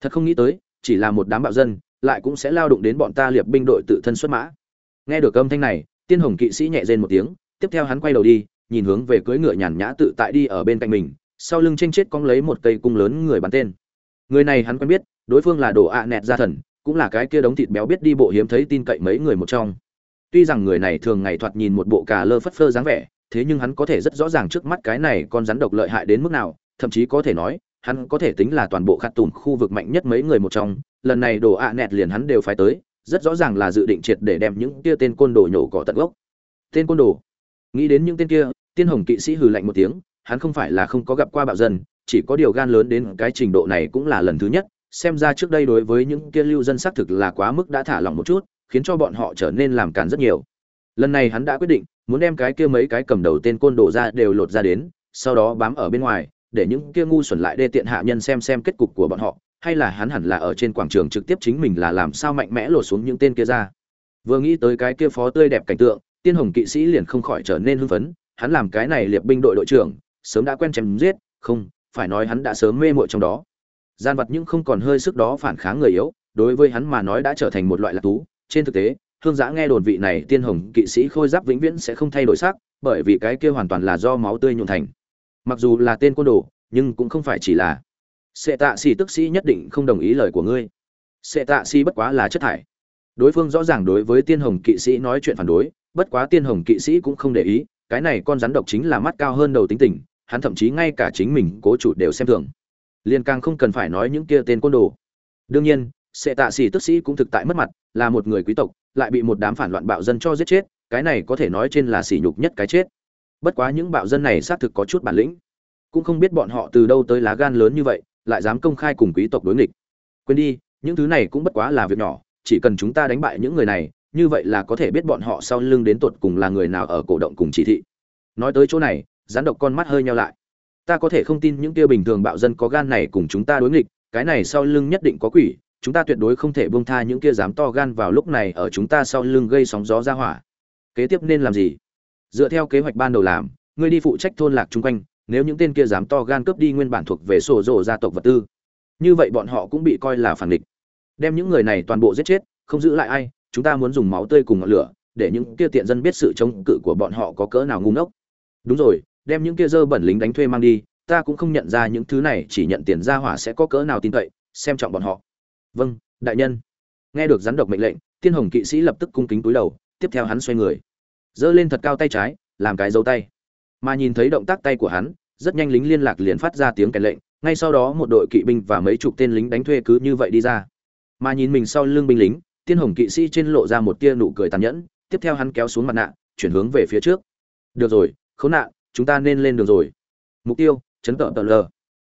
thật không nghĩ tới, chỉ là một đám bạo dân, lại cũng sẽ lao động đến bọn ta liệp binh đội tự thân xuất mã. Nghe được âm thanh này, tiên hồng kỵ sĩ nhẹ rên một tiếng, tiếp theo hắn quay đầu đi, nhìn hướng về cưỡi ngựa nhàn nhã tự tại đi ở bên cạnh mình, sau lưng tranh chết cong lấy một cây cung lớn người bắn tên. Người này hắn quen biết, đối phương là đồ ạ nẹt gia thần, cũng là cái kia đống thịt béo biết đi bộ hiếm thấy tin cậy mấy người một trong. Tuy rằng người này thường ngày thoạt nhìn một bộ cà lơ phất phơ dáng vẻ, thế nhưng hắn có thể rất rõ ràng trước mắt cái này con rắn độc lợi hại đến mức nào, thậm chí có thể nói hắn có thể tính là toàn bộ khát tùn khu vực mạnh nhất mấy người một trong, lần này đồ ạ nẹt liền hắn đều phải tới, rất rõ ràng là dự định triệt để đem những kia tên côn đồ nhổ cỏ tận gốc. Tên côn đồ. Nghĩ đến những tên kia, tiên hồng kỵ sĩ hừ lạnh một tiếng, hắn không phải là không có gặp qua bạo dân, chỉ có điều gan lớn đến cái trình độ này cũng là lần thứ nhất, xem ra trước đây đối với những kia lưu dân xác thực là quá mức đã thả lỏng một chút, khiến cho bọn họ trở nên làm càn rất nhiều. Lần này hắn đã quyết định, muốn đem cái kia mấy cái cầm đầu tên côn đồ ra đều lột ra đến, sau đó bám ở bên ngoài để những kia ngu xuẩn lại đê tiện hạ nhân xem xem kết cục của bọn họ, hay là hắn hẳn là ở trên quảng trường trực tiếp chính mình là làm sao mạnh mẽ lột xuống những tên kia ra. Vừa nghĩ tới cái kia phó tươi đẹp cảnh tượng, tiên hồng kỵ sĩ liền không khỏi trở nên hưng phấn, hắn làm cái này liệp binh đội đội trưởng, sớm đã quen chém giết, không, phải nói hắn đã sớm mê mội trong đó. Gian vật nhưng không còn hơi sức đó phản kháng người yếu, đối với hắn mà nói đã trở thành một loại lạc thú. Trên thực tế, hương giã nghe đồn vị này tiên hồng kỵ sĩ khôi giáp vĩnh viễn sẽ không thay đổi sắc, bởi vì cái kia hoàn toàn là do máu tươi nhuộn thành mặc dù là tên côn đồ, nhưng cũng không phải chỉ là. Sệ tạ xì tức sĩ nhất định không đồng ý lời của ngươi. Sệ tạ xì bất quá là chất thải. Đối phương rõ ràng đối với tiên hồng kỵ sĩ nói chuyện phản đối, bất quá tiên hồng kỵ sĩ cũng không để ý, cái này con rắn độc chính là mắt cao hơn đầu tính tình, hắn thậm chí ngay cả chính mình cố chủ đều xem thường. Liên càng không cần phải nói những kia tên côn đồ. Đương nhiên, sệ tạ xì tức sĩ cũng thực tại mất mặt, là một người quý tộc, lại bị một đám phản loạn bạo dân cho giết chết, cái này có thể nói trên là sỉ nhục nhất cái chết bất quá những bạo dân này xác thực có chút bản lĩnh. Cũng không biết bọn họ từ đâu tới lá gan lớn như vậy, lại dám công khai cùng quý tộc đối nghịch. Quên đi, những thứ này cũng bất quá là việc nhỏ, chỉ cần chúng ta đánh bại những người này, như vậy là có thể biết bọn họ sau lưng đến tột cùng là người nào ở cổ động cùng chỉ thị. Nói tới chỗ này gián độc con mắt hơi nhau lại. Ta có thể không tin những kia bình thường bạo dân có gan này cùng chúng ta đối nghịch, cái này sau lưng nhất định có quỷ, chúng ta tuyệt đối không thể buông tha những kia dám to gan vào lúc này ở chúng ta sau lưng gây sóng gió ra hỏa. Kế tiếp nên làm gì? Dựa theo kế hoạch ban đầu làm ngươi đi phụ trách thôn lạc chung quanh, nếu những tên kia dám to gan cướp đi nguyên bản thuộc về sổ rồ gia tộc vật tư, như vậy bọn họ cũng bị coi là phản địch. Đem những người này toàn bộ giết chết, không giữ lại ai, chúng ta muốn dùng máu tươi cùng ngọn lửa, để những kia tiện dân biết sự chống cự của bọn họ có cỡ nào ngu ngốc. Đúng rồi, đem những kia dơ bẩn lính đánh thuê mang đi, ta cũng không nhận ra những thứ này, chỉ nhận tiền ra hỏa sẽ có cỡ nào tin cậy, xem trọng bọn họ. Vâng đại nhân. Nghe được rắn độc mệnh lệnh, thiên hồng kỵ sĩ lập tức cung kính túi đầu, tiếp theo hắn xoay người giơ lên thật cao tay trái, làm cái dấu tay. Mà nhìn thấy động tác tay của hắn, rất nhanh lính liên lạc liền phát ra tiếng kèn lệnh, ngay sau đó một đội kỵ binh và mấy chục tên lính đánh thuê cứ như vậy đi ra. Mà nhìn mình sau lưng binh lính, tiên hồng kỵ sĩ trên lộ ra một tia nụ cười tàn nhẫn, tiếp theo hắn kéo xuống mặt nạ, chuyển hướng về phía trước. Được rồi, khốn nạn, chúng ta nên lên đường rồi. Mục tiêu, chấn tợ tờ lờ.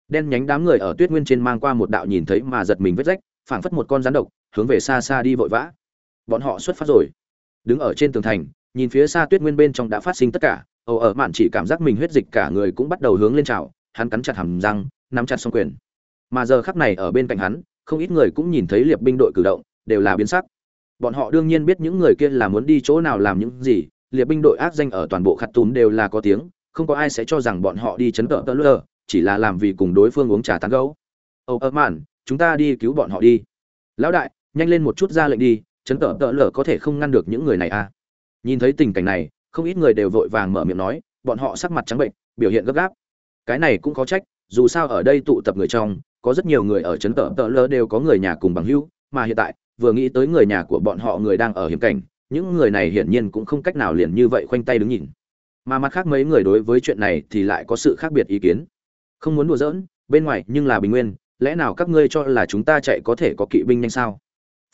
Đen nhánh đám người ở tuyết nguyên trên mang qua một đạo nhìn thấy mà giật mình vết rách, phảng phất một con rắn độc, hướng về xa xa đi vội vã. Bọn họ xuất phát rồi. Đứng ở trên tường thành nhìn phía xa tuyết nguyên bên trong đã phát sinh tất cả ầu ở mạn chỉ cảm giác mình huyết dịch cả người cũng bắt đầu hướng lên trào, hắn cắn chặt hàm răng, nắm chặt song quyền. Mà giờ khắc này ở bên cạnh hắn, không ít người cũng nhìn thấy liệp binh đội cử động, đều là biến sắc. Bọn họ đương nhiên biết những người kia là muốn đi chỗ nào làm những gì, liệp binh đội ác danh ở toàn bộ khát túm đều là có tiếng, không có ai sẽ cho rằng bọn họ đi chấn tợ tơ lơ, chỉ là làm vì cùng đối phương uống trà tán gấu ầu ở mạn, chúng ta đi cứu bọn họ đi. Lão đại, nhanh lên một chút ra lệnh đi, chấn tợ tợ lở có thể không ngăn được những người này à? Nhìn thấy tình cảnh này, không ít người đều vội vàng mở miệng nói, bọn họ sắc mặt trắng bệnh, biểu hiện gấp gáp. Cái này cũng có trách, dù sao ở đây tụ tập người trong, có rất nhiều người ở trấn tợ tợ lơ đều có người nhà cùng bằng hữu, mà hiện tại, vừa nghĩ tới người nhà của bọn họ người đang ở hiểm cảnh, những người này hiển nhiên cũng không cách nào liền như vậy khoanh tay đứng nhìn. Mà mặt khác mấy người đối với chuyện này thì lại có sự khác biệt ý kiến. Không muốn đùa giỡn, bên ngoài, nhưng là bình nguyên, lẽ nào các ngươi cho là chúng ta chạy có thể có kỵ binh nhanh sao?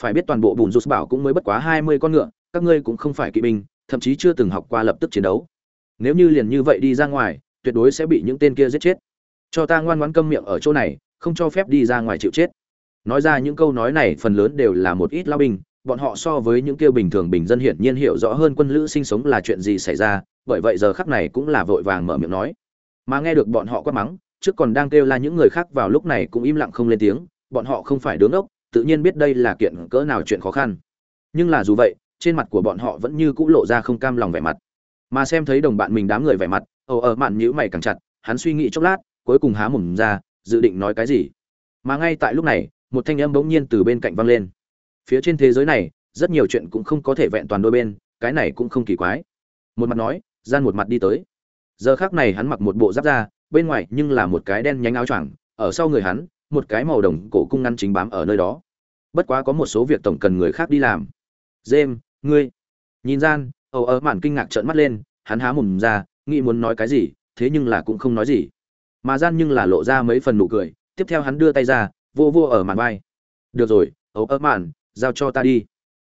Phải biết toàn bộ bùn rút bảo cũng mới bất quá hai mươi con ngựa các ngươi cũng không phải kỵ binh, thậm chí chưa từng học qua lập tức chiến đấu. Nếu như liền như vậy đi ra ngoài, tuyệt đối sẽ bị những tên kia giết chết. Cho ta ngoan ngoãn câm miệng ở chỗ này, không cho phép đi ra ngoài chịu chết. Nói ra những câu nói này, phần lớn đều là một ít lao binh, bọn họ so với những kia bình thường bình dân hiển nhiên hiểu rõ hơn quân lữ sinh sống là chuyện gì xảy ra, bởi vậy giờ khắc này cũng là vội vàng mở miệng nói. Mà nghe được bọn họ quát mắng, trước còn đang kêu la những người khác vào lúc này cũng im lặng không lên tiếng, bọn họ không phải đứng ốc tự nhiên biết đây là kiện cỡ nào chuyện khó khăn. Nhưng là dù vậy trên mặt của bọn họ vẫn như cũ lộ ra không cam lòng vẻ mặt. Mà xem thấy đồng bạn mình đám người vẻ mặt ồ ở mạn nhữ mày càng chặt hắn suy nghĩ chốc lát cuối cùng há mồm ra dự định nói cái gì. Mà ngay tại lúc này một thanh âm bỗng nhiên từ bên cạnh vang lên. Phía trên thế giới này rất nhiều chuyện cũng không có thể vẹn toàn đôi bên cái này cũng không kỳ quái. Một mặt nói gian một mặt đi tới. Giờ khác này hắn mặc một bộ giáp da bên ngoài nhưng là một cái đen nhánh áo choàng ở sau người hắn một cái màu đồng cổ cung ngăn chính bám ở nơi đó. Bất quá có một số việc tổng cần người khác đi làm. James, ngươi. Nhìn gian ầu ở mạn kinh ngạc trợn mắt lên, hắn há mồm ra, nghĩ muốn nói cái gì, thế nhưng là cũng không nói gì. Mà gian nhưng là lộ ra mấy phần nụ cười, tiếp theo hắn đưa tay ra, vô vô ở màn vai. Được rồi ầu ở mạn, giao cho ta đi.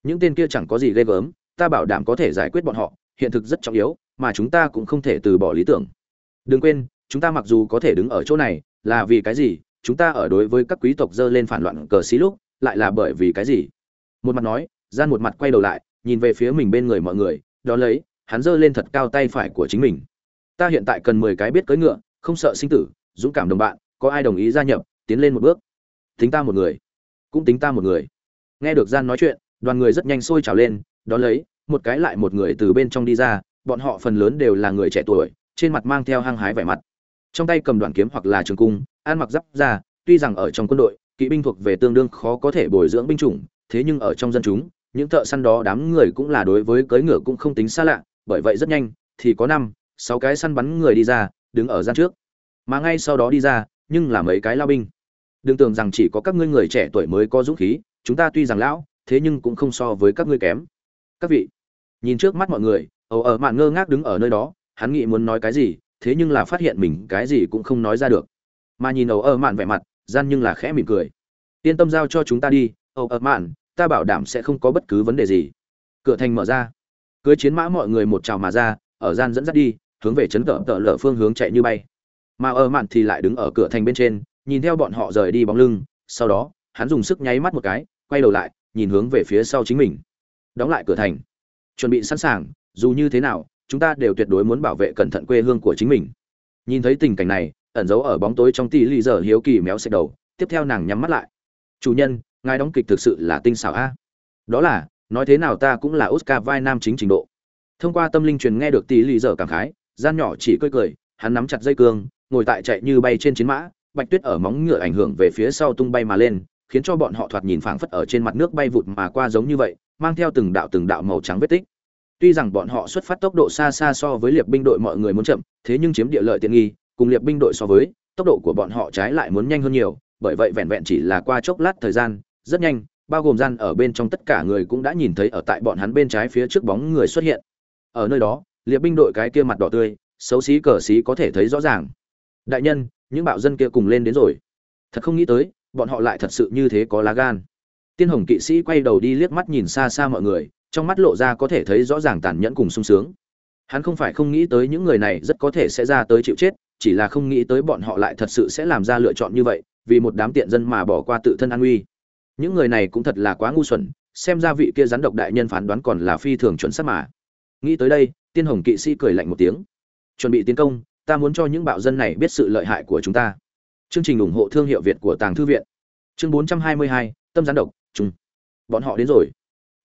Những tên kia chẳng có gì ghê gớm, ta bảo đảm có thể giải quyết bọn họ, hiện thực rất trọng yếu, mà chúng ta cũng không thể từ bỏ lý tưởng. Đừng quên, chúng ta mặc dù có thể đứng ở chỗ này, là vì cái gì? Chúng ta ở đối với các quý tộc dơ lên phản loạn cờ xí lúc, lại là bởi vì cái gì? Một mặt nói, gian một mặt quay đầu lại nhìn về phía mình bên người mọi người, đó lấy, hắn giơ lên thật cao tay phải của chính mình. Ta hiện tại cần mười cái biết cưỡi ngựa, không sợ sinh tử, dũng cảm đồng bạn, có ai đồng ý gia nhập, tiến lên một bước. Tính ta một người, cũng tính ta một người. Nghe được gian nói chuyện, đoàn người rất nhanh sôi trào lên, đó lấy, một cái lại một người từ bên trong đi ra, bọn họ phần lớn đều là người trẻ tuổi, trên mặt mang theo hăng hái vẻ mặt. Trong tay cầm đoạn kiếm hoặc là trường cung, ăn mặc giáp ra tuy rằng ở trong quân đội, kỵ binh thuộc về tương đương khó có thể bồi dưỡng binh chủng, thế nhưng ở trong dân chúng những thợ săn đó đám người cũng là đối với cưỡi ngựa cũng không tính xa lạ, bởi vậy rất nhanh, thì có năm, sáu cái săn bắn người đi ra, đứng ở gian trước. Mà ngay sau đó đi ra, nhưng là mấy cái lao binh. Đừng tưởng rằng chỉ có các ngươi người trẻ tuổi mới có dũng khí, chúng ta tuy rằng lão, thế nhưng cũng không so với các ngươi kém. Các vị, nhìn trước mắt mọi người ầu ở mạn ngơ ngác đứng ở nơi đó, hắn nghĩ muốn nói cái gì, thế nhưng là phát hiện mình cái gì cũng không nói ra được. Mà nhìn ầu ở mạn vẻ mặt, gian nhưng là khẽ mỉm cười. Yên tâm giao cho chúng ta đi ầu ở mạn ta bảo đảm sẽ không có bất cứ vấn đề gì. Cửa thành mở ra. Cưới chiến mã mọi người một trào mà ra, ở gian dẫn dắt đi, hướng về chấn cỡ tợ lở phương hướng chạy như bay. Mà ở mạn thì lại đứng ở cửa thành bên trên, nhìn theo bọn họ rời đi bóng lưng, sau đó, hắn dùng sức nháy mắt một cái, quay đầu lại, nhìn hướng về phía sau chính mình. Đóng lại cửa thành. Chuẩn bị sẵn sàng, dù như thế nào, chúng ta đều tuyệt đối muốn bảo vệ cẩn thận quê hương của chính mình. Nhìn thấy tình cảnh này, ẩn giấu ở bóng tối trong tỷ lì giờ hiếu kỳ méo xẹt đầu, tiếp theo nàng nhắm mắt lại. Chủ nhân ngài đóng kịch thực sự là tinh xảo a. Đó là, nói thế nào ta cũng là oscar vai nam chính trình độ. Thông qua tâm linh truyền nghe được tỷ lì dở cảm khái, gian nhỏ chỉ cười cười, hắn nắm chặt dây cương, ngồi tại chạy như bay trên chiến mã, bạch tuyết ở móng ngựa ảnh hưởng về phía sau tung bay mà lên, khiến cho bọn họ thoạt nhìn phảng phất ở trên mặt nước bay vụt mà qua giống như vậy, mang theo từng đạo từng đạo màu trắng vết tích. Tuy rằng bọn họ xuất phát tốc độ xa xa so với liệp binh đội mọi người muốn chậm, thế nhưng chiếm địa lợi tiện nghi, cùng liệp binh đội so với, tốc độ của bọn họ trái lại muốn nhanh hơn nhiều, bởi vậy vẹn vẹn chỉ là qua chốc lát thời gian rất nhanh, bao gồm gian ở bên trong tất cả người cũng đã nhìn thấy ở tại bọn hắn bên trái phía trước bóng người xuất hiện. Ở nơi đó, liệp binh đội cái kia mặt đỏ tươi, xấu xí cờ xí có thể thấy rõ ràng. Đại nhân, những bạo dân kia cùng lên đến rồi. Thật không nghĩ tới, bọn họ lại thật sự như thế có lá gan. Tiên hồng kỵ sĩ quay đầu đi liếc mắt nhìn xa xa mọi người, trong mắt lộ ra có thể thấy rõ ràng tàn nhẫn cùng sung sướng. Hắn không phải không nghĩ tới những người này rất có thể sẽ ra tới chịu chết, chỉ là không nghĩ tới bọn họ lại thật sự sẽ làm ra lựa chọn như vậy, vì một đám tiện dân mà bỏ qua tự thân an nguy những người này cũng thật là quá ngu xuẩn xem ra vị kia rắn độc đại nhân phán đoán còn là phi thường chuẩn xác mà. Nghĩ tới đây tiên hồng kỵ sĩ cười lạnh một tiếng. Chuẩn bị tiến công ta muốn cho những bạo dân này biết sự lợi hại của chúng ta. Chương trình ủng hộ thương hiệu việt của tàng thư viện. Chương 422, tâm rắn độc chung bọn họ đến rồi.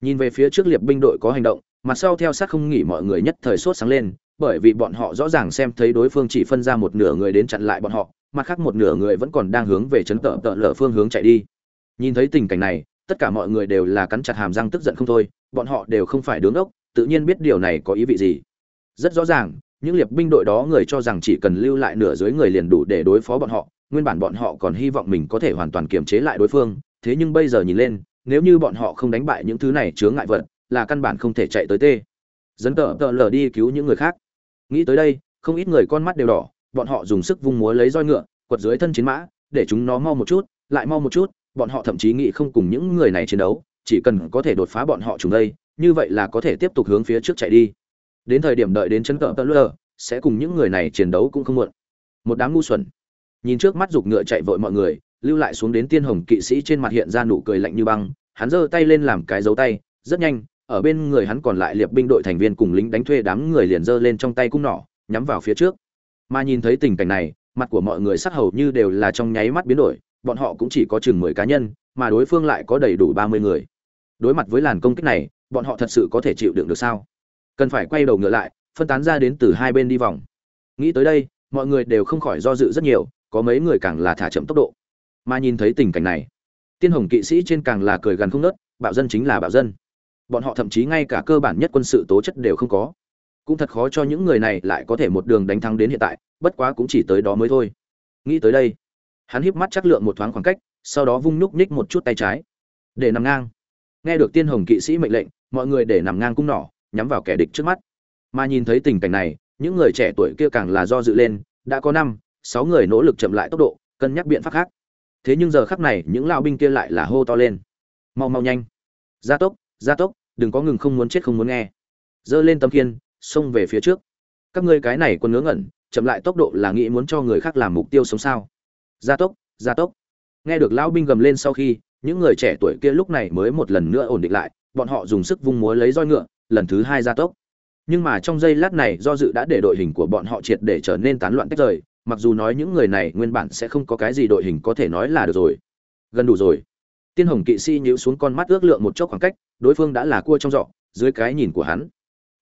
Nhìn về phía trước liệp binh đội có hành động mặt sau theo sát không nghỉ mọi người nhất thời sốt sáng lên bởi vì bọn họ rõ ràng xem thấy đối phương chỉ phân ra một nửa người đến chặn lại bọn họ mặt khác một nửa người vẫn còn đang hướng về chấn tợ tợ lở phương hướng chạy đi nhìn thấy tình cảnh này, tất cả mọi người đều là cắn chặt hàm răng tức giận không thôi, bọn họ đều không phải đứng ốc, tự nhiên biết điều này có ý vị gì. Rất rõ ràng, những liệp binh đội đó người cho rằng chỉ cần lưu lại nửa dưới người liền đủ để đối phó bọn họ, nguyên bản bọn họ còn hy vọng mình có thể hoàn toàn kiềm chế lại đối phương, thế nhưng bây giờ nhìn lên, nếu như bọn họ không đánh bại những thứ này chướng ngại vật, là căn bản không thể chạy tới tê. Dẫn tợ tợ lờ đi cứu những người khác. Nghĩ tới đây, không ít người con mắt đều đỏ, bọn họ dùng sức vung múa lấy roi ngựa, quật dưới thân chiến mã, để chúng nó mau một chút, lại mau một chút bọn họ thậm chí nghĩ không cùng những người này chiến đấu, chỉ cần có thể đột phá bọn họ trùng đây, như vậy là có thể tiếp tục hướng phía trước chạy đi. Đến thời điểm đợi đến chân cỡ tơ lơ, sẽ cùng những người này chiến đấu cũng không muộn. Một đám ngu xuẩn. Nhìn trước mắt giục ngựa chạy vội mọi người, lưu lại xuống đến tiên hồng kỵ sĩ trên mặt hiện ra nụ cười lạnh như băng, hắn giơ tay lên làm cái dấu tay, rất nhanh, ở bên người hắn còn lại liệp binh đội thành viên cùng lính đánh thuê đám người liền giơ lên trong tay cung nỏ, nhắm vào phía trước. Mà nhìn thấy tình cảnh này, mặt của mọi người sắc hầu như đều là trong nháy mắt biến đổi bọn họ cũng chỉ có chừng mười cá nhân, mà đối phương lại có đầy đủ ba mươi người. Đối mặt với làn công kích này, bọn họ thật sự có thể chịu đựng được sao? Cần phải quay đầu ngựa lại, phân tán ra đến từ hai bên đi vòng. Nghĩ tới đây, mọi người đều không khỏi do dự rất nhiều, có mấy người càng là thả chậm tốc độ. Mà nhìn thấy tình cảnh này, tiên hồng kỵ sĩ trên càng là cười gần không nớt bạo dân chính là bạo dân. Bọn họ thậm chí ngay cả cơ bản nhất quân sự tố chất đều không có. Cũng thật khó cho những người này lại có thể một đường đánh thắng đến hiện tại, bất quá cũng chỉ tới đó mới thôi. Nghĩ tới đây hắn híp mắt chắc lượng một thoáng khoảng cách, sau đó vung núc ních một chút tay trái. Để nằm ngang. Nghe được tiên hồng kỵ sĩ mệnh lệnh, mọi người để nằm ngang cung nỏ, nhắm vào kẻ địch trước mắt. Mà nhìn thấy tình cảnh này, những người trẻ tuổi kia càng là do dự lên, đã có năm, sáu người nỗ lực chậm lại tốc độ, cân nhắc biện pháp khác. Thế nhưng giờ khắc này, những lao binh kia lại là hô to lên. Mau mau nhanh. Gia tốc gia tốc, đừng có ngừng không muốn chết không muốn nghe. Giơ lên tấm kiên xông về phía trước. Các ngươi cái này còn ngớ ngẩn, chậm lại tốc độ là nghĩ muốn cho người khác làm mục tiêu sống sao? Gia tốc gia tốc. Nghe được lão binh gầm lên sau khi, những người trẻ tuổi kia lúc này mới một lần nữa ổn định lại, bọn họ dùng sức vung múa lấy roi ngựa, lần thứ hai gia tốc. Nhưng mà trong giây lát này, do dự đã để đội hình của bọn họ triệt để trở nên tán loạn tách rời, mặc dù nói những người này nguyên bản sẽ không có cái gì đội hình có thể nói là được rồi. Gần đủ rồi. Tiên hồng kỵ sĩ nhíu xuống con mắt ước lượng một chốc khoảng cách, đối phương đã là cua trong giọ dưới cái nhìn của hắn.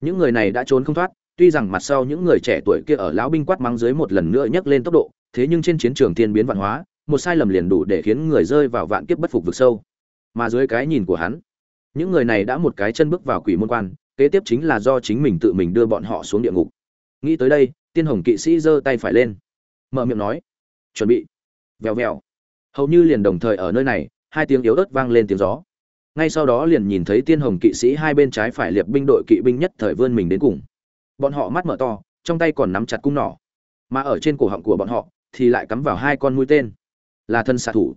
Những người này đã trốn không thoát, tuy rằng mặt sau những người trẻ tuổi kia ở lão binh quát mắng dưới một lần nữa nhấc lên tốc độ thế nhưng trên chiến trường thiên biến vạn hóa, một sai lầm liền đủ để khiến người rơi vào vạn kiếp bất phục vực sâu. Mà dưới cái nhìn của hắn, những người này đã một cái chân bước vào quỷ môn quan, kế tiếp chính là do chính mình tự mình đưa bọn họ xuống địa ngục. Nghĩ tới đây, tiên hồng kỵ sĩ giơ tay phải lên, mở miệng nói, chuẩn bị. Vèo vèo. Hầu như liền đồng thời ở nơi này, hai tiếng yếu ớt vang lên tiếng gió. Ngay sau đó liền nhìn thấy tiên hồng kỵ sĩ hai bên trái phải liệp binh đội kỵ binh nhất thời vươn mình đến cùng. Bọn họ mắt mở to, trong tay còn nắm chặt cung nỏ. Mà ở trên cổ họng của bọn họ thì lại cắm vào hai con mũi tên. Là thân xạ thủ.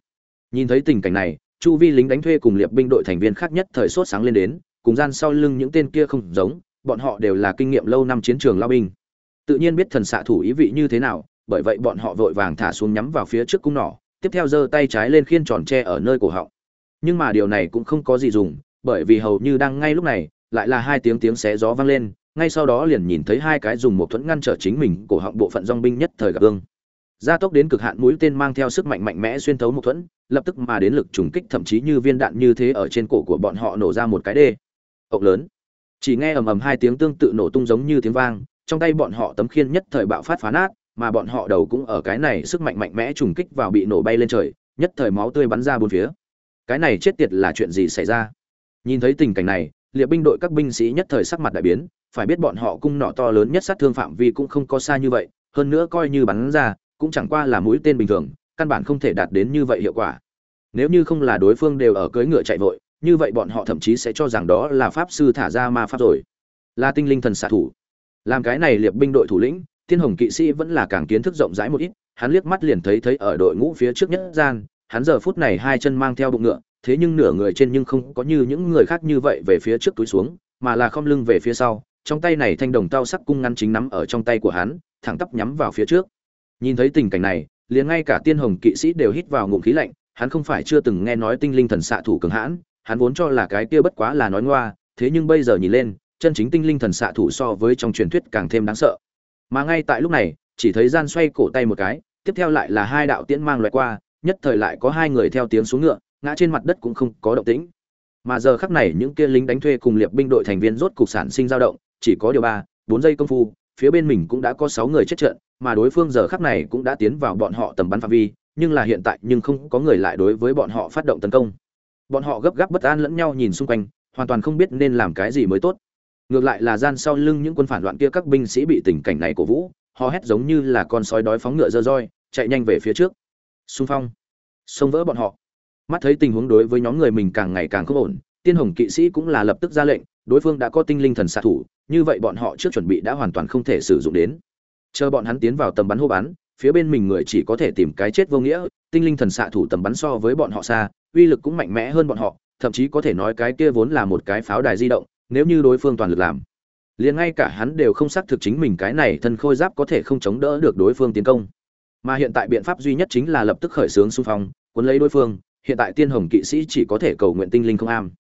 Nhìn thấy tình cảnh này, chu vi lính đánh thuê cùng liệp binh đội thành viên khác nhất thời sốt sáng lên đến, cùng gian sau lưng những tên kia không giống, bọn họ đều là kinh nghiệm lâu năm chiến trường lao binh. Tự nhiên biết thần xạ thủ ý vị như thế nào, bởi vậy bọn họ vội vàng thả xuống nhắm vào phía trước cung nỏ, tiếp theo giơ tay trái lên khiên tròn tre ở nơi cổ họng. Nhưng mà điều này cũng không có gì dùng, bởi vì hầu như đang ngay lúc này, lại là hai tiếng tiếng xé gió vang lên, ngay sau đó liền nhìn thấy hai cái dùng một thuẫn ngăn trở chính mình, cổ họng bộ phận dong binh nhất thời gặp gương gia tốc đến cực hạn mũi tên mang theo sức mạnh mạnh mẽ xuyên thấu một thuẫn, lập tức mà đến lực trùng kích, thậm chí như viên đạn như thế ở trên cổ của bọn họ nổ ra một cái đê. Ộc lớn. Chỉ nghe ầm ầm hai tiếng tương tự nổ tung giống như tiếng vang, trong tay bọn họ tấm khiên nhất thời bạo phát phá nát, mà bọn họ đầu cũng ở cái này sức mạnh mạnh mẽ trùng kích vào bị nổ bay lên trời, nhất thời máu tươi bắn ra bốn phía. Cái này chết tiệt là chuyện gì xảy ra? Nhìn thấy tình cảnh này, liệp binh đội các binh sĩ nhất thời sắc mặt đại biến, phải biết bọn họ cung nọ to lớn nhất sát thương phạm vi cũng không có xa như vậy, hơn nữa coi như bắn ra cũng chẳng qua là mũi tên bình thường, căn bản không thể đạt đến như vậy hiệu quả. Nếu như không là đối phương đều ở cưỡi ngựa chạy vội, như vậy bọn họ thậm chí sẽ cho rằng đó là pháp sư thả ra ma pháp rồi. Là tinh linh thần xạ thủ. Làm cái này liệp binh đội thủ lĩnh, thiên hồng kỵ sĩ vẫn là càng kiến thức rộng rãi một ít, hắn liếc mắt liền thấy thấy ở đội ngũ phía trước nhất gian, hắn giờ phút này hai chân mang theo bụng ngựa, thế nhưng nửa người trên nhưng không có như những người khác như vậy về phía trước túi xuống, mà là khom lưng về phía sau, trong tay này thanh đồng tao sắc cung ngắn chính nắm ở trong tay của hắn, thẳng tắp nhắm vào phía trước nhìn thấy tình cảnh này, liền ngay cả tiên hồng kỵ sĩ đều hít vào ngụm khí lạnh, hắn không phải chưa từng nghe nói tinh linh thần xạ thủ cường hãn, hắn vốn cho là cái kia bất quá là nói ngoa, thế nhưng bây giờ nhìn lên, chân chính tinh linh thần xạ thủ so với trong truyền thuyết càng thêm đáng sợ. Mà ngay tại lúc này, chỉ thấy gian xoay cổ tay một cái, tiếp theo lại là hai đạo tiễn mang loại qua, nhất thời lại có hai người theo tiếng xuống ngựa, ngã trên mặt đất cũng không có động tĩnh. Mà giờ khắc này những kia lính đánh thuê cùng liệp binh đội thành viên rốt cục sản sinh dao động, chỉ có điều ba, bốn giây công phu phía bên mình cũng đã có sáu người chết trận, mà đối phương giờ khắc này cũng đã tiến vào bọn họ tầm bắn phạm vi, nhưng là hiện tại nhưng không có người lại đối với bọn họ phát động tấn công. Bọn họ gấp gáp bất an lẫn nhau nhìn xung quanh, hoàn toàn không biết nên làm cái gì mới tốt. Ngược lại là gian sau lưng những quân phản loạn kia các binh sĩ bị tình cảnh này cổ vũ họ hét giống như là con sói đói phóng ngựa dơ roi, chạy nhanh về phía trước. Xung phong. Xông vỡ bọn họ. Mắt thấy tình huống đối với nhóm người mình càng ngày càng không ổn, tiên hồng kỵ sĩ cũng là lập tức ra lệnh đối phương đã có tinh linh thần xạ thủ, như vậy bọn họ trước chuẩn bị đã hoàn toàn không thể sử dụng đến. Chờ bọn hắn tiến vào tầm bắn hô bắn phía bên mình người chỉ có thể tìm cái chết vô nghĩa, tinh linh thần xạ thủ tầm bắn so với bọn họ xa, uy lực cũng mạnh mẽ hơn bọn họ, thậm chí có thể nói cái kia vốn là một cái pháo đài di động, nếu như đối phương toàn lực làm. Liền ngay cả hắn đều không xác thực chính mình cái này thân khôi giáp có thể không chống đỡ được đối phương tiến công. Mà hiện tại biện pháp duy nhất chính là lập tức khởi xướng xung phong, cuốn lấy đối phương, hiện tại tiên hồng kỵ sĩ chỉ có thể cầu nguyện tinh linh không am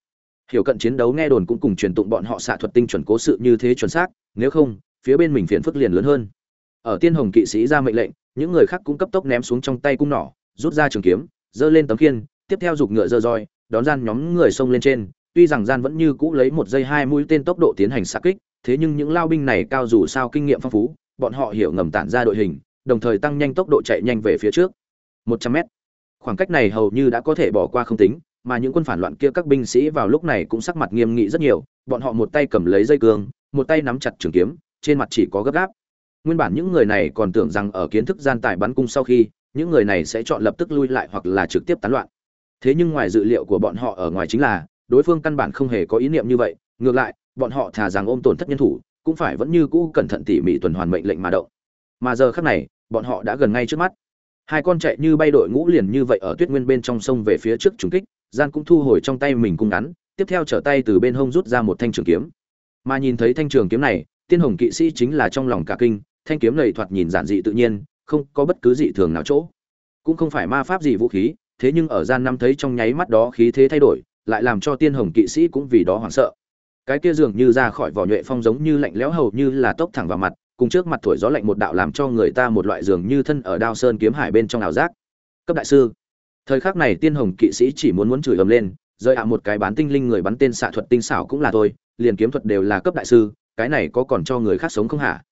hiểu cận chiến đấu nghe đồn cũng cùng truyền tụng bọn họ xạ thuật tinh chuẩn cố sự như thế chuẩn xác nếu không phía bên mình phiền phức liền lớn hơn. Ở tiên hồng kỵ sĩ ra mệnh lệnh những người khác cũng cấp tốc ném xuống trong tay cung nỏ rút ra trường kiếm giơ lên tấm khiên tiếp theo giục ngựa dơ roi đón gian nhóm người xông lên trên tuy rằng gian vẫn như cũ lấy một giây hai mũi tên tốc độ tiến hành xạ kích thế nhưng những lao binh này cao dù sao kinh nghiệm phong phú bọn họ hiểu ngầm tản ra đội hình đồng thời tăng nhanh tốc độ chạy nhanh về phía trước. Một trăm mét, khoảng cách này hầu như đã có thể bỏ qua không tính mà những quân phản loạn kia các binh sĩ vào lúc này cũng sắc mặt nghiêm nghị rất nhiều, bọn họ một tay cầm lấy dây cương, một tay nắm chặt trường kiếm, trên mặt chỉ có gấp gáp. Nguyên bản những người này còn tưởng rằng ở kiến thức gian tài bắn cung sau khi, những người này sẽ chọn lập tức lui lại hoặc là trực tiếp tán loạn. Thế nhưng ngoài dự liệu của bọn họ ở ngoài chính là, đối phương căn bản không hề có ý niệm như vậy, ngược lại, bọn họ thà rằng ôm tổn thất nhân thủ, cũng phải vẫn như cũ cẩn thận tỉ mỉ tuần hoàn mệnh lệnh mà động. Mà giờ khắc này, bọn họ đã gần ngay trước mắt. Hai con chạy như bay đội ngũ liền như vậy ở tuyết nguyên bên trong sông về phía trước trúng kích gian cũng thu hồi trong tay mình cung ngắn, tiếp theo trở tay từ bên hông rút ra một thanh trường kiếm. Mà nhìn thấy thanh trường kiếm này, tiên hồng kỵ sĩ chính là trong lòng cả kinh, thanh kiếm này thoạt nhìn giản dị tự nhiên, không có bất cứ dị thường nào chỗ. Cũng không phải ma pháp gì vũ khí, thế nhưng ở gian năm thấy trong nháy mắt đó khí thế thay đổi, lại làm cho tiên hồng kỵ sĩ cũng vì đó hoảng sợ. Cái kia dường như ra khỏi vỏ nhuệ phong giống như lạnh lẽo hầu như là tốc thẳng vào mặt, cùng trước mặt thổi gió lạnh một đạo làm cho người ta một loại dường như thân ở đao sơn kiếm hải bên trong ảo giác. Cấp đại sư thời khắc này tiên hồng kỵ sĩ chỉ muốn muốn chửi ầm lên, rơi ạ một cái bán tinh linh người bắn tên xạ thuật tinh xảo cũng là thôi, liền kiếm thuật đều là cấp đại sư, cái này có còn cho người khác sống không hả?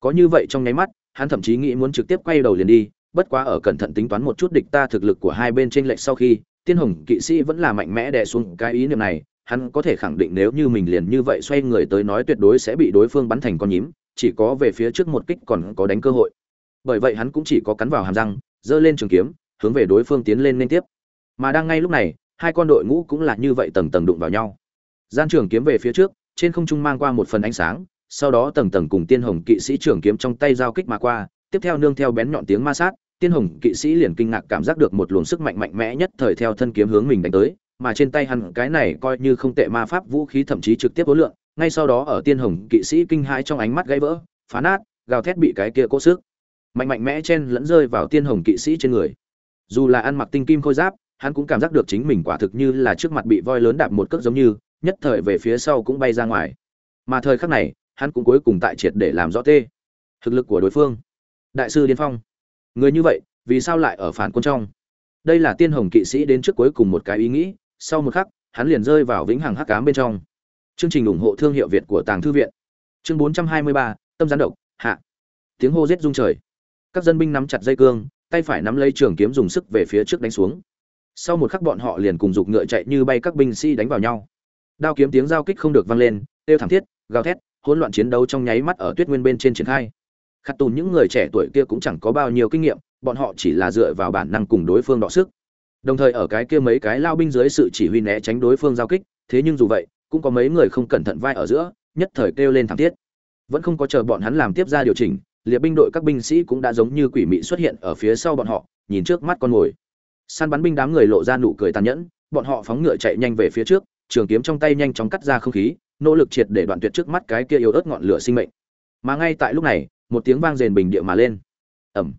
Có như vậy trong nháy mắt, hắn thậm chí nghĩ muốn trực tiếp quay đầu liền đi, bất quá ở cẩn thận tính toán một chút địch ta thực lực của hai bên trên lệch sau khi, tiên hồng kỵ sĩ vẫn là mạnh mẽ đè xuống cái ý niệm này, hắn có thể khẳng định nếu như mình liền như vậy xoay người tới nói tuyệt đối sẽ bị đối phương bắn thành con nhím, chỉ có về phía trước một kích còn có đánh cơ hội. Bởi vậy hắn cũng chỉ có cắn vào hàm răng, giơ lên trường kiếm hướng về đối phương tiến lên liên tiếp. Mà đang ngay lúc này, hai con đội ngũ cũng là như vậy tầng tầng đụng vào nhau. Gian trường kiếm về phía trước, trên không trung mang qua một phần ánh sáng, sau đó tầng tầng cùng tiên hồng kỵ sĩ trường kiếm trong tay giao kích mà qua, tiếp theo nương theo bén nhọn tiếng ma sát, tiên hồng kỵ sĩ liền kinh ngạc cảm giác được một luồng sức mạnh mạnh mẽ nhất thời theo thân kiếm hướng mình đánh tới, mà trên tay hắn cái này coi như không tệ ma pháp vũ khí thậm chí trực tiếp vô lượng ngay sau đó ở tiên hồng kỵ sĩ kinh hãi trong ánh mắt gãy vỡ, phá nát, gào thét bị cái kia cố sức. Mạnh mạnh mẽ chen lẫn rơi vào tiên hồng kỵ sĩ trên người dù là ăn mặc tinh kim khôi giáp hắn cũng cảm giác được chính mình quả thực như là trước mặt bị voi lớn đạp một cước giống như nhất thời về phía sau cũng bay ra ngoài. Mà thời khắc này hắn cũng cuối cùng tại triệt để làm rõ tê. Thực lực của đối phương. Đại sư điên phong. Người như vậy vì sao lại ở phản quân trong? Đây là tiên hồng kỵ sĩ đến trước cuối cùng một cái ý nghĩ sau một khắc hắn liền rơi vào vĩnh hằng hắc cám bên trong. Chương trình ủng hộ thương hiệu việt của tàng thư viện. Chương 423, tâm gián độc hạ. Tiếng hô rết rung trời. Các dân binh nắm chặt dây cương tay phải nắm lấy trường kiếm dùng sức về phía trước đánh xuống. Sau một khắc bọn họ liền cùng giục ngựa chạy như bay các binh sĩ đánh vào nhau. Đao kiếm tiếng giao kích không được vang lên tiêu thảm thiết, gào thét, hỗn loạn chiến đấu trong nháy mắt ở tuyết nguyên bên trên triển khai. Khắc tùn những người trẻ tuổi kia cũng chẳng có bao nhiêu kinh nghiệm, bọn họ chỉ là dựa vào bản năng cùng đối phương đọ sức. Đồng thời ở cái kia mấy cái lao binh dưới sự chỉ huy né tránh đối phương giao kích, thế nhưng dù vậy, cũng có mấy người không cẩn thận vai ở giữa, nhất thời kêu lên thảm thiết. Vẫn không có chờ bọn hắn làm tiếp ra điều chỉnh liệt binh đội các binh sĩ cũng đã giống như quỷ mị xuất hiện ở phía sau bọn họ, nhìn trước mắt con mồi. Săn bắn binh đám người lộ ra nụ cười tàn nhẫn, bọn họ phóng ngựa chạy nhanh về phía trước, trường kiếm trong tay nhanh chóng cắt ra không khí, nỗ lực triệt để đoạn tuyệt trước mắt cái kia yếu ớt ngọn lửa sinh mệnh. Mà ngay tại lúc này, một tiếng vang rền bình địa mà lên. Ẩm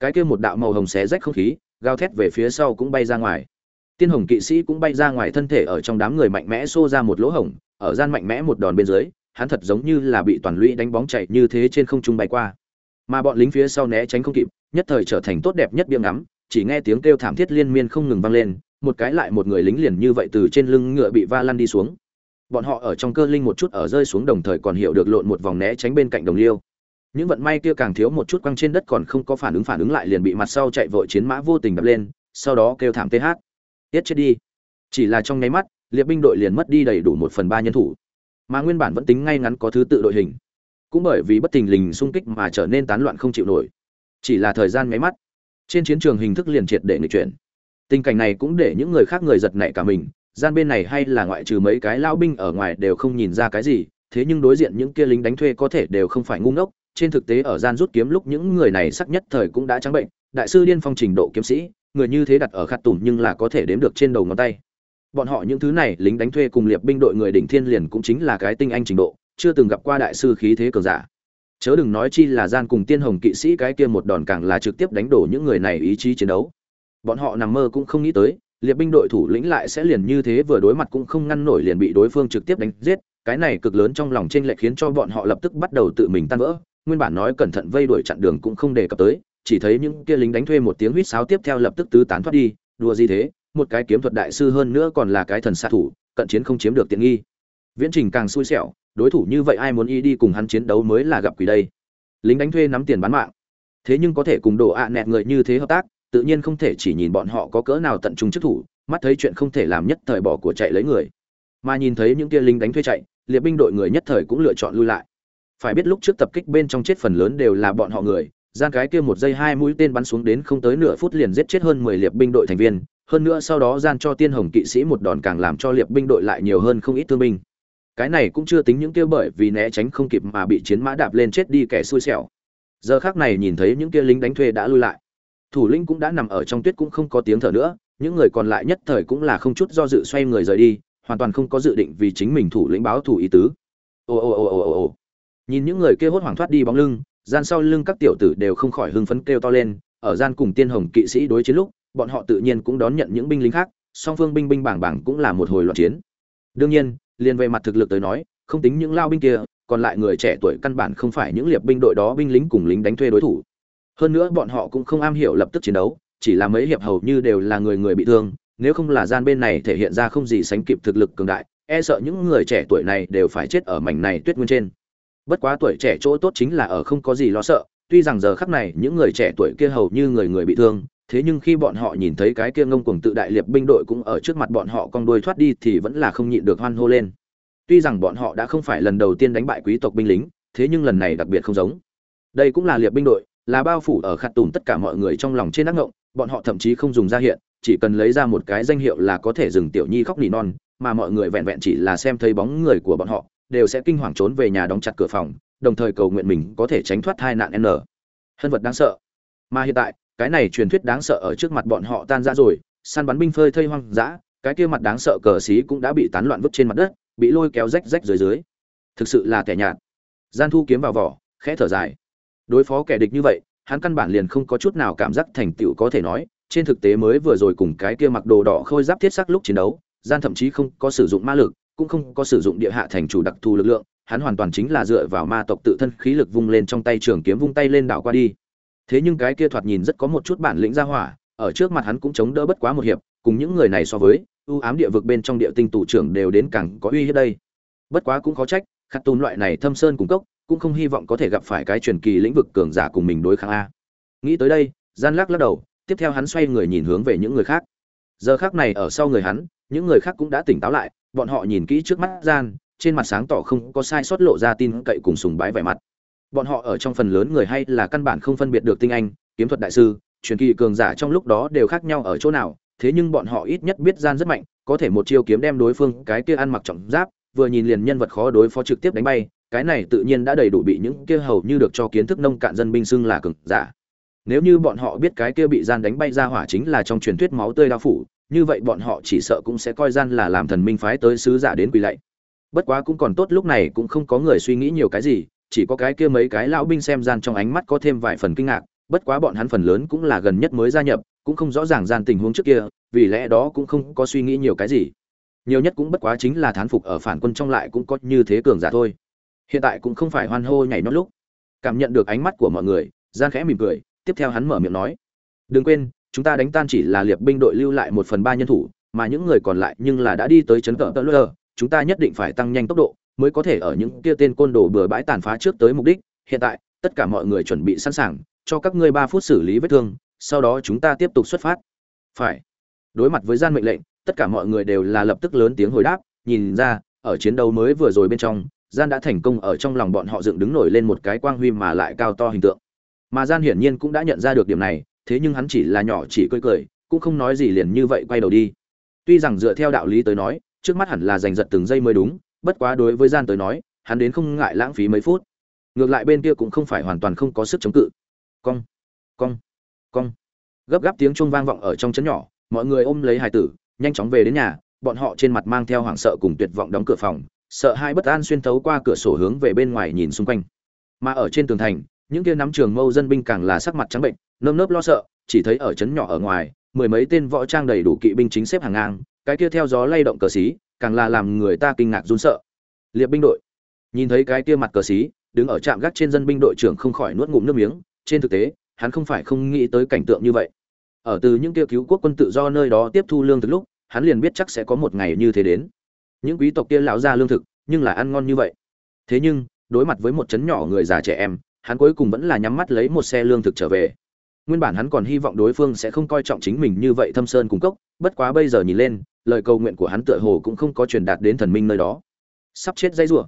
cái kia một đạo màu hồng xé rách không khí, gào thét về phía sau cũng bay ra ngoài. Tiên hồng kỵ sĩ cũng bay ra ngoài thân thể ở trong đám người mạnh mẽ xô ra một lỗ hổng, ở gian mạnh mẽ một đòn bên dưới, hắn thật giống như là bị toàn lũy đánh bóng chạy như thế trên không trung bay qua mà bọn lính phía sau né tránh không kịp, nhất thời trở thành tốt đẹp nhất biếng ngắm, chỉ nghe tiếng kêu thảm thiết liên miên không ngừng vang lên, một cái lại một người lính liền như vậy từ trên lưng ngựa bị va lăn đi xuống. Bọn họ ở trong cơ linh một chút ở rơi xuống đồng thời còn hiểu được lộn một vòng né tránh bên cạnh đồng liêu. Những vận may kia càng thiếu một chút quăng trên đất còn không có phản ứng phản ứng lại liền bị mặt sau chạy vội chiến mã vô tình đập lên, sau đó kêu thảm th tiết chết đi. Chỉ là trong nháy mắt, liệt binh đội liền mất đi đầy đủ một phần ba nhân thủ. Mà nguyên bản vẫn tính ngay ngắn có thứ tự đội hình cũng bởi vì bất thình lình xung kích mà trở nên tán loạn không chịu nổi. Chỉ là thời gian mấy mắt, trên chiến trường hình thức liền triệt để nghịch chuyển. Tình cảnh này cũng để những người khác người giật nảy cả mình, gian bên này hay là ngoại trừ mấy cái lão binh ở ngoài đều không nhìn ra cái gì, thế nhưng đối diện những kia lính đánh thuê có thể đều không phải ngu ngốc, trên thực tế ở gian rút kiếm lúc những người này sắc nhất thời cũng đã trắng bệnh, đại sư điên phong trình độ kiếm sĩ, người như thế đặt ở khát tủm nhưng là có thể đếm được trên đầu ngón tay. Bọn họ những thứ này, lính đánh thuê cùng liệp binh đội người đỉnh thiên liền cũng chính là cái tinh anh trình độ chưa từng gặp qua đại sư khí thế cường giả. Chớ đừng nói chi là gian cùng tiên hồng kỵ sĩ cái kia một đòn càng là trực tiếp đánh đổ những người này ý chí chiến đấu. Bọn họ nằm mơ cũng không nghĩ tới, liệt binh đội thủ lĩnh lại sẽ liền như thế vừa đối mặt cũng không ngăn nổi liền bị đối phương trực tiếp đánh giết. Cái này cực lớn trong lòng trên lệ khiến cho bọn họ lập tức bắt đầu tự mình tan vỡ. Nguyên bản nói cẩn thận vây đuổi chặn đường cũng không đề cập tới, chỉ thấy những kia lính đánh thuê một tiếng huýt sáo tiếp theo lập tức tứ tán thoát đi. Đùa gì thế? Một cái kiếm thuật đại sư hơn nữa còn là cái thần xạ thủ, cận chiến không chiếm được tiện nghi. Viễn trình càng xui xẻo đối thủ như vậy ai muốn y đi cùng hắn chiến đấu mới là gặp quỷ đây. Lính đánh thuê nắm tiền bán mạng. Thế nhưng có thể cùng đồ ạ nẹt người như thế hợp tác, tự nhiên không thể chỉ nhìn bọn họ có cỡ nào tận trung chức thủ, mắt thấy chuyện không thể làm nhất thời bỏ của chạy lấy người. Mà nhìn thấy những kia lính đánh thuê chạy, liệt binh đội người nhất thời cũng lựa chọn lui lại. Phải biết lúc trước tập kích bên trong chết phần lớn đều là bọn họ người, gian cái kia một giây hai mũi tên bắn xuống đến không tới nửa phút liền giết chết hơn mười liệp binh đội thành viên, hơn nữa sau đó gian cho tiên hồng kỵ sĩ một đòn càng làm cho liệp binh đội lại nhiều hơn không ít thương binh cái này cũng chưa tính những kia bởi vì né tránh không kịp mà bị chiến mã đạp lên chết đi kẻ xui xẻo. Giờ khác này nhìn thấy những kia lính đánh thuê đã lui lại. Thủ lĩnh cũng đã nằm ở trong tuyết cũng không có tiếng thở nữa, những người còn lại nhất thời cũng là không chút do dự xoay người rời đi, hoàn toàn không có dự định vì chính mình thủ lĩnh báo thủ ý tứ. Ồ ồ ồ ồ ồ nhìn những người kia hốt hoảng thoát đi bóng lưng, gian sau lưng các tiểu tử đều không khỏi hưng phấn kêu to lên, ở gian cùng tiên hồng kỵ sĩ đối chiến lúc, bọn họ tự nhiên cũng đón nhận những binh lính khác, song phương binh binh bảng bảng cũng là một hồi loạn chiến. Đương nhiên liền về mặt thực lực tới nói, không tính những lao binh kia, còn lại người trẻ tuổi căn bản không phải những liệp binh đội đó binh lính cùng lính đánh thuê đối thủ. Hơn nữa bọn họ cũng không am hiểu lập tức chiến đấu, chỉ là mấy hiệp hầu như đều là người người bị thương, nếu không là gian bên này thể hiện ra không gì sánh kịp thực lực cường đại e sợ những người trẻ tuổi này đều phải chết ở mảnh này tuyết nguyên trên. Bất quá tuổi trẻ chỗ tốt chính là ở không có gì lo sợ, tuy rằng giờ khắc này những người trẻ tuổi kia hầu như người người bị thương thế nhưng khi bọn họ nhìn thấy cái kia ngông cuồng tự đại liệt binh đội cũng ở trước mặt bọn họ con đuôi thoát đi thì vẫn là không nhịn được hoan hô lên. Tuy rằng bọn họ đã không phải lần đầu tiên đánh bại quý tộc binh lính, thế nhưng lần này đặc biệt không giống. Đây cũng là liệt binh đội, là bao phủ ở khát tùm tất cả mọi người trong lòng trên ác ngộng, bọn họ thậm chí không dùng ra hiện, chỉ cần lấy ra một cái danh hiệu là có thể dừng tiểu nhi khóc nỉ non, mà mọi người vẹn vẹn chỉ là xem thấy bóng người của bọn họ, đều sẽ kinh hoàng trốn về nhà đóng chặt cửa phòng, đồng thời cầu nguyện mình có thể tránh thoát tai nạn n. Hân vật đáng sợ. Mà hiện tại cái này truyền thuyết đáng sợ ở trước mặt bọn họ tan ra rồi, săn bắn binh phơi thây hoang dã, cái kia mặt đáng sợ cờ xí cũng đã bị tán loạn vứt trên mặt đất, bị lôi kéo rách rách dưới dưới. Thực sự là kẻ nhạt. Gian thu kiếm vào vỏ, khẽ thở dài. Đối phó kẻ địch như vậy, hắn căn bản liền không có chút nào cảm giác thành tựu có thể nói, trên thực tế mới vừa rồi cùng cái kia mặc đồ đỏ khôi giáp thiết sắc lúc chiến đấu, gian thậm chí không có sử dụng ma lực, cũng không có sử dụng địa hạ thành chủ đặc thù lực lượng, hắn hoàn toàn chính là dựa vào ma tộc tự thân khí lực vung lên trong tay trường kiếm vung tay lên đảo qua đi thế nhưng cái kia thoạt nhìn rất có một chút bản lĩnh ra hỏa, ở trước mặt hắn cũng chống đỡ bất quá một hiệp, cùng những người này so với, ưu ám địa vực bên trong địa tinh tụ trưởng đều đến càng có uy hiếp đây. Bất quá cũng khó trách khắc tùn loại này thâm sơn cung cốc cũng không hy vọng có thể gặp phải cái truyền kỳ lĩnh vực cường giả cùng mình đối kháng a. Nghĩ tới đây, gian lắc lắc đầu, tiếp theo hắn xoay người nhìn hướng về những người khác. Giờ khác này ở sau người hắn, những người khác cũng đã tỉnh táo lại, bọn họ nhìn kỹ trước mắt gian, trên mặt sáng tỏ không có sai sót lộ ra tin cậy cùng sùng bái vẻ mặt bọn họ ở trong phần lớn người hay là căn bản không phân biệt được tinh anh, kiếm thuật đại sư, truyền kỳ cường giả trong lúc đó đều khác nhau ở chỗ nào, thế nhưng bọn họ ít nhất biết gian rất mạnh, có thể một chiêu kiếm đem đối phương, cái kia ăn mặc trọng giáp, vừa nhìn liền nhân vật khó đối phó trực tiếp đánh bay, cái này tự nhiên đã đầy đủ bị những kia hầu như được cho kiến thức nông cạn dân binh xưng là cường giả. Nếu như bọn họ biết cái kia bị gian đánh bay ra hỏa chính là trong truyền thuyết máu tươi đao phủ, như vậy bọn họ chỉ sợ cũng sẽ coi gian là làm thần minh phái tới sứ giả đến quỳ lạy. Bất quá cũng còn tốt lúc này cũng không có người suy nghĩ nhiều cái gì chỉ có cái kia mấy cái lão binh xem gian trong ánh mắt có thêm vài phần kinh ngạc, bất quá bọn hắn phần lớn cũng là gần nhất mới gia nhập, cũng không rõ ràng gian tình huống trước kia, vì lẽ đó cũng không có suy nghĩ nhiều cái gì. Nhiều nhất cũng bất quá chính là thán phục ở phản quân trong lại cũng có như thế cường giả thôi. Hiện tại cũng không phải hoan hô nhảy nhót lúc. Cảm nhận được ánh mắt của mọi người gian khẽ mỉm cười, tiếp theo hắn mở miệng nói. Đừng quên, chúng ta đánh tan chỉ là liệp binh đội lưu lại một phần ba nhân thủ, mà những người còn lại nhưng là đã đi tới trấn tợ tơ lơ, chúng ta nhất định phải tăng nhanh tốc độ mới có thể ở những kia tên côn đồ bừa bãi tàn phá trước tới mục đích. Hiện tại, tất cả mọi người chuẩn bị sẵn sàng, cho các ngươi ba phút xử lý vết thương, sau đó chúng ta tiếp tục xuất phát. Phải. Đối mặt với gian mệnh lệnh, tất cả mọi người đều là lập tức lớn tiếng hồi đáp, nhìn ra, ở chiến đấu mới vừa rồi bên trong, gian đã thành công ở trong lòng bọn họ dựng đứng nổi lên một cái quang huy mà lại cao to hình tượng. Mà gian hiển nhiên cũng đã nhận ra được điểm này, thế nhưng hắn chỉ là nhỏ chỉ cười cười, cũng không nói gì liền như vậy quay đầu đi. Tuy rằng dựa theo đạo lý tới nói, trước mắt hẳn là giành giật từng giây mới đúng bất quá đối với gian tới nói, hắn đến không ngại lãng phí mấy phút. Ngược lại bên kia cũng không phải hoàn toàn không có sức chống cự. Cong cong cong. Gấp gáp tiếng chuông vang vọng ở trong chấn nhỏ, mọi người ôm lấy hài tử, nhanh chóng về đến nhà, bọn họ trên mặt mang theo hoảng sợ cùng tuyệt vọng đóng cửa phòng, sợ hai bất an xuyên thấu qua cửa sổ hướng về bên ngoài nhìn xung quanh. Mà ở trên tường thành, những kia nắm trường mâu dân binh càng là sắc mặt trắng bệnh, nơm nớp lo sợ, chỉ thấy ở trấn nhỏ ở ngoài, mười mấy tên võ trang đầy đủ kỵ binh chính xếp hàng ngang, cái kia theo gió lay động cờ xí càng là làm người ta kinh ngạc run sợ. Liệt binh đội. Nhìn thấy cái kia mặt cờ xí, đứng ở trạm gác trên dân binh đội trưởng không khỏi nuốt ngụm nước miếng. Trên thực tế, hắn không phải không nghĩ tới cảnh tượng như vậy. Ở từ những kia cứu quốc quân tự do nơi đó tiếp thu lương thực lúc, hắn liền biết chắc sẽ có một ngày như thế đến. Những quý tộc kia lão ra lương thực, nhưng là ăn ngon như vậy. Thế nhưng, đối mặt với một chấn nhỏ người già trẻ em, hắn cuối cùng vẫn là nhắm mắt lấy một xe lương thực trở về. Nguyên bản hắn còn hy vọng đối phương sẽ không coi trọng chính mình như vậy thâm sơn cung cốc, bất quá bây giờ nhìn lên lời cầu nguyện của hắn tựa hồ cũng không có truyền đạt đến thần minh nơi đó. Sắp chết dây rủa.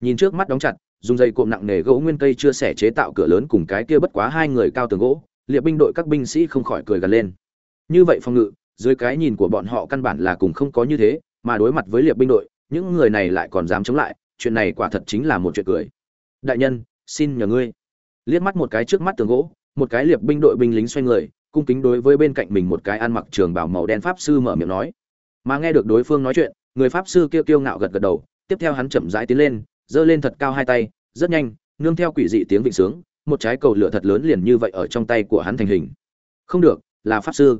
Nhìn trước mắt đóng chặt, dùng dây cộm nặng nề gỗ nguyên cây chưa xẻ chế tạo cửa lớn cùng cái kia bất quá hai người cao tường gỗ, liệp binh đội các binh sĩ không khỏi cười gần lên. Như vậy phòng ngự, dưới cái nhìn của bọn họ căn bản là cùng không có như thế, mà đối mặt với liệp binh đội, những người này lại còn dám chống lại, chuyện này quả thật chính là một chuyện cười. Đại nhân, xin nhờ ngươi. Liếc mắt một cái trước mắt tường gỗ, một cái liệp binh đội binh lính xoay người, cung kính đối với bên cạnh mình một cái ăn mặc trường bảo màu đen pháp sư mở miệng nói mà nghe được đối phương nói chuyện, người pháp sư kêu kiêu ngạo gật gật đầu, tiếp theo hắn chậm rãi tiến lên, giơ lên thật cao hai tay, rất nhanh, nương theo quỷ dị tiếng vịnh sướng, một trái cầu lửa thật lớn liền như vậy ở trong tay của hắn thành hình. Không được, là pháp sư.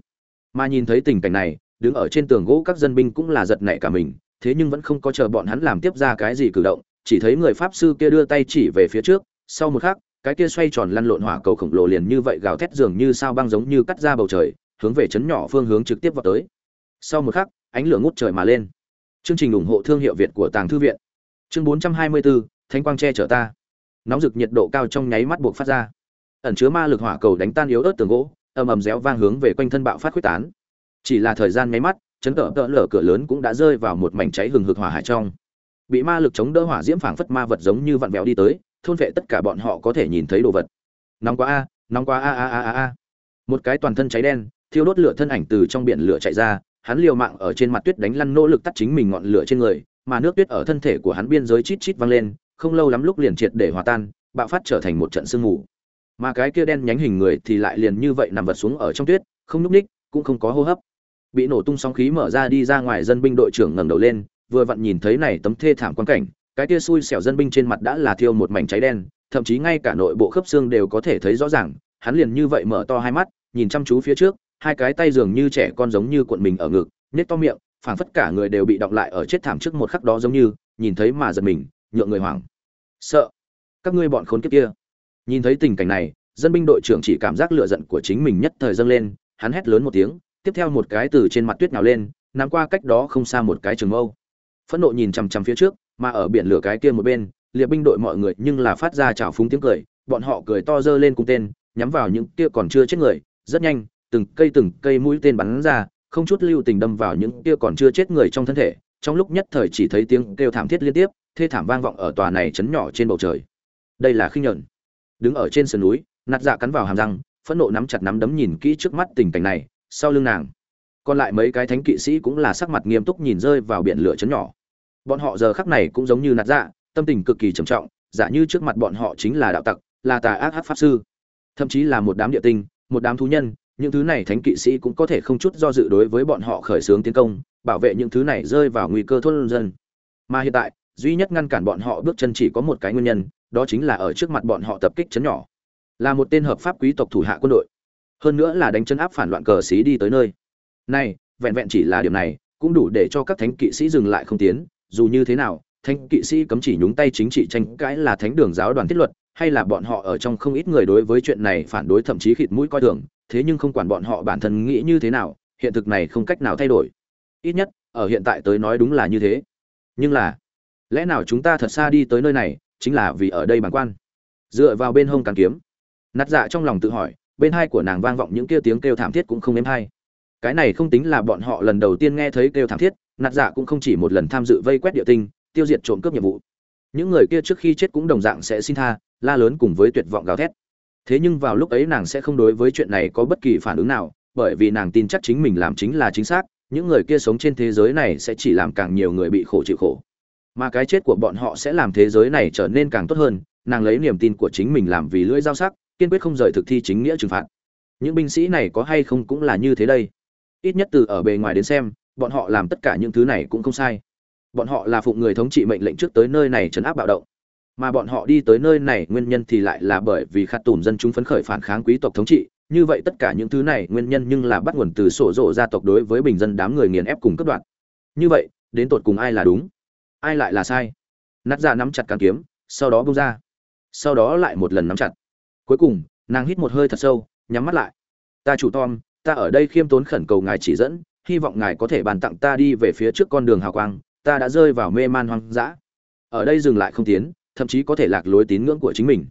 Mà nhìn thấy tình cảnh này, đứng ở trên tường gỗ các dân binh cũng là giật nảy cả mình, thế nhưng vẫn không có chờ bọn hắn làm tiếp ra cái gì cử động, chỉ thấy người pháp sư kia đưa tay chỉ về phía trước, sau một khắc, cái kia xoay tròn lăn lộn hỏa cầu khổng lồ liền như vậy gào thét dường như sao băng giống như cắt ra bầu trời, hướng về chấn nhỏ phương hướng trực tiếp vào tới. Sau một khắc ánh lửa ngút trời mà lên. Chương trình ủng hộ thương hiệu việt của tàng thư viện. Chương 424, thánh quang che chở ta. Nóng rực nhiệt độ cao trong nháy mắt buộc phát ra. Ẩn chứa ma lực hỏa cầu đánh tan yếu ớt tường gỗ ầm ầm réo vang hướng về quanh thân bạo phát khuyết tán. Chỉ là thời gian nháy mắt chấn cỡ tợ lở cửa lớn cũng đã rơi vào một mảnh cháy hừng hực hỏa hải trong. Bị ma lực chống đỡ hỏa diễm phảng phất ma vật giống như vặn vẹo đi tới thôn vệ tất cả bọn họ có thể nhìn thấy đồ vật. Nóng quá a nóng quá a a a a a. Một cái toàn thân cháy đen thiêu đốt lửa thân ảnh từ trong biển lửa chạy ra hắn liều mạng ở trên mặt tuyết đánh lăn nỗ lực tắt chính mình ngọn lửa trên người, mà nước tuyết ở thân thể của hắn biên giới chít chít vang lên, không lâu lắm lúc liền triệt để hòa tan, bạo phát trở thành một trận sương mù. Mà cái kia đen nhánh hình người thì lại liền như vậy nằm vật xuống ở trong tuyết, không nhúc ních, cũng không có hô hấp. Bị nổ tung sóng khí mở ra đi ra ngoài dân binh đội trưởng ngẩng đầu lên, vừa vặn nhìn thấy này tấm thê thảm quan cảnh, cái kia xui xẻo dân binh trên mặt đã là thiêu một mảnh cháy đen, thậm chí ngay cả nội bộ khớp xương đều có thể thấy rõ ràng, hắn liền như vậy mở to hai mắt, nhìn chăm chú phía trước hai cái tay dường như trẻ con giống như cuộn mình ở ngực nhét to miệng, phảng phất cả người đều bị động lại ở chết thảm trước một khắc đó giống như, nhìn thấy mà giật mình, nhượng người hoảng. Sợ. Các ngươi bọn khốn kiếp kia. Nhìn thấy tình cảnh này, dân binh đội trưởng chỉ cảm giác lựa giận của chính mình nhất thời dâng lên, hắn hét lớn một tiếng, tiếp theo một cái từ trên mặt tuyết nào lên nắm qua cách đó không xa một cái trường mâu. Phẫn nộ nhìn chằm chằm phía trước, mà ở biển lửa cái kia một bên liệt binh đội mọi người nhưng là phát ra trào phúng tiếng cười, bọn họ cười to dơ lên cùng tên, nhắm vào những kia còn chưa chết người, rất nhanh từng cây từng cây mũi tên bắn ra, không chút lưu tình đâm vào những kia còn chưa chết người trong thân thể, trong lúc nhất thời chỉ thấy tiếng kêu thảm thiết liên tiếp, thê thảm vang vọng ở tòa này chấn nhỏ trên bầu trời. Đây là khinh nhẫn đứng ở trên sườn núi, nạt dạ cắn vào hàm răng, phẫn nộ nắm chặt nắm đấm nhìn kỹ trước mắt tình cảnh này, sau lưng nàng. Còn lại mấy cái thánh kỵ sĩ cũng là sắc mặt nghiêm túc nhìn rơi vào biển lửa chấn nhỏ. Bọn họ giờ khắc này cũng giống như nạt dạ tâm tình cực kỳ trầm trọng, giả như trước mặt bọn họ chính là đạo tặc, là tà ác hắc pháp sư. Thậm chí là một đám địa tinh, một đám thú nhân những thứ này thánh kỵ sĩ cũng có thể không chút do dự đối với bọn họ khởi xướng tiến công, bảo vệ những thứ này rơi vào nguy cơ thôn dân. Mà hiện tại, duy nhất ngăn cản bọn họ bước chân chỉ có một cái nguyên nhân, đó chính là ở trước mặt bọn họ tập kích chấn nhỏ. Là một tên hợp pháp quý tộc thủ hạ quân đội. Hơn nữa là đánh chân áp phản loạn cờ xí đi tới nơi. Này, vẹn vẹn chỉ là điều này, cũng đủ để cho các thánh kỵ sĩ dừng lại không tiến. Dù như thế nào, thánh kỵ sĩ cấm chỉ nhúng tay chính trị tranh cãi là thánh đường giáo đoàn thiết luật, hay là bọn họ ở trong không ít người đối với chuyện này phản đối thậm chí khịt mũi coi thường thế nhưng không quản bọn họ bản thân nghĩ như thế nào, hiện thực này không cách nào thay đổi. Ít nhất, ở hiện tại tới nói đúng là như thế. Nhưng là, lẽ nào chúng ta thật xa đi tới nơi này, chính là vì ở đây bản quan? Dựa vào bên hông càng kiếm. Nát dạ trong lòng tự hỏi, bên hai của nàng vang vọng những kia tiếng kêu thảm thiết cũng không êm hay. Cái này không tính là bọn họ lần đầu tiên nghe thấy kêu thảm thiết, nạt dạ cũng không chỉ một lần tham dự vây quét địa tinh, tiêu diệt trộm cướp nhiệm vụ. Những người kia trước khi chết cũng đồng dạng sẽ xin tha, la lớn cùng với tuyệt vọng gào thét thế nhưng vào lúc ấy nàng sẽ không đối với chuyện này có bất kỳ phản ứng nào, bởi vì nàng tin chắc chính mình làm chính là chính xác, những người kia sống trên thế giới này sẽ chỉ làm càng nhiều người bị khổ chịu khổ. Mà cái chết của bọn họ sẽ làm thế giới này trở nên càng tốt hơn, nàng lấy niềm tin của chính mình làm vì lưỡi dao sắc, kiên quyết không rời thực thi chính nghĩa trừng phạt. Những binh sĩ này có hay không cũng là như thế đây. Ít nhất từ ở bề ngoài đến xem, bọn họ làm tất cả những thứ này cũng không sai. Bọn họ là phụng người thống trị mệnh lệnh trước tới nơi này chấn áp bạo động mà bọn họ đi tới nơi này nguyên nhân thì lại là bởi vì khát tùn dân chúng phấn khởi phản kháng quý tộc thống trị. Như vậy tất cả những thứ này nguyên nhân nhưng là bắt nguồn từ sổ rộ gia tộc đối với bình dân đám người nghiền ép cùng cấp đoạn như vậy, đến tột cùng ai là đúng? Ai lại là sai? Nát ra nắm chặt càng kiếm, sau đó bông ra. Sau đó lại một lần nắm chặt. Cuối cùng, nàng hít một hơi thật sâu, nhắm mắt lại. Ta chủ tom, ta ở đây khiêm tốn khẩn cầu ngài chỉ dẫn, hy vọng ngài có thể bàn tặng ta đi về phía trước con đường hào quang, ta đã rơi vào mê man hoang dã. Ở đây dừng lại không tiến thậm chí có thể lạc lối tín ngưỡng của chính mình.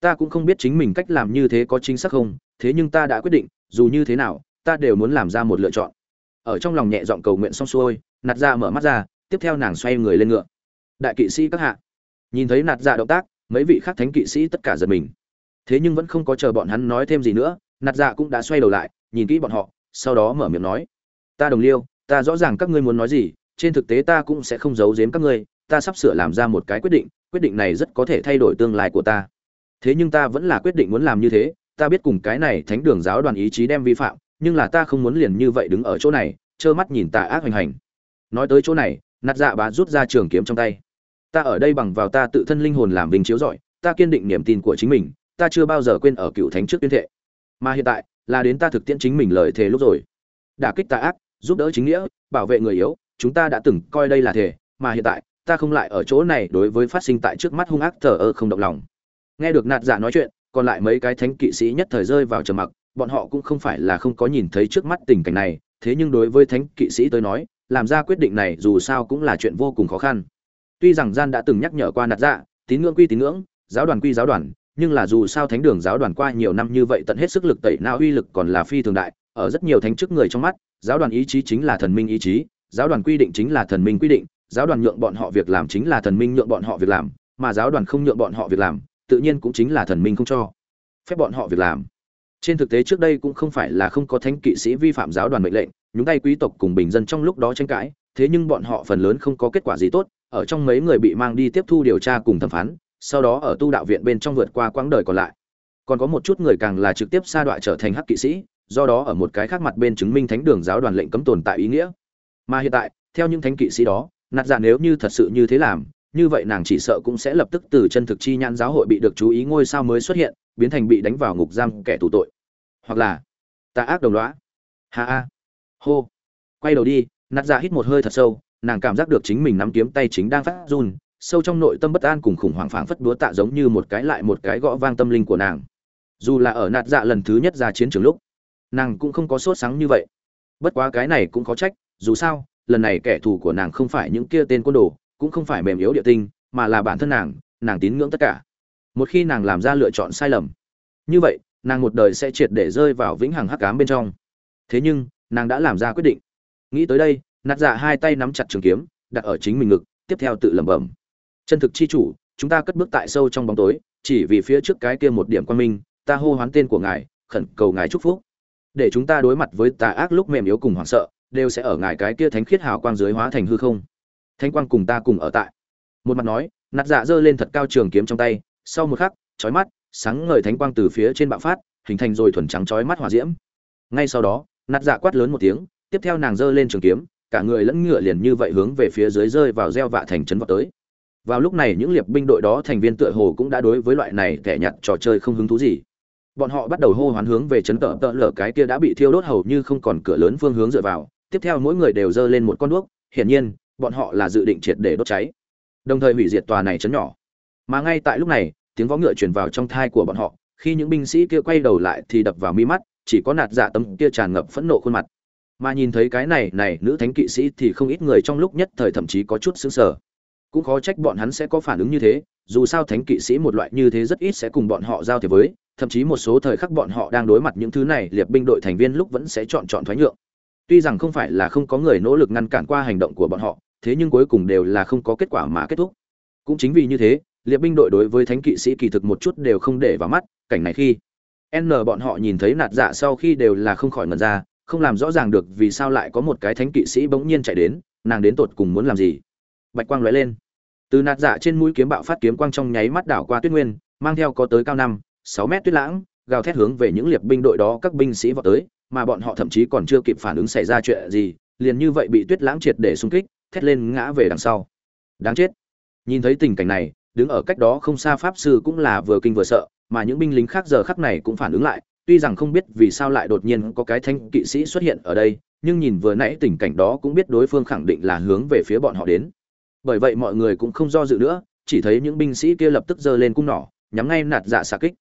Ta cũng không biết chính mình cách làm như thế có chính xác không, thế nhưng ta đã quyết định, dù như thế nào, ta đều muốn làm ra một lựa chọn. Ở trong lòng nhẹ giọng cầu nguyện xong xuôi, nạt dạ mở mắt ra, tiếp theo nàng xoay người lên ngựa. Đại kỵ sĩ các hạ. Nhìn thấy nạt dạ động tác, mấy vị khác thánh kỵ sĩ tất cả giật mình. Thế nhưng vẫn không có chờ bọn hắn nói thêm gì nữa, nạt dạ cũng đã xoay đầu lại, nhìn kỹ bọn họ, sau đó mở miệng nói. Ta đồng liêu, ta rõ ràng các ngươi muốn nói gì, trên thực tế ta cũng sẽ không giấu giếm các ngươi, ta sắp sửa làm ra một cái quyết định quyết định này rất có thể thay đổi tương lai của ta. Thế nhưng ta vẫn là quyết định muốn làm như thế, ta biết cùng cái này thánh đường giáo đoàn ý chí đem vi phạm, nhưng là ta không muốn liền như vậy đứng ở chỗ này, trơ mắt nhìn tà ác hoành hành. Nói tới chỗ này, nạt dạ bá rút ra trường kiếm trong tay. Ta ở đây bằng vào ta tự thân linh hồn làm vinh chiếu giỏi ta kiên định niềm tin của chính mình, ta chưa bao giờ quên ở cựu thánh trước tuyên thệ. Mà hiện tại, là đến ta thực tiễn chính mình lời thề lúc rồi. Đả kích tà ác, giúp đỡ chính nghĩa, bảo vệ người yếu, chúng ta đã từng coi đây là thể mà hiện tại ta không lại ở chỗ này đối với phát sinh tại trước mắt hung ác thờ ơ không động lòng. Nghe được nạt dạ nói chuyện, còn lại mấy cái thánh kỵ sĩ nhất thời rơi vào trầm mặc, bọn họ cũng không phải là không có nhìn thấy trước mắt tình cảnh này, thế nhưng đối với thánh kỵ sĩ tới nói, làm ra quyết định này dù sao cũng là chuyện vô cùng khó khăn. Tuy rằng gian đã từng nhắc nhở qua nạt dạ tín ngưỡng quy tín ngưỡng, giáo đoàn quy giáo đoàn, nhưng là dù sao thánh đường giáo đoàn qua nhiều năm như vậy tận hết sức lực tẩy não uy lực còn là phi thường đại, ở rất nhiều thánh chức người trong mắt, giáo đoàn ý chí chính là thần minh ý chí, giáo đoàn quy định chính là thần minh quy định giáo đoàn nhượng bọn họ việc làm chính là thần minh nhượng bọn họ việc làm, mà giáo đoàn không nhượng bọn họ việc làm, tự nhiên cũng chính là thần minh không cho phép bọn họ việc làm. Trên thực tế trước đây cũng không phải là không có thánh kỵ sĩ vi phạm giáo đoàn mệnh lệnh, nhúng tay quý tộc cùng bình dân trong lúc đó tranh cãi, thế nhưng bọn họ phần lớn không có kết quả gì tốt, ở trong mấy người bị mang đi tiếp thu điều tra cùng thẩm phán, sau đó ở tu đạo viện bên trong vượt qua quãng đời còn lại. Còn có một chút người càng là trực tiếp sa đọa trở thành hắc kỵ sĩ, do đó ở một cái khác mặt bên chứng minh thánh đường giáo đoàn lệnh cấm tồn tại ý nghĩa. Mà hiện tại, theo những thánh kỵ sĩ đó nạt dạ nếu như thật sự như thế làm, như vậy nàng chỉ sợ cũng sẽ lập tức từ chân thực chi nhãn giáo hội bị được chú ý ngôi sao mới xuất hiện, biến thành bị đánh vào ngục giam kẻ tù tội. Hoặc là, tà ác đồng loá ha a hô. Quay đầu đi, nạt dạ hít một hơi thật sâu, nàng cảm giác được chính mình nắm kiếm tay chính đang phát run, sâu trong nội tâm bất an cùng khủng hoảng phảng phất đúa tạ giống như một cái lại một cái gõ vang tâm linh của nàng. Dù là ở nạt dạ lần thứ nhất ra chiến trường lúc, nàng cũng không có sốt sáng như vậy. Bất quá cái này cũng có trách, dù sao lần này kẻ thù của nàng không phải những kia tên côn đồ, cũng không phải mềm yếu địa tinh, mà là bản thân nàng nàng tín ngưỡng tất cả. Một khi nàng làm ra lựa chọn sai lầm, như vậy, nàng một đời sẽ triệt để rơi vào vĩnh hằng hắc cám bên trong. Thế nhưng, nàng đã làm ra quyết định. Nghĩ tới đây, nạt dạ hai tay nắm chặt trường kiếm, đặt ở chính mình ngực, tiếp theo tự lẩm bẩm. Chân thực chi chủ, chúng ta cất bước tại sâu trong bóng tối, chỉ vì phía trước cái kia một điểm quan minh, ta hô hoán tên của ngài, khẩn cầu ngài chúc phúc. Để chúng ta đối mặt với tà ác lúc mềm yếu cùng hoảng sợ đều sẽ ở ngài cái kia thánh khiết hào quang dưới hóa thành hư không. Thánh quang cùng ta cùng ở tại. Một mặt nói, nạt dạ giơ lên thật cao trường kiếm trong tay, sau một khắc, chói mắt, sáng ngời thánh quang từ phía trên bạo phát, hình thành rồi thuần trắng chói mắt hỏa diễm. Ngay sau đó, nạt dạ quát lớn một tiếng, tiếp theo nàng giơ lên trường kiếm, cả người lẫn ngựa liền như vậy hướng về phía dưới rơi vào gieo vạ thành trấn vào tới. Vào lúc này những liệp binh đội đó thành viên tựa hồ cũng đã đối với loại này kẻ nhặt trò chơi không hứng thú gì. Bọn họ bắt đầu hô hoán hướng về chấn tợ tợ lở cái kia đã bị thiêu đốt hầu như không còn cửa lớn phương hướng dựa vào tiếp theo mỗi người đều giơ lên một con đuốc, hiển nhiên, bọn họ là dự định triệt để đốt cháy. Đồng thời hủy diệt tòa này chấn nhỏ. Mà ngay tại lúc này, tiếng vó ngựa truyền vào trong thai của bọn họ, khi những binh sĩ kia quay đầu lại thì đập vào mi mắt, chỉ có nạt dạ tấm kia tràn ngập phẫn nộ khuôn mặt. Mà nhìn thấy cái này này, nữ thánh kỵ sĩ thì không ít người trong lúc nhất thời thậm chí có chút sững sờ. Cũng khó trách bọn hắn sẽ có phản ứng như thế, dù sao thánh kỵ sĩ một loại như thế rất ít sẽ cùng bọn họ giao thiệp với, thậm chí một số thời khắc bọn họ đang đối mặt những thứ này, liệp binh đội thành viên lúc vẫn sẽ chọn chọn thoái nhượng tuy rằng không phải là không có người nỗ lực ngăn cản qua hành động của bọn họ, thế nhưng cuối cùng đều là không có kết quả mà kết thúc. Cũng chính vì như thế, liệp binh đội đối với thánh kỵ sĩ kỳ thực một chút đều không để vào mắt, cảnh này khi n bọn họ nhìn thấy nạt dạ sau khi đều là không khỏi ngần ra, không làm rõ ràng được vì sao lại có một cái thánh kỵ sĩ bỗng nhiên chạy đến, nàng đến tột cùng muốn làm gì. Bạch quang lóe lên. Từ nạt dạ trên mũi kiếm bạo phát kiếm quang trong nháy mắt đảo qua tuyết nguyên, mang theo có tới cao năm, sáu mét tuyết lãng, gào thét hướng về những liệp binh đội đó các binh sĩ vào tới mà bọn họ thậm chí còn chưa kịp phản ứng xảy ra chuyện gì, liền như vậy bị tuyết lãng triệt để xung kích, thét lên ngã về đằng sau. Đáng chết. Nhìn thấy tình cảnh này, đứng ở cách đó không xa pháp sư cũng là vừa kinh vừa sợ, mà những binh lính khác giờ khắc này cũng phản ứng lại, tuy rằng không biết vì sao lại đột nhiên có cái thanh kỵ sĩ xuất hiện ở đây, nhưng nhìn vừa nãy tình cảnh đó cũng biết đối phương khẳng định là hướng về phía bọn họ đến. Bởi vậy mọi người cũng không do dự nữa, chỉ thấy những binh sĩ kia lập tức giơ lên cung nỏ, nhắm ngay nạt dạ xạ kích.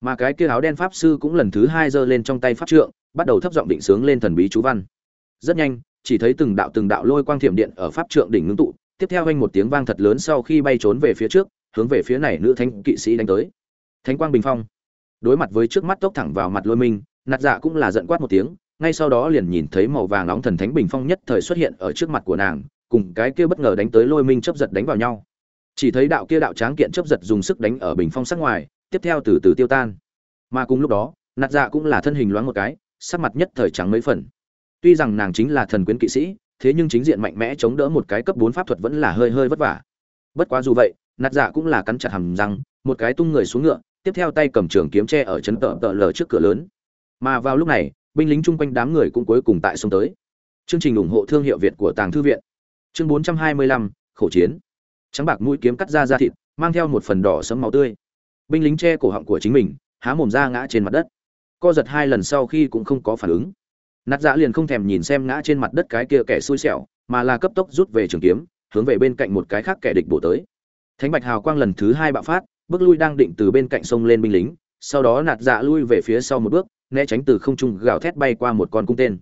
Mà cái kia áo đen pháp sư cũng lần thứ hai giơ lên trong tay pháp trượng bắt đầu thấp giọng định sướng lên thần bí chú văn. Rất nhanh, chỉ thấy từng đạo từng đạo lôi quang thiểm điện ở pháp trượng đỉnh ngưng tụ, tiếp theo anh một tiếng vang thật lớn sau khi bay trốn về phía trước, hướng về phía này nữ thánh kỵ sĩ đánh tới. Thánh quang bình phong. Đối mặt với trước mắt tốc thẳng vào mặt lôi minh, nạt dạ cũng là giận quát một tiếng, ngay sau đó liền nhìn thấy màu vàng nóng thần thánh bình phong nhất thời xuất hiện ở trước mặt của nàng, cùng cái kia bất ngờ đánh tới lôi minh chấp giật đánh vào nhau. Chỉ thấy đạo kia đạo tráng kiện chấp giật dùng sức đánh ở bình phong sắc ngoài, tiếp theo từ từ tiêu tan. Mà cùng lúc đó, nạt dạ cũng là thân hình loáng một cái sắc mặt nhất thời trắng mấy phần. Tuy rằng nàng chính là thần quyến kỵ sĩ thế nhưng chính diện mạnh mẽ chống đỡ một cái cấp bốn pháp thuật vẫn là hơi hơi vất vả. Bất quá dù vậy nạt dạ cũng là cắn chặt hầm răng một cái tung người xuống ngựa tiếp theo tay cầm trường kiếm tre ở chân tợ tợ lờ trước cửa lớn. Mà vào lúc này binh lính chung quanh đám người cũng cuối cùng tại sông tới. Chương trình ủng hộ thương hiệu việt của tàng thư viện. Chương 425, khẩu chiến. Trắng bạc mũi kiếm cắt ra da thịt mang theo một phần đỏ sẫm máu tươi. Binh lính che cổ họng của chính mình há mồm ra ngã trên mặt đất co giật hai lần sau khi cũng không có phản ứng. Nạt dạ liền không thèm nhìn xem ngã trên mặt đất cái kia kẻ xui xẻo, mà là cấp tốc rút về trường kiếm, hướng về bên cạnh một cái khác kẻ địch bổ tới. Thánh bạch hào quang lần thứ hai bạo phát, bước lui đang định từ bên cạnh sông lên binh lính, sau đó nạt dạ lui về phía sau một bước, né tránh từ không trung gào thét bay qua một con cung tên.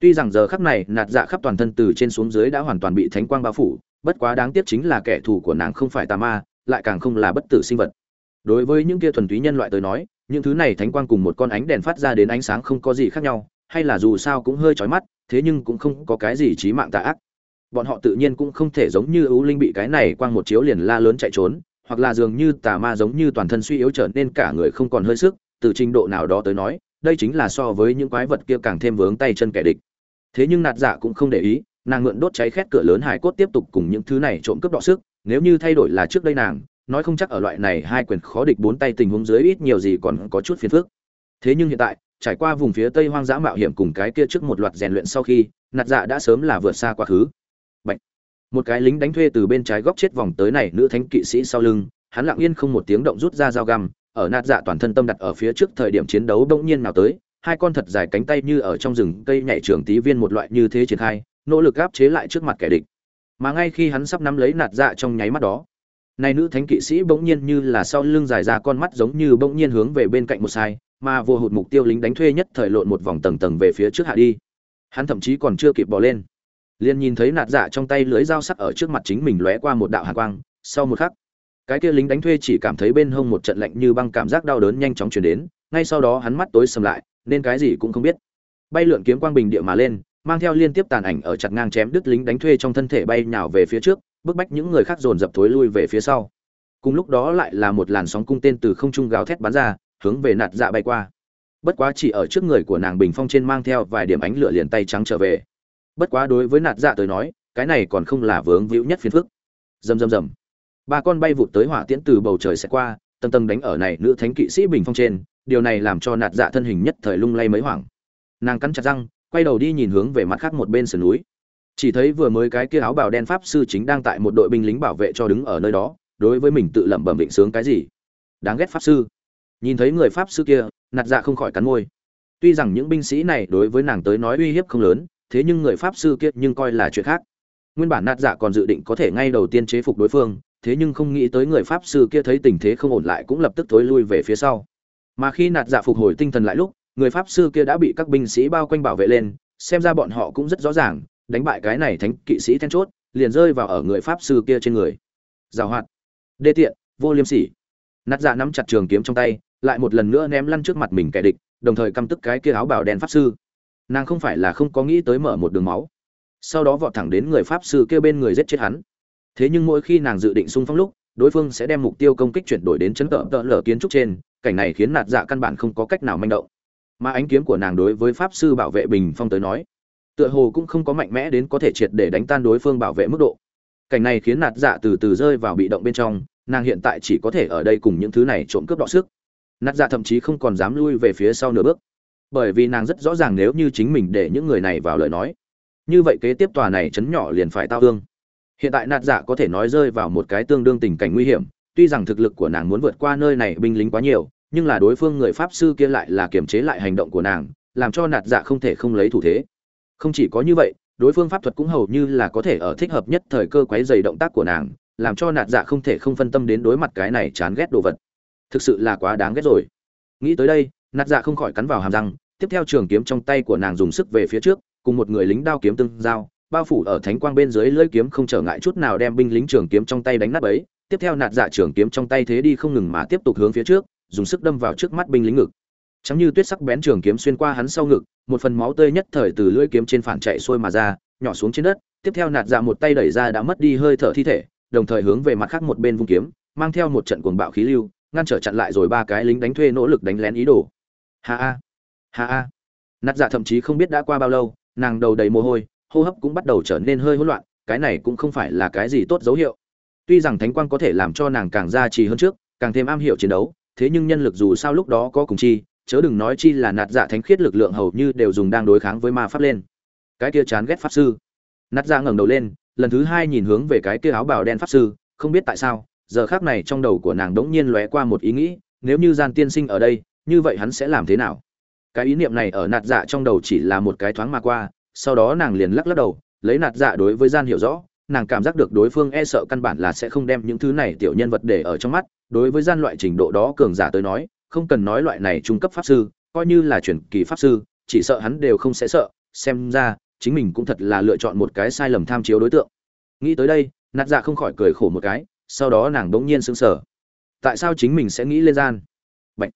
Tuy rằng giờ khắc này, nạt dạ khắp toàn thân từ trên xuống dưới đã hoàn toàn bị thánh quang bao phủ, bất quá đáng tiếc chính là kẻ thù của nàng không phải tà ma, lại càng không là bất tử sinh vật. Đối với những kia thuần túy nhân loại tới nói những thứ này thánh quang cùng một con ánh đèn phát ra đến ánh sáng không có gì khác nhau, hay là dù sao cũng hơi chói mắt, thế nhưng cũng không có cái gì chí mạng tà ác. Bọn họ tự nhiên cũng không thể giống như ưu linh bị cái này quang một chiếu liền la lớn chạy trốn, hoặc là dường như tà ma giống như toàn thân suy yếu trở nên cả người không còn hơi sức, từ trình độ nào đó tới nói, đây chính là so với những quái vật kia càng thêm vướng tay chân kẻ địch. Thế nhưng nạt dạ cũng không để ý, nàng ngượn đốt cháy khét cửa lớn hải cốt tiếp tục cùng những thứ này trộm cướp đọ sức, nếu như thay đổi là trước đây nàng nói không chắc ở loại này hai quyền khó địch bốn tay tình huống dưới ít nhiều gì còn có chút phiền phức. Thế nhưng hiện tại, trải qua vùng phía tây hoang dã mạo hiểm cùng cái kia trước một loạt rèn luyện sau khi, nạt dạ đã sớm là vượt xa quá khứ. Bạch. một cái lính đánh thuê từ bên trái góc chết vòng tới này nữ thánh kỵ sĩ sau lưng, hắn lặng yên không một tiếng động rút ra dao găm, ở nạt dạ toàn thân tâm đặt ở phía trước thời điểm chiến đấu bỗng nhiên nào tới, hai con thật dài cánh tay như ở trong rừng cây nhảy trường tí viên một loại như thế triển khai, nỗ lực áp chế lại trước mặt kẻ địch. Mà ngay khi hắn sắp nắm lấy nạt dạ trong nháy mắt đó này nữ thánh kỵ sĩ bỗng nhiên như là sau lưng dài ra con mắt giống như bỗng nhiên hướng về bên cạnh một sai, mà vô hụt mục tiêu lính đánh thuê nhất thời lộn một vòng tầng tầng về phía trước hạ đi. Hắn thậm chí còn chưa kịp bỏ lên. Liền nhìn thấy nạt dạ trong tay lưới dao sắc ở trước mặt chính mình lóe qua một đạo hàn quang, sau một khắc, cái kia lính đánh thuê chỉ cảm thấy bên hông một trận lạnh như băng cảm giác đau đớn nhanh chóng truyền đến, ngay sau đó hắn mắt tối sầm lại, nên cái gì cũng không biết. Bay lượn kiếm quang bình địa mà lên, mang theo liên tiếp tàn ảnh ở chặt ngang chém đứt lính đánh thuê trong thân thể bay nhào về phía trước bức bách những người khác dồn dập thối lui về phía sau. Cùng lúc đó lại là một làn sóng cung tên từ không trung gào thét bắn ra, hướng về nạt dạ bay qua. Bất quá chỉ ở trước người của nàng bình phong trên mang theo vài điểm ánh lửa liền tay trắng trở về. Bất quá đối với nạt dạ tới nói, cái này còn không là vướng víu nhất phiền phức. Rầm rầm rầm. Ba con bay vụt tới hỏa tiễn từ bầu trời sẽ qua, tầng tầng đánh ở này nữ thánh kỵ sĩ bình phong trên, điều này làm cho nạt dạ thân hình nhất thời lung lay mấy hoảng. Nàng cắn chặt răng, quay đầu đi nhìn hướng về mặt khác một bên sườn núi chỉ thấy vừa mới cái kia áo bào đen pháp sư chính đang tại một đội binh lính bảo vệ cho đứng ở nơi đó, đối với mình tự lẩm bẩm định sướng cái gì. Đáng ghét pháp sư. Nhìn thấy người pháp sư kia, nạt dạ không khỏi cắn môi. Tuy rằng những binh sĩ này đối với nàng tới nói uy hiếp không lớn, thế nhưng người pháp sư kia nhưng coi là chuyện khác. Nguyên bản nạt dạ còn dự định có thể ngay đầu tiên chế phục đối phương, thế nhưng không nghĩ tới người pháp sư kia thấy tình thế không ổn lại cũng lập tức thối lui về phía sau. Mà khi nạt dạ phục hồi tinh thần lại lúc, người pháp sư kia đã bị các binh sĩ bao quanh bảo vệ lên, xem ra bọn họ cũng rất rõ ràng đánh bại cái này thánh kỵ sĩ then chốt, liền rơi vào ở người pháp sư kia trên người. Giảo hoạt. Đê tiện, vô liêm sỉ. Nạt dạ nắm chặt trường kiếm trong tay, lại một lần nữa ném lăn trước mặt mình kẻ địch, đồng thời căm tức cái kia áo bảo đen pháp sư. Nàng không phải là không có nghĩ tới mở một đường máu. Sau đó vọt thẳng đến người pháp sư kia bên người giết chết hắn. Thế nhưng mỗi khi nàng dự định xung phong lúc, đối phương sẽ đem mục tiêu công kích chuyển đổi đến chấn tợ tợ lở kiến trúc trên, cảnh này khiến nạt dạ căn bản không có cách nào manh động. Mà ánh kiếm của nàng đối với pháp sư bảo vệ bình phong tới nói tựa hồ cũng không có mạnh mẽ đến có thể triệt để đánh tan đối phương bảo vệ mức độ. Cảnh này khiến nạt dạ từ từ rơi vào bị động bên trong, nàng hiện tại chỉ có thể ở đây cùng những thứ này trộm cướp đọ sức. Nạt dạ thậm chí không còn dám lui về phía sau nửa bước, bởi vì nàng rất rõ ràng nếu như chính mình để những người này vào lời nói, như vậy kế tiếp tòa này chấn nhỏ liền phải tao thương. Hiện tại nạt dạ có thể nói rơi vào một cái tương đương tình cảnh nguy hiểm, tuy rằng thực lực của nàng muốn vượt qua nơi này binh lính quá nhiều, nhưng là đối phương người pháp sư kia lại là kiềm chế lại hành động của nàng, làm cho nạt dạ không thể không lấy thủ thế không chỉ có như vậy, đối phương pháp thuật cũng hầu như là có thể ở thích hợp nhất thời cơ quấy dày động tác của nàng, làm cho nạt dạ không thể không phân tâm đến đối mặt cái này chán ghét đồ vật. Thực sự là quá đáng ghét rồi. Nghĩ tới đây, nạt dạ không khỏi cắn vào hàm răng, tiếp theo trường kiếm trong tay của nàng dùng sức về phía trước, cùng một người lính đao kiếm tương giao, bao phủ ở thánh quang bên dưới lưỡi kiếm không trở ngại chút nào đem binh lính trường kiếm trong tay đánh nát ấy tiếp theo nạt dạ trường kiếm trong tay thế đi không ngừng mà tiếp tục hướng phía trước, dùng sức đâm vào trước mắt binh lính ngực. Chẳng như tuyết sắc bén trường kiếm xuyên qua hắn sau ngực, một phần máu tươi nhất thời từ lưỡi kiếm trên phản chạy xuôi mà ra, nhỏ xuống trên đất, tiếp theo nạt dạ một tay đẩy ra đã mất đi hơi thở thi thể, đồng thời hướng về mặt khác một bên vung kiếm, mang theo một trận cuồng bạo khí lưu, ngăn trở chặn lại rồi ba cái lính đánh thuê nỗ lực đánh lén ý đồ. Ha a, ha a. Nạt dạ thậm chí không biết đã qua bao lâu, nàng đầu đầy mồ hôi, hô hấp cũng bắt đầu trở nên hơi hỗn loạn, cái này cũng không phải là cái gì tốt dấu hiệu. Tuy rằng thánh quang có thể làm cho nàng càng ra trì hơn trước, càng thêm am hiểu chiến đấu, thế nhưng nhân lực dù sao lúc đó có cùng chi, chớ đừng nói chi là nạt dạ thánh khiết lực lượng hầu như đều dùng đang đối kháng với ma pháp lên. Cái kia chán ghét pháp sư. Nạt dạ ngẩng đầu lên, lần thứ hai nhìn hướng về cái kia áo bào đen pháp sư, không biết tại sao, giờ khác này trong đầu của nàng đống nhiên lóe qua một ý nghĩ, nếu như gian tiên sinh ở đây, như vậy hắn sẽ làm thế nào? Cái ý niệm này ở nạt dạ trong đầu chỉ là một cái thoáng mà qua, sau đó nàng liền lắc lắc đầu, lấy nạt dạ đối với gian hiểu rõ, nàng cảm giác được đối phương e sợ căn bản là sẽ không đem những thứ này tiểu nhân vật để ở trong mắt, đối với gian loại trình độ đó cường giả tới nói không cần nói loại này trung cấp pháp sư, coi như là chuyển kỳ pháp sư, chỉ sợ hắn đều không sẽ sợ, xem ra, chính mình cũng thật là lựa chọn một cái sai lầm tham chiếu đối tượng. Nghĩ tới đây, nạt dạ không khỏi cười khổ một cái, sau đó nàng đ ỗ n g nhiên sững sờ. Tại sao chính mình sẽ nghĩ lên gian? Bạch.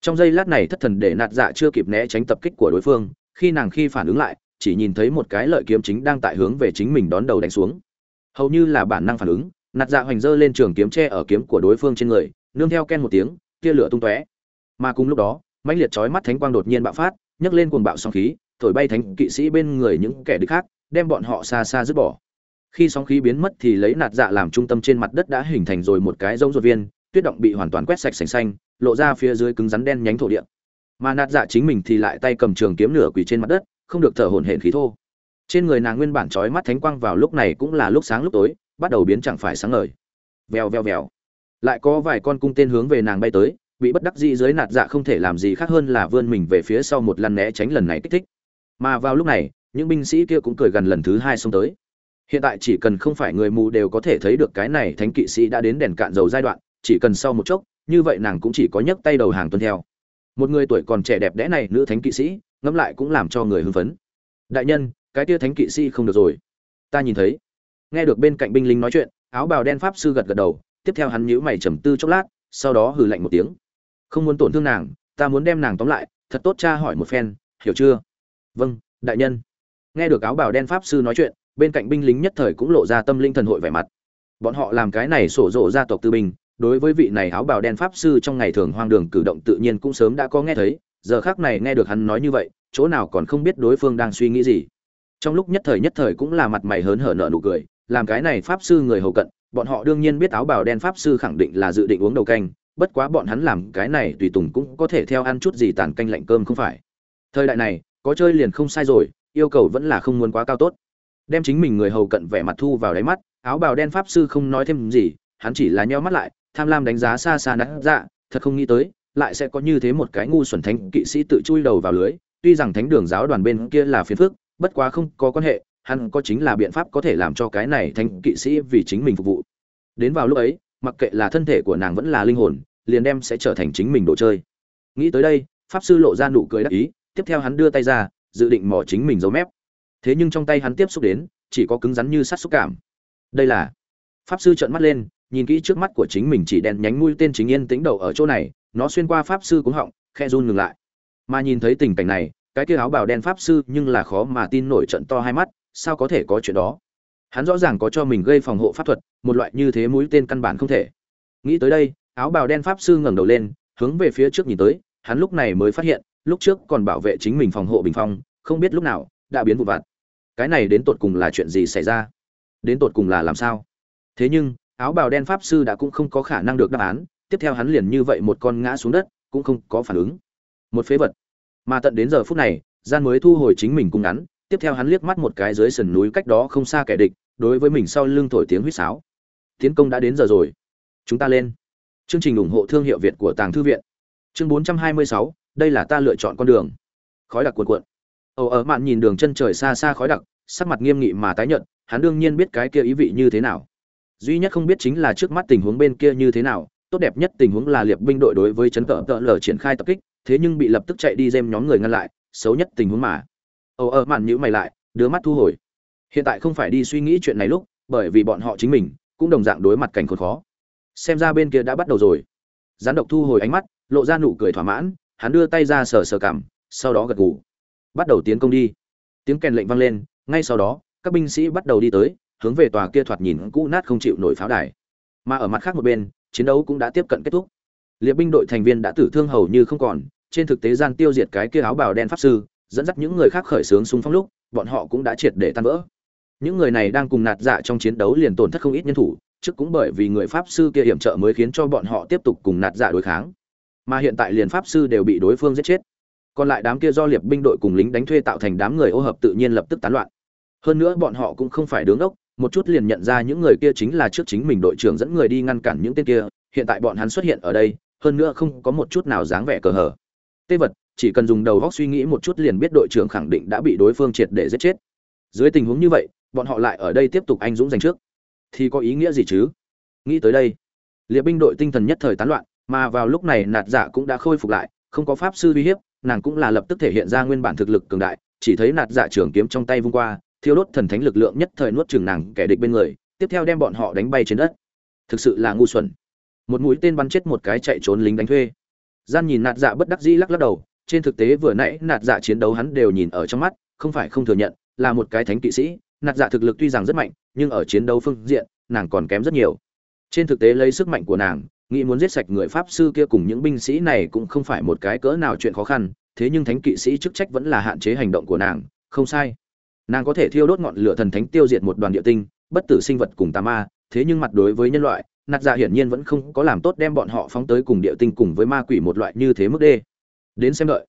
trong giây lát này thất thần để nạt dạ chưa kịp né tránh tập kích của đối phương, khi nàng khi phản ứng lại, chỉ nhìn thấy một cái lợi kiếm chính đang tại hướng về chính mình đón đầu đánh xuống. Hầu như là bản năng phản ứng, nạt dạ hoành dơ lên trường kiếm tre ở kiếm của đối phương trên người, nương theo ken một tiếng, tia lửa tung tóe mà cùng lúc đó, mãnh liệt chói mắt thánh quang đột nhiên bạo phát, nhấc lên cuồng bạo sóng khí, thổi bay thánh kỵ sĩ bên người những kẻ địch khác, đem bọn họ xa xa dứt bỏ. Khi sóng khí biến mất thì lấy nạt dạ làm trung tâm trên mặt đất đã hình thành rồi một cái rông ruột viên, tuyết động bị hoàn toàn quét sạch sành xanh, lộ ra phía dưới cứng rắn đen nhánh thổ địa. Mà nạt dạ chính mình thì lại tay cầm trường kiếm nửa quỳ trên mặt đất, không được thở hổn hển khí thô. Trên người nàng nguyên bản trói mắt thánh quang vào lúc này cũng là lúc sáng lúc tối, bắt đầu biến chẳng phải sáng ngời. Vèo vèo vèo. Lại có vài con cung tên hướng về nàng bay tới bị bất đắc dĩ dưới nạt dạ không thể làm gì khác hơn là vươn mình về phía sau một lần né tránh lần này kích thích. Mà vào lúc này, những binh sĩ kia cũng cười gần lần thứ hai xông tới. Hiện tại chỉ cần không phải người mù đều có thể thấy được cái này thánh kỵ sĩ đã đến đèn cạn dầu giai đoạn, chỉ cần sau một chốc, như vậy nàng cũng chỉ có nhấc tay đầu hàng tuân theo. Một người tuổi còn trẻ đẹp đẽ này, nữ thánh kỵ sĩ, ngẫm lại cũng làm cho người hưng phấn. Đại nhân, cái tia thánh kỵ sĩ không được rồi. Ta nhìn thấy. Nghe được bên cạnh binh lính nói chuyện, áo bào đen pháp sư gật gật đầu, tiếp theo hắn nhíu mày trầm tư chốc lát, sau đó hừ lạnh một tiếng không muốn tổn thương nàng, ta muốn đem nàng tóm lại, thật tốt cha hỏi một phen, hiểu chưa? Vâng đại nhân. Nghe được áo bào đen pháp sư nói chuyện, bên cạnh binh lính nhất thời cũng lộ ra tâm linh thần hội vẻ mặt. Bọn họ làm cái này sổ rộ gia tộc tư binh, đối với vị này áo bào đen pháp sư trong ngày thường hoang đường cử động tự nhiên cũng sớm đã có nghe thấy, giờ khác này nghe được hắn nói như vậy, chỗ nào còn không biết đối phương đang suy nghĩ gì. Trong lúc nhất thời nhất thời cũng là mặt mày hớn hở nở nụ cười, làm cái này pháp sư người hầu cận, bọn họ đương nhiên biết áo bào đen pháp sư khẳng định là dự định uống đầu canh bất quá bọn hắn làm cái này tùy tùng cũng có thể theo ăn chút gì tàn canh lạnh cơm không phải. Thời đại này, có chơi liền không sai rồi, yêu cầu vẫn là không muốn quá cao tốt. Đem chính mình người hầu cận vẻ mặt thu vào đáy mắt, áo bào đen pháp sư không nói thêm gì, hắn chỉ là nheo mắt lại, tham lam đánh giá xa xa nát dạ thật không nghĩ tới, lại sẽ có như thế một cái ngu xuẩn thánh kỵ sĩ tự chui đầu vào lưới, tuy rằng thánh đường giáo đoàn bên kia là phiền phức, bất quá không có quan hệ, hắn có chính là biện pháp có thể làm cho cái này thánh kỵ sĩ vì chính mình phục vụ. Đến vào lúc ấy mặc kệ là thân thể của nàng vẫn là linh hồn, liền đem sẽ trở thành chính mình đồ chơi. Nghĩ tới đây, pháp sư lộ ra nụ cười đắc ý, tiếp theo hắn đưa tay ra, dự định mò chính mình dấu mép. Thế nhưng trong tay hắn tiếp xúc đến, chỉ có cứng rắn như sắt xúc cảm. Đây là, pháp sư trợn mắt lên, nhìn kỹ trước mắt của chính mình chỉ đèn nhánh mũi tên chính yên tĩnh đầu ở chỗ này, nó xuyên qua pháp sư cúng họng khe run ngừng lại. Mà nhìn thấy tình cảnh này, cái kia áo bào đen pháp sư nhưng là khó mà tin nổi trận to hai mắt, sao có thể có chuyện đó? Hắn rõ ràng có cho mình gây phòng hộ pháp thuật, một loại như thế mũi tên căn bản không thể. Nghĩ tới đây, áo bào đen pháp sư ngẩng đầu lên, hướng về phía trước nhìn tới, hắn lúc này mới phát hiện, lúc trước còn bảo vệ chính mình phòng hộ bình phong, không biết lúc nào, đã biến vụ vặt. Cái này đến tột cùng là chuyện gì xảy ra? Đến tột cùng là làm sao? Thế nhưng, áo bào đen pháp sư đã cũng không có khả năng được đáp án, tiếp theo hắn liền như vậy một con ngã xuống đất, cũng không có phản ứng. Một phế vật. Mà tận đến giờ phút này, gian mới thu hồi chính mình cung ngắn, tiếp theo hắn liếc mắt một cái dưới sườn núi cách đó không xa kẻ địch đối với mình sau lưng thổi tiếng huýt sáo. Tiến công đã đến giờ rồi. Chúng ta lên. Chương trình ủng hộ thương hiệu việt của tàng thư viện. Chương 426, đây là ta lựa chọn con đường. Khói đặc cuộn cuộn. Ồ ở mạn nhìn đường chân trời xa xa khói đặc sắc mặt nghiêm nghị mà tái nhợt hắn đương nhiên biết cái kia ý vị như thế nào. Duy nhất không biết chính là trước mắt tình huống bên kia như thế nào tốt đẹp nhất tình huống là liệp binh đội đối với chấn cỡ tợ lở triển khai tập kích thế nhưng bị lập tức chạy đi dêm nhóm người ngăn lại xấu nhất tình huống mà. Ồ ở mạn nhữ mày lại đưa mắt thu hồi hiện tại không phải đi suy nghĩ chuyện này lúc, bởi vì bọn họ chính mình cũng đồng dạng đối mặt cảnh khốn khó. Xem ra bên kia đã bắt đầu rồi. Gián độc thu hồi ánh mắt, lộ ra nụ cười thỏa mãn, hắn đưa tay ra sờ sờ cảm, sau đó gật gù. Bắt đầu tiến công đi. Tiếng kèn lệnh vang lên, ngay sau đó, các binh sĩ bắt đầu đi tới, hướng về tòa kia thoạt nhìn cũ nát không chịu nổi pháo đài. Mà ở mặt khác một bên, chiến đấu cũng đã tiếp cận kết thúc. Liệt binh đội thành viên đã tử thương hầu như không còn, trên thực tế gian tiêu diệt cái kia áo bào đen pháp sư, dẫn dắt những người khác khởi xướng xung phong lúc, bọn họ cũng đã triệt để tan vỡ những người này đang cùng nạt dạ trong chiến đấu liền tổn thất không ít nhân thủ, trước cũng bởi vì người pháp sư kia hiểm trợ mới khiến cho bọn họ tiếp tục cùng nạt dạ đối kháng. Mà hiện tại liền pháp sư đều bị đối phương giết chết. Còn lại đám kia do liệp binh đội cùng lính đánh thuê tạo thành đám người ô hợp tự nhiên lập tức tán loạn. Hơn nữa bọn họ cũng không phải đứng ốc một chút liền nhận ra những người kia chính là trước chính mình đội trưởng dẫn người đi ngăn cản những tên kia, hiện tại bọn hắn xuất hiện ở đây, hơn nữa không có một chút nào dáng vẻ cờ hở tê vật, chỉ cần dùng đầu góc suy nghĩ một chút liền biết đội trưởng khẳng định đã bị đối phương triệt để giết chết. Dưới tình huống như vậy bọn họ lại ở đây tiếp tục anh dũng giành trước. Thì có ý nghĩa gì chứ? Nghĩ tới đây liệt binh đội tinh thần nhất thời tán loạn, mà vào lúc này nạt dạ cũng đã khôi phục lại, không có pháp sư uy hiếp, nàng cũng là lập tức thể hiện ra nguyên bản thực lực cường đại, chỉ thấy nạt dạ trường kiếm trong tay vung qua, thiêu đốt thần thánh lực lượng nhất thời nuốt chừng nàng kẻ địch bên người, tiếp theo đem bọn họ đánh bay trên đất. Thực sự là ngu xuẩn. Một mũi tên bắn chết một cái chạy trốn lính đánh thuê. Gian nhìn nạt dạ bất đắc dĩ lắc lắc đầu, trên thực tế vừa nãy nạt dạ chiến đấu hắn đều nhìn ở trong mắt, không phải không thừa nhận, là một cái thánh kỵ sĩ nạt dạ thực lực tuy rằng rất mạnh, nhưng ở chiến đấu phương diện, nàng còn kém rất nhiều. Trên thực tế lấy sức mạnh của nàng, nghĩ muốn giết sạch người pháp sư kia cùng những binh sĩ này cũng không phải một cái cỡ nào chuyện khó khăn, thế nhưng thánh kỵ sĩ chức trách vẫn là hạn chế hành động của nàng, không sai. Nàng có thể thiêu đốt ngọn lửa thần thánh tiêu diệt một đoàn địa tinh, bất tử sinh vật cùng tà ma, thế nhưng mặt đối với nhân loại, nạt dạ hiển nhiên vẫn không có làm tốt đem bọn họ phóng tới cùng địa tinh cùng với ma quỷ một loại như thế mức đê. Đến xem đợi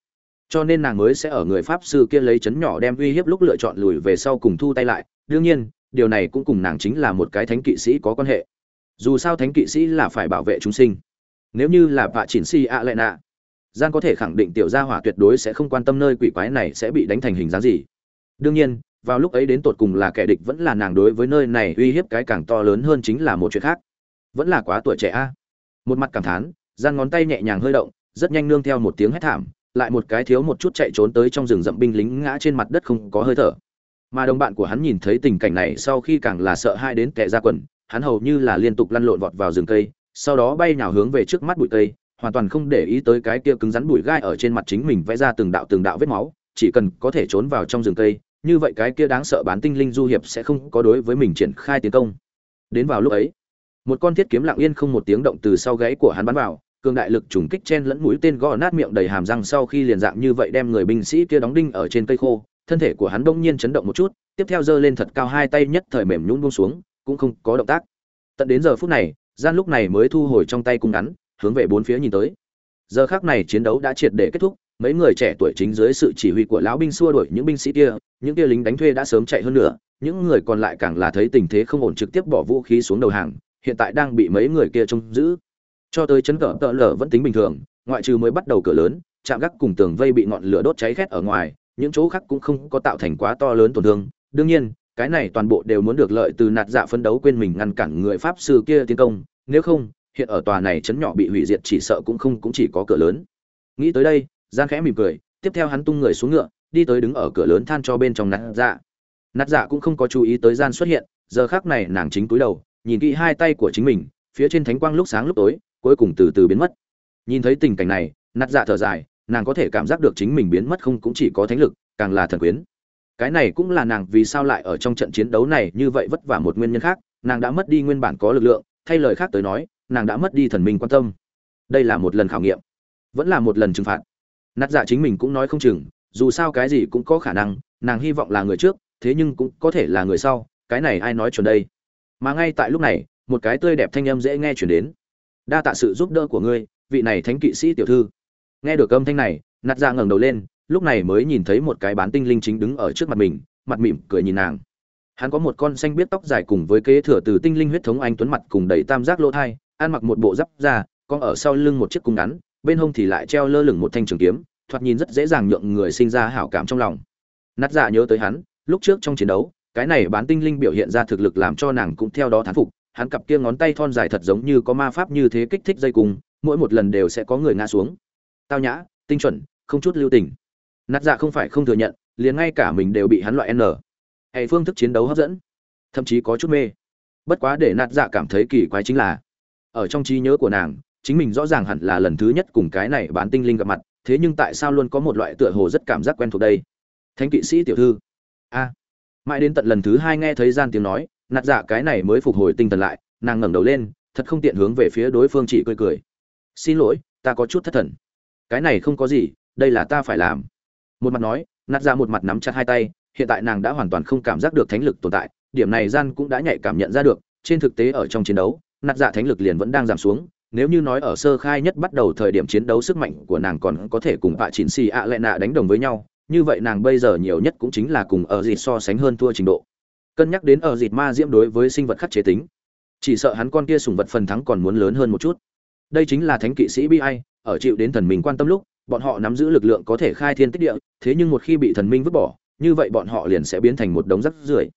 cho nên nàng mới sẽ ở người pháp sư kia lấy chấn nhỏ đem uy hiếp lúc lựa chọn lùi về sau cùng thu tay lại. Đương nhiên, điều này cũng cùng nàng chính là một cái thánh kỵ sĩ có quan hệ. Dù sao thánh kỵ sĩ là phải bảo vệ chúng sinh. Nếu như là vạ chỉnh si a lệ nạ gian có thể khẳng định tiểu gia hỏa tuyệt đối sẽ không quan tâm nơi quỷ quái này sẽ bị đánh thành hình dáng gì. Đương nhiên, vào lúc ấy đến tột cùng là kẻ địch vẫn là nàng đối với nơi này uy hiếp cái càng to lớn hơn chính là một chuyện khác. Vẫn là quá tuổi trẻ a. Một mặt cảm thán gian ngón tay nhẹ nhàng hơi động, rất nhanh nương theo một tiếng hét thảm lại một cái thiếu một chút chạy trốn tới trong rừng rậm binh lính ngã trên mặt đất không có hơi thở. Mà đồng bạn của hắn nhìn thấy tình cảnh này sau khi càng là sợ hai đến kẻ ra quần, hắn hầu như là liên tục lăn lộn vọt vào rừng cây, sau đó bay nhào hướng về trước mắt bụi cây, hoàn toàn không để ý tới cái kia cứng rắn bụi gai ở trên mặt chính mình vẽ ra từng đạo từng đạo vết máu, chỉ cần có thể trốn vào trong rừng cây, như vậy cái kia đáng sợ bán tinh linh du hiệp sẽ không có đối với mình triển khai tiến công. Đến vào lúc ấy, một con thiết kiếm lặng yên không một tiếng động từ sau gáy của hắn bắn vào cường đại lực trùng kích chen lẫn mũi tên gõ nát miệng đầy hàm răng sau khi liền dạng như vậy đem người binh sĩ kia đóng đinh ở trên cây khô, thân thể của hắn bỗng nhiên chấn động một chút, tiếp theo giơ lên thật cao hai tay nhất thời mềm nhũn buông xuống, cũng không có động tác. Tận đến giờ phút này, gian lúc này mới thu hồi trong tay cung ngắn, hướng về bốn phía nhìn tới. Giờ khác này chiến đấu đã triệt để kết thúc, mấy người trẻ tuổi chính dưới sự chỉ huy của lão binh xua đuổi những binh sĩ kia, những kia lính đánh thuê đã sớm chạy hơn nữa những người còn lại càng là thấy tình thế không ổn trực tiếp bỏ vũ khí xuống đầu hàng, hiện tại đang bị mấy người kia trông giữ cho tới chấn cỡ tợ lở vẫn tính bình thường, ngoại trừ mới bắt đầu cửa lớn chạm gác cùng tường vây bị ngọn lửa đốt cháy khét ở ngoài, những chỗ khác cũng không có tạo thành quá to lớn tổn thương. Đương nhiên, cái này toàn bộ đều muốn được lợi từ nạt dạ phấn đấu quên mình ngăn cản người pháp sư kia tiến công, nếu không, hiện ở tòa này chấn nhỏ bị hủy diệt chỉ sợ cũng không, cũng chỉ có cửa lớn. Nghĩ tới đây gian khẽ mỉm cười, tiếp theo hắn tung người xuống ngựa, đi tới đứng ở cửa lớn than cho bên trong nạt dạ. Nạt dạ cũng không có chú ý tới gian xuất hiện, giờ khác này nàng chính túi đầu, nhìn kỹ hai tay của chính mình, phía trên thánh quang lúc sáng lúc tối cuối cùng từ từ biến mất. Nhìn thấy tình cảnh này, nạt dạ thở dài, nàng có thể cảm giác được chính mình biến mất không cũng chỉ có thánh lực, càng là thần quyến. Cái này cũng là nàng vì sao lại ở trong trận chiến đấu này như vậy vất vả một nguyên nhân khác, nàng đã mất đi nguyên bản có lực lượng, thay lời khác tới nói, nàng đã mất đi thần minh quan tâm. Đây là một lần khảo nghiệm, vẫn là một lần trừng phạt. Nát dạ chính mình cũng nói không chừng, dù sao cái gì cũng có khả năng, nàng hy vọng là người trước, thế nhưng cũng có thể là người sau, cái này ai nói chuẩn đây? Mà ngay tại lúc này, một cái tươi đẹp thanh âm dễ nghe chuyển đến đa tạ sự giúp đỡ của ngươi, vị này thánh kỵ sĩ tiểu thư. Nghe được âm thanh này, nạt ra ngẩng đầu lên, lúc này mới nhìn thấy một cái bán tinh linh chính đứng ở trước mặt mình, mặt mỉm cười nhìn nàng. Hắn có một con xanh biết tóc dài cùng với kế thừa từ tinh linh huyết thống anh tuấn mặt cùng đầy tam giác lỗ thai, ăn mặc một bộ giáp da con ở sau lưng một chiếc cung ngắn, bên hông thì lại treo lơ lửng một thanh trường kiếm, thoạt nhìn rất dễ dàng nhượng người sinh ra hảo cảm trong lòng. Nát dạ nhớ tới hắn, lúc trước trong chiến đấu, cái này bán tinh linh biểu hiện ra thực lực làm cho nàng cũng theo đó thán phục hắn cặp kia ngón tay thon dài thật giống như có ma pháp như thế kích thích dây cung, mỗi một lần đều sẽ có người ngã xuống. Tao nhã, tinh chuẩn, không chút lưu tình. Nát dạ không phải không thừa nhận, liền ngay cả mình đều bị hắn loại n. Hay phương thức chiến đấu hấp dẫn, thậm chí có chút mê. Bất quá để nát dạ cảm thấy kỳ quái chính là, ở trong trí nhớ của nàng, chính mình rõ ràng hẳn là lần thứ nhất cùng cái này bán tinh linh gặp mặt, thế nhưng tại sao luôn có một loại tựa hồ rất cảm giác quen thuộc đây? Thánh kỵ sĩ tiểu thư. A. Mãi đến tận lần thứ hai nghe thấy gian tiếng nói nạt dạ cái này mới phục hồi tinh thần lại, nàng ngẩng đầu lên, thật không tiện hướng về phía đối phương chỉ cười cười. Xin lỗi, ta có chút thất thần. Cái này không có gì, đây là ta phải làm. Một mặt nói, nạt dạ một mặt nắm chặt hai tay, hiện tại nàng đã hoàn toàn không cảm giác được thánh lực tồn tại, điểm này gian cũng đã nhạy cảm nhận ra được, trên thực tế ở trong chiến đấu, nạt dạ thánh lực liền vẫn đang giảm xuống, nếu như nói ở sơ khai nhất bắt đầu thời điểm chiến đấu sức mạnh của nàng còn có thể cùng vạ chỉnh xì ạ lệ nạ đánh đồng với nhau, như vậy nàng bây giờ nhiều nhất cũng chính là cùng ở gì so sánh hơn thua trình độ cân nhắc đến ở dịt ma diễm đối với sinh vật khắc chế tính. Chỉ sợ hắn con kia sùng vật phần thắng còn muốn lớn hơn một chút. Đây chính là thánh kỵ sĩ bi ai, ở chịu đến thần minh quan tâm lúc, bọn họ nắm giữ lực lượng có thể khai thiên tích địa, thế nhưng một khi bị thần minh vứt bỏ, như vậy bọn họ liền sẽ biến thành một đống rắc rưởi.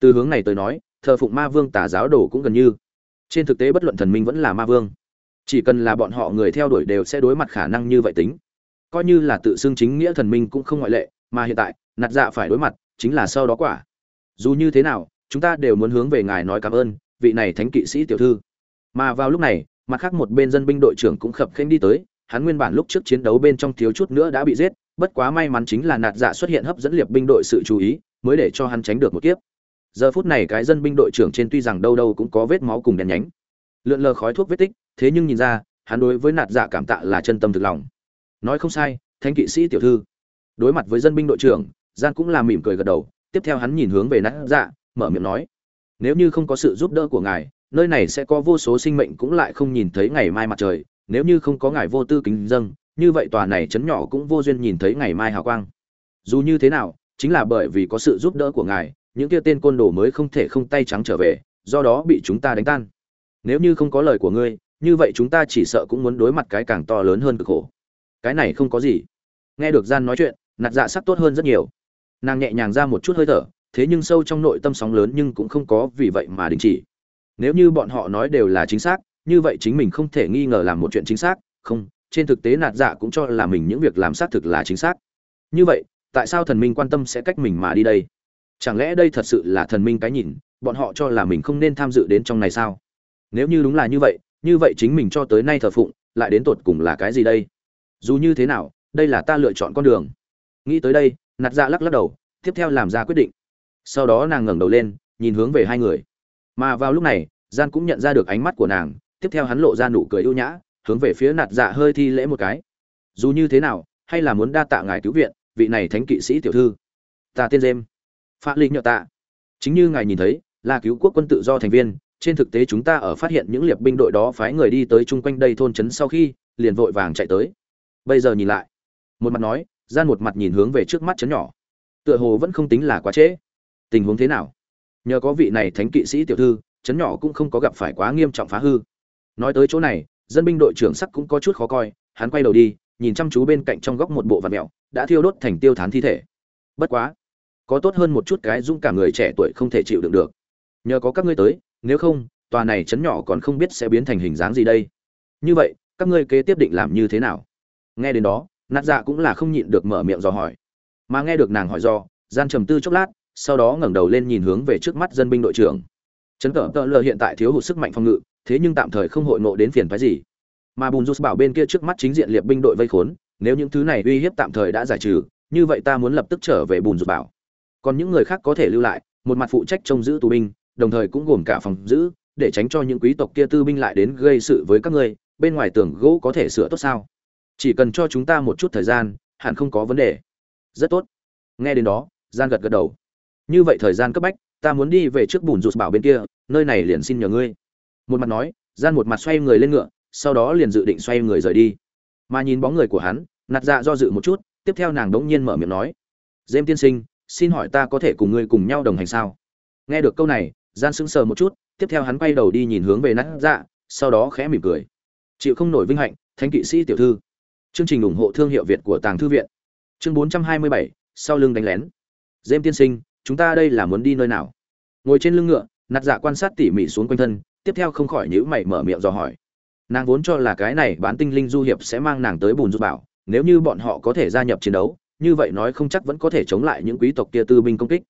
Từ hướng này tới nói, thờ phụng ma vương tà giáo đồ cũng gần như. Trên thực tế bất luận thần minh vẫn là ma vương. Chỉ cần là bọn họ người theo đuổi đều sẽ đối mặt khả năng như vậy tính. Coi như là tự xưng chính nghĩa thần minh cũng không ngoại lệ, mà hiện tại, nạt dạ phải đối mặt, chính là sau đó quả dù như thế nào, chúng ta đều muốn hướng về ngài nói cảm ơn, vị này thánh kỵ sĩ tiểu thư. Mà vào lúc này, mặt khác một bên dân binh đội trưởng cũng khập khênh đi tới, hắn nguyên bản lúc trước chiến đấu bên trong thiếu chút nữa đã bị giết, bất quá may mắn chính là nạt dạ xuất hiện hấp dẫn liệp binh đội sự chú ý, mới để cho hắn tránh được một kiếp. Giờ phút này cái dân binh đội trưởng trên tuy rằng đâu đâu cũng có vết máu cùng đèn nhánh, lượn lờ khói thuốc vết tích, thế nhưng nhìn ra, hắn đối với nạt dạ cảm tạ là chân tâm thực lòng. Nói không sai, thánh kỵ sĩ tiểu thư. Đối mặt với dân binh đội trưởng gian cũng là mỉm cười gật đầu tiếp theo hắn nhìn hướng về nạt dạ mở miệng nói, nếu như không có sự giúp đỡ của ngài, nơi này sẽ có vô số sinh mệnh cũng lại không nhìn thấy ngày mai mặt trời. Nếu như không có ngài vô tư kính dâng, như vậy tòa này chấn nhỏ cũng vô duyên nhìn thấy ngày mai hào quang. Dù như thế nào, chính là bởi vì có sự giúp đỡ của ngài, những kia tên côn đồ mới không thể không tay trắng trở về, do đó bị chúng ta đánh tan. Nếu như không có lời của ngươi, như vậy chúng ta chỉ sợ cũng muốn đối mặt cái càng to lớn hơn cực khổ. Cái này không có gì. Nghe được gian nói chuyện nạt dạ sắc tốt hơn rất nhiều nàng nhẹ nhàng ra một chút hơi thở, thế nhưng sâu trong nội tâm sóng lớn nhưng cũng không có vì vậy mà đình chỉ. Nếu như bọn họ nói đều là chính xác, như vậy chính mình không thể nghi ngờ làm một chuyện chính xác, không, trên thực tế nạt dạ cũng cho là mình những việc làm xác thực là chính xác. Như vậy, tại sao thần minh quan tâm sẽ cách mình mà đi đây? Chẳng lẽ đây thật sự là thần minh cái nhìn, bọn họ cho là mình không nên tham dự đến trong này sao? Nếu như đúng là như vậy như vậy chính mình cho tới nay thờ phụng, lại đến tột cùng là cái gì đây? Dù như thế nào, đây là ta lựa chọn con đường. Nghĩ tới đây nạt dạ lắc lắc đầu tiếp theo làm ra quyết định. Sau đó nàng ngẩng đầu lên nhìn hướng về hai người. Mà vào lúc này gian cũng nhận ra được ánh mắt của nàng tiếp theo hắn lộ ra nụ cười ưu nhã hướng về phía nạt dạ hơi thi lễ một cái. Dù như thế nào hay là muốn đa tạ ngài cứu viện vị này thánh kỵ sĩ tiểu thư. Ta tiên dêm Phạ Linh nhợ tạ. Chính như ngài nhìn thấy, là cứu quốc quân tự do thành viên, trên thực tế chúng ta ở phát hiện những liệp binh đội đó phái người đi tới chung quanh đây thôn trấn sau khi, liền vội vàng chạy tới. Bây giờ nhìn lại, một mặt nói, gian một mặt nhìn hướng về trước mắt chấn nhỏ. Tựa hồ vẫn không tính là quá trễ. Tình huống thế nào? Nhờ có vị này thánh kỵ sĩ tiểu thư, chấn nhỏ cũng không có gặp phải quá nghiêm trọng phá hư. Nói tới chỗ này, dân binh đội trưởng sắc cũng có chút khó coi, hắn quay đầu đi, nhìn chăm chú bên cạnh trong góc một bộ vật mèo, đã thiêu đốt thành tiêu thán thi thể. Bất quá, có tốt hơn một chút cái dũng cảm người trẻ tuổi không thể chịu đựng được nhờ có các ngươi tới nếu không tòa này chấn nhỏ còn không biết sẽ biến thành hình dáng gì đây như vậy các ngươi kế tiếp định làm như thế nào nghe đến đó nát dạ cũng là không nhịn được mở miệng dò hỏi. Mà nghe được nàng hỏi do, gian trầm tư chốc lát, sau đó ngẩng đầu lên nhìn hướng về trước mắt dân binh đội trưởng. Chấn cỡ tợ lờ hiện tại thiếu hụt sức mạnh phòng ngự, thế nhưng tạm thời không hội ngộ đến phiền phái gì. Mà bùn rút bảo bên kia trước mắt chính diện liệp binh đội vây khốn, nếu những thứ này uy hiếp tạm thời đã giải trừ, như vậy ta muốn lập tức trở về bùn rút bảo. Còn những người khác có thể lưu lại, một mặt phụ trách trông giữ tù binh, đồng thời cũng gồm cả phòng giữ, để tránh cho những quý tộc kia tư binh lại đến gây sự với các ngươi, bên ngoài tường gỗ có thể sửa tốt sao? Chỉ cần cho chúng ta một chút thời gian, hẳn không có vấn đề. Rất tốt. Nghe đến đó gian gật gật đầu. Như vậy thời gian cấp bách, ta muốn đi về trước bùn rụt bảo bên kia, nơi này liền xin nhờ ngươi. Một mặt nói gian một mặt xoay người lên ngựa, sau đó liền dự định xoay người rời đi. Mà nhìn bóng người của hắn, nạt dạ do dự một chút, tiếp theo nàng đống nhiên mở miệng nói, dêm tiên sinh, xin hỏi ta có thể cùng ngươi cùng nhau đồng hành sao? Nghe được câu này gian sững sờ một chút, tiếp theo hắn quay đầu đi nhìn hướng về nát dạ sau đó khẽ mỉm cười. Chịu không nổi vinh hạnh, thánh kỵ sĩ tiểu thư chương trình ủng hộ thương hiệu việt của tàng thư viện. Chương 427, sau lưng đánh lén. Dêm tiên sinh chúng ta đây là muốn đi nơi nào? Ngồi trên lưng ngựa nạt dạ quan sát tỉ mỉ xuống quanh thân tiếp theo không khỏi nhíu mày mở miệng dò hỏi. Nàng vốn cho là cái này bán tinh linh du hiệp sẽ mang nàng tới bùn rút bảo nếu như bọn họ có thể gia nhập chiến đấu như vậy nói không chắc vẫn có thể chống lại những quý tộc kia tư binh công kích.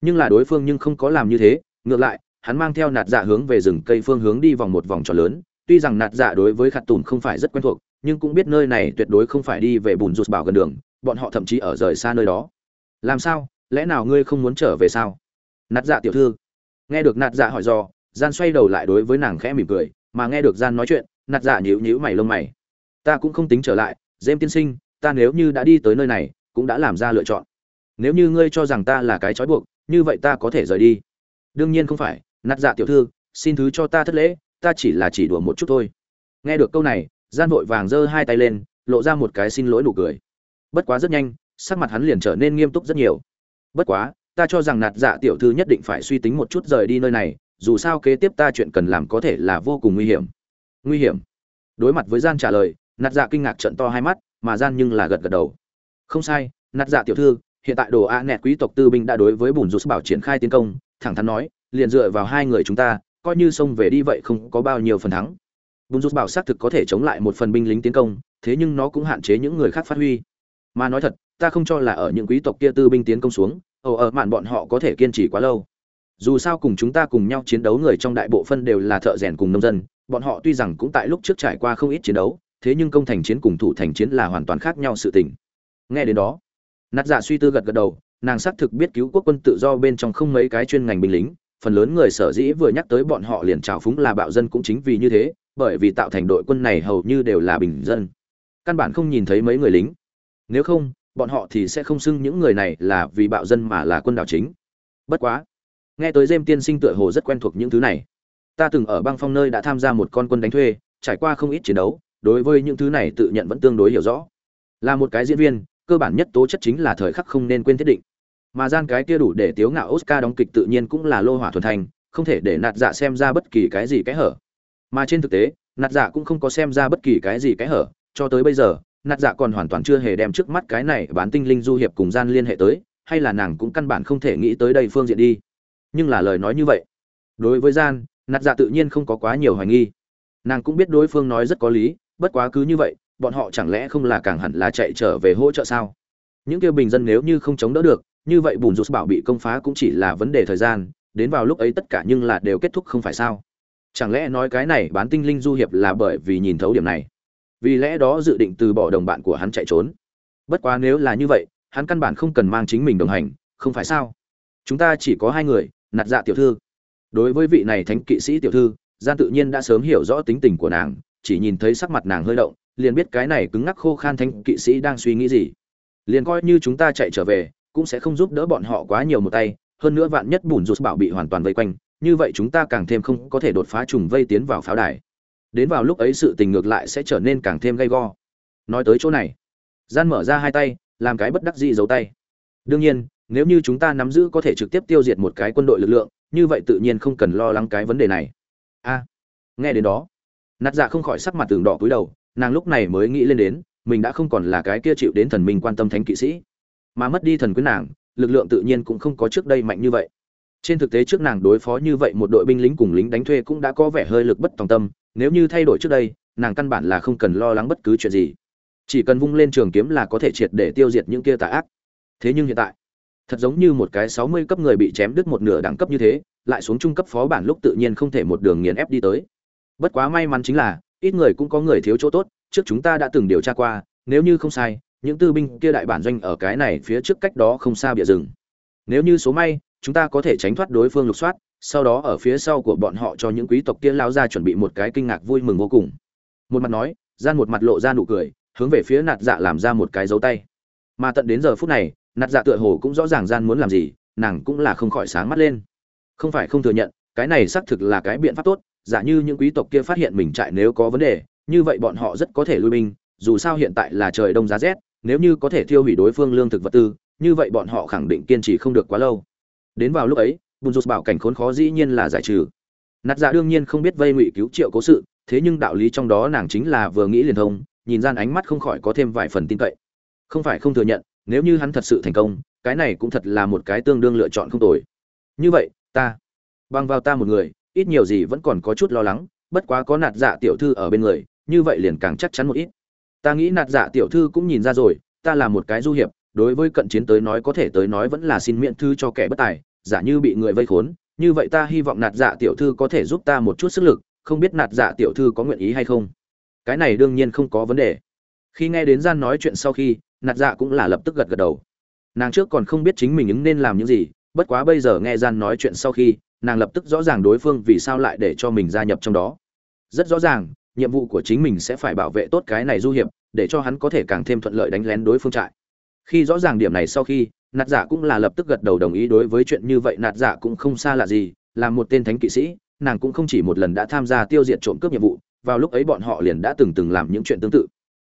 Nhưng là đối phương nhưng không có làm như thế ngược lại hắn mang theo nạt dạ hướng về rừng cây phương hướng đi vòng một vòng tròn lớn tuy rằng nạt dạ đối với khạt tùn không phải rất quen thuộc, nhưng cũng biết nơi này tuyệt đối không phải đi về bùn rụt bảo gần đường, bọn họ thậm chí ở rời xa nơi đó. Làm sao? Lẽ nào ngươi không muốn trở về sao? Nạt dạ tiểu thư. Nghe được nạt dạ hỏi do gian xoay đầu lại đối với nàng khẽ mỉm cười, mà nghe được gian nói chuyện, nạt dạ nhíu nhíu mày lông mày. Ta cũng không tính trở lại, dêm tiên sinh, ta nếu như đã đi tới nơi này, cũng đã làm ra lựa chọn. Nếu như ngươi cho rằng ta là cái trói buộc, như vậy ta có thể rời đi. Đương nhiên không phải, nạt dạ tiểu thư, xin thứ cho ta thất lễ ta chỉ là chỉ đùa một chút thôi. Nghe được câu này, gian vội vàng giơ hai tay lên, lộ ra một cái xin lỗi nụ cười. Bất quá rất nhanh, sắc mặt hắn liền trở nên nghiêm túc rất nhiều. Bất quá, ta cho rằng nạt dạ tiểu thư nhất định phải suy tính một chút rời đi nơi này, dù sao kế tiếp ta chuyện cần làm có thể là vô cùng nguy hiểm. Nguy hiểm? Đối mặt với gian trả lời, nạt dạ kinh ngạc trận to hai mắt, mà gian nhưng là gật gật đầu. Không sai, nạt dạ tiểu thư, hiện tại đồ a nẹt quý tộc tư binh đã đối với bùn rút bảo triển khai tiến công, thẳng thắn nói, liền dựa vào hai người chúng ta coi như xông về đi vậy không có bao nhiêu phần thắng. Bùn rút bảo xác thực có thể chống lại một phần binh lính tiến công, thế nhưng nó cũng hạn chế những người khác phát huy. Mà nói thật, ta không cho là ở những quý tộc kia tư binh tiến công xuống, ồ, ở mạn bọn họ có thể kiên trì quá lâu. Dù sao cùng chúng ta cùng nhau chiến đấu người trong đại bộ phân đều là thợ rèn cùng nông dân, bọn họ tuy rằng cũng tại lúc trước trải qua không ít chiến đấu, thế nhưng công thành chiến cùng thủ thành chiến là hoàn toàn khác nhau sự tình. Nghe đến đó, nát dạ suy tư gật gật đầu, nàng xác thực biết cứu quốc quân tự do bên trong không mấy cái chuyên ngành binh lính phần lớn người sở dĩ vừa nhắc tới bọn họ liền trào phúng là bạo dân cũng chính vì như thế, bởi vì tạo thành đội quân này hầu như đều là bình dân. Căn bản không nhìn thấy mấy người lính. Nếu không, bọn họ thì sẽ không xưng những người này là vì bạo dân mà là quân đảo chính. Bất quá, nghe tới dêm tiên sinh tựa hồ rất quen thuộc những thứ này. Ta từng ở băng phong nơi đã tham gia một con quân đánh thuê, trải qua không ít chiến đấu, đối với những thứ này tự nhận vẫn tương đối hiểu rõ. Là một cái diễn viên, cơ bản nhất tố chất chính là thời khắc không nên quên thiết định mà gian cái kia đủ để tiếu ngạo oscar đóng kịch tự nhiên cũng là lô hỏa thuần thành, không thể để nạt dạ xem ra bất kỳ cái gì cái hở. Mà trên thực tế, nạt dạ cũng không có xem ra bất kỳ cái gì cái hở, cho tới bây giờ, nạt dạ còn hoàn toàn chưa hề đem trước mắt cái này bán tinh linh du hiệp cùng gian liên hệ tới, hay là nàng cũng căn bản không thể nghĩ tới đây phương diện đi. Nhưng là lời nói như vậy, đối với gian, nạt dạ tự nhiên không có quá nhiều hoài nghi. Nàng cũng biết đối phương nói rất có lý, bất quá cứ như vậy, bọn họ chẳng lẽ không là càng hẳn là chạy trở về hỗ trợ sao? Những kêu bình dân nếu như không chống đỡ được như vậy bùn rút bảo bị công phá cũng chỉ là vấn đề thời gian, đến vào lúc ấy tất cả nhưng là đều kết thúc không phải sao? Chẳng lẽ nói cái này bán tinh linh du hiệp là bởi vì nhìn thấu điểm này? Vì lẽ đó dự định từ bỏ đồng bạn của hắn chạy trốn. Bất quá nếu là như vậy, hắn căn bản không cần mang chính mình đồng hành, không phải sao? Chúng ta chỉ có hai người, nạt dạ tiểu thư. Đối với vị này thánh kỵ sĩ tiểu thư, gian tự nhiên đã sớm hiểu rõ tính tình của nàng, chỉ nhìn thấy sắc mặt nàng hơi động, liền biết cái này cứng ngắc khô khan thánh kỵ sĩ đang suy nghĩ gì. Liền coi như chúng ta chạy trở về cũng sẽ không giúp đỡ bọn họ quá nhiều một tay, hơn nữa vạn nhất bùn rụt bảo bị hoàn toàn vây quanh, như vậy chúng ta càng thêm không có thể đột phá trùng vây tiến vào pháo đài. Đến vào lúc ấy sự tình ngược lại sẽ trở nên càng thêm gay go. Nói tới chỗ này, gian mở ra hai tay, làm cái bất đắc dĩ giấu tay. Đương nhiên, nếu như chúng ta nắm giữ có thể trực tiếp tiêu diệt một cái quân đội lực lượng, như vậy tự nhiên không cần lo lắng cái vấn đề này. A, nghe đến đó nạt dạ không khỏi sắc mặt tường đỏ cúi đầu, nàng lúc này mới nghĩ lên đến, mình đã không còn là cái kia chịu đến thần minh quan tâm thánh kỵ sĩ mà mất đi thần quyến nàng, lực lượng tự nhiên cũng không có trước đây mạnh như vậy. Trên thực tế trước nàng đối phó như vậy một đội binh lính cùng lính đánh thuê cũng đã có vẻ hơi lực bất tòng tâm, nếu như thay đổi trước đây, nàng căn bản là không cần lo lắng bất cứ chuyện gì. Chỉ cần vung lên trường kiếm là có thể triệt để tiêu diệt những kia tà ác. Thế nhưng hiện tại, thật giống như một cái sáu mươi cấp người bị chém đứt một nửa đẳng cấp như thế, lại xuống trung cấp phó bản lúc tự nhiên không thể một đường nghiền ép đi tới. Bất quá may mắn chính là, ít người cũng có người thiếu chỗ tốt, trước chúng ta đã từng điều tra qua, nếu như không sai những tư binh kia đại bản doanh ở cái này phía trước cách đó không xa bìa rừng. Nếu như số may, chúng ta có thể tránh thoát đối phương lục soát, sau đó ở phía sau của bọn họ cho những quý tộc kia lao ra chuẩn bị một cái kinh ngạc vui mừng vô cùng. Một mặt nói, gian một mặt lộ ra nụ cười, hướng về phía nạt dạ làm ra một cái dấu tay. Mà tận đến giờ phút này, nạt dạ tựa hồ cũng rõ ràng gian muốn làm gì, nàng cũng là không khỏi sáng mắt lên. Không phải không thừa nhận, cái này xác thực là cái biện pháp tốt, giả như những quý tộc kia phát hiện mình trại nếu có vấn đề, như vậy bọn họ rất có thể lui binh, dù sao hiện tại là trời đông giá rét nếu như có thể thiêu hủy đối phương lương thực vật tư, như vậy bọn họ khẳng định kiên trì không được quá lâu. Đến vào lúc ấy bùn rụt bảo cảnh khốn khó dĩ nhiên là giải trừ. Nạt dạ đương nhiên không biết vây ngụy cứu triệu cố sự, thế nhưng đạo lý trong đó nàng chính là vừa nghĩ liền thông, nhìn gian ánh mắt không khỏi có thêm vài phần tin cậy. Không phải không thừa nhận, nếu như hắn thật sự thành công, cái này cũng thật là một cái tương đương lựa chọn không tồi. Như vậy, ta, bằng vào ta một người, ít nhiều gì vẫn còn có chút lo lắng, bất quá có nạt dạ tiểu thư ở bên người, như vậy liền càng chắc chắn một ít ta nghĩ nạt dạ tiểu thư cũng nhìn ra rồi, ta là một cái du hiệp, đối với cận chiến tới nói có thể tới nói vẫn là xin miễn thư cho kẻ bất tài, giả như bị người vây khốn, như vậy ta hy vọng nạt dạ tiểu thư có thể giúp ta một chút sức lực, không biết nạt dạ tiểu thư có nguyện ý hay không. Cái này đương nhiên không có vấn đề. Khi nghe đến gian nói chuyện sau khi, nạt dạ cũng là lập tức gật gật đầu. Nàng trước còn không biết chính mình ứng nên làm những gì, bất quá bây giờ nghe gian nói chuyện sau khi, nàng lập tức rõ ràng đối phương vì sao lại để cho mình gia nhập trong đó. Rất rõ ràng nhiệm vụ của chính mình sẽ phải bảo vệ tốt cái này du hiệp, để cho hắn có thể càng thêm thuận lợi đánh lén đối phương trại. Khi rõ ràng điểm này sau khi, nạt giả cũng là lập tức gật đầu đồng ý đối với chuyện như vậy. Nạt giả cũng không xa lạ gì, là một tên thánh kỵ sĩ, nàng cũng không chỉ một lần đã tham gia tiêu diệt trộm cướp nhiệm vụ, vào lúc ấy bọn họ liền đã từng từng làm những chuyện tương tự.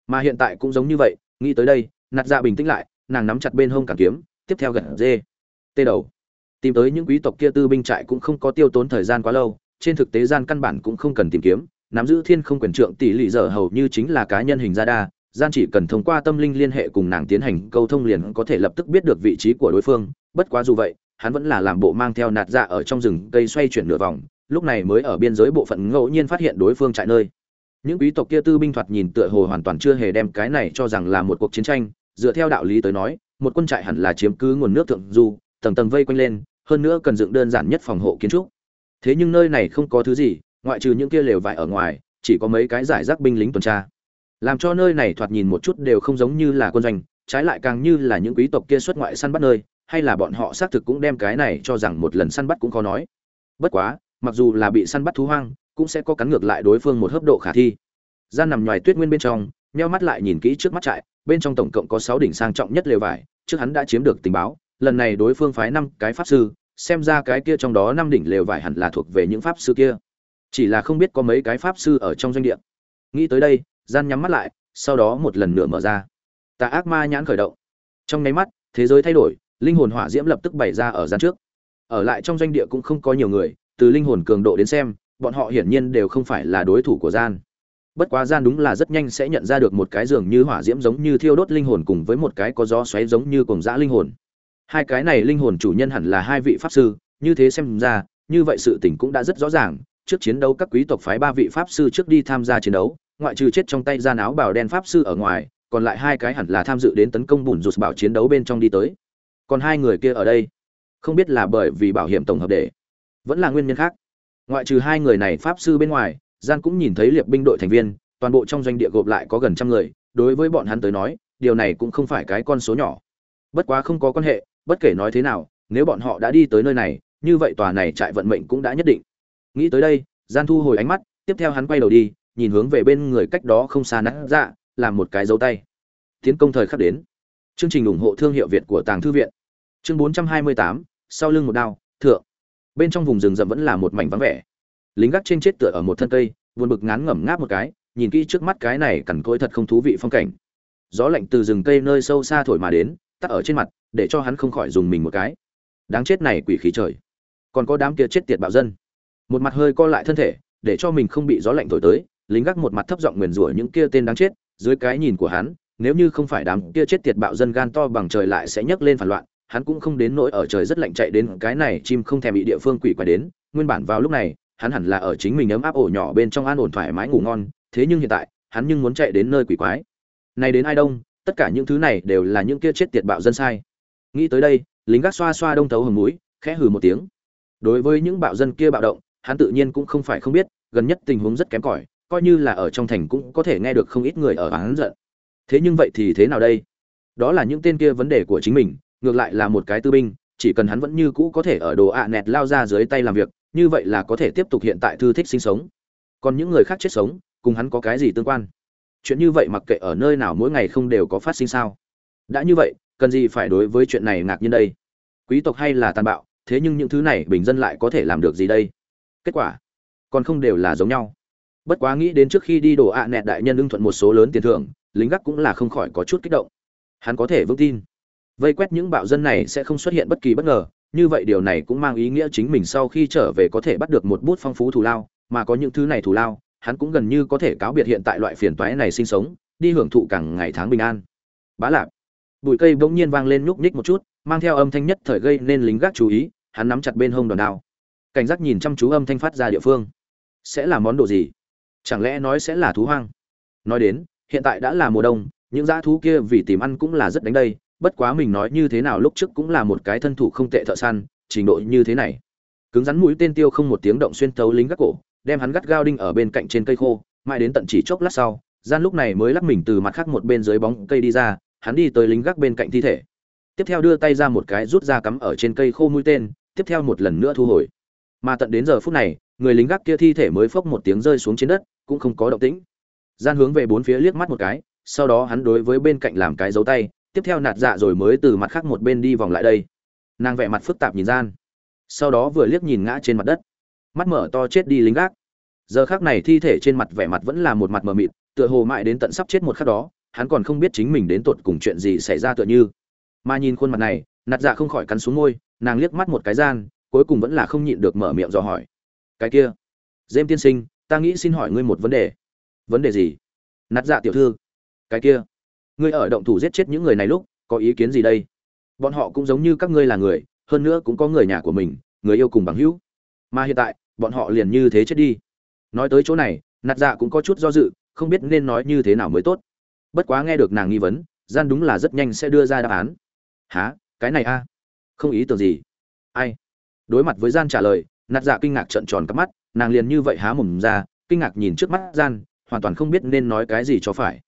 Mà hiện tại cũng giống như vậy, nghĩ tới đây, nạt giả bình tĩnh lại, nàng nắm chặt bên hông càng kiếm, tiếp theo gần dê. Tê đầu. Tìm tới những quý tộc kia tư binh trại cũng không có tiêu tốn thời gian quá lâu, trên thực tế gian căn bản cũng không cần tìm kiếm nắm giữ thiên không quyền trượng tỷ lệ giờ hầu như chính là cá nhân hình ra đa, gian chỉ cần thông qua tâm linh liên hệ cùng nàng tiến hành câu thông liền có thể lập tức biết được vị trí của đối phương. Bất quá dù vậy, hắn vẫn là làm bộ mang theo nạt dạ ở trong rừng cây xoay chuyển nửa vòng, lúc này mới ở biên giới bộ phận ngẫu nhiên phát hiện đối phương trại nơi. Những quý tộc kia tư binh thoạt nhìn tựa hồ hoàn toàn chưa hề đem cái này cho rằng là một cuộc chiến tranh, dựa theo đạo lý tới nói, một quân trại hẳn là chiếm cứ nguồn nước thượng du, tầng tầng vây quanh lên, hơn nữa cần dựng đơn giản nhất phòng hộ kiến trúc. Thế nhưng nơi này không có thứ gì ngoại trừ những kia lều vải ở ngoài, chỉ có mấy cái giải rác binh lính tuần tra. Làm cho nơi này thoạt nhìn một chút đều không giống như là quân doanh, trái lại càng như là những quý tộc kia xuất ngoại săn bắt nơi, hay là bọn họ xác thực cũng đem cái này cho rằng một lần săn bắt cũng khó nói. Bất quá, mặc dù là bị săn bắt thú hoang, cũng sẽ có cắn ngược lại đối phương một hấp độ khả thi. Gian nằm ngoài tuyết nguyên bên trong, nheo mắt lại nhìn kỹ trước mắt trại, bên trong tổng cộng có sáu đỉnh sang trọng nhất lều vải, trước hắn đã chiếm được tình báo, lần này đối phương phái năm cái pháp sư, xem ra cái kia trong đó năm đỉnh lều vải hẳn là thuộc về những pháp sư kia chỉ là không biết có mấy cái pháp sư ở trong doanh địa. Nghĩ tới đây, gian nhắm mắt lại, sau đó một lần nữa mở ra. Tà ác ma nhãn khởi động. Trong nháy mắt, thế giới thay đổi, linh hồn hỏa diễm lập tức bày ra ở gian trước. Ở lại trong doanh địa cũng không có nhiều người, từ linh hồn cường độ đến xem, bọn họ hiển nhiên đều không phải là đối thủ của gian. Bất quá gian đúng là rất nhanh sẽ nhận ra được một cái giường như hỏa diễm giống như thiêu đốt linh hồn cùng với một cái có gió xoáy giống như cùng dã linh hồn. Hai cái này linh hồn chủ nhân hẳn là hai vị pháp sư, như thế xem ra, như vậy sự tình cũng đã rất rõ ràng trước chiến đấu các quý tộc phái ba vị pháp sư trước đi tham gia chiến đấu, ngoại trừ chết trong tay ra áo bảo đen pháp sư ở ngoài, còn lại hai cái hẳn là tham dự đến tấn công bùn rụt bảo chiến đấu bên trong đi tới. Còn hai người kia ở đây, không biết là bởi vì bảo hiểm tổng hợp để, vẫn là nguyên nhân khác. Ngoại trừ hai người này pháp sư bên ngoài, gian cũng nhìn thấy liệp binh đội thành viên, toàn bộ trong doanh địa gộp lại có gần trăm người, đối với bọn hắn tới nói, điều này cũng không phải cái con số nhỏ. Bất quá không có quan hệ, bất kể nói thế nào, nếu bọn họ đã đi tới nơi này, như vậy tòa này trại vận mệnh cũng đã nhất định nghĩ tới đây gian thu hồi ánh mắt tiếp theo hắn quay đầu đi nhìn hướng về bên người cách đó không xa nát dạ làm một cái dấu tay. Tiến công thời khắc đến. Chương trình ủng hộ thương hiệu việt của tàng thư viện. Chương 428, sau lưng một đao thượng. Bên trong vùng rừng rậm vẫn là một mảnh vắng vẻ. Lính gác trên chết tựa ở một thân cây vườn bực ngán ngẩm ngáp một cái nhìn kỹ trước mắt cái này cằn cỗi thật không thú vị phong cảnh. Gió lạnh từ rừng cây nơi sâu xa thổi mà đến tắt ở trên mặt để cho hắn không khỏi dùng mình một cái. Đáng chết này quỷ khí trời. Còn có đám kia chết tiệt bạo dân một mặt hơi co lại thân thể, để cho mình không bị gió lạnh thổi tới, lính gác một mặt thấp giọng nguyền rủa những kia tên đáng chết, dưới cái nhìn của hắn, nếu như không phải đám kia chết tiệt bạo dân gan to bằng trời lại sẽ nhấc lên phản loạn, hắn cũng không đến nỗi ở trời rất lạnh chạy đến cái này chim không thèm bị địa phương quỷ quái đến, nguyên bản vào lúc này, hắn hẳn là ở chính mình ấm áp ổ nhỏ bên trong an ổn thoải mái ngủ ngon, thế nhưng hiện tại, hắn nhưng muốn chạy đến nơi quỷ quái. Này đến ai đông, tất cả những thứ này đều là những kia chết tiệt bạo dân sai. Nghĩ tới đây, lính gác xoa xoa đông thấu hầm mũi khẽ hừ một tiếng. Đối với những bạo dân kia bạo động hắn tự nhiên cũng không phải không biết, gần nhất tình huống rất kém cỏi, coi như là ở trong thành cũng có thể nghe được không ít người ở hắn giận. Thế nhưng vậy thì thế nào đây? Đó là những tên kia vấn đề của chính mình, ngược lại là một cái tư binh, chỉ cần hắn vẫn như cũ có thể ở đồ ạ nẹt lao ra dưới tay làm việc, như vậy là có thể tiếp tục hiện tại thư thích sinh sống. Còn những người khác chết sống, cùng hắn có cái gì tương quan? Chuyện như vậy mặc kệ ở nơi nào mỗi ngày không đều có phát sinh sao? Đã như vậy, cần gì phải đối với chuyện này ngạc nhiên đây? Quý tộc hay là tàn bạo, thế nhưng những thứ này bình dân lại có thể làm được gì đây? Kết quả, còn không đều là giống nhau. Bất quá nghĩ đến trước khi đi đổ ạ nẹt đại nhân ưng thuận một số lớn tiền thưởng, lính gác cũng là không khỏi có chút kích động. Hắn có thể vững tin. Vây quét những bạo dân này sẽ không xuất hiện bất kỳ bất ngờ, như vậy điều này cũng mang ý nghĩa chính mình sau khi trở về có thể bắt được một bút phong phú thù lao, mà có những thứ này thù lao, hắn cũng gần như có thể cáo biệt hiện tại loại phiền toái này sinh sống, đi hưởng thụ càng ngày tháng bình an. Bá lạp. Bụi cây bỗng nhiên vang lên nhúc nhích một chút, mang theo âm thanh nhất thời gây nên lính gác chú ý, hắn nắm chặt bên hông đòn đao cảnh giác nhìn chăm chú âm thanh phát ra địa phương. Sẽ là món đồ gì? Chẳng lẽ nói sẽ là thú hoang? Nói đến, hiện tại đã là mùa đông, những dã thú kia vì tìm ăn cũng là rất đánh đây, bất quá mình nói như thế nào lúc trước cũng là một cái thân thủ không tệ thợ săn, trình độ như thế này. Cứng rắn mũi tên tiêu không một tiếng động xuyên thấu lính gác cổ, đem hắn gắt gao đinh ở bên cạnh trên cây khô, mãi đến tận chỉ chốc lát sau, gian lúc này mới lắc mình từ mặt khác một bên dưới bóng cây đi ra, hắn đi tới lính gác bên cạnh thi thể. Tiếp theo đưa tay ra một cái rút ra cắm ở trên cây khô mũi tên, tiếp theo một lần nữa thu hồi mà tận đến giờ phút này, người lính gác kia thi thể mới phốc một tiếng rơi xuống trên đất, cũng không có động tĩnh. Gian hướng về bốn phía liếc mắt một cái, sau đó hắn đối với bên cạnh làm cái dấu tay, tiếp theo nạt dạ rồi mới từ mặt khác một bên đi vòng lại đây. Nàng vẻ mặt phức tạp nhìn gian. Sau đó vừa liếc nhìn ngã trên mặt đất. Mắt mở to chết đi lính gác. Giờ khác này thi thể trên mặt vẻ mặt vẫn là một mặt mờ mịt, tựa hồ mãi đến tận sắp chết một khắc đó, hắn còn không biết chính mình đến tột cùng chuyện gì xảy ra tựa như. Mà nhìn khuôn mặt này, nạt dạ không khỏi cắn xuống môi, nàng liếc mắt một cái gian cuối cùng vẫn là không nhịn được mở miệng dò hỏi. Cái kia dêm tiên sinh, ta nghĩ xin hỏi ngươi một vấn đề. Vấn đề gì? Nạt dạ tiểu thư. Cái kia, ngươi ở động thủ giết chết những người này lúc, có ý kiến gì đây? Bọn họ cũng giống như các ngươi là người, hơn nữa cũng có người nhà của mình, người yêu cùng bằng hữu. Mà hiện tại, bọn họ liền như thế chết đi. Nói tới chỗ này nạt dạ cũng có chút do dự, không biết nên nói như thế nào mới tốt. Bất quá nghe được nàng nghi vấn, gian đúng là rất nhanh sẽ đưa ra đáp án. Há cái này a? Không ý tưởng gì. Ai? Đối mặt với gian trả lời, nạt dạ kinh ngạc trợn tròn cắp mắt, nàng liền như vậy há mồm ra, kinh ngạc nhìn trước mắt gian, hoàn toàn không biết nên nói cái gì cho phải.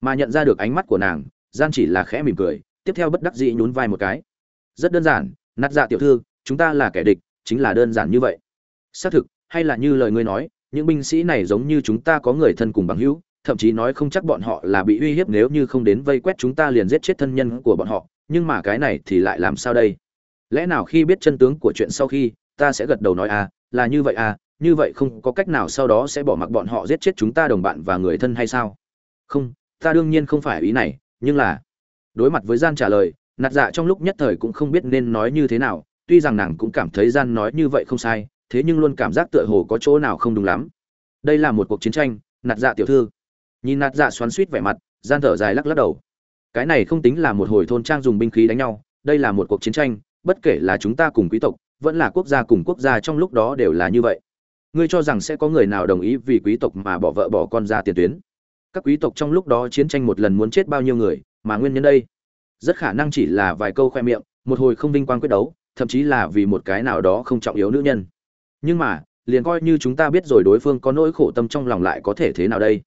Mà nhận ra được ánh mắt của nàng, gian chỉ là khẽ mỉm cười, tiếp theo bất đắc dĩ nhún vai một cái. Rất đơn giản, nạt dạ tiểu thư, chúng ta là kẻ địch, chính là đơn giản như vậy. Xác thực, hay là như lời ngươi nói, những binh sĩ này giống như chúng ta có người thân cùng bằng hữu, thậm chí nói không chắc bọn họ là bị uy hiếp nếu như không đến vây quét chúng ta liền giết chết thân nhân của bọn họ, nhưng mà cái này thì lại làm sao đây? Lẽ nào khi biết chân tướng của chuyện sau khi, ta sẽ gật đầu nói à là như vậy à như vậy không có cách nào sau đó sẽ bỏ mặc bọn họ giết chết chúng ta đồng bạn và người thân hay sao? Không, ta đương nhiên không phải ý này, nhưng là đối mặt với gian trả lời, nạt dạ trong lúc nhất thời cũng không biết nên nói như thế nào, tuy rằng nàng cũng cảm thấy gian nói như vậy không sai, thế nhưng luôn cảm giác tựa hồ có chỗ nào không đúng lắm. Đây là một cuộc chiến tranh, nạt dạ tiểu thư. Nhìn nạt dạ xoắn suýt vẻ mặt, gian thở dài lắc lắc đầu. Cái này không tính là một hồi thôn trang dùng binh khí đánh nhau, đây là một cuộc chiến tranh bất kể là chúng ta cùng quý tộc, vẫn là quốc gia cùng quốc gia trong lúc đó đều là như vậy. Ngươi cho rằng sẽ có người nào đồng ý vì quý tộc mà bỏ vợ bỏ con ra tiền tuyến? Các quý tộc trong lúc đó chiến tranh một lần muốn chết bao nhiêu người, mà nguyên nhân đây? Rất khả năng chỉ là vài câu khoe miệng, một hồi không vinh quang quyết đấu, thậm chí là vì một cái nào đó không trọng yếu nữ nhân. Nhưng mà, liền coi như chúng ta biết rồi đối phương có nỗi khổ tâm trong lòng lại có thể thế nào đây?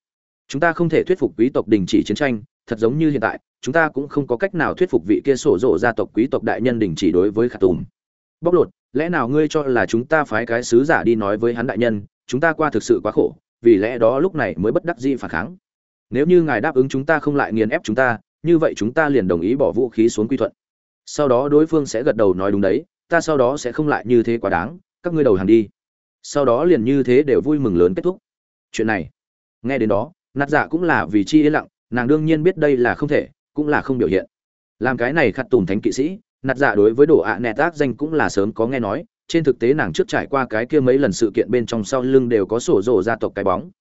Chúng ta không thể thuyết phục quý tộc đình chỉ chiến tranh thật giống như hiện tại, chúng ta cũng không có cách nào thuyết phục vị kia sổ rộ gia tộc quý tộc đại nhân đình chỉ đối với khả tùm bóc lột, lẽ nào ngươi cho là chúng ta phái cái sứ giả đi nói với hắn đại nhân, chúng ta qua thực sự quá khổ, vì lẽ đó lúc này mới bất đắc dĩ phản kháng. Nếu như ngài đáp ứng chúng ta không lại nghiền ép chúng ta, như vậy chúng ta liền đồng ý bỏ vũ khí xuống quy thuận. Sau đó đối phương sẽ gật đầu nói đúng đấy, ta sau đó sẽ không lại như thế quá đáng, các ngươi đầu hàng đi. Sau đó liền như thế đều vui mừng lớn kết thúc. Chuyện này, nghe đến đó, nạt dạ cũng là vì chi yên lặng nàng đương nhiên biết đây là không thể, cũng là không biểu hiện. Làm cái này khặt tùm thánh kỵ sĩ, nạt dạ đối với đồ ạ à nẹt ác danh cũng là sớm có nghe nói, trên thực tế nàng trước trải qua cái kia mấy lần sự kiện bên trong sau lưng đều có sổ rồ gia tộc cái bóng.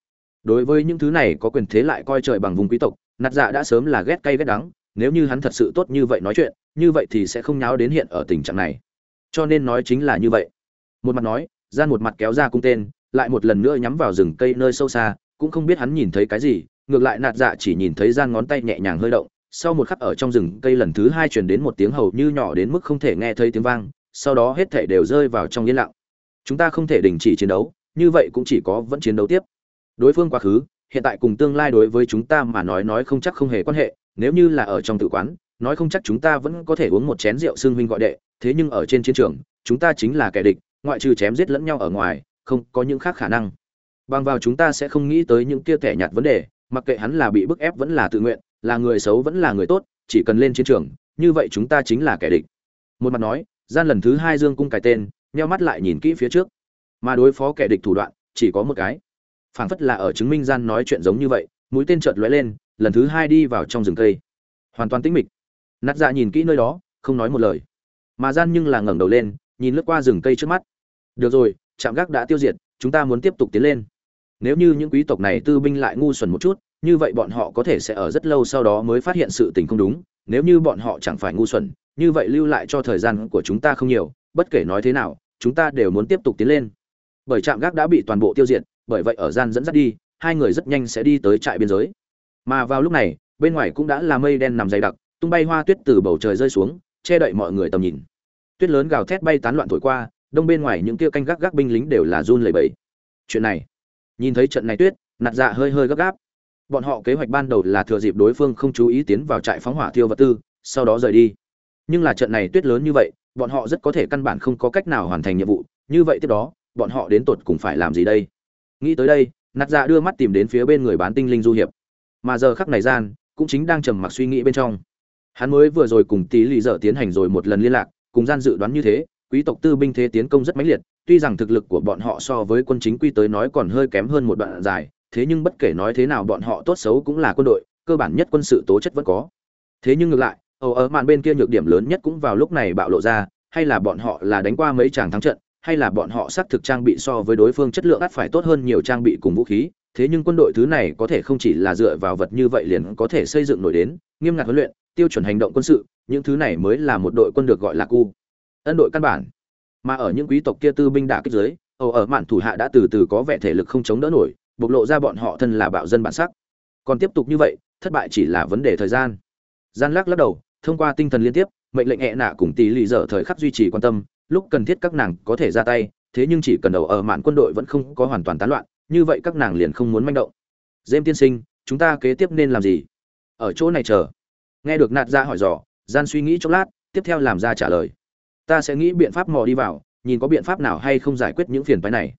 Đối với những thứ này có quyền thế lại coi trời bằng vùng quý tộc, nạt dạ đã sớm là ghét cay ghét đắng, nếu như hắn thật sự tốt như vậy nói chuyện, như vậy thì sẽ không nháo đến hiện ở tình trạng này. Cho nên nói chính là như vậy. Một mặt nói, gian một mặt kéo ra cung tên, lại một lần nữa nhắm vào rừng cây nơi sâu xa, cũng không biết hắn nhìn thấy cái gì ngược lại nạt dạ chỉ nhìn thấy gian ngón tay nhẹ nhàng hơi động, sau một khắc ở trong rừng cây lần thứ hai truyền đến một tiếng hầu như nhỏ đến mức không thể nghe thấy tiếng vang, sau đó hết thể đều rơi vào trong yên lặng. Chúng ta không thể đình chỉ chiến đấu, như vậy cũng chỉ có vẫn chiến đấu tiếp. Đối phương quá khứ, hiện tại cùng tương lai đối với chúng ta mà nói nói không chắc không hề quan hệ, nếu như là ở trong tự quán, nói không chắc chúng ta vẫn có thể uống một chén rượu xương huynh gọi đệ, thế nhưng ở trên chiến trường, chúng ta chính là kẻ địch, ngoại trừ chém giết lẫn nhau ở ngoài, không có những khác khả năng. Bằng vào chúng ta sẽ không nghĩ tới những kia kẻ nhạt vấn đề mặc kệ hắn là bị bức ép vẫn là tự nguyện, là người xấu vẫn là người tốt, chỉ cần lên chiến trường, như vậy chúng ta chính là kẻ địch. Một mặt nói, gian lần thứ hai dương cung cái tên, nheo mắt lại nhìn kỹ phía trước. Mà đối phó kẻ địch thủ đoạn, chỉ có một cái. Phảng phất là ở chứng minh gian nói chuyện giống như vậy, mũi tên chợt lóe lên, lần thứ hai đi vào trong rừng cây. Hoàn toàn tĩnh mịch. Nát dạ nhìn kỹ nơi đó, không nói một lời. Mà gian nhưng là ngẩng đầu lên, nhìn lướt qua rừng cây trước mắt. Được rồi, trạm gác đã tiêu diệt, chúng ta muốn tiếp tục tiến lên nếu như những quý tộc này tư binh lại ngu xuẩn một chút, như vậy bọn họ có thể sẽ ở rất lâu sau đó mới phát hiện sự tình không đúng. Nếu như bọn họ chẳng phải ngu xuẩn, như vậy lưu lại cho thời gian của chúng ta không nhiều. Bất kể nói thế nào, chúng ta đều muốn tiếp tục tiến lên. Bởi trạm gác đã bị toàn bộ tiêu diệt, bởi vậy ở gian dẫn dắt đi, hai người rất nhanh sẽ đi tới trại biên giới. Mà vào lúc này, bên ngoài cũng đã là mây đen nằm dày đặc, tung bay hoa tuyết từ bầu trời rơi xuống, che đậy mọi người tầm nhìn. Tuyết lớn gào thét bay tán loạn thổi qua, đông bên ngoài những kia canh gác gác binh lính đều là run lẩy bẩy. Chuyện này nhìn thấy trận này tuyết, nạt dạ hơi hơi gấp gáp. Bọn họ kế hoạch ban đầu là thừa dịp đối phương không chú ý tiến vào trại phóng hỏa tiêu vật tư, sau đó rời đi. Nhưng là trận này tuyết lớn như vậy, bọn họ rất có thể căn bản không có cách nào hoàn thành nhiệm vụ, như vậy tiếp đó, bọn họ đến tột cùng phải làm gì đây? Nghĩ tới đây, nạt dạ đưa mắt tìm đến phía bên người bán tinh linh du hiệp. Mà giờ khắc này gian, cũng chính đang trầm mặc suy nghĩ bên trong. Hắn mới vừa rồi cùng tí lì dở tiến hành rồi một lần liên lạc, cùng gian dự đoán như thế, quý tộc tư binh thế tiến công rất mãnh liệt tuy rằng thực lực của bọn họ so với quân chính quy tới nói còn hơi kém hơn một đoạn dài, thế nhưng bất kể nói thế nào bọn họ tốt xấu cũng là quân đội, cơ bản nhất quân sự tố chất vẫn có. Thế nhưng ngược lại, ở ở màn bên kia nhược điểm lớn nhất cũng vào lúc này bạo lộ ra, hay là bọn họ là đánh qua mấy tràng thắng trận, hay là bọn họ xác thực trang bị so với đối phương chất lượng ắt phải tốt hơn nhiều trang bị cùng vũ khí, thế nhưng quân đội thứ này có thể không chỉ là dựa vào vật như vậy liền có thể xây dựng nổi đến, nghiêm ngặt huấn luyện, tiêu chuẩn hành động quân sự, những thứ này mới là một đội quân được gọi là cu. Ấn đội căn bản mà ở những quý tộc kia tư binh đả kích giới ồ, ở mạn thủ hạ đã từ từ có vẻ thể lực không chống đỡ nổi, bộc lộ ra bọn họ thân là bạo dân bản sắc. Còn tiếp tục như vậy, thất bại chỉ là vấn đề thời gian. Gian lắc lắc đầu, thông qua tinh thần liên tiếp, mệnh lệnh hẹ nạ cùng tỷ lì dở thời khắc duy trì quan tâm, lúc cần thiết các nàng có thể ra tay, thế nhưng chỉ cần đầu ở mạn quân đội vẫn không có hoàn toàn tán loạn, như vậy các nàng liền không muốn manh động. Dêm tiên sinh, chúng ta kế tiếp nên làm gì? Ở chỗ này chờ. Nghe được nạt ra hỏi dò, gian suy nghĩ chốc lát, tiếp theo làm ra trả lời ta sẽ nghĩ biện pháp mò đi vào nhìn có biện pháp nào hay không giải quyết những phiền phái này.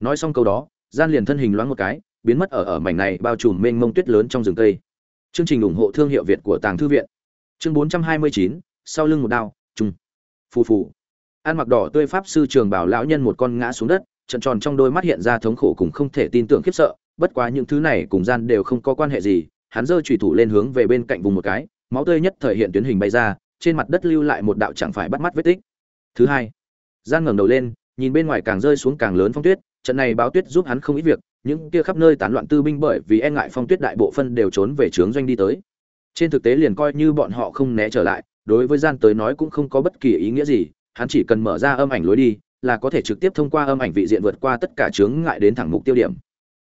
Nói xong câu đó gian liền thân hình loáng một cái biến mất ở ở mảnh này bao trùm mênh mông tuyết lớn trong rừng cây. Chương trình ủng hộ thương hiệu việt của tàng thư viện. Chương 429, sau lưng một đao trùng. Phù phù. Ăn mặc đỏ tươi pháp sư trường bảo lão nhân một con ngã xuống đất trận tròn trong đôi mắt hiện ra thống khổ cùng không thể tin tưởng khiếp sợ bất quá những thứ này cùng gian đều không có quan hệ gì hắn giơ chủy thủ lên hướng về bên cạnh vùng một cái máu tươi nhất thời hiện tuyến hình bay ra trên mặt đất lưu lại một đạo chẳng phải bắt mắt vết tích thứ hai, gian ngẩng đầu lên, nhìn bên ngoài càng rơi xuống càng lớn phong tuyết, trận này báo tuyết giúp hắn không ít việc, những kia khắp nơi tán loạn tư binh bởi vì e ngại phong tuyết đại bộ phân đều trốn về trướng doanh đi tới. Trên thực tế liền coi như bọn họ không né trở lại, đối với gian tới nói cũng không có bất kỳ ý nghĩa gì, hắn chỉ cần mở ra âm ảnh lối đi, là có thể trực tiếp thông qua âm ảnh vị diện vượt qua tất cả chướng ngại đến thẳng mục tiêu điểm.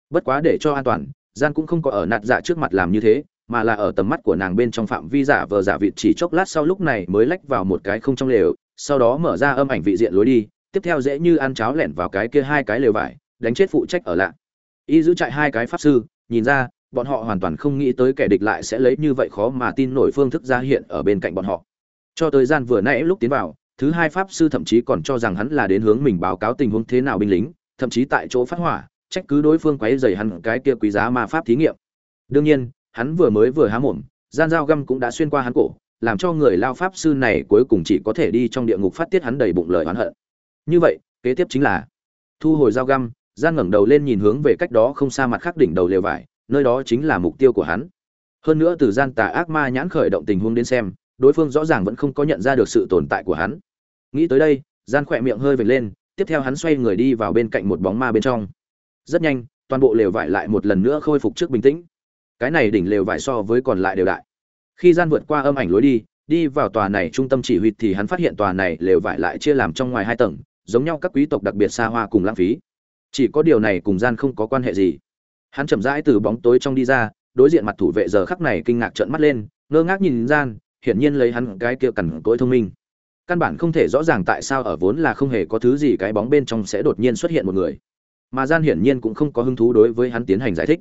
Bất quá để cho an toàn, gian cũng không có ở nạt dạ trước mặt làm như thế, mà là ở tầm mắt của nàng bên trong phạm vi giả vờ giả vịt chỉ chốc lát sau lúc này mới lách vào một cái không trong lều sau đó mở ra âm ảnh vị diện lối đi, tiếp theo dễ như ăn cháo lẻn vào cái kia hai cái lều vải, đánh chết phụ trách ở lạ. Y giữ chạy hai cái pháp sư, nhìn ra, bọn họ hoàn toàn không nghĩ tới kẻ địch lại sẽ lấy như vậy khó mà tin nổi phương thức ra hiện ở bên cạnh bọn họ. Cho tới gian vừa nãy lúc tiến vào, thứ hai pháp sư thậm chí còn cho rằng hắn là đến hướng mình báo cáo tình huống thế nào binh lính, thậm chí tại chỗ phát hỏa, trách cứ đối phương quấy rầy hắn cái kia quý giá ma pháp thí nghiệm. Đương nhiên, hắn vừa mới vừa há mồm, gian dao găm cũng đã xuyên qua hắn cổ làm cho người lao pháp sư này cuối cùng chỉ có thể đi trong địa ngục phát tiết hắn đầy bụng lời oán hận. Như vậy, kế tiếp chính là thu hồi dao găm gian ngẩng đầu lên nhìn hướng về cách đó không xa mặt khác đỉnh đầu lều vải, nơi đó chính là mục tiêu của hắn. Hơn nữa từ gian tà ác ma nhãn khởi động tình huống đến xem, đối phương rõ ràng vẫn không có nhận ra được sự tồn tại của hắn. Nghĩ tới đây, gian khỏe miệng hơi vệt lên, tiếp theo hắn xoay người đi vào bên cạnh một bóng ma bên trong. Rất nhanh, toàn bộ lều vải lại một lần nữa khôi phục trước bình tĩnh. Cái này đỉnh lều vải so với còn lại đều đại khi gian vượt qua âm ảnh lối đi đi vào tòa này trung tâm chỉ huy thì hắn phát hiện tòa này lều vải lại chia làm trong ngoài hai tầng, giống nhau các quý tộc đặc biệt xa hoa cùng lãng phí. Chỉ có điều này cùng gian không có quan hệ gì. Hắn chậm rãi từ bóng tối trong đi ra, đối diện mặt thủ vệ giờ khắc này kinh ngạc trợn mắt lên, ngơ ngác nhìn gian, hiển nhiên lấy hắn cái kia cẩn cỗi thông minh. Căn bản không thể rõ ràng tại sao ở vốn là không hề có thứ gì cái bóng bên trong sẽ đột nhiên xuất hiện một người. Mà gian hiển nhiên cũng không có hứng thú đối với hắn tiến hành giải thích.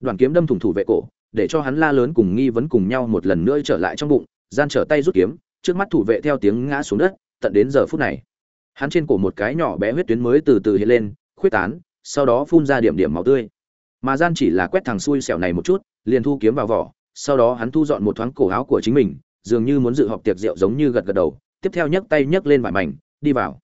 Đoàn kiếm đâm thủng thủ vệ cổ để cho hắn la lớn cùng nghi vấn cùng nhau một lần nữa trở lại trong bụng, gian trở tay rút kiếm, trước mắt thủ vệ theo tiếng ngã xuống đất, tận đến giờ phút này. Hắn trên cổ một cái nhỏ bé huyết tuyến mới từ từ hiện lên, khuyết tán, sau đó phun ra điểm điểm máu tươi. Mà gian chỉ là quét thằng xui xẻo này một chút, liền thu kiếm vào vỏ, sau đó hắn thu dọn một thoáng cổ áo của chính mình, dường như muốn dự họp tiệc rượu giống như gật gật đầu, tiếp theo nhấc tay nhấc lên vải mảnh, đi vào.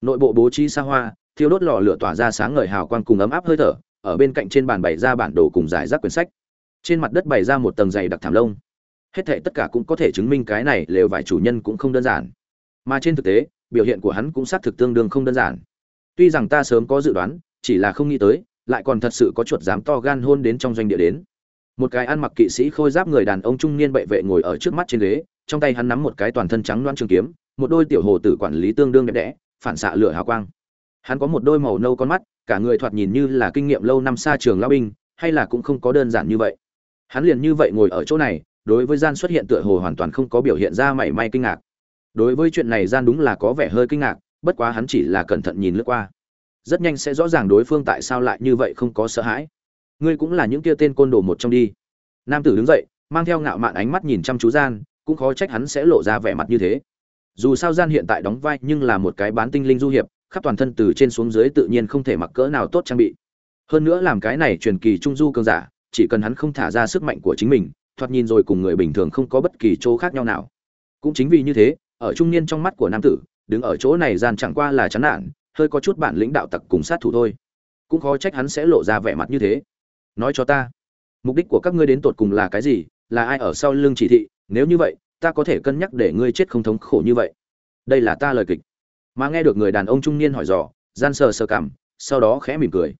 Nội bộ bố trí xa hoa, thiêu đốt lò lửa tỏa ra sáng ngời hào quang cùng ấm áp hơi thở, ở bên cạnh trên bàn bày ra bản đồ cùng giải rác quyển sách trên mặt đất bày ra một tầng dày đặc thảm lông. Hết thảy tất cả cũng có thể chứng minh cái này lều vải chủ nhân cũng không đơn giản. Mà trên thực tế, biểu hiện của hắn cũng xác thực tương đương không đơn giản. Tuy rằng ta sớm có dự đoán, chỉ là không nghĩ tới, lại còn thật sự có chuột dám to gan hôn đến trong doanh địa đến. Một cái ăn mặc kỵ sĩ khôi giáp người đàn ông trung niên bệ vệ ngồi ở trước mắt trên ghế, trong tay hắn nắm một cái toàn thân trắng loan trường kiếm, một đôi tiểu hồ tử quản lý tương đương đẹp đẽ, phản xạ lửa hào quang. Hắn có một đôi màu nâu con mắt, cả người thoạt nhìn như là kinh nghiệm lâu năm xa trường lao binh, hay là cũng không có đơn giản như vậy hắn liền như vậy ngồi ở chỗ này, đối với gian xuất hiện tựa hồ hoàn toàn không có biểu hiện ra mảy may kinh ngạc. Đối với chuyện này gian đúng là có vẻ hơi kinh ngạc, bất quá hắn chỉ là cẩn thận nhìn lướt qua. Rất nhanh sẽ rõ ràng đối phương tại sao lại như vậy không có sợ hãi. Ngươi cũng là những kia tên côn đồ một trong đi. Nam tử đứng dậy, mang theo ngạo mạn ánh mắt nhìn chăm chú gian, cũng khó trách hắn sẽ lộ ra vẻ mặt như thế. Dù sao gian hiện tại đóng vai nhưng là một cái bán tinh linh du hiệp, khắp toàn thân từ trên xuống dưới tự nhiên không thể mặc cỡ nào tốt trang bị. Hơn nữa làm cái này truyền kỳ trung du cường giả chỉ cần hắn không thả ra sức mạnh của chính mình, thoạt nhìn rồi cùng người bình thường không có bất kỳ chỗ khác nhau nào. Cũng chính vì như thế, ở trung niên trong mắt của nam tử, đứng ở chỗ này gian chẳng qua là chán nản, hơi có chút bản lĩnh đạo tặc cùng sát thủ thôi. Cũng khó trách hắn sẽ lộ ra vẻ mặt như thế. Nói cho ta, mục đích của các ngươi đến tột cùng là cái gì? Là ai ở sau lưng chỉ thị? Nếu như vậy, ta có thể cân nhắc để ngươi chết không thống khổ như vậy. Đây là ta lời kịch. Mà nghe được người đàn ông trung niên hỏi dò, gian sờ sờ cảm, sau đó khẽ mỉm cười.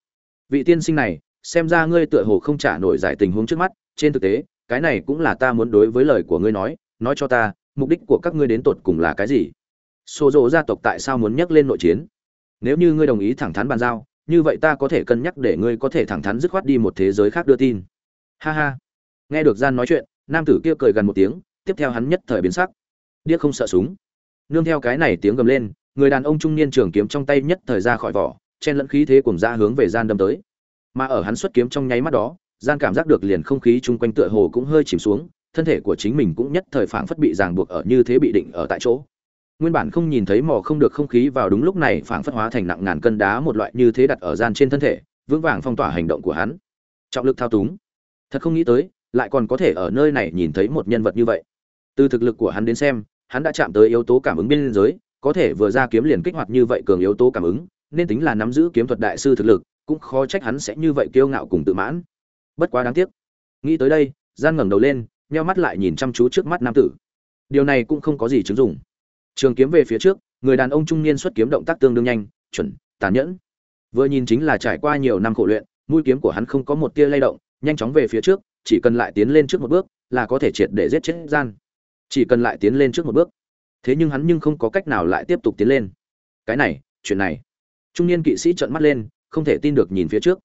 Vị tiên sinh này xem ra ngươi tựa hồ không trả nổi giải tình huống trước mắt, trên thực tế, cái này cũng là ta muốn đối với lời của ngươi nói nói cho ta, mục đích của các ngươi đến tột cùng là cái gì? Xô rộ gia tộc tại sao muốn nhắc lên nội chiến? Nếu như ngươi đồng ý thẳng thắn bàn giao, như vậy ta có thể cân nhắc để ngươi có thể thẳng thắn dứt khoát đi một thế giới khác đưa tin. Ha ha. Nghe được gian nói chuyện, nam tử kia cười gần một tiếng, tiếp theo hắn nhất thời biến sắc. Điếc không sợ súng. Nương theo cái này tiếng gầm lên, người đàn ông trung niên trường kiếm trong tay nhất thời ra khỏi vỏ, chen lẫn khí thế cùng ra hướng về gian đâm tới mà ở hắn xuất kiếm trong nháy mắt đó, gian cảm giác được liền không khí chung quanh tựa hồ cũng hơi chìm xuống, thân thể của chính mình cũng nhất thời phảng phất bị ràng buộc ở như thế bị định ở tại chỗ. Nguyên bản không nhìn thấy mò không được không khí vào đúng lúc này phảng phất hóa thành nặng ngàn cân đá một loại như thế đặt ở gian trên thân thể, vững vàng phong tỏa hành động của hắn. Trọng lực thao túng. Thật không nghĩ tới, lại còn có thể ở nơi này nhìn thấy một nhân vật như vậy. Từ thực lực của hắn đến xem, hắn đã chạm tới yếu tố cảm ứng biên giới có thể vừa ra kiếm liền kích hoạt như vậy cường yếu tố cảm ứng, nên tính là nắm giữ kiếm thuật đại sư thực lực cũng khó trách hắn sẽ như vậy kiêu ngạo cùng tự mãn. Bất quá đáng tiếc. Nghĩ tới đây, gian ngẩng đầu lên, nheo mắt lại nhìn chăm chú trước mắt nam tử. Điều này cũng không có gì chứng dụng. Trường kiếm về phía trước, người đàn ông trung niên xuất kiếm động tác tương đương nhanh, chuẩn, tàn nhẫn. Vừa nhìn chính là trải qua nhiều năm khổ luyện, mũi kiếm của hắn không có một tia lay động, nhanh chóng về phía trước, chỉ cần lại tiến lên trước một bước, là có thể triệt để giết chết gian. Chỉ cần lại tiến lên trước một bước. Thế nhưng hắn nhưng không có cách nào lại tiếp tục tiến lên. Cái này, chuyện này. Trung niên kỵ sĩ trợn mắt lên không thể tin được nhìn phía trước.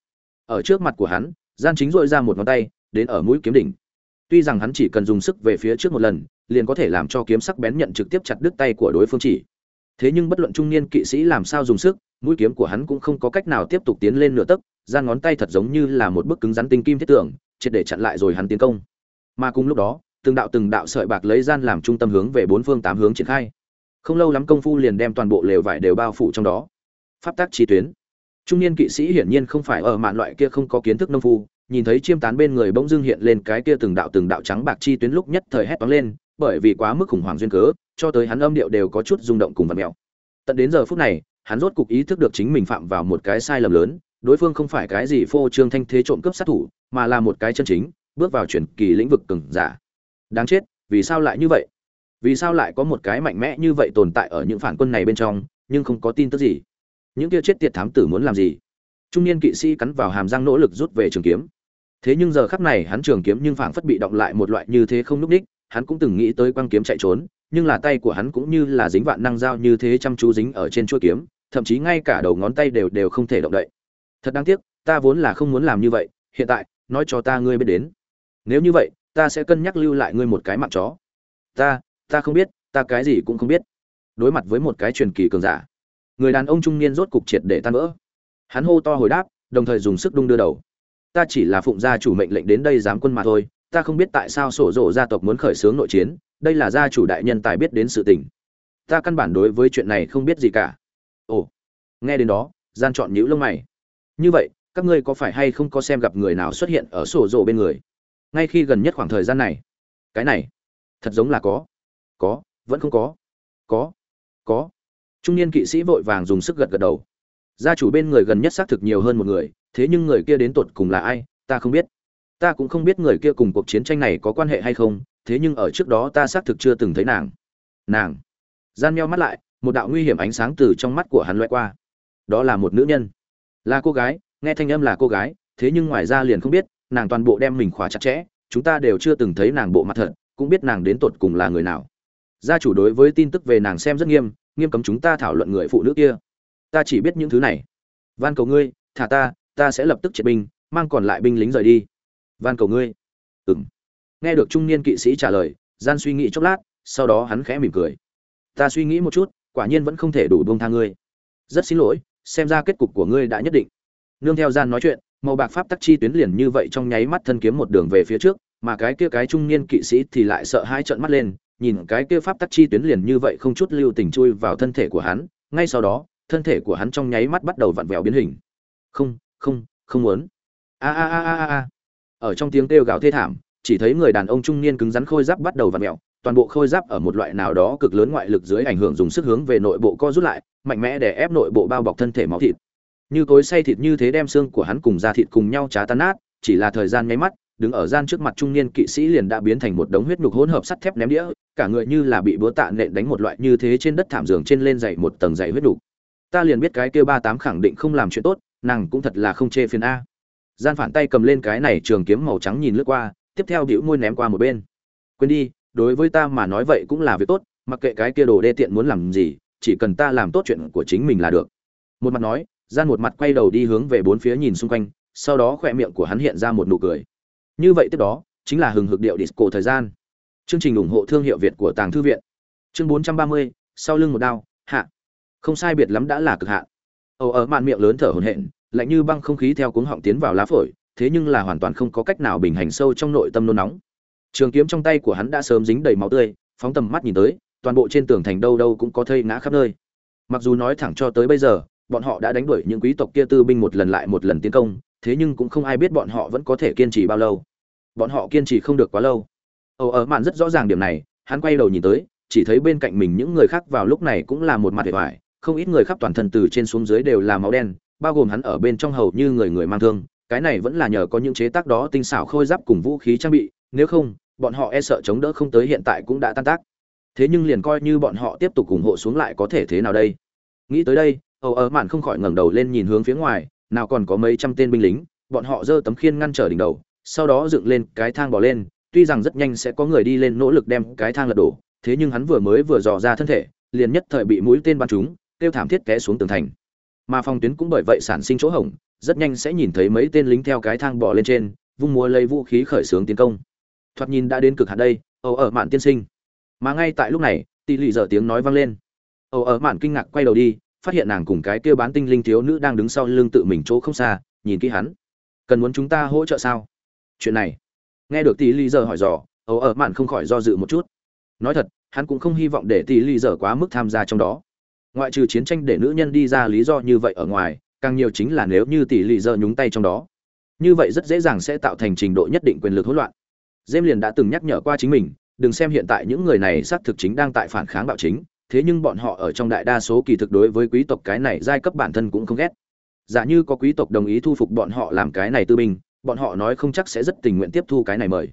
Ở trước mặt của hắn, gian chính dội ra một ngón tay, đến ở mũi kiếm đỉnh. Tuy rằng hắn chỉ cần dùng sức về phía trước một lần, liền có thể làm cho kiếm sắc bén nhận trực tiếp chặt đứt tay của đối phương chỉ. Thế nhưng bất luận trung niên kỵ sĩ làm sao dùng sức, mũi kiếm của hắn cũng không có cách nào tiếp tục tiến lên nửa tấc gian ngón tay thật giống như là một bức cứng rắn tinh kim thiết tưởng triệt để chặn lại rồi hắn tiến công. Mà cùng lúc đó, từng đạo từng đạo sợi bạc lấy gian làm trung tâm hướng về bốn phương tám hướng triển khai. Không lâu lắm công phu liền đem toàn bộ lều vải đều bao phủ trong đó. Pháp tác chi tuyến trung niên kỵ sĩ hiển nhiên không phải ở mạn loại kia không có kiến thức nông phu, nhìn thấy chiêm tán bên người bỗng dưng hiện lên cái kia từng đạo từng đạo trắng bạc chi tuyến lúc nhất thời hét toáng lên, bởi vì quá mức khủng hoảng duyên cớ, cho tới hắn âm điệu đều có chút rung động cùng vật mèo tận đến giờ phút này, hắn rốt cục ý thức được chính mình phạm vào một cái sai lầm lớn, đối phương không phải cái gì phô trương thanh thế trộm cướp sát thủ, mà là một cái chân chính, bước vào chuyển kỳ lĩnh vực cừng giả. Đáng chết, vì sao lại như vậy? Vì sao lại có một cái mạnh mẽ như vậy tồn tại ở những phản quân này bên trong, nhưng không có tin tức gì? Những kia chết tiệt thám tử muốn làm gì? Trung niên kỵ sĩ cắn vào hàm răng nỗ lực rút về trường kiếm. Thế nhưng giờ khắc này hắn trường kiếm nhưng phảng phất bị động lại một loại như thế không núp đích hắn cũng từng nghĩ tới quăng kiếm chạy trốn, nhưng là tay của hắn cũng như là dính vạn năng dao như thế chăm chú dính ở trên chuôi kiếm, thậm chí ngay cả đầu ngón tay đều đều không thể động đậy. Thật đáng tiếc, ta vốn là không muốn làm như vậy, hiện tại, nói cho ta ngươi biết đến. Nếu như vậy, ta sẽ cân nhắc lưu lại ngươi một cái mạng chó. Ta ta không biết, ta cái gì cũng không biết. Đối mặt với một cái truyền kỳ cường giả người đàn ông trung niên rốt cục triệt để tan vỡ. Hắn hô to hồi đáp, đồng thời dùng sức đung đưa đầu. Ta chỉ là phụng gia chủ mệnh lệnh đến đây giám quân mà thôi, ta không biết tại sao sổ rộ gia tộc muốn khởi xướng nội chiến, đây là gia chủ đại nhân tài biết đến sự tình. Ta căn bản đối với chuyện này không biết gì cả. Ồ, nghe đến đó, gian chọn nhữ lông mày. Như vậy, các ngươi có phải hay không có xem gặp người nào xuất hiện ở sổ rộ bên người? Ngay khi gần nhất khoảng thời gian này. Cái này, thật giống là có. Có, vẫn không có. Có có trung niên kỵ sĩ vội vàng dùng sức gật gật đầu. Gia chủ bên người gần nhất xác thực nhiều hơn một người, thế nhưng người kia đến tột cùng là ai, ta không biết. Ta cũng không biết người kia cùng cuộc chiến tranh này có quan hệ hay không, thế nhưng ở trước đó ta xác thực chưa từng thấy nàng. Nàng. Gian meo mắt lại, một đạo nguy hiểm ánh sáng từ trong mắt của hắn loại qua. Đó là một nữ nhân. Là cô gái, nghe thanh âm là cô gái, thế nhưng ngoài ra liền không biết, nàng toàn bộ đem mình khóa chặt chẽ, chúng ta đều chưa từng thấy nàng bộ mặt thật, cũng biết nàng đến tột cùng là người nào. Gia chủ đối với tin tức về nàng xem rất nghiêm nghiêm cấm chúng ta thảo luận người phụ nữ kia. Ta chỉ biết những thứ này. Van cầu ngươi, thả ta ta sẽ lập tức triệt binh, mang còn lại binh lính rời đi. Van cầu ngươi. Ừng nghe được trung niên kỵ sĩ trả lời, gian suy nghĩ chốc lát, sau đó hắn khẽ mỉm cười. Ta suy nghĩ một chút, quả nhiên vẫn không thể đủ buông tha ngươi. Rất xin lỗi, xem ra kết cục của ngươi đã nhất định. Nương theo gian nói chuyện, màu bạc pháp tắc chi tuyến liền như vậy trong nháy mắt thân kiếm một đường về phía trước, mà cái kia cái trung niên kỵ sĩ thì lại sợ hai trợn mắt lên nhìn cái kia pháp tắc chi tuyến liền như vậy không chút lưu tình chui vào thân thể của hắn, ngay sau đó, thân thể của hắn trong nháy mắt bắt đầu vặn vẹo biến hình. Không không không muốn. A a a a a ở trong tiếng kêu gào thê thảm, chỉ thấy người đàn ông trung niên cứng rắn khôi giáp bắt đầu vặn vẹo, toàn bộ khôi giáp ở một loại nào đó cực lớn ngoại lực dưới ảnh hưởng dùng sức hướng về nội bộ co rút lại, mạnh mẽ để ép nội bộ bao bọc thân thể máu thịt. Như cối xay thịt như thế đem xương của hắn cùng da thịt cùng nhau chà tan nát, chỉ là thời gian nháy mắt đứng ở gian trước mặt trung niên kỵ sĩ liền đã biến thành một đống huyết nhục hỗn hợp sắt thép ném đĩa, cả người như là bị búa tạ nện đánh một loại như thế trên đất thảm giường trên lên dày một tầng dày huyết nhục. Ta liền biết cái kia ba tám khẳng định không làm chuyện tốt, nàng cũng thật là không chê phiền a. Gian phản tay cầm lên cái này trường kiếm màu trắng nhìn lướt qua, tiếp theo đĩu môi ném qua một bên. Quên đi, đối với ta mà nói vậy cũng là việc tốt, mặc kệ cái kia đồ đê tiện muốn làm gì, chỉ cần ta làm tốt chuyện của chính mình là được. Một mặt nói, gian một mặt quay đầu đi hướng về bốn phía nhìn xung quanh, sau đó khỏe miệng của hắn hiện ra một nụ cười như vậy tiếp đó chính là hừng hực điệu disco thời gian. Chương trình ủng hộ thương hiệu việt của tàng thư viện. Chương 430, sau lưng một đao hạ. Không sai biệt lắm đã là cực hạn ồ ở mạn miệng lớn thở hổn hển lạnh như băng không khí theo cuống họng tiến vào lá phổi thế nhưng là hoàn toàn không có cách nào bình hành sâu trong nội tâm nôn nóng. Trường kiếm trong tay của hắn đã sớm dính đầy máu tươi phóng tầm mắt nhìn tới toàn bộ trên tường thành đâu đâu cũng có thây ngã khắp nơi. Mặc dù nói thẳng cho tới bây giờ bọn họ đã đánh đuổi những quý tộc kia tư binh một lần lại một lần tiến công thế nhưng cũng không ai biết bọn họ vẫn có thể kiên trì bao lâu bọn họ kiên trì không được quá lâu. Ồ, ở mạn rất rõ ràng điểm này, hắn quay đầu nhìn tới, chỉ thấy bên cạnh mình những người khác vào lúc này cũng là một mặt vẻ vải không ít người khắp toàn thân từ trên xuống dưới đều là máu đen, bao gồm hắn ở bên trong hầu như người người mang thương, cái này vẫn là nhờ có những chế tác đó tinh xảo khôi giáp cùng vũ khí trang bị, nếu không, bọn họ e sợ chống đỡ không tới hiện tại cũng đã tan tác. Thế nhưng liền coi như bọn họ tiếp tục ủng hộ xuống lại có thể thế nào đây? Nghĩ tới đây, Âu ở mạn không khỏi ngẩng đầu lên nhìn hướng phía ngoài, nào còn có mấy trăm tên binh lính, bọn họ giơ tấm khiên ngăn trở đỉnh đầu sau đó dựng lên cái thang bỏ lên, tuy rằng rất nhanh sẽ có người đi lên nỗ lực đem cái thang lật đổ, thế nhưng hắn vừa mới vừa dò ra thân thể, liền nhất thời bị mũi tên bắn trúng, kêu thảm thiết té xuống tường thành. Mà phòng tuyến cũng bởi vậy sản sinh chỗ hổng, rất nhanh sẽ nhìn thấy mấy tên lính theo cái thang bỏ lên trên, vung múa lấy vũ khí khởi xướng tiến công. Thoạt nhìn đã đến cực hạn đây ầu ở mạn tiên sinh. Mà ngay tại lúc này tỷ lì dở tiếng nói vang lên. Ầu ở mạn kinh ngạc quay đầu đi, phát hiện nàng cùng cái kia bán tinh linh thiếu nữ đang đứng sau lưng tự mình chỗ không xa, nhìn kỹ hắn. Cần muốn chúng ta hỗ trợ sao? Chuyện này? Nghe được tỷ lý dở hỏi dò ấu ở mạn không khỏi do dự một chút. Nói thật hắn cũng không hy vọng để tỷ lý dở quá mức tham gia trong đó. Ngoại trừ chiến tranh để nữ nhân đi ra lý do như vậy ở ngoài càng nhiều chính là nếu như tỷ lý dở nhúng tay trong đó. Như vậy rất dễ dàng sẽ tạo thành trình độ nhất định quyền lực hỗn loạn. Dêm liền đã từng nhắc nhở qua chính mình, đừng xem hiện tại những người này xác thực chính đang tại phản kháng bạo chính, thế nhưng bọn họ ở trong đại đa số kỳ thực đối với quý tộc cái này giai cấp bản thân cũng không ghét. Giả như có quý tộc đồng ý thu phục bọn họ làm cái này tư binh, bọn họ nói không chắc sẽ rất tình nguyện tiếp thu cái này mời.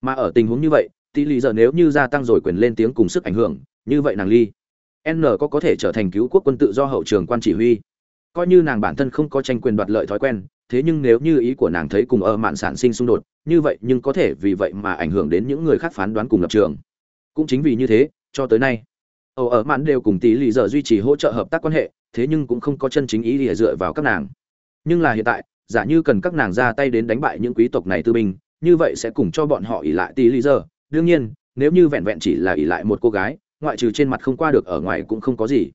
Mà ở tình huống như vậy, tỷ lệ giờ nếu như gia tăng rồi quyền lên tiếng cùng sức ảnh hưởng, như vậy nàng ly N có có thể trở thành cứu quốc quân tự do hậu trường quan chỉ huy. Coi như nàng bản thân không có tranh quyền đoạt lợi thói quen, thế nhưng nếu như ý của nàng thấy cùng ở mạn sản sinh xung đột, như vậy nhưng có thể vì vậy mà ảnh hưởng đến những người khác phán đoán cùng lập trường cũng chính vì như thế cho tới nay ầu ở mạn đều cùng tỷ lì giờ duy trì hỗ trợ hợp tác quan hệ thế nhưng cũng không có chân chính ý để dựa vào các nàng nhưng là hiện tại giả như cần các nàng ra tay đến đánh bại những quý tộc này tư binh, như vậy sẽ cùng cho bọn họ ỉ lại tí lý giờ đương nhiên, nếu như vẹn vẹn chỉ là ỉ lại một cô gái, ngoại trừ trên mặt không qua được ở ngoài cũng không có gì.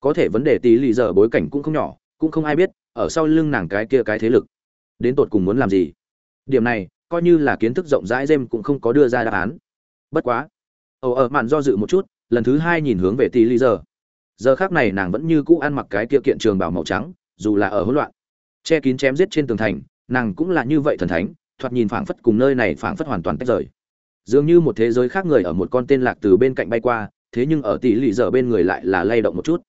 Có thể vấn đề tí lý giờ bối cảnh cũng không nhỏ, cũng không ai biết, ở sau lưng nàng cái kia cái thế lực, đến tột cùng muốn làm gì. Điểm này, coi như là kiến thức rộng rãi jem cũng không có đưa ra đáp án. Bất quá, ồ, ở mạn do dự một chút, lần thứ hai nhìn hướng về tí lý giờ giờ khác này nàng vẫn như cũ ăn mặc cái kia kiện trường bảo màu trắng, dù là ở hỗn loạn che kín chém giết trên tường thành, nàng cũng là như vậy thần thánh, thoạt nhìn phảng phất cùng nơi này phảng phất hoàn toàn tách rời. Dường như một thế giới khác người ở một con tên lạc từ bên cạnh bay qua, thế nhưng ở tỷ lì giờ bên người lại là lay động một chút.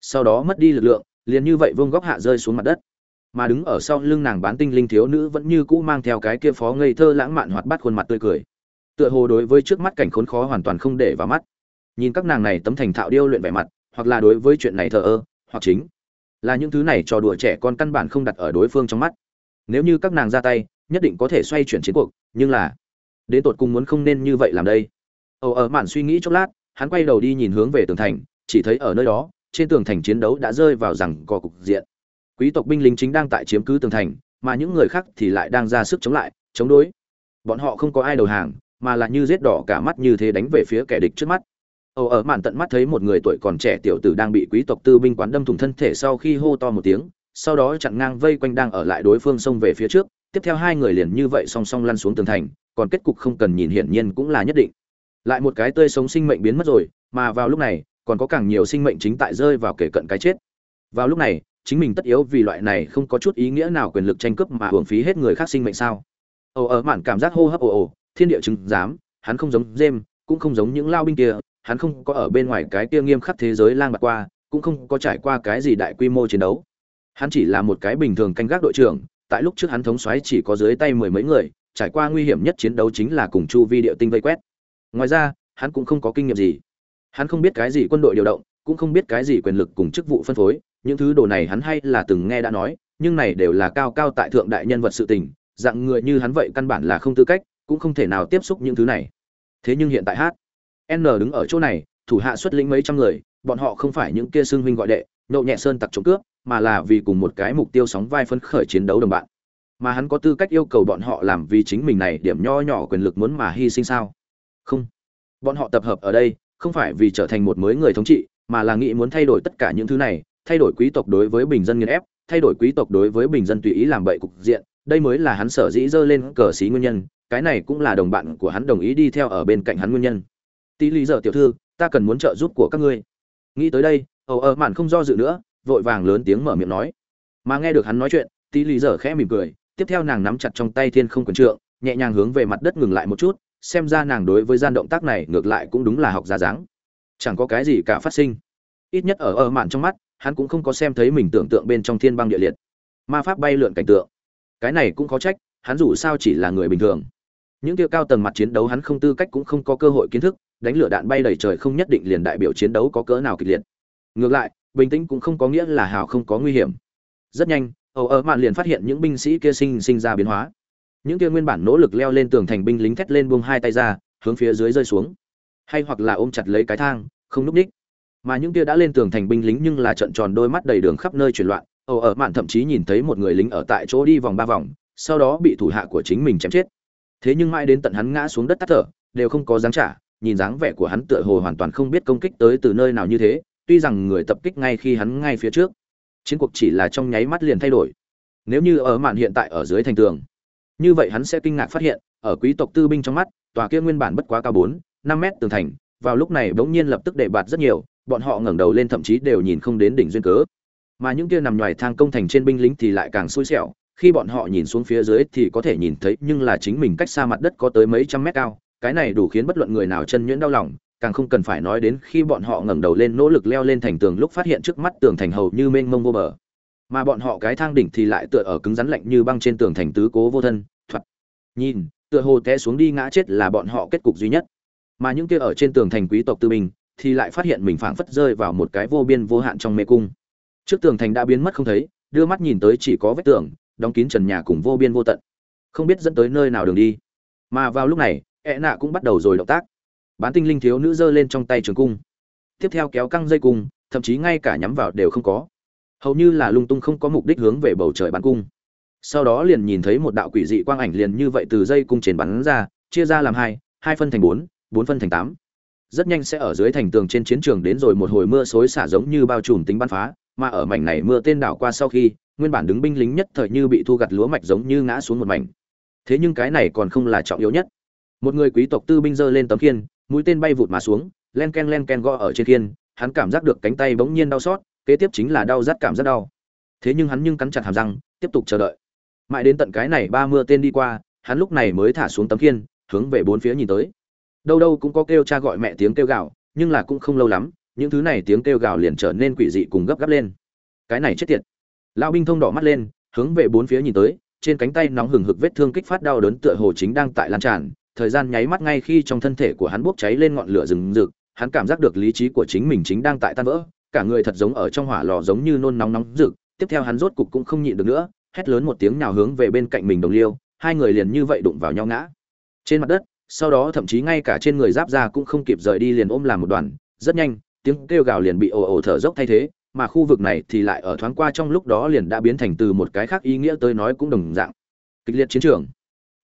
Sau đó mất đi lực lượng, liền như vậy vương góc hạ rơi xuống mặt đất. Mà đứng ở sau lưng nàng bán tinh linh thiếu nữ vẫn như cũ mang theo cái kia phó ngây thơ lãng mạn hoạt bát khuôn mặt tươi cười. Tựa hồ đối với trước mắt cảnh khốn khó hoàn toàn không để vào mắt. Nhìn các nàng này tấm thành thạo điêu luyện vẻ mặt, hoặc là đối với chuyện này thờ ơ, hoặc chính là những thứ này trò đùa trẻ con căn bản không đặt ở đối phương trong mắt. Nếu như các nàng ra tay, nhất định có thể xoay chuyển chiến cuộc, nhưng là, đến tột cùng muốn không nên như vậy làm đây. Ồ ở mạn suy nghĩ chốc lát, hắn quay đầu đi nhìn hướng về tường thành, chỉ thấy ở nơi đó, trên tường thành chiến đấu đã rơi vào rằng cò cục diện. Quý tộc binh lính chính đang tại chiếm cứ tường thành, mà những người khác thì lại đang ra sức chống lại, chống đối. Bọn họ không có ai đầu hàng, mà là như rết đỏ cả mắt như thế đánh về phía kẻ địch trước mắt ồ, ở mạn tận mắt thấy một người tuổi còn trẻ tiểu tử đang bị quý tộc tư binh quán đâm thủng thân thể sau khi hô to một tiếng, sau đó chặn ngang vây quanh đang ở lại đối phương xông về phía trước, tiếp theo hai người liền như vậy song song lăn xuống tường thành, còn kết cục không cần nhìn hiển nhiên cũng là nhất định. Lại một cái tươi sống sinh mệnh biến mất rồi, mà vào lúc này, còn có càng nhiều sinh mệnh chính tại rơi vào kể cận cái chết. Vào lúc này, chính mình tất yếu vì loại này không có chút ý nghĩa nào quyền lực tranh cướp mà hưởng phí hết người khác sinh mệnh sao? Ồ, ở mạn cảm giác hô hấp ồ ồ, thiên địa chứng giám, hắn không giống dêm cũng không giống những lao binh kia hắn không có ở bên ngoài cái kia nghiêm khắc thế giới lang bạc qua, cũng không có trải qua cái gì đại quy mô chiến đấu. Hắn chỉ là một cái bình thường canh gác đội trưởng, tại lúc trước hắn thống soái chỉ có dưới tay mười mấy người, trải qua nguy hiểm nhất chiến đấu chính là cùng chu vi địa tinh vây quét. Ngoài ra, hắn cũng không có kinh nghiệm gì. Hắn không biết cái gì quân đội điều động, cũng không biết cái gì quyền lực cùng chức vụ phân phối, những thứ đồ này hắn hay là từng nghe đã nói, nhưng này đều là cao cao tại thượng đại nhân vật sự tình, dạng người như hắn vậy căn bản là không tư cách, cũng không thể nào tiếp xúc những thứ này. Thế nhưng hiện tại hát n đứng ở chỗ này, thủ hạ xuất lĩnh mấy trăm người, bọn họ không phải những kia xương huynh gọi đệ, nộ nhẹ sơn tặc trộm cướp, mà là vì cùng một cái mục tiêu sóng vai phấn khởi chiến đấu đồng bạn. Mà hắn có tư cách yêu cầu bọn họ làm vì chính mình này điểm nho nhỏ quyền lực muốn mà hy sinh sao? Không. Bọn họ tập hợp ở đây, không phải vì trở thành một mới người thống trị, mà là nghĩ muốn thay đổi tất cả những thứ này, thay đổi quý tộc đối với bình dân nghiền ép, thay đổi quý tộc đối với bình dân tùy ý làm bậy cục diện, đây mới là hắn sở dĩ dơ lên cờ xí nguyên nhân, cái này cũng là đồng bạn của hắn đồng ý đi theo ở bên cạnh hắn nguyên nhân tỷ lý giờ tiểu thư, ta cần muốn trợ giúp của các ngươi. Nghĩ tới đây, ầu ờ mạn không do dự nữa, vội vàng lớn tiếng mở miệng nói. Mà nghe được hắn nói chuyện tỷ lý giờ khẽ mỉm cười, tiếp theo nàng nắm chặt trong tay thiên không quần trượng, nhẹ nhàng hướng về mặt đất ngừng lại một chút, xem ra nàng đối với gian động tác này ngược lại cũng đúng là học ra dáng. Chẳng có cái gì cả phát sinh. Ít nhất ở ở mạn trong mắt, hắn cũng không có xem thấy mình tưởng tượng bên trong thiên băng địa liệt. Ma pháp bay lượn cảnh tượng. Cái này cũng có trách, hắn dù sao chỉ là người bình thường. Những tiêu cao tầng mặt chiến đấu hắn không tư cách cũng không có cơ hội kiến thức đánh lửa đạn bay đầy trời không nhất định liền đại biểu chiến đấu có cỡ nào kịch liệt. Ngược lại, bình tĩnh cũng không có nghĩa là hào không có nguy hiểm. Rất nhanh ầu ở mạn liền phát hiện những binh sĩ kia sinh sinh ra biến hóa. Những kia nguyên bản nỗ lực leo lên tường thành binh lính thét lên buông hai tay ra, hướng phía dưới rơi xuống. Hay hoặc là ôm chặt lấy cái thang, không núp ních. Mà những kia đã lên tường thành binh lính nhưng là trận tròn đôi mắt đầy đường khắp nơi chuyển loạn. Ầu ở mạn thậm chí nhìn thấy một người lính ở tại chỗ đi vòng ba vòng, sau đó bị thủ hạ của chính mình chém chết. Thế nhưng mãi đến tận hắn ngã xuống đất tắt thở, đều không có dáng trả nhìn dáng vẻ của hắn tựa hồ hoàn toàn không biết công kích tới từ nơi nào như thế, tuy rằng người tập kích ngay khi hắn ngay phía trước, chiến cuộc chỉ là trong nháy mắt liền thay đổi. Nếu như ở mạn hiện tại ở dưới thành tường, như vậy hắn sẽ kinh ngạc phát hiện, ở quý tộc tư binh trong mắt, tòa kia nguyên bản bất quá cao bốn, năm mét tường thành, vào lúc này bỗng nhiên lập tức để bạt rất nhiều, bọn họ ngẩng đầu lên thậm chí đều nhìn không đến đỉnh duyên cớ. Mà những kia nằm ngoài thang công thành trên binh lính thì lại càng xui xẻo, khi bọn họ nhìn xuống phía dưới thì có thể nhìn thấy nhưng là chính mình cách xa mặt đất có tới mấy trăm mét cao cái này đủ khiến bất luận người nào chân nhuyễn đau lòng, càng không cần phải nói đến khi bọn họ ngẩng đầu lên nỗ lực leo lên thành tường lúc phát hiện trước mắt tường thành hầu như mênh mông vô bờ. Mà bọn họ cái thang đỉnh thì lại tựa ở cứng rắn lạnh như băng trên tường thành tứ cố vô thân, thoạt nhìn, tựa hồ té xuống đi ngã chết là bọn họ kết cục duy nhất. Mà những kia ở trên tường thành quý tộc tư mình thì lại phát hiện mình phảng phất rơi vào một cái vô biên vô hạn trong mê cung. Trước tường thành đã biến mất không thấy, đưa mắt nhìn tới chỉ có vết tường, đóng kín trần nhà cùng vô biên vô tận. Không biết dẫn tới nơi nào đường đi. Mà vào lúc này E ẹ nạ cũng bắt đầu rồi động tác. Bán tinh linh thiếu nữ giơ lên trong tay trường cung. Tiếp theo kéo căng dây cung, thậm chí ngay cả nhắm vào đều không có. Hầu như là lung tung không có mục đích hướng về bầu trời bắn cung. Sau đó liền nhìn thấy một đạo quỷ dị quang ảnh liền như vậy từ dây cung trên bắn ra, chia ra làm hai hai phân thành bốn bốn phân thành tám. Rất nhanh sẽ ở dưới thành tường trên chiến trường đến rồi một hồi mưa xối xả giống như bao trùm tính bắn phá, mà ở mảnh này mưa tên đảo qua sau khi, nguyên bản đứng binh lính nhất thời như bị thu gặt lúa mạch giống như ngã xuống một mảnh. Thế nhưng cái này còn không là trọng yếu nhất một người quý tộc tư binh giơ lên tấm khiên, mũi tên bay vụt mà xuống, len ken len ken gõ ở trên khiên, hắn cảm giác được cánh tay bỗng nhiên đau xót, kế tiếp chính là đau rát cảm rất đau. Thế nhưng hắn nhưng cắn chặt hàm răng, tiếp tục chờ đợi. Mãi đến tận cái này ba mưa tên đi qua, hắn lúc này mới thả xuống tấm khiên, hướng về bốn phía nhìn tới. Đâu đâu cũng có kêu cha gọi mẹ tiếng kêu gào, nhưng là cũng không lâu lắm, những thứ này tiếng kêu gào liền trở nên quỷ dị cùng gấp gáp lên. Cái này chết tiệt. Lão binh thông đỏ mắt lên, hướng về bốn phía nhìn tới, trên cánh tay nóng hừng hực vết thương kích phát đau đớn tựa hồ chính đang tại lan tràn thời gian nháy mắt ngay khi trong thân thể của hắn bốc cháy lên ngọn lửa rừng rực, hắn cảm giác được lý trí của chính mình chính đang tại tan vỡ, cả người thật giống ở trong hỏa lò giống như nôn nóng nóng rực, tiếp theo hắn rốt cục cũng không nhịn được nữa, hét lớn một tiếng nào hướng về bên cạnh mình đồng liêu, hai người liền như vậy đụng vào nhau ngã. Trên mặt đất, sau đó thậm chí ngay cả trên người giáp da cũng không kịp rời đi liền ôm làm một đoàn, rất nhanh, tiếng kêu gào liền bị ồ ồ thở dốc thay thế, mà khu vực này thì lại ở thoáng qua trong lúc đó liền đã biến thành từ một cái khác ý nghĩa tới nói cũng đồng dạng. Kịch liệt chiến trường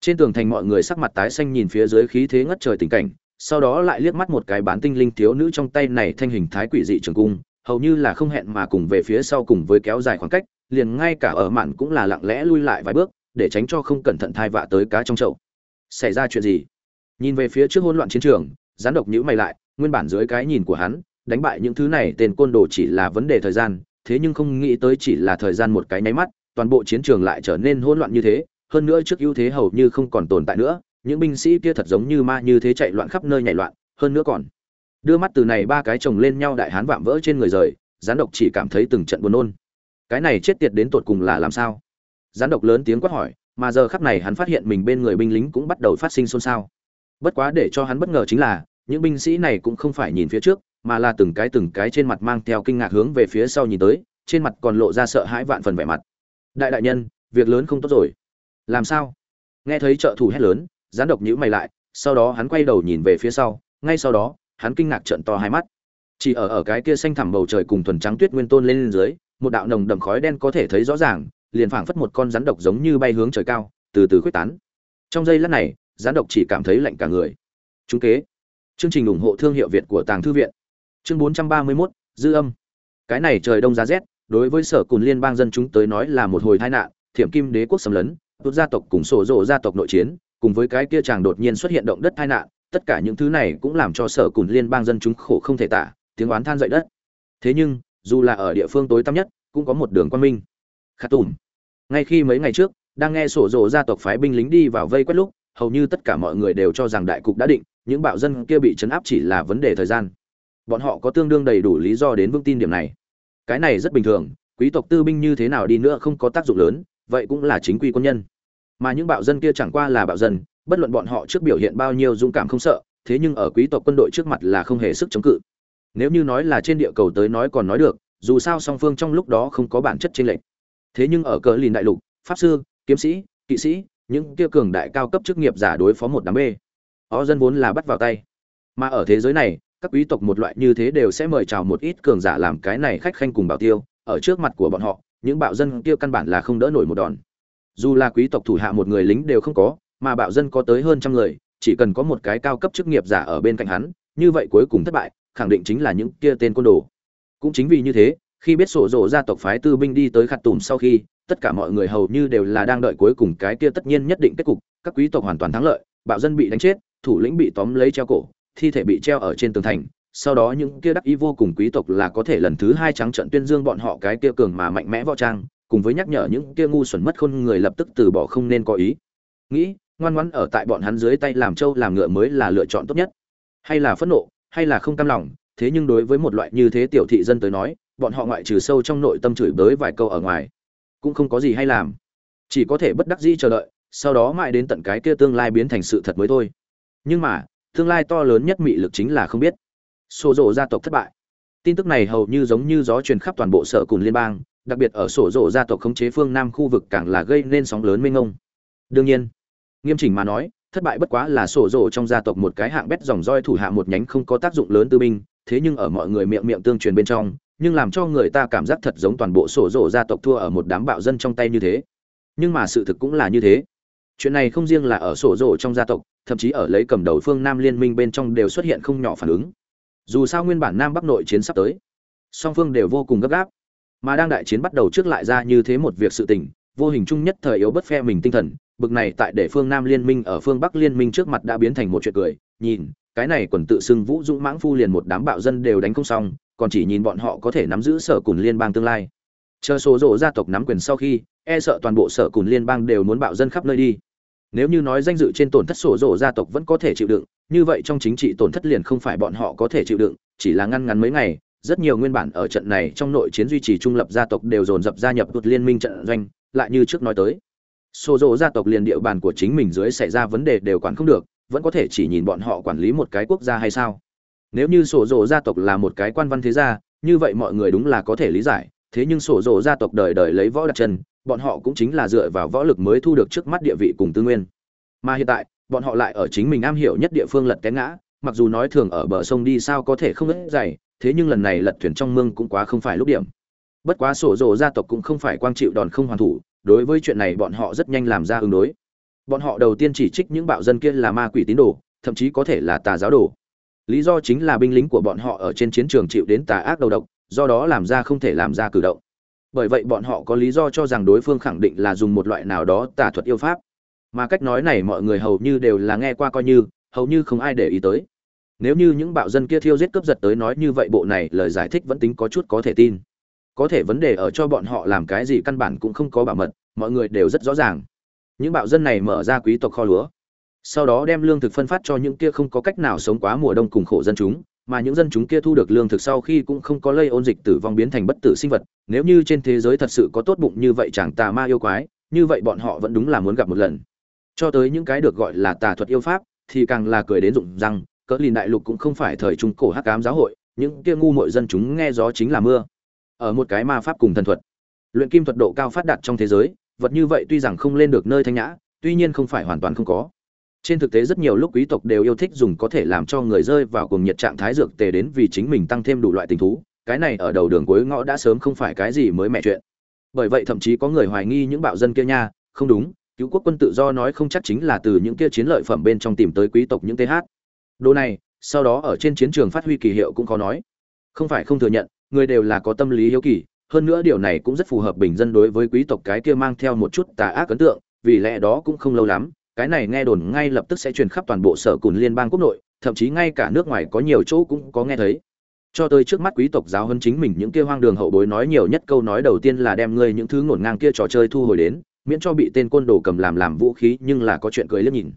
trên tường thành mọi người sắc mặt tái xanh nhìn phía dưới khí thế ngất trời tình cảnh, sau đó lại liếc mắt một cái bán tinh linh thiếu nữ trong tay này thanh hình thái quỷ dị trường cung, hầu như là không hẹn mà cùng về phía sau cùng với kéo dài khoảng cách, liền ngay cả ở mạn cũng là lặng lẽ lui lại vài bước, để tránh cho không cẩn thận thai vạ tới cá trong chậu. Xảy ra chuyện gì? Nhìn về phía trước hỗn loạn chiến trường gián độc nhữ mày lại, nguyên bản dưới cái nhìn của hắn, đánh bại những thứ này tên côn đồ chỉ là vấn đề thời gian, thế nhưng không nghĩ tới chỉ là thời gian một cái nháy mắt, toàn bộ chiến trường lại trở nên hỗn loạn như thế hơn nữa trước ưu thế hầu như không còn tồn tại nữa, những binh sĩ kia thật giống như ma như thế chạy loạn khắp nơi nhảy loạn, hơn nữa còn đưa mắt từ này ba cái chồng lên nhau đại hán vạm vỡ trên người rời, gián độc chỉ cảm thấy từng trận buồn nôn. Cái này chết tiệt đến tột cùng là làm sao? Gián độc lớn tiếng quát hỏi, mà giờ khắc này hắn phát hiện mình bên người binh lính cũng bắt đầu phát sinh xôn xao. Bất quá để cho hắn bất ngờ chính là, những binh sĩ này cũng không phải nhìn phía trước, mà là từng cái từng cái trên mặt mang theo kinh ngạc hướng về phía sau nhìn tới, trên mặt còn lộ ra sợ hãi vạn phần vẻ mặt. Đại đại nhân, việc lớn không tốt rồi làm sao? Nghe thấy trợ thủ hét lớn gián độc nhữ mày lại sau đó hắn quay đầu nhìn về phía sau ngay sau đó hắn kinh ngạc trận to hai mắt. Chỉ ở ở cái kia xanh thẳm bầu trời cùng thuần trắng tuyết nguyên tôn lên, lên dưới một đạo nồng đậm khói đen có thể thấy rõ ràng liền phảng phất một con rắn độc giống như bay hướng trời cao từ từ khuếch tán. Trong giây lát này rắn độc chỉ cảm thấy lạnh cả người. Chúng kế. Chương trình ủng hộ thương hiệu việt của tàng thư viện. Chương 431, dư âm. Cái này trời đông giá rét đối với sở cùn liên bang dân chúng tới nói là một hồi tai nạn thiểm kim đế quốc xâm lấn tốt gia tộc cùng sổ rộ gia tộc nội chiến, cùng với cái kia chàng đột nhiên xuất hiện động đất tai nạn, tất cả những thứ này cũng làm cho sở cùn liên bang dân chúng khổ không thể tả, tiếng oán than dậy đất. Thế nhưng, dù là ở địa phương tối tăm nhất, cũng có một đường quan minh. Khát tùm. Ngay khi mấy ngày trước, đang nghe sổ rộ gia tộc phái binh lính đi vào vây quét lúc, hầu như tất cả mọi người đều cho rằng đại cục đã định, những bạo dân kia bị chấn áp chỉ là vấn đề thời gian. Bọn họ có tương đương đầy đủ lý do đến vững tin điểm này. Cái này rất bình thường, quý tộc tư binh như thế nào đi nữa không có tác dụng lớn, vậy cũng là chính quy quân nhân mà những bạo dân kia chẳng qua là bạo dân, bất luận bọn họ trước biểu hiện bao nhiêu dũng cảm không sợ, thế nhưng ở quý tộc quân đội trước mặt là không hề sức chống cự. Nếu như nói là trên địa cầu tới nói còn nói được, dù sao song phương trong lúc đó không có bản chất chênh lệch. Thế nhưng ở cờ lìn đại lục, pháp sư, kiếm sĩ, kỵ sĩ, những kia cường đại cao cấp chức nghiệp giả đối phó một đám bê. Họ dân vốn là bắt vào tay. Mà ở thế giới này, các quý tộc một loại như thế đều sẽ mời chào một ít cường giả làm cái này khách khanh cùng bảo tiêu, ở trước mặt của bọn họ, những bạo dân kia căn bản là không đỡ nổi một đòn dù là quý tộc thủ hạ một người lính đều không có, mà bạo dân có tới hơn trăm người, chỉ cần có một cái cao cấp chức nghiệp giả ở bên cạnh hắn, như vậy cuối cùng thất bại, khẳng định chính là những kia tên côn đồ. Cũng chính vì như thế, khi biết sổ rộ gia tộc phái tư binh đi tới khạt tùm sau khi, tất cả mọi người hầu như đều là đang đợi cuối cùng cái kia tất nhiên nhất định kết cục, các quý tộc hoàn toàn thắng lợi, bạo dân bị đánh chết, thủ lĩnh bị tóm lấy treo cổ, thi thể bị treo ở trên tường thành, sau đó những kia đắc ý vô cùng quý tộc là có thể lần thứ hai trắng trận tuyên dương bọn họ cái kia cường mà mạnh mẽ võ trang cùng với nhắc nhở những kia ngu xuẩn mất khôn người lập tức từ bỏ không nên có ý. Nghĩ, ngoan ngoãn ở tại bọn hắn dưới tay làm trâu làm ngựa mới là lựa chọn tốt nhất. Hay là phẫn nộ, hay là không cam lòng, thế nhưng đối với một loại như thế tiểu thị dân tới nói, bọn họ ngoại trừ sâu trong nội tâm chửi bới vài câu ở ngoài, cũng không có gì hay làm. Chỉ có thể bất đắc dĩ chờ đợi, sau đó mãi đến tận cái kia tương lai biến thành sự thật mới thôi. Nhưng mà, tương lai to lớn nhất mị lực chính là không biết. Xô rộ gia tộc thất bại. Tin tức này hầu như giống như gió truyền khắp toàn bộ sở cùn liên bang đặc biệt ở sổ rộ gia tộc khống chế phương nam khu vực càng là gây nên sóng lớn mênh ngông đương nhiên, nghiêm chỉnh mà nói, thất bại bất quá là sổ rộ trong gia tộc một cái hạng bét dòng roi thủ hạ một nhánh không có tác dụng lớn tư binh, thế nhưng ở mọi người miệng miệng tương truyền bên trong, nhưng làm cho người ta cảm giác thật giống toàn bộ sổ rộ gia tộc thua ở một đám bạo dân trong tay như thế. Nhưng mà sự thực cũng là như thế. Chuyện này không riêng là ở sổ rộ trong gia tộc, thậm chí ở lấy cầm đầu phương nam liên minh bên trong đều xuất hiện không nhỏ phản ứng. Dù sao nguyên bản nam bắc nội chiến sắp tới, song phương đều vô cùng gấp gáp mà đang đại chiến bắt đầu trước lại ra như thế một việc sự tình, vô hình chung nhất thời yếu bất phe mình tinh thần, bực này tại để phương nam liên minh ở phương bắc liên minh trước mặt đã biến thành một chuyện cười, nhìn, cái này còn tự xưng vũ dũng mãng phu liền một đám bạo dân đều đánh không xong, còn chỉ nhìn bọn họ có thể nắm giữ sở cùn liên bang tương lai. Chờ số rộ gia tộc nắm quyền sau khi e sợ toàn bộ sở cùn liên bang đều muốn bạo dân khắp nơi đi. Nếu như nói danh dự trên tổn thất sổ rộ gia tộc vẫn có thể chịu đựng, như vậy trong chính trị tổn thất liền không phải bọn họ có thể chịu đựng, chỉ là ngăn ngắn mấy ngày rất nhiều nguyên bản ở trận này trong nội chiến duy trì trung lập gia tộc đều dồn dập gia nhập một liên minh trận doanh, lại như trước nói tới. Sổ dỗ gia tộc liền địa bàn của chính mình dưới xảy ra vấn đề đều quản không được, vẫn có thể chỉ nhìn bọn họ quản lý một cái quốc gia hay sao? Nếu như sổ dỗ gia tộc là một cái quan văn thế gia, như vậy mọi người đúng là có thể lý giải, thế nhưng sổ dỗ gia tộc đời đời lấy võ đặt chân, bọn họ cũng chính là dựa vào võ lực mới thu được trước mắt địa vị cùng tư nguyên. Mà hiện tại, bọn họ lại ở chính mình am hiểu nhất địa phương lật té ngã mặc dù nói thường ở bờ sông đi sao có thể không hết dày thế nhưng lần này lật thuyền trong mương cũng quá không phải lúc điểm. Bất quá sổ rồ gia tộc cũng không phải quang chịu đòn không hoàn thủ, đối với chuyện này bọn họ rất nhanh làm ra ứng đối. Bọn họ đầu tiên chỉ trích những bạo dân kia là ma quỷ tín đồ, thậm chí có thể là tà giáo đồ. Lý do chính là binh lính của bọn họ ở trên chiến trường chịu đến tà ác đầu độc, do đó làm ra không thể làm ra cử động. Bởi vậy bọn họ có lý do cho rằng đối phương khẳng định là dùng một loại nào đó tà thuật yêu pháp. Mà cách nói này mọi người hầu như đều là nghe qua coi như, hầu như không ai để ý tới nếu như những bạo dân kia thiêu giết cướp giật tới nói như vậy, bộ này lời giải thích vẫn tính có chút có thể tin. Có thể vấn đề ở cho bọn họ làm cái gì căn bản cũng không có bảo mật, mọi người đều rất rõ ràng. Những bạo dân này mở ra quý tộc kho lúa. Sau đó đem lương thực phân phát cho những kia không có cách nào sống quá mùa đông cùng khổ dân chúng, mà những dân chúng kia thu được lương thực sau khi cũng không có lây ôn dịch tử vong biến thành bất tử sinh vật. Nếu như trên thế giới thật sự có tốt bụng như vậy chẳng tà ma yêu quái, như vậy bọn họ vẫn đúng là muốn gặp một lần. Cho tới những cái được gọi là tà thuật yêu pháp, thì càng là cười đến rụng răng cỡ lìn đại lục cũng không phải thời trung cổ hắc cám giáo hội, những kia ngu mội dân chúng nghe gió chính là mưa. Ở một cái ma pháp cùng thần thuật, luyện kim thuật độ cao phát đạt trong thế giới, vật như vậy tuy rằng không lên được nơi thanh nhã, tuy nhiên không phải hoàn toàn không có. Trên thực tế rất nhiều lúc quý tộc đều yêu thích dùng có thể làm cho người rơi vào cùng nhiệt trạng thái dược tề đến vì chính mình tăng thêm đủ loại tình thú, cái này ở đầu đường cuối ngõ đã sớm không phải cái gì mới mẹ chuyện. Bởi vậy thậm chí có người hoài nghi những bạo dân kia nha, không đúng, cứu quốc quân tự do nói không chắc chính là từ những kia chiến lợi phẩm bên trong tìm tới quý tộc những th đồ này, sau đó ở trên chiến trường phát huy kỳ hiệu cũng khó nói. Không phải không thừa nhận, người đều là có tâm lý hiếu kỳ, hơn nữa điều này cũng rất phù hợp bình dân đối với quý tộc cái kia mang theo một chút tà ác ấn tượng, vì lẽ đó cũng không lâu lắm, cái này nghe đồn ngay lập tức sẽ truyền khắp toàn bộ sở cùn liên bang quốc nội, thậm chí ngay cả nước ngoài có nhiều chỗ cũng có nghe thấy. Cho tới trước mắt quý tộc giáo hơn chính mình những kia hoang đường hậu bối nói nhiều nhất câu nói đầu tiên là đem ngươi những thứ ngổn ngang kia trò chơi thu hồi đến, miễn cho bị tên côn đồ cầm làm làm vũ khí nhưng là có chuyện cười liếc nhìn.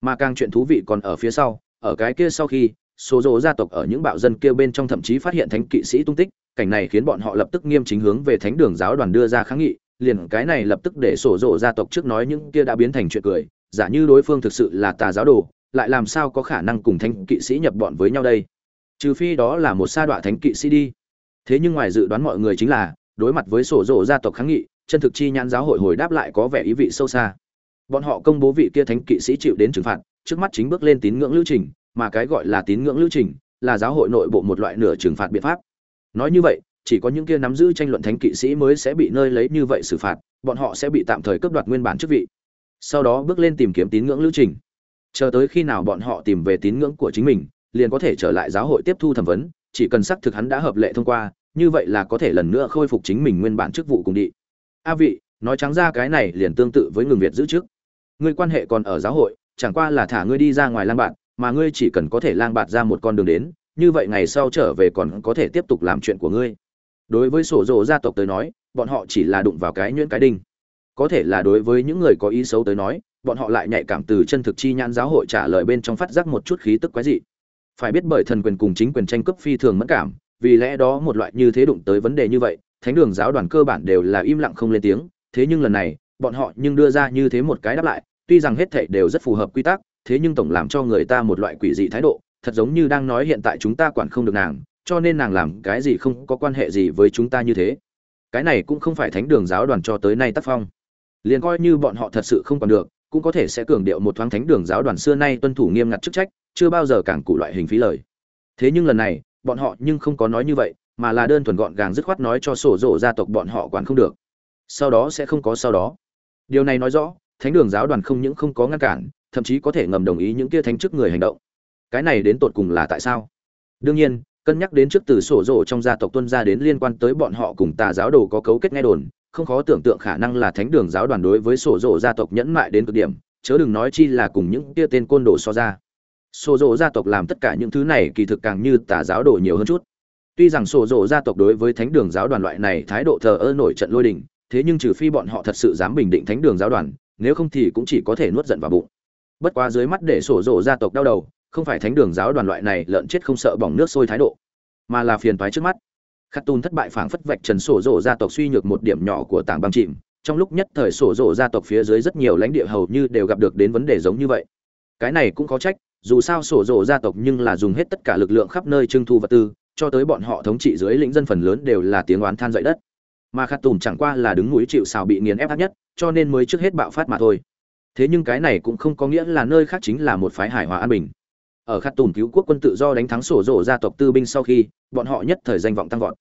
Mà càng chuyện thú vị còn ở phía sau ở cái kia sau khi, số dỗ gia tộc ở những bạo dân kia bên trong thậm chí phát hiện thánh kỵ sĩ tung tích, cảnh này khiến bọn họ lập tức nghiêm chính hướng về thánh đường giáo đoàn đưa ra kháng nghị, liền cái này lập tức để sổ rộ gia tộc trước nói những kia đã biến thành chuyện cười, giả như đối phương thực sự là tà giáo đồ, lại làm sao có khả năng cùng thánh kỵ sĩ nhập bọn với nhau đây? Trừ phi đó là một sa đọa thánh kỵ sĩ đi. Thế nhưng ngoài dự đoán mọi người chính là, đối mặt với sổ rộ gia tộc kháng nghị, chân thực chi nhãn giáo hội hồi đáp lại có vẻ ý vị sâu xa. Bọn họ công bố vị kia thánh kỵ sĩ chịu đến trừng phạt trước mắt chính bước lên tín ngưỡng lưu trình, mà cái gọi là tín ngưỡng lưu trình là giáo hội nội bộ một loại nửa trừng phạt biện pháp. Nói như vậy, chỉ có những kia nắm giữ tranh luận thánh kỵ sĩ mới sẽ bị nơi lấy như vậy xử phạt, bọn họ sẽ bị tạm thời cướp đoạt nguyên bản chức vị. Sau đó bước lên tìm kiếm tín ngưỡng lưu trình. Chờ tới khi nào bọn họ tìm về tín ngưỡng của chính mình, liền có thể trở lại giáo hội tiếp thu thẩm vấn, chỉ cần xác thực hắn đã hợp lệ thông qua, như vậy là có thể lần nữa khôi phục chính mình nguyên bản chức vụ cùng đi a vị, nói trắng ra cái này liền tương tự với ngừng việt giữ chức. Người quan hệ còn ở giáo hội chẳng qua là thả ngươi đi ra ngoài lang bạt mà ngươi chỉ cần có thể lang bạt ra một con đường đến, như vậy ngày sau trở về còn có thể tiếp tục làm chuyện của ngươi. Đối với sổ rồ gia tộc tới nói, bọn họ chỉ là đụng vào cái nhuyễn cái đinh. Có thể là đối với những người có ý xấu tới nói, bọn họ lại nhạy cảm từ chân thực chi nhãn giáo hội trả lời bên trong phát giác một chút khí tức quái dị. Phải biết bởi thần quyền cùng chính quyền tranh cướp phi thường mẫn cảm, vì lẽ đó một loại như thế đụng tới vấn đề như vậy, thánh đường giáo đoàn cơ bản đều là im lặng không lên tiếng. Thế nhưng lần này, bọn họ nhưng đưa ra như thế một cái đáp lại tuy rằng hết thảy đều rất phù hợp quy tắc, thế nhưng tổng làm cho người ta một loại quỷ dị thái độ, thật giống như đang nói hiện tại chúng ta quản không được nàng, cho nên nàng làm cái gì không có quan hệ gì với chúng ta như thế. Cái này cũng không phải thánh đường giáo đoàn cho tới nay tác phong. Liền coi như bọn họ thật sự không còn được, cũng có thể sẽ cường điệu một thoáng thánh đường giáo đoàn xưa nay tuân thủ nghiêm ngặt chức trách, chưa bao giờ cản cụ loại hình phí lời. Thế nhưng lần này, bọn họ nhưng không có nói như vậy, mà là đơn thuần gọn gàng dứt khoát nói cho sổ rộ gia tộc bọn họ quản không được. Sau đó sẽ không có sau đó. Điều này nói rõ thánh đường giáo đoàn không những không có ngăn cản, thậm chí có thể ngầm đồng ý những kia thánh chức người hành động. Cái này đến tột cùng là tại sao? Đương nhiên, cân nhắc đến trước từ sổ rộ trong gia tộc tuân ra đến liên quan tới bọn họ cùng tà giáo đồ có cấu kết nghe đồn, không khó tưởng tượng khả năng là thánh đường giáo đoàn đối với sổ rộ gia tộc nhẫn mại đến cực điểm, chớ đừng nói chi là cùng những kia tên côn đồ so ra. Sổ rộ gia tộc làm tất cả những thứ này kỳ thực càng như tà giáo đồ nhiều hơn chút. Tuy rằng sổ rộ gia tộc đối với thánh đường giáo đoàn loại này thái độ thờ ơ nổi trận lôi đình, thế nhưng trừ phi bọn họ thật sự dám bình định thánh đường giáo đoàn nếu không thì cũng chỉ có thể nuốt giận vào bụng. Bất quá dưới mắt để sổ rộ gia tộc đau đầu, không phải thánh đường giáo đoàn loại này lợn chết không sợ bỏng nước sôi thái độ, mà là phiền toái trước mắt. Khắc tun thất bại phảng phất vạch trần sổ rộ gia tộc suy nhược một điểm nhỏ của tảng băng chìm, trong lúc nhất thời sổ rộ gia tộc phía dưới rất nhiều lãnh địa hầu như đều gặp được đến vấn đề giống như vậy. Cái này cũng có trách, dù sao sổ rộ gia tộc nhưng là dùng hết tất cả lực lượng khắp nơi trưng thu vật tư, cho tới bọn họ thống trị dưới lĩnh dân phần lớn đều là tiếng oán than dậy đất mà khát tùm chẳng qua là đứng mũi chịu xào bị nghiền ép ác nhất, cho nên mới trước hết bạo phát mà thôi. Thế nhưng cái này cũng không có nghĩa là nơi khác chính là một phái hải hòa an bình. Ở khát tùm cứu quốc quân tự do đánh thắng sổ rộ gia tộc tư binh sau khi, bọn họ nhất thời danh vọng tăng vọt.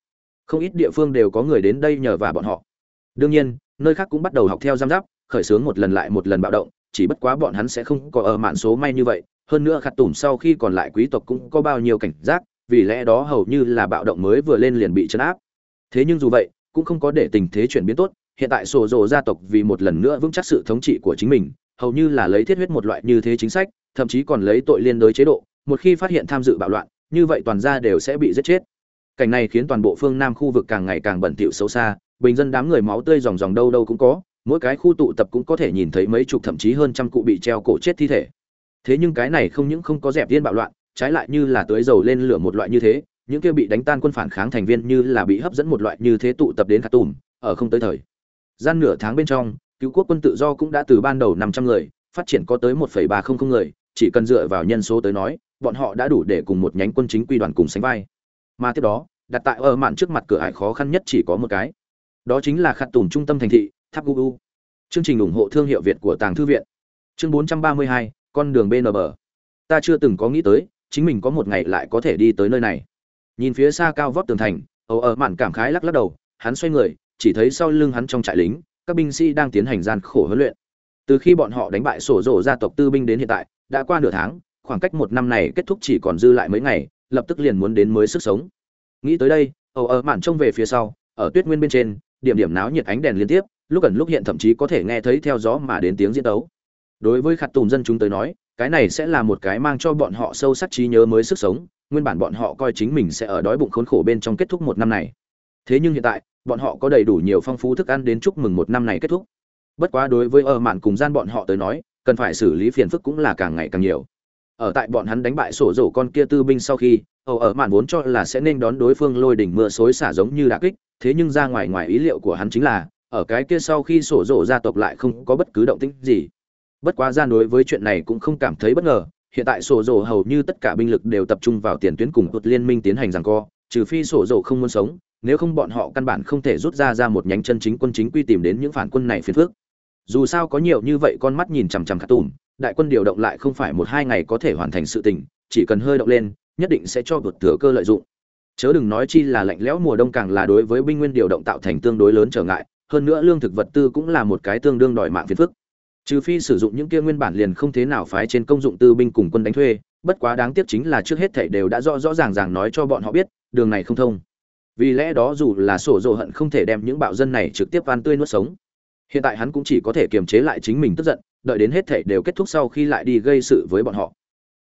Không ít địa phương đều có người đến đây nhờ và bọn họ. Đương nhiên, nơi khác cũng bắt đầu học theo giam giáp, khởi xướng một lần lại một lần bạo động, chỉ bất quá bọn hắn sẽ không có ở mạn số may như vậy. Hơn nữa khát tủm sau khi còn lại quý tộc cũng có bao nhiêu cảnh giác, vì lẽ đó hầu như là bạo động mới vừa lên liền bị chấn áp. Thế nhưng dù vậy cũng không có để tình thế chuyển biến tốt, hiện tại sổ rồ gia tộc vì một lần nữa vững chắc sự thống trị của chính mình, hầu như là lấy thiết huyết một loại như thế chính sách, thậm chí còn lấy tội liên đối chế độ, một khi phát hiện tham dự bạo loạn, như vậy toàn gia đều sẽ bị giết chết. Cảnh này khiến toàn bộ phương nam khu vực càng ngày càng bẩn thỉu xấu xa, bình dân đám người máu tươi ròng ròng đâu đâu cũng có, mỗi cái khu tụ tập cũng có thể nhìn thấy mấy chục thậm chí hơn trăm cụ bị treo cổ chết thi thể. Thế nhưng cái này không những không có dẹp viên bạo loạn, trái lại như là tưới dầu lên lửa một loại như thế những kia bị đánh tan quân phản kháng thành viên như là bị hấp dẫn một loại như thế tụ tập đến khát tùm ở không tới thời. Gian nửa tháng bên trong cứu quốc quân tự do cũng đã từ ban đầu năm trăm người phát triển có tới một ba không không người chỉ cần dựa vào nhân số tới nói bọn họ đã đủ để cùng một nhánh quân chính quy đoàn cùng sánh vai. Mà tiếp đó đặt tại ở mạn trước mặt cửa ải khó khăn nhất chỉ có một cái. Đó chính là khát tùm trung tâm thành thị tháp gu chương trình ủng hộ thương hiệu việt của tàng thư viện. Chương 432, con đường bên bờ ta chưa từng có nghĩ tới chính mình có một ngày lại có thể đi tới nơi này nhìn phía xa cao vóc tường thành ầu ở mạn cảm khái lắc lắc đầu, hắn xoay người, chỉ thấy sau lưng hắn trong trại lính, các binh sĩ đang tiến hành gian khổ huấn luyện. Từ khi bọn họ đánh bại sổ rổ gia tộc tư binh đến hiện tại, đã qua nửa tháng, khoảng cách một năm này kết thúc chỉ còn dư lại mấy ngày, lập tức liền muốn đến mới sức sống. Nghĩ tới đây ầu ở mạn trông về phía sau, ở tuyết nguyên bên trên, điểm điểm náo nhiệt ánh đèn liên tiếp, lúc gần lúc hiện thậm chí có thể nghe thấy theo gió mà đến tiếng diễn tấu. Đối với khát tùm dân chúng tới nói, cái này sẽ là một cái mang cho bọn họ sâu sắc trí nhớ mới sức sống nguyên bản bọn họ coi chính mình sẽ ở đói bụng khốn khổ bên trong kết thúc một năm này. Thế nhưng hiện tại, bọn họ có đầy đủ nhiều phong phú thức ăn đến chúc mừng một năm này kết thúc. Bất quá đối với ở mạn cùng gian bọn họ tới nói, cần phải xử lý phiền phức cũng là càng ngày càng nhiều. Ở tại bọn hắn đánh bại sổ rổ con kia tư binh sau khi ầu ở mạn vốn cho là sẽ nên đón đối phương lôi đỉnh mưa xối xả giống như đà kích, thế nhưng ra ngoài ngoài ý liệu của hắn chính là, ở cái kia sau khi sổ rổ gia tộc lại không có bất cứ động tĩnh gì. Bất quá gian đối với chuyện này cũng không cảm thấy bất ngờ hiện tại sổ rổ hầu như tất cả binh lực đều tập trung vào tiền tuyến cùng tuột liên minh tiến hành rằng co, trừ phi sổ rổ không muốn sống, nếu không bọn họ căn bản không thể rút ra ra một nhánh chân chính quân chính quy tìm đến những phản quân này phiền phước. dù sao có nhiều như vậy con mắt nhìn chằm chằm khát tùm đại quân điều động lại không phải một hai ngày có thể hoàn thành sự tình, chỉ cần hơi động lên, nhất định sẽ cho vượt thừa cơ lợi dụng chớ đừng nói chi là lạnh lẽo mùa đông càng là đối với binh nguyên điều động tạo thành tương đối lớn trở ngại, hơn nữa lương thực vật tư cũng là một cái tương đương đòi mạng phiền phức trừ phi sử dụng những kia nguyên bản liền không thế nào phái trên công dụng tư binh cùng quân đánh thuê, bất quá đáng tiếc chính là trước hết thảy đều đã rõ rõ ràng ràng nói cho bọn họ biết, đường này không thông. Vì lẽ đó dù là sổ dồ hận không thể đem những bạo dân này trực tiếp van tươi nuốt sống, hiện tại hắn cũng chỉ có thể kiềm chế lại chính mình tức giận, đợi đến hết thảy đều kết thúc sau khi lại đi gây sự với bọn họ.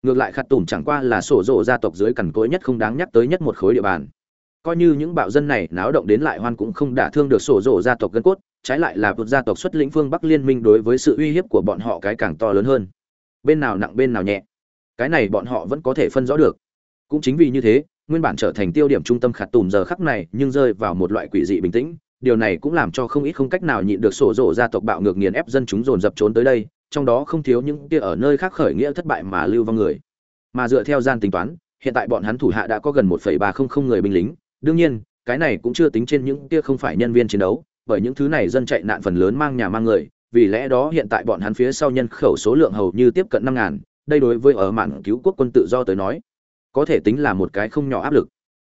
Ngược lại khát tủm chẳng qua là sổ dồ gia tộc dưới cằn cỗi nhất không đáng nhắc tới nhất một khối địa bàn. Coi như những bạo dân này náo động đến lại hoan cũng không đả thương được sổ dồ gia tộc gân cốt trái lại là vượt gia tộc xuất lĩnh phương bắc liên minh đối với sự uy hiếp của bọn họ cái càng to lớn hơn. Bên nào nặng bên nào nhẹ. Cái này bọn họ vẫn có thể phân rõ được. Cũng chính vì như thế, nguyên bản trở thành tiêu điểm trung tâm khạt tùm giờ khắc này nhưng rơi vào một loại quỷ dị bình tĩnh, điều này cũng làm cho không ít không cách nào nhịn được sổ rổ gia tộc bạo ngược nghiền ép dân chúng dồn dập trốn tới đây, trong đó không thiếu những kia ở nơi khác khởi nghĩa thất bại mà lưu vong người. Mà dựa theo gian tính toán, hiện tại bọn hắn thủ hạ đã có gần một ba không không người binh lính, đương nhiên, cái này cũng chưa tính trên những kia không phải nhân viên chiến đấu bởi những thứ này dân chạy nạn phần lớn mang nhà mang người, vì lẽ đó hiện tại bọn hắn phía sau nhân khẩu số lượng hầu như tiếp cận năm ngàn, đây đối với ở mạn cứu quốc quân tự do tới nói, có thể tính là một cái không nhỏ áp lực.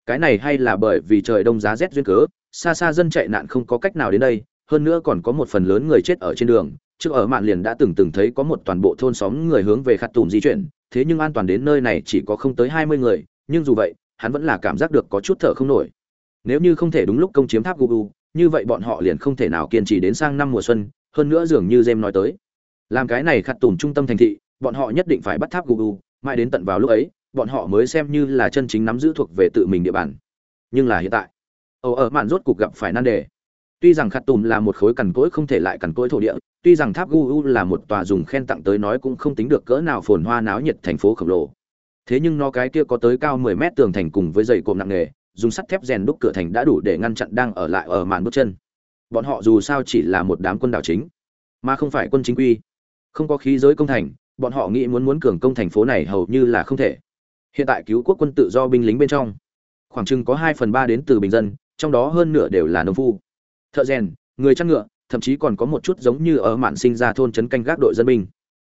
Cái này hay là bởi vì trời đông giá rét duyên cớ, xa xa dân chạy nạn không có cách nào đến đây, hơn nữa còn có một phần lớn người chết ở trên đường. Trước ở mạn liền đã từng từng thấy có một toàn bộ thôn xóm người hướng về khát tùm di chuyển, thế nhưng an toàn đến nơi này chỉ có không tới hai mươi người, nhưng dù vậy, hắn vẫn là cảm giác được có chút thở không nổi. Nếu như không thể đúng lúc công chiếm tháp gugu như vậy bọn họ liền không thể nào kiên trì đến sang năm mùa xuân, hơn nữa dường như jem nói tới. Làm cái này khặt tùm trung tâm thành thị, bọn họ nhất định phải bắt tháp gugu mãi đến tận vào lúc ấy, bọn họ mới xem như là chân chính nắm giữ thuộc về tự mình địa bàn. Nhưng là hiện tại ở ở mạn rốt cục gặp phải nan đề. Tuy rằng khặt tùm là một khối cằn cỗi không thể lại cằn cỗi thổ địa, tuy rằng tháp Gugu là một tòa dùng khen tặng tới nói cũng không tính được cỡ nào phồn hoa náo nhiệt thành phố khổng lồ. Thế nhưng nó cái kia có tới cao 10 mét tường thành cùng với dày cộm nặng nề dùng sắt thép rèn đúc cửa thành đã đủ để ngăn chặn đang ở lại ở màn bước chân. Bọn họ dù sao chỉ là một đám quân đảo chính, mà không phải quân chính quy. Không có khí giới công thành, bọn họ nghĩ muốn muốn cường công thành phố này hầu như là không thể. Hiện tại cứu quốc quân tự do binh lính bên trong, khoảng chừng có hai phần ba đến từ bình dân, trong đó hơn nửa đều là nông phu. Thợ rèn, người chăn ngựa, thậm chí còn có một chút giống như ở mạn sinh ra thôn trấn canh gác đội dân binh.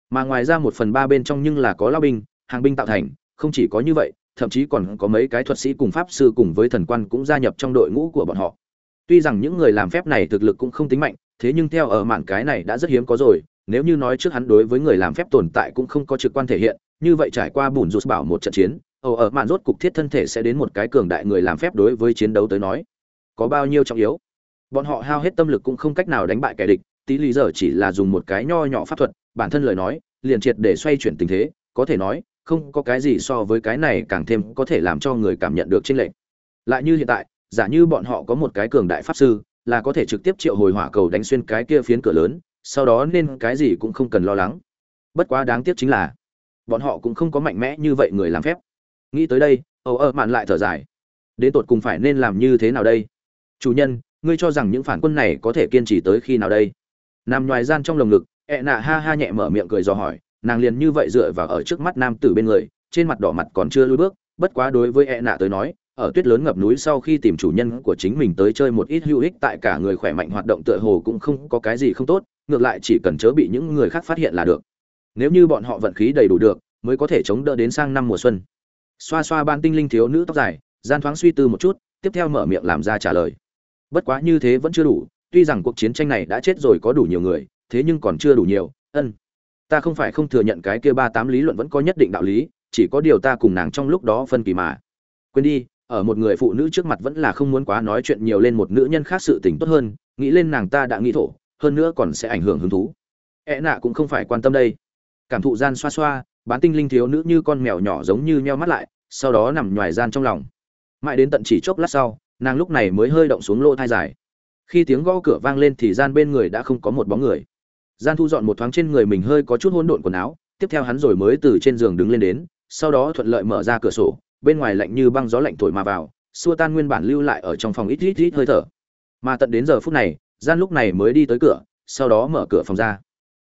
Mà ngoài ra một phần ba bên trong nhưng là có lao binh, hàng binh tạo thành, không chỉ có như vậy thậm chí còn có mấy cái thuật sĩ cùng pháp sư cùng với thần quan cũng gia nhập trong đội ngũ của bọn họ. Tuy rằng những người làm phép này thực lực cũng không tính mạnh, thế nhưng theo ở mạn cái này đã rất hiếm có rồi, nếu như nói trước hắn đối với người làm phép tồn tại cũng không có trực quan thể hiện, như vậy trải qua bùn rụt bảo một trận chiến ồ ở mạn rốt cục thiết thân thể sẽ đến một cái cường đại người làm phép đối với chiến đấu tới nói. Có bao nhiêu trọng yếu? Bọn họ hao hết tâm lực cũng không cách nào đánh bại kẻ địch, tí lý giờ chỉ là dùng một cái nho nhỏ pháp thuật, bản thân lời nói, liền triệt để xoay chuyển tình thế, có thể nói không có cái gì so với cái này càng thêm có thể làm cho người cảm nhận được trên lệnh lại như hiện tại, giả như bọn họ có một cái cường đại pháp sư, là có thể trực tiếp triệu hồi hỏa cầu đánh xuyên cái kia phiến cửa lớn, sau đó nên cái gì cũng không cần lo lắng. Bất quá đáng tiếc chính là, bọn họ cũng không có mạnh mẽ như vậy người làm phép. Nghĩ tới đây, Âu ơ mạn lại thở dài. Đến tột cùng phải nên làm như thế nào đây? Chủ nhân, ngươi cho rằng những phản quân này có thể kiên trì tới khi nào đây? Nằm ngoài gian trong lồng ngực ẹ nạ ha ha nhẹ mở miệng cười dò hỏi nàng liền như vậy dựa vào ở trước mắt nam tử bên người, trên mặt đỏ mặt còn chưa lui bước, bất quá đối với ẹ nạ tới nói, ở tuyết lớn ngập núi sau khi tìm chủ nhân của chính mình tới chơi một ít hữu ích tại cả người khỏe mạnh hoạt động tựa hồ cũng không có cái gì không tốt, ngược lại chỉ cần chớ bị những người khác phát hiện là được. Nếu như bọn họ vận khí đầy đủ được, mới có thể chống đỡ đến sang năm mùa xuân. Xoa xoa ban tinh linh thiếu nữ tóc dài, gian thoáng suy tư một chút, tiếp theo mở miệng làm ra trả lời. Bất quá như thế vẫn chưa đủ, tuy rằng cuộc chiến tranh này đã chết rồi có đủ nhiều người, thế nhưng còn chưa đủ nhiều, ân ta không phải không thừa nhận cái kia ba tám lý luận vẫn có nhất định đạo lý, chỉ có điều ta cùng nàng trong lúc đó phân kỳ mà. Quên đi, ở một người phụ nữ trước mặt vẫn là không muốn quá nói chuyện nhiều lên một nữ nhân khác sự tình tốt hơn, nghĩ lên nàng ta đã nghĩ thổ, hơn nữa còn sẽ ảnh hưởng hứng thú. E nạ cũng không phải quan tâm đây. Cảm thụ gian xoa xoa, bán tinh linh thiếu nữ như con mèo nhỏ giống như nheo mắt lại, sau đó nằm ngoài gian trong lòng. Mãi đến tận chỉ chốc lát sau, nàng lúc này mới hơi động xuống lỗ thai dài. Khi tiếng gõ cửa vang lên thì gian bên người đã không có một bóng người gian thu dọn một thoáng trên người mình hơi có chút hỗn độn quần áo, tiếp theo hắn rồi mới từ trên giường đứng lên đến, sau đó thuận lợi mở ra cửa sổ, bên ngoài lạnh như băng gió lạnh thổi mà vào, xua tan nguyên bản lưu lại ở trong phòng ít ít ít hơi thở. Mà tận đến giờ phút này, gian lúc này mới đi tới cửa, sau đó mở cửa phòng ra.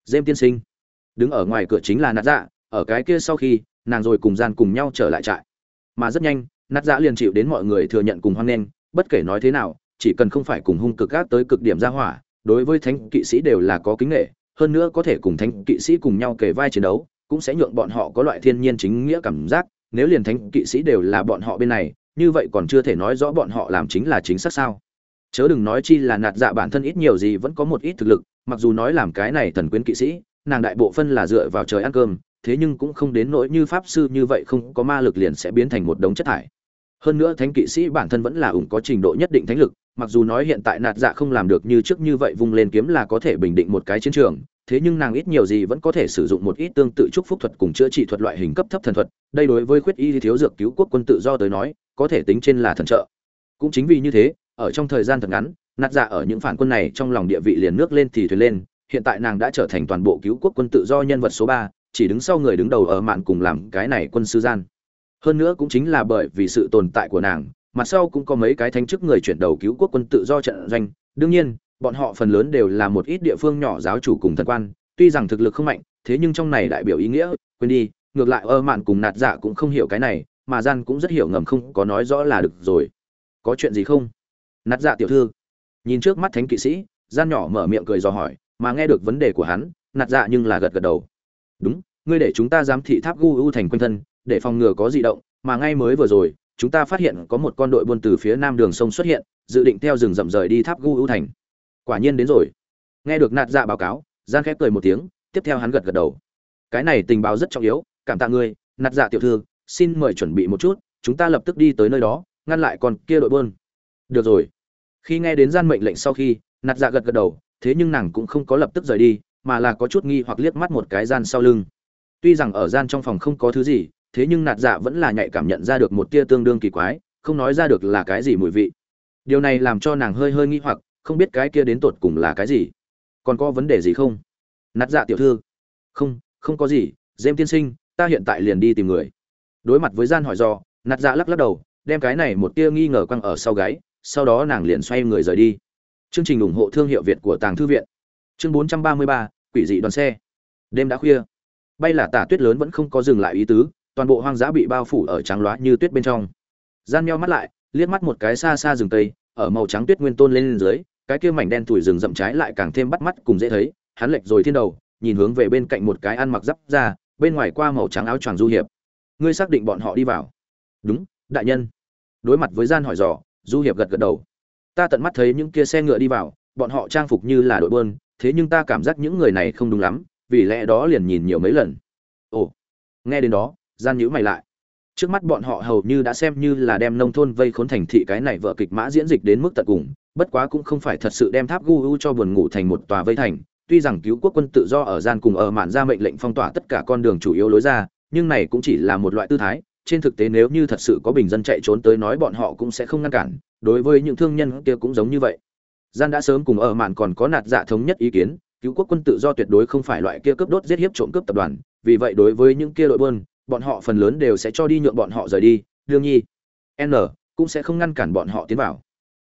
Dêm tiên sinh. Đứng ở ngoài cửa chính là nạt dạ ở cái kia sau khi, nàng rồi cùng gian cùng nhau trở lại trại. Mà rất nhanh, nạt dạ liền chịu đến mọi người thừa nhận cùng hoan nghênh, bất kể nói thế nào, chỉ cần không phải cùng hung cực gác tới cực điểm ra hỏa, đối với thánh kỵ sĩ đều là có kính nghệ hơn nữa có thể cùng thánh kỵ sĩ cùng nhau kề vai chiến đấu, cũng sẽ nhượng bọn họ có loại thiên nhiên chính nghĩa cảm giác, nếu liền thánh kỵ sĩ đều là bọn họ bên này, như vậy còn chưa thể nói rõ bọn họ làm chính là chính xác sao. Chớ đừng nói chi là nạt dạ bản thân ít nhiều gì vẫn có một ít thực lực, mặc dù nói làm cái này thần quyến kỵ sĩ, nàng đại bộ phân là dựa vào trời ăn cơm, thế nhưng cũng không đến nỗi như pháp sư như vậy không có ma lực liền sẽ biến thành một đống chất thải. Hơn nữa thánh kỵ sĩ bản thân vẫn là ủng có trình độ nhất định thánh lực mặc dù nói hiện tại nạt dạ không làm được như trước như vậy vung lên kiếm là có thể bình định một cái chiến trường, thế nhưng nàng ít nhiều gì vẫn có thể sử dụng một ít tương tự chúc phúc thuật cùng chữa trị thuật loại hình cấp thấp thần thuật, đây đối với khuyết y thiếu dược cứu quốc quân tự do tới nói, có thể tính trên là thần trợ. Cũng chính vì như thế, ở trong thời gian thật ngắn, nạt dạ ở những phản quân này trong lòng địa vị liền nước lên thì thuyền lên, hiện tại nàng đã trở thành toàn bộ cứu quốc quân tự do nhân vật số ba, chỉ đứng sau người đứng đầu ở mạn cùng làm cái này quân sư gian. Hơn nữa cũng chính là bởi vì sự tồn tại của nàng mặt sau cũng có mấy cái thánh chức người chuyển đầu cứu quốc quân tự do trận doanh. Đương nhiên, bọn họ phần lớn đều là một ít địa phương nhỏ giáo chủ cùng thần quan. Tuy rằng thực lực không mạnh, thế nhưng trong này đại biểu ý nghĩa. Quên đi, ngược lại ơ mạn cùng nạt dạ cũng không hiểu cái này, mà gian cũng rất hiểu ngầm không có nói rõ là được rồi. Có chuyện gì không? Nạt dạ tiểu thư. Nhìn trước mắt thánh kỵ sĩ, gian nhỏ mở miệng cười dò hỏi, mà nghe được vấn đề của hắn, nạt dạ nhưng là gật gật đầu. Đúng, ngươi để chúng ta giám thị tháp gu u thành quanh thân, để phòng ngừa có dị động, mà ngay mới vừa rồi chúng ta phát hiện có một con đội buôn từ phía nam đường sông xuất hiện, dự định theo rừng rậm rời đi tháp gu u thành. Quả nhiên đến rồi. Nghe được nạt dạ báo cáo gian khép cười một tiếng, tiếp theo hắn gật gật đầu. Cái này tình báo rất trọng yếu, cảm tạ ngươi, nạt dạ tiểu thư, xin mời chuẩn bị một chút, chúng ta lập tức đi tới nơi đó, ngăn lại con kia đội buôn. Được rồi. Khi nghe đến gian mệnh lệnh sau khi, nạt dạ gật gật đầu, thế nhưng nàng cũng không có lập tức rời đi, mà là có chút nghi hoặc liếc mắt một cái gian sau lưng. Tuy rằng ở gian trong phòng không có thứ gì thế nhưng nạt dạ vẫn là nhạy cảm nhận ra được một tia tương đương kỳ quái không nói ra được là cái gì mùi vị. Điều này làm cho nàng hơi hơi nghi hoặc không biết cái kia đến tột cùng là cái gì. Còn có vấn đề gì không? Nạt dạ tiểu thư. Không không có gì dêm tiên sinh ta hiện tại liền đi tìm người. Đối mặt với gian hỏi do nạt dạ lắc lắc đầu đem cái này một tia nghi ngờ quăng ở sau gáy sau đó nàng liền xoay người rời đi. Chương trình ủng hộ thương hiệu việt của tàng thư viện. Chương 433, quỷ dị đoàn xe. Đêm đã khuya. Bay là tả tuyết lớn vẫn không có dừng lại ý tứ toàn bộ hoang dã bị bao phủ ở trắng loá như tuyết bên trong. Gian meo mắt lại, liếc mắt một cái xa xa rừng tây ở màu trắng tuyết nguyên tôn lên dưới, cái kia mảnh đen tuổi rừng rậm trái lại càng thêm bắt mắt cùng dễ thấy, hắn lệch rồi thiên đầu, nhìn hướng về bên cạnh một cái ăn mặc giáp ra bên ngoài qua màu trắng áo choàng du hiệp. Ngươi xác định bọn họ đi vào. Đúng, đại nhân. Đối mặt với gian hỏi dò, du hiệp gật gật đầu. Ta tận mắt thấy những kia xe ngựa đi vào, bọn họ trang phục như là đội bơn thế nhưng ta cảm giác những người này không đúng lắm, vì lẽ đó liền nhìn nhiều mấy lần. Ồ, nghe đến đó gian nhữ mày lại. Trước mắt bọn họ hầu như đã xem như là đem nông thôn vây khốn thành thị cái này vợ kịch mã diễn dịch đến mức tận cùng, bất quá cũng không phải thật sự đem tháp gu u cho buồn ngủ thành một tòa vây thành. Tuy rằng cứu quốc quân tự do ở gian cùng ở mạn ra mệnh lệnh phong tỏa tất cả con đường chủ yếu lối ra, nhưng này cũng chỉ là một loại tư thái. Trên thực tế nếu như thật sự có bình dân chạy trốn tới nói bọn họ cũng sẽ không ngăn cản, đối với những thương nhân kia cũng giống như vậy. Gian đã sớm cùng ở mạn còn có nạt dạ thống nhất ý kiến, cứu quốc quân tự do tuyệt đối không phải loại kia cướp đốt giết hiếp trộm cướp tập đoàn, vì vậy đối với những kia đội buôn bọn họ phần lớn đều sẽ cho đi nhượng bọn họ rời đi, đương nhi, n, cũng sẽ không ngăn cản bọn họ tiến vào.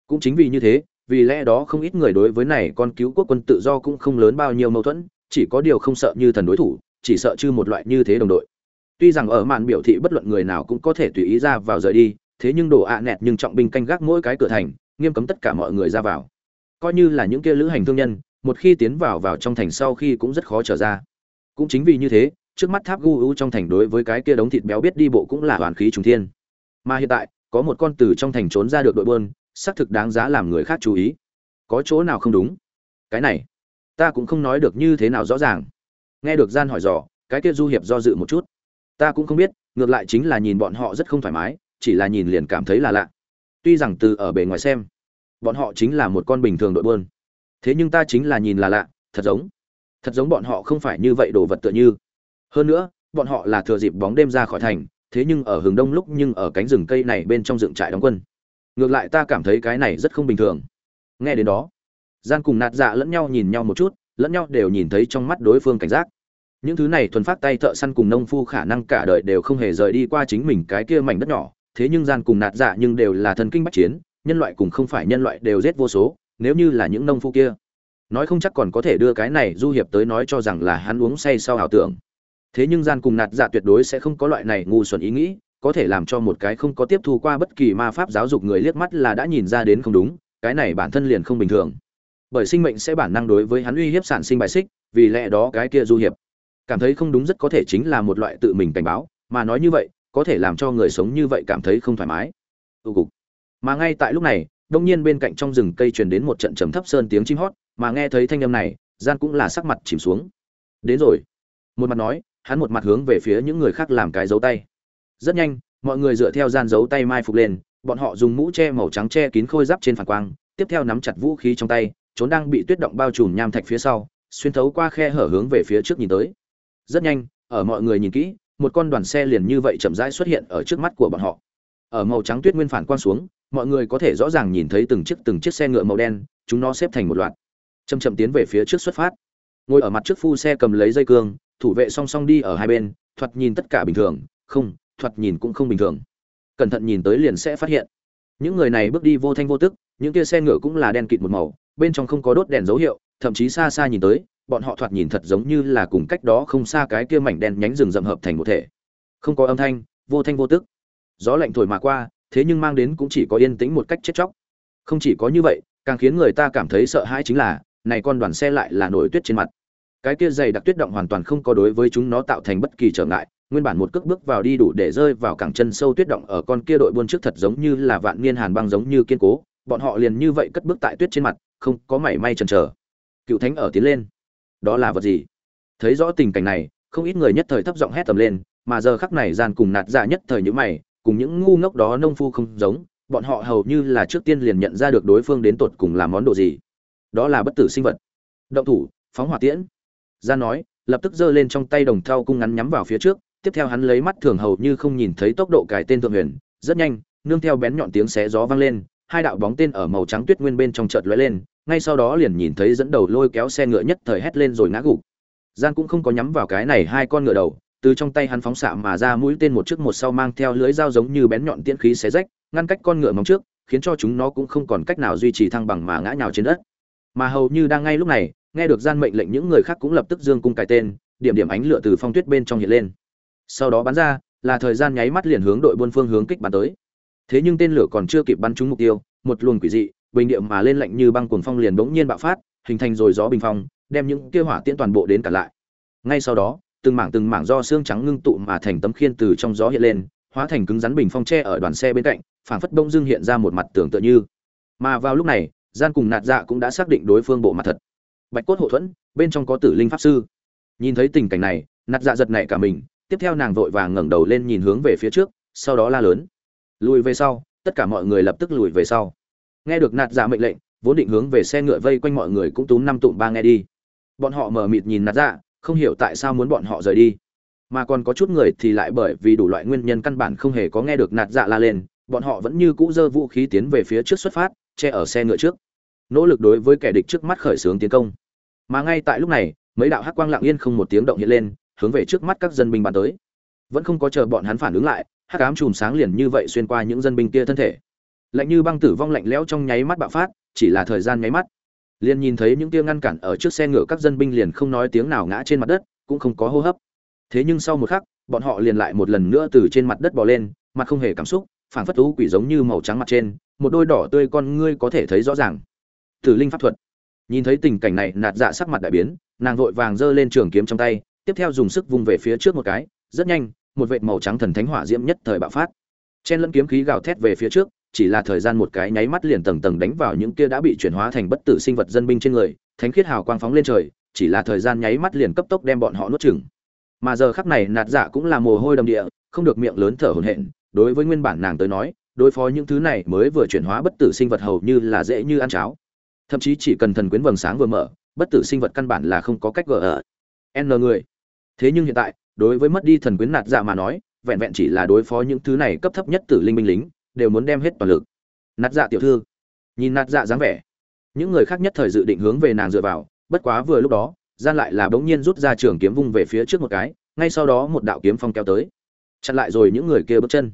Cũng chính vì như thế, vì lẽ đó không ít người đối với này con cứu quốc quân tự do cũng không lớn bao nhiêu mâu thuẫn, chỉ có điều không sợ như thần đối thủ, chỉ sợ chư một loại như thế đồng đội. Tuy rằng ở màn biểu thị bất luận người nào cũng có thể tùy ý ra vào rời đi, thế nhưng đồ ạ nẹt nhưng trọng binh canh gác mỗi cái cửa thành, nghiêm cấm tất cả mọi người ra vào. Coi như là những kia lữ hành thương nhân, một khi tiến vào vào trong thành sau khi cũng rất khó trở ra. Cũng chính vì như thế trước mắt tháp gu u trong thành đối với cái kia đống thịt béo biết đi bộ cũng là hoàn khí trùng thiên. Mà hiện tại, có một con từ trong thành trốn ra được đội bơn xác thực đáng giá làm người khác chú ý. Có chỗ nào không đúng? Cái này, ta cũng không nói được như thế nào rõ ràng. Nghe được gian hỏi dò, cái kia du hiệp do dự một chút. Ta cũng không biết, ngược lại chính là nhìn bọn họ rất không thoải mái, chỉ là nhìn liền cảm thấy là lạ. Tuy rằng từ ở bề ngoài xem, bọn họ chính là một con bình thường đội bơn thế nhưng ta chính là nhìn là lạ, thật giống thật giống bọn họ không phải như vậy đồ vật tựa như hơn nữa, bọn họ là thừa dịp bóng đêm ra khỏi thành, thế nhưng ở hướng đông lúc nhưng ở cánh rừng cây này bên trong dựng trại đóng quân. Ngược lại ta cảm thấy cái này rất không bình thường. Nghe đến đó gian cùng nạt dạ lẫn nhau nhìn nhau một chút, lẫn nhau đều nhìn thấy trong mắt đối phương cảnh giác. Những thứ này thuần phát tay thợ săn cùng nông phu khả năng cả đời đều không hề rời đi qua chính mình cái kia mảnh đất nhỏ, thế nhưng gian cùng nạt dạ nhưng đều là thần kinh bách chiến, nhân loại cùng không phải nhân loại đều giết vô số, nếu như là những nông phu kia. Nói không chắc còn có thể đưa cái này du hiệp tới nói cho rằng là hắn uống say sau ảo tưởng thế nhưng gian cùng nạt dạ tuyệt đối sẽ không có loại này ngu xuẩn ý nghĩ, có thể làm cho một cái không có tiếp thu qua bất kỳ ma pháp giáo dục người liếc mắt là đã nhìn ra đến không đúng, cái này bản thân liền không bình thường. Bởi sinh mệnh sẽ bản năng đối với hắn uy hiếp sản sinh bài xích, vì lẽ đó cái kia du hiệp. Cảm thấy không đúng rất có thể chính là một loại tự mình cảnh báo, mà nói như vậy, có thể làm cho người sống như vậy cảm thấy không thoải mái. Ưu cục. Mà ngay tại lúc này, đông nhiên bên cạnh trong rừng cây truyền đến một trận trầm thấp sơn tiếng chim hót, mà nghe thấy thanh âm này, gian cũng là sắc mặt chìm xuống. Đến rồi. Một mặt nói hắn một mặt hướng về phía những người khác làm cái dấu tay. Rất nhanh, mọi người dựa theo gian dấu tay mai phục lên, bọn họ dùng mũ che màu trắng che kín khôi giáp trên phản quang, tiếp theo nắm chặt vũ khí trong tay, trốn đang bị tuyết động bao trùm nham thạch phía sau, xuyên thấu qua khe hở hướng về phía trước nhìn tới. Rất nhanh, ở mọi người nhìn kỹ, một con đoàn xe liền như vậy chậm rãi xuất hiện ở trước mắt của bọn họ. Ở màu trắng tuyết nguyên phản quang xuống, mọi người có thể rõ ràng nhìn thấy từng chiếc từng chiếc xe ngựa màu đen, chúng nó xếp thành một loạt. Chậm chậm tiến về phía trước xuất phát. Ngồi ở mặt trước phu xe cầm lấy dây cương thủ vệ song song đi ở hai bên thoạt nhìn tất cả bình thường, không thoạt nhìn cũng không bình thường. Cẩn thận nhìn tới liền sẽ phát hiện. Những người này bước đi vô thanh vô tức, những kia xe ngựa cũng là đen kịt một màu, bên trong không có đốt đèn dấu hiệu, thậm chí xa xa nhìn tới, bọn họ thoạt nhìn thật giống như là cùng cách đó không xa cái kia mảnh đen nhánh rừng rậm hợp thành một thể. Không có âm thanh, vô thanh vô tức. Gió lạnh thổi mà qua, thế nhưng mang đến cũng chỉ có yên tĩnh một cách chết chóc. Không chỉ có như vậy, càng khiến người ta cảm thấy sợ hãi chính là, này con đoàn xe lại là nổi tuyết trên mặt cái kia dày đặc tuyết động hoàn toàn không có đối với chúng nó tạo thành bất kỳ trở ngại, nguyên bản một cước bước vào đi đủ để rơi vào cẳng chân sâu tuyết động ở con kia đội buôn trước thật giống như là vạn niên hàn băng giống như kiên cố, bọn họ liền như vậy cất bước tại tuyết trên mặt, không có mảy may chần chờ. Cựu thánh ở tiến lên. Đó là vật gì? Thấy rõ tình cảnh này, không ít người nhất thời thấp giọng hét tầm lên, mà giờ khắc này gian cùng nạt dạ nhất thời những mày, cùng những ngu ngốc đó nông phu không giống, bọn họ hầu như là trước tiên liền nhận ra được đối phương đến tột cùng làm món đồ gì. Đó là bất tử sinh vật. Động thủ, phóng hỏa tiễn gian nói, lập tức giơ lên trong tay đồng thau cung ngắn nhắm vào phía trước, tiếp theo hắn lấy mắt thường hầu như không nhìn thấy tốc độ cải tên thượng huyền, rất nhanh, nương theo bén nhọn tiếng xé gió vang lên, hai đạo bóng tên ở màu trắng tuyết nguyên bên trong chợt lóe lên, ngay sau đó liền nhìn thấy dẫn đầu lôi kéo xe ngựa nhất thời hét lên rồi ngã gục. Gian cũng không có nhắm vào cái này hai con ngựa đầu, từ trong tay hắn phóng xạ mà ra mũi tên một trước một sau mang theo lưới dao giống như bén nhọn tiễn khí xé rách, ngăn cách con ngựa móng trước, khiến cho chúng nó cũng không còn cách nào duy trì thăng bằng mà ngã nhào trên đất. Mà hầu như đang ngay lúc này nghe được gian mệnh lệnh, những người khác cũng lập tức dương cung cài tên, điểm điểm ánh lửa từ phong tuyết bên trong hiện lên. Sau đó bắn ra, là thời gian nháy mắt liền hướng đội buôn phương hướng kích bắn tới. Thế nhưng tên lửa còn chưa kịp bắn trúng mục tiêu, một luồng quỷ dị, bình điệu mà lên lạnh như băng cuồng phong liền bỗng nhiên bạo phát, hình thành rồi gió bình phong, đem những kia hỏa tiễn toàn bộ đến cả lại. Ngay sau đó, từng mảng từng mảng do xương trắng ngưng tụ mà thành tấm khiên từ trong gió hiện lên, hóa thành cứng rắn bình phong tre ở đoàn xe bên cạnh, phảng phất đông dưng hiện ra một mặt tưởng tượng như. Mà vào lúc này, gian cùng nạt dạ cũng đã xác định đối phương bộ mặt thật bạch cốt hộ thuẫn, bên trong có tử linh pháp sư. Nhìn thấy tình cảnh này, nạt dạ giật nảy cả mình, tiếp theo nàng vội vàng ngẩng đầu lên nhìn hướng về phía trước, sau đó la lớn. Lùi về sau, tất cả mọi người lập tức lùi về sau. Nghe được nạt dạ mệnh lệnh, vốn định hướng về xe ngựa vây quanh mọi người cũng túm năm tụm ba nghe đi. Bọn họ mờ mịt nhìn nạt dạ không hiểu tại sao muốn bọn họ rời đi. Mà còn có chút người thì lại bởi vì đủ loại nguyên nhân căn bản không hề có nghe được nạt dạ la lên, bọn họ vẫn như cũ giơ vũ khí tiến về phía trước xuất phát, che ở xe ngựa trước nỗ lực đối với kẻ địch trước mắt khởi xướng tiến công. Mà ngay tại lúc này, mấy đạo hắc quang lặng yên không một tiếng động hiện lên, hướng về trước mắt các dân binh bàn tới. Vẫn không có chờ bọn hắn phản ứng lại, hắc ám chùm sáng liền như vậy xuyên qua những dân binh kia thân thể. Lạnh như băng tử vong lạnh lẽo trong nháy mắt bạo phát, chỉ là thời gian nháy mắt. Liền nhìn thấy những tia ngăn cản ở trước xe ngựa các dân binh liền không nói tiếng nào ngã trên mặt đất, cũng không có hô hấp. Thế nhưng sau một khắc, bọn họ liền lại một lần nữa từ trên mặt đất bò lên, mặt không hề cảm xúc, phảng phất thú quỷ giống như màu trắng mặt trên, một đôi đỏ tươi con ngươi có thể thấy rõ ràng tử linh pháp thuật. Nhìn thấy tình cảnh này, nạt dạ sắc mặt đại biến, nàng vội vàng giơ lên trường kiếm trong tay, tiếp theo dùng sức vung về phía trước một cái, rất nhanh, một vệt màu trắng thần thánh hỏa diễm nhất thời bạo phát. Chen lẫn kiếm khí gào thét về phía trước, chỉ là thời gian một cái nháy mắt liền tầng tầng đánh vào những kia đã bị chuyển hóa thành bất tử sinh vật dân binh trên người, thánh khiết hào quang phóng lên trời, chỉ là thời gian nháy mắt liền cấp tốc đem bọn họ nuốt chửng. Mà giờ khắc này, nạt dạ cũng là mồ hôi đầm địa, không được miệng lớn thở hổn hển, đối với nguyên bản nàng tới nói, đối phó những thứ này mới vừa chuyển hóa bất tử sinh vật hầu như là dễ như ăn cháo thậm chí chỉ cần thần quyến vầng sáng vừa mở, bất tử sinh vật căn bản là không có cách gỡ ở. N người. Thế nhưng hiện tại, đối với mất đi thần quyến nạt dạ mà nói, vẹn vẹn chỉ là đối phó những thứ này cấp thấp nhất tử linh binh lính, đều muốn đem hết toàn lực. Nạt dạ tiểu thư. Nhìn nạt dạ dáng vẻ, những người khác nhất thời dự định hướng về nàng dựa vào, bất quá vừa lúc đó, gian lại là bỗng nhiên rút ra trường kiếm vung về phía trước một cái, ngay sau đó một đạo kiếm phong kéo tới. Chặn lại rồi những người kia bước chân.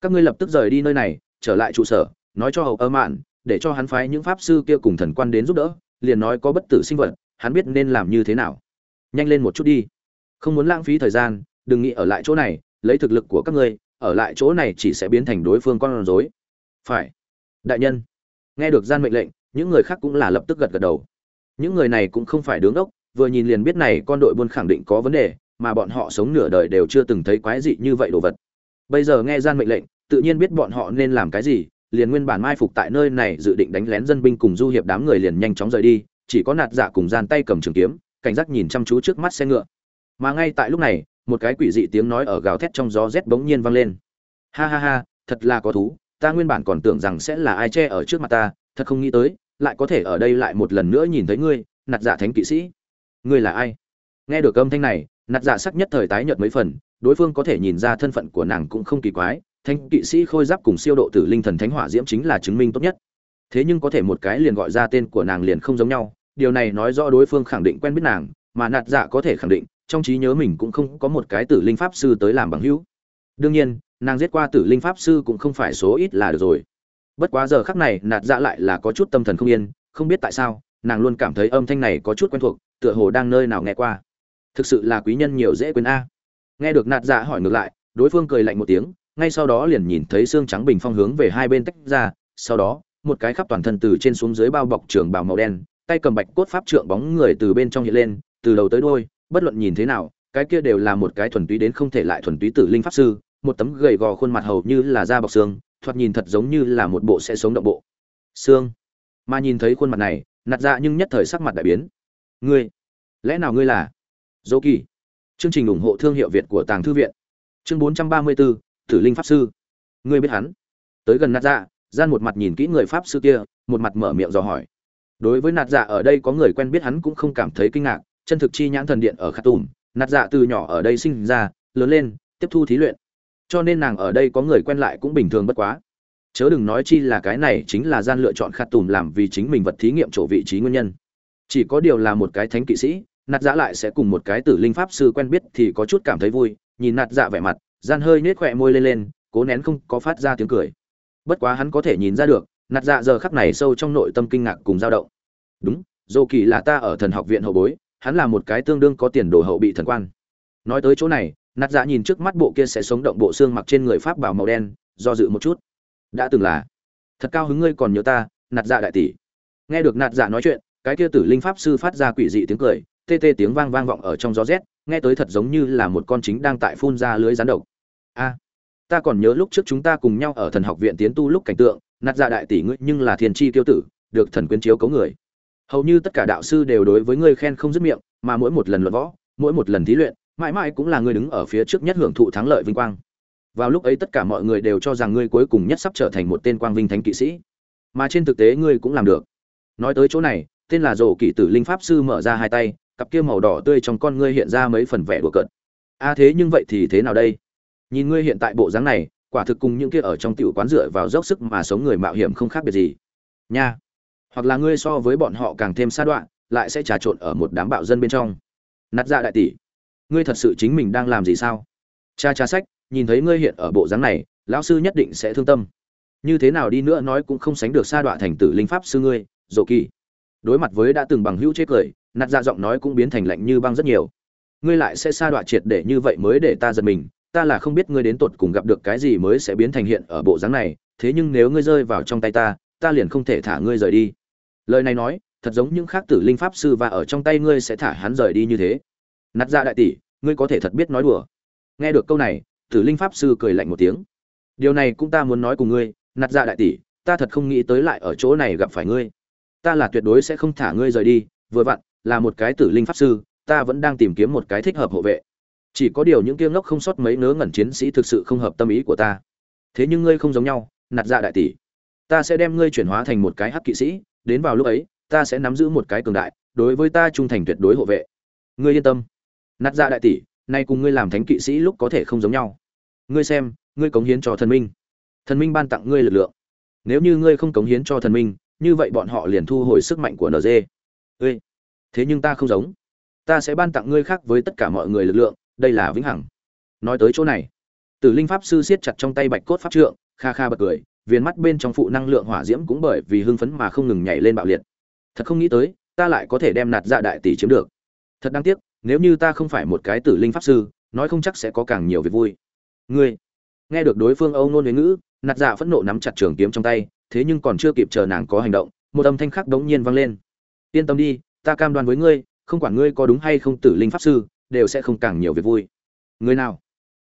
Các ngươi lập tức rời đi nơi này, trở lại trụ sở, nói cho hậu ơ mạn để cho hắn phái những pháp sư kia cùng thần quan đến giúp đỡ, liền nói có bất tử sinh vật, hắn biết nên làm như thế nào. Nhanh lên một chút đi. Không muốn lãng phí thời gian, đừng nghĩ ở lại chỗ này, lấy thực lực của các ngươi, ở lại chỗ này chỉ sẽ biến thành đối phương con rối. Phải. Đại nhân. Nghe được gian mệnh lệnh, những người khác cũng là lập tức gật gật đầu. Những người này cũng không phải đứng ốc vừa nhìn liền biết này con đội buôn khẳng định có vấn đề, mà bọn họ sống nửa đời đều chưa từng thấy quái dị như vậy đồ vật. Bây giờ nghe gian mệnh lệnh, tự nhiên biết bọn họ nên làm cái gì liền nguyên bản mai phục tại nơi này dự định đánh lén dân binh cùng du hiệp đám người liền nhanh chóng rời đi, chỉ có nạt dạ cùng gian tay cầm trường kiếm, cảnh giác nhìn chăm chú trước mắt xe ngựa. Mà ngay tại lúc này, một cái quỷ dị tiếng nói ở gào thét trong gió rét bỗng nhiên vang lên. Ha ha ha, thật là có thú, ta nguyên bản còn tưởng rằng sẽ là ai che ở trước mặt ta, thật không nghĩ tới, lại có thể ở đây lại một lần nữa nhìn thấy ngươi, nạt dạ thánh kỵ sĩ. Ngươi là ai? Nghe được âm thanh này, nạt dạ sắc nhất thời tái nhợt mấy phần, đối phương có thể nhìn ra thân phận của nàng cũng không kỳ quái thánh kỵ sĩ khôi giáp cùng siêu độ tử linh thần thánh hỏa diễm chính là chứng minh tốt nhất. Thế nhưng có thể một cái liền gọi ra tên của nàng liền không giống nhau, điều này nói rõ đối phương khẳng định quen biết nàng, mà nạt dạ có thể khẳng định, trong trí nhớ mình cũng không có một cái tử linh pháp sư tới làm bằng hữu. Đương nhiên, nàng giết qua tử linh pháp sư cũng không phải số ít là được rồi. Bất quá giờ khắc này, nạt dạ lại là có chút tâm thần không yên, không biết tại sao, nàng luôn cảm thấy âm thanh này có chút quen thuộc, tựa hồ đang nơi nào nghe qua. Thực sự là quý nhân nhiều dễ quên a. Nghe được nạt dạ hỏi ngược lại, đối phương cười lạnh một tiếng ngay sau đó liền nhìn thấy xương trắng bình phong hướng về hai bên tách ra sau đó một cái khắp toàn thân từ trên xuống dưới bao bọc trường bào màu đen tay cầm bạch cốt pháp trượng bóng người từ bên trong hiện lên từ đầu tới đuôi bất luận nhìn thế nào cái kia đều là một cái thuần túy đến không thể lại thuần túy tử linh pháp sư một tấm gầy gò khuôn mặt hầu như là da bọc xương thoạt nhìn thật giống như là một bộ sẽ sống động bộ. Xương. Mà nhìn thấy khuôn mặt này nạt dạ nhưng nhất thời sắc mặt đại biến. Ngươi lẽ nào ngươi là dỗ kỳ? Chương trình ủng hộ thương hiệu việt của tàng thư viện. Chương 434, tử linh pháp sư. Ngươi biết hắn? Tới gần nạt dạ gian một mặt nhìn kỹ người pháp sư kia, một mặt mở miệng dò hỏi. Đối với nạt dạ ở đây có người quen biết hắn cũng không cảm thấy kinh ngạc, chân thực chi nhãn thần điện ở khát tùm. Nạt dạ từ nhỏ ở đây sinh ra, lớn lên, tiếp thu thí luyện. Cho nên nàng ở đây có người quen lại cũng bình thường bất quá. Chớ đừng nói chi là cái này chính là gian lựa chọn khát tùm làm vì chính mình vật thí nghiệm chỗ vị trí nguyên nhân. Chỉ có điều là một cái thánh kỵ sĩ, nạt dạ lại sẽ cùng một cái tử linh pháp sư quen biết thì có chút cảm thấy vui, nhìn nạt dạ vẻ mặt gian hơi nhếch khỏe môi lên lên, cố nén không có phát ra tiếng cười. Bất quá hắn có thể nhìn ra được, nạt dạ giờ khắc này sâu trong nội tâm kinh ngạc cùng dao động. Đúng dô kỳ là ta ở thần học viện hậu bối, hắn là một cái tương đương có tiền đồ hậu bị thần quan. Nói tới chỗ này, nạt dạ nhìn trước mắt bộ kia sẽ sống động bộ xương mặc trên người pháp bảo màu đen, do dự một chút. Đã từng là. Thật cao hứng ngươi còn nhớ ta, nạt dạ đại tỷ. Nghe được nạt dạ nói chuyện, cái kia tử linh pháp sư phát ra quỷ dị tiếng cười, tê tê tiếng vang vang vọng ở trong gió rét, nghe tới thật giống như là một con chính đang tại phun ra lưới rán độc a ta còn nhớ lúc trước chúng ta cùng nhau ở thần học viện tiến tu lúc cảnh tượng nạt ra đại tỷ ngươi nhưng là thiên tri tiêu tử, được thần quyến chiếu cấu người. Hầu như tất cả đạo sư đều đối với ngươi khen không dứt miệng, mà mỗi một lần luận võ, mỗi một lần thí luyện, mãi mãi cũng là ngươi đứng ở phía trước nhất hưởng thụ thắng lợi vinh quang. Vào lúc ấy tất cả mọi người đều cho rằng ngươi cuối cùng nhất sắp trở thành một tên quang vinh thánh kỵ sĩ. Mà trên thực tế ngươi cũng làm được. Nói tới chỗ này, tên là rổ Kỵ tử linh pháp sư mở ra hai tay, cặp kia màu đỏ tươi trong con ngươi hiện ra mấy phần vẻ đùa cợt. A, thế nhưng vậy thì thế nào đây? Nhìn ngươi hiện tại bộ dáng này, quả thực cùng những kia ở trong tiểu quán dựa vào dốc sức mà sống người mạo hiểm không khác biệt gì. Nha. Hoặc là ngươi so với bọn họ càng thêm xa đoạn, lại sẽ trà trộn ở một đám bạo dân bên trong. Nát ra dạ đại tỷ. Ngươi thật sự chính mình đang làm gì sao? Cha cha sách, nhìn thấy ngươi hiện ở bộ dáng này, lão sư nhất định sẽ thương tâm. Như thế nào đi nữa nói cũng không sánh được sa đọa thành tử linh pháp sư ngươi, dỗ kỳ. Đối mặt với đã từng bằng hữu chế cười nạt ra dạ giọng nói cũng biến thành lạnh như băng rất nhiều. Ngươi lại sẽ sa đọa triệt để như vậy mới để ta giật mình ta là không biết ngươi đến tột cùng gặp được cái gì mới sẽ biến thành hiện ở bộ dáng này, thế nhưng nếu ngươi rơi vào trong tay ta ta liền không thể thả ngươi rời đi. Lời này nói, thật giống những khác tử linh pháp sư và ở trong tay ngươi sẽ thả hắn rời đi như thế. Nặt ra đại tỷ, ngươi có thể thật biết nói đùa. Nghe được câu này, tử linh pháp sư cười lạnh một tiếng. Điều này cũng ta muốn nói cùng ngươi nặt ra đại tỷ, ta thật không nghĩ tới lại ở chỗ này gặp phải ngươi. Ta là tuyệt đối sẽ không thả ngươi rời đi, vừa vặn, là một cái tử linh pháp sư, ta vẫn đang tìm kiếm một cái thích hợp hộ vệ chỉ có điều những kia ngốc không sót mấy ngớ ngẩn chiến sĩ thực sự không hợp tâm ý của ta. Thế nhưng ngươi không giống nhau, nạt dạ đại tỷ. Ta sẽ đem ngươi chuyển hóa thành một cái hắc kỵ sĩ, đến vào lúc ấy, ta sẽ nắm giữ một cái cường đại, đối với ta trung thành tuyệt đối hộ vệ. Ngươi yên tâm. Nạt dạ đại tỷ, nay cùng ngươi làm thánh kỵ sĩ lúc có thể không giống nhau. Ngươi xem, ngươi cống hiến cho thần minh. Thần minh ban tặng ngươi lực lượng. Nếu như ngươi không cống hiến cho thần minh, như vậy bọn họ liền thu hồi sức mạnh của nd ê thế nhưng ta không giống. Ta sẽ ban tặng ngươi khác với tất cả mọi người lực lượng đây là vĩnh hằng. Nói tới chỗ này, tử linh pháp sư siết chặt trong tay bạch cốt pháp trượng, kha kha bật cười, viền mắt bên trong phụ năng lượng hỏa diễm cũng bởi vì hưng phấn mà không ngừng nhảy lên bạo liệt. Thật không nghĩ tới, ta lại có thể đem nạt dạ đại tỷ chiếm được. Thật đáng tiếc, nếu như ta không phải một cái tử linh pháp sư, nói không chắc sẽ có càng nhiều việc vui. Ngươi, nghe được đối phương âu nôn huế ngữ, nạt dạ phẫn nộ nắm chặt trường kiếm trong tay, thế nhưng còn chưa kịp chờ nàng có hành động, một âm thanh khác đống nhiên vang lên. Yên tâm đi, ta cam đoan với ngươi, không quản ngươi có đúng hay không tử linh pháp sư đều sẽ không càng nhiều việc vui. Người nào?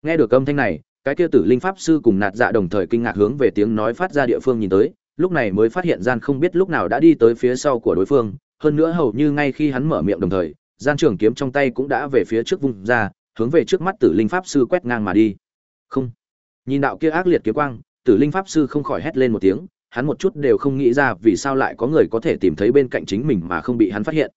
Nghe được âm thanh này, cái kia tử linh pháp sư cùng nạt dạ đồng thời kinh ngạc hướng về tiếng nói phát ra địa phương nhìn tới, lúc này mới phát hiện gian không biết lúc nào đã đi tới phía sau của đối phương, hơn nữa hầu như ngay khi hắn mở miệng đồng thời, gian trường kiếm trong tay cũng đã về phía trước vung ra, hướng về trước mắt tử linh pháp sư quét ngang mà đi. Không. Nhìn đạo kia ác liệt kiếm quang, tử linh pháp sư không khỏi hét lên một tiếng, hắn một chút đều không nghĩ ra vì sao lại có người có thể tìm thấy bên cạnh chính mình mà không bị hắn phát hiện.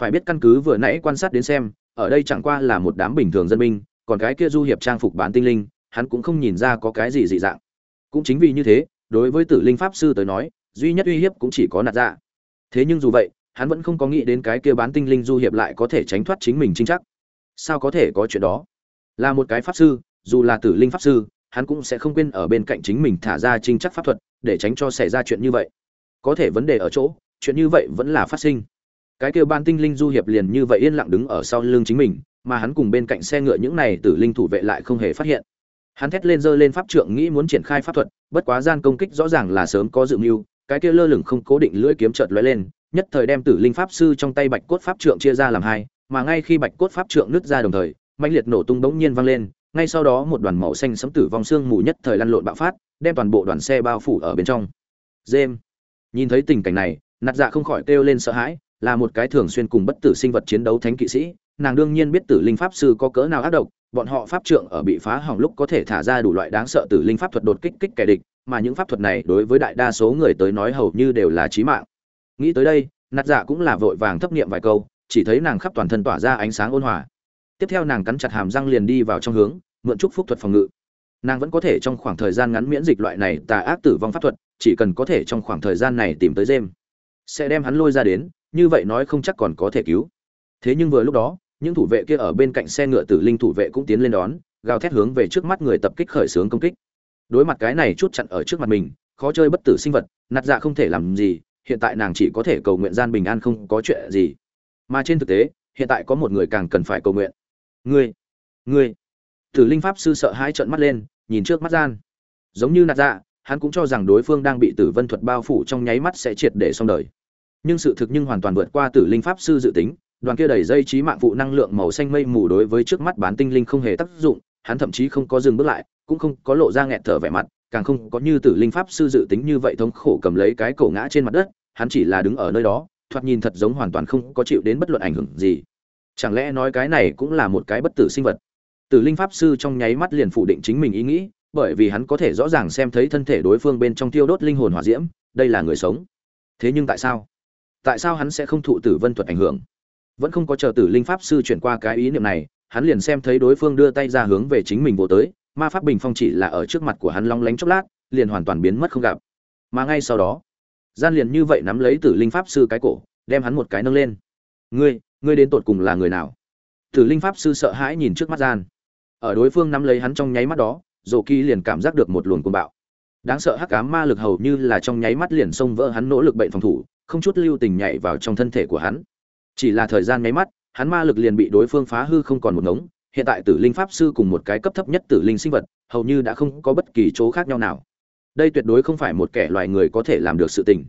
Phải biết căn cứ vừa nãy quan sát đến xem ở đây chẳng qua là một đám bình thường dân binh, còn cái kia du hiệp trang phục bán tinh linh, hắn cũng không nhìn ra có cái gì dị dạng. Cũng chính vì như thế, đối với tử linh pháp sư tới nói, duy nhất uy hiếp cũng chỉ có nạt dạ. Thế nhưng dù vậy, hắn vẫn không có nghĩ đến cái kia bán tinh linh du hiệp lại có thể tránh thoát chính mình chính chắc. Sao có thể có chuyện đó? Là một cái pháp sư, dù là tử linh pháp sư, hắn cũng sẽ không quên ở bên cạnh chính mình thả ra trinh chắc pháp thuật, để tránh cho xảy ra chuyện như vậy. Có thể vấn đề ở chỗ, chuyện như vậy vẫn là phát sinh cái kêu ban tinh linh du hiệp liền như vậy yên lặng đứng ở sau lưng chính mình, mà hắn cùng bên cạnh xe ngựa những này tử linh thủ vệ lại không hề phát hiện hắn thét lên giơ lên pháp trượng nghĩ muốn triển khai pháp thuật, bất quá gian công kích rõ ràng là sớm có dự mưu, cái kia lơ lửng không cố định lưỡi kiếm chợt lóe lên, nhất thời đem tử linh pháp sư trong tay bạch cốt pháp trượng chia ra làm hai, mà ngay khi bạch cốt pháp trượng nứt ra đồng thời mạnh liệt nổ tung bỗng nhiên vang lên, ngay sau đó một đoàn màu xanh sấm tử vong xương mù nhất thời lăn lộn bạo phát, đem toàn bộ đoàn xe bao phủ ở bên trong Dêm. nhìn thấy tình cảnh này, nạt dạ không khỏi kêu lên sợ hãi là một cái thường xuyên cùng bất tử sinh vật chiến đấu thánh kỵ sĩ, nàng đương nhiên biết tử linh pháp sư có cỡ nào ác độc, bọn họ pháp trượng ở bị phá hỏng lúc có thể thả ra đủ loại đáng sợ tử linh pháp thuật đột kích kích kẻ địch, mà những pháp thuật này đối với đại đa số người tới nói hầu như đều là chí mạng. Nghĩ tới đây, nạt dạ cũng là vội vàng thấp niệm vài câu, chỉ thấy nàng khắp toàn thân tỏa ra ánh sáng ôn hòa. Tiếp theo nàng cắn chặt hàm răng liền đi vào trong hướng, mượn chúc phúc thuật phòng ngự. Nàng vẫn có thể trong khoảng thời gian ngắn miễn dịch loại này tà ác tử vong pháp thuật, chỉ cần có thể trong khoảng thời gian này tìm tới jem sẽ đem hắn lôi ra đến như vậy nói không chắc còn có thể cứu. Thế nhưng vừa lúc đó, những thủ vệ kia ở bên cạnh xe ngựa tử linh thủ vệ cũng tiến lên đón, gào thét hướng về trước mắt người tập kích khởi xướng công kích. Đối mặt cái này chút chặn ở trước mặt mình, khó chơi bất tử sinh vật, nạt dạ không thể làm gì, hiện tại nàng chỉ có thể cầu nguyện gian bình an không có chuyện gì. Mà trên thực tế, hiện tại có một người càng cần phải cầu nguyện. Ngươi ngươi. Tử linh pháp sư sợ hãi trợn mắt lên, nhìn trước mắt gian. Giống như nạt dạ hắn cũng cho rằng đối phương đang bị tử vân thuật bao phủ trong nháy mắt sẽ triệt để xong đời nhưng sự thực nhưng hoàn toàn vượt qua tử linh pháp sư dự tính, đoàn kia đẩy dây trí mạng phụ năng lượng màu xanh mây mù đối với trước mắt bán tinh linh không hề tác dụng, hắn thậm chí không có dừng bước lại, cũng không có lộ ra nghẹt thở vẻ mặt, càng không có như tử linh pháp sư dự tính như vậy thống khổ cầm lấy cái cổ ngã trên mặt đất, hắn chỉ là đứng ở nơi đó, thoạt nhìn thật giống hoàn toàn không có chịu đến bất luận ảnh hưởng gì. Chẳng lẽ nói cái này cũng là một cái bất tử sinh vật? Tử linh pháp sư trong nháy mắt liền phủ định chính mình ý nghĩ, bởi vì hắn có thể rõ ràng xem thấy thân thể đối phương bên trong tiêu đốt linh hồn hỏa diễm, đây là người sống. Thế nhưng tại sao? Tại sao hắn sẽ không thụ tử vân thuật ảnh hưởng? Vẫn không có chờ tử linh pháp sư chuyển qua cái ý niệm này, hắn liền xem thấy đối phương đưa tay ra hướng về chính mình vô tới, ma pháp bình phong chỉ là ở trước mặt của hắn long lánh chốc lát, liền hoàn toàn biến mất không gặp. Mà ngay sau đó, gian liền như vậy nắm lấy tử linh pháp sư cái cổ, đem hắn một cái nâng lên. Ngươi ngươi đến tột cùng là người nào? Tử linh pháp sư sợ hãi nhìn trước mắt gian. Ở đối phương nắm lấy hắn trong nháy mắt đó dồ kỳ liền cảm giác được một luồng cuồng bạo. Đáng sợ hắc ám ma lực hầu như là trong nháy mắt liền xông vỡ hắn nỗ lực bệnh phòng thủ không chút lưu tình nhảy vào trong thân thể của hắn. Chỉ là thời gian nháy mắt, hắn ma lực liền bị đối phương phá hư không còn một ngống. Hiện tại tử linh pháp sư cùng một cái cấp thấp nhất tử linh sinh vật, hầu như đã không có bất kỳ chỗ khác nhau nào. Đây tuyệt đối không phải một kẻ loài người có thể làm được sự tình.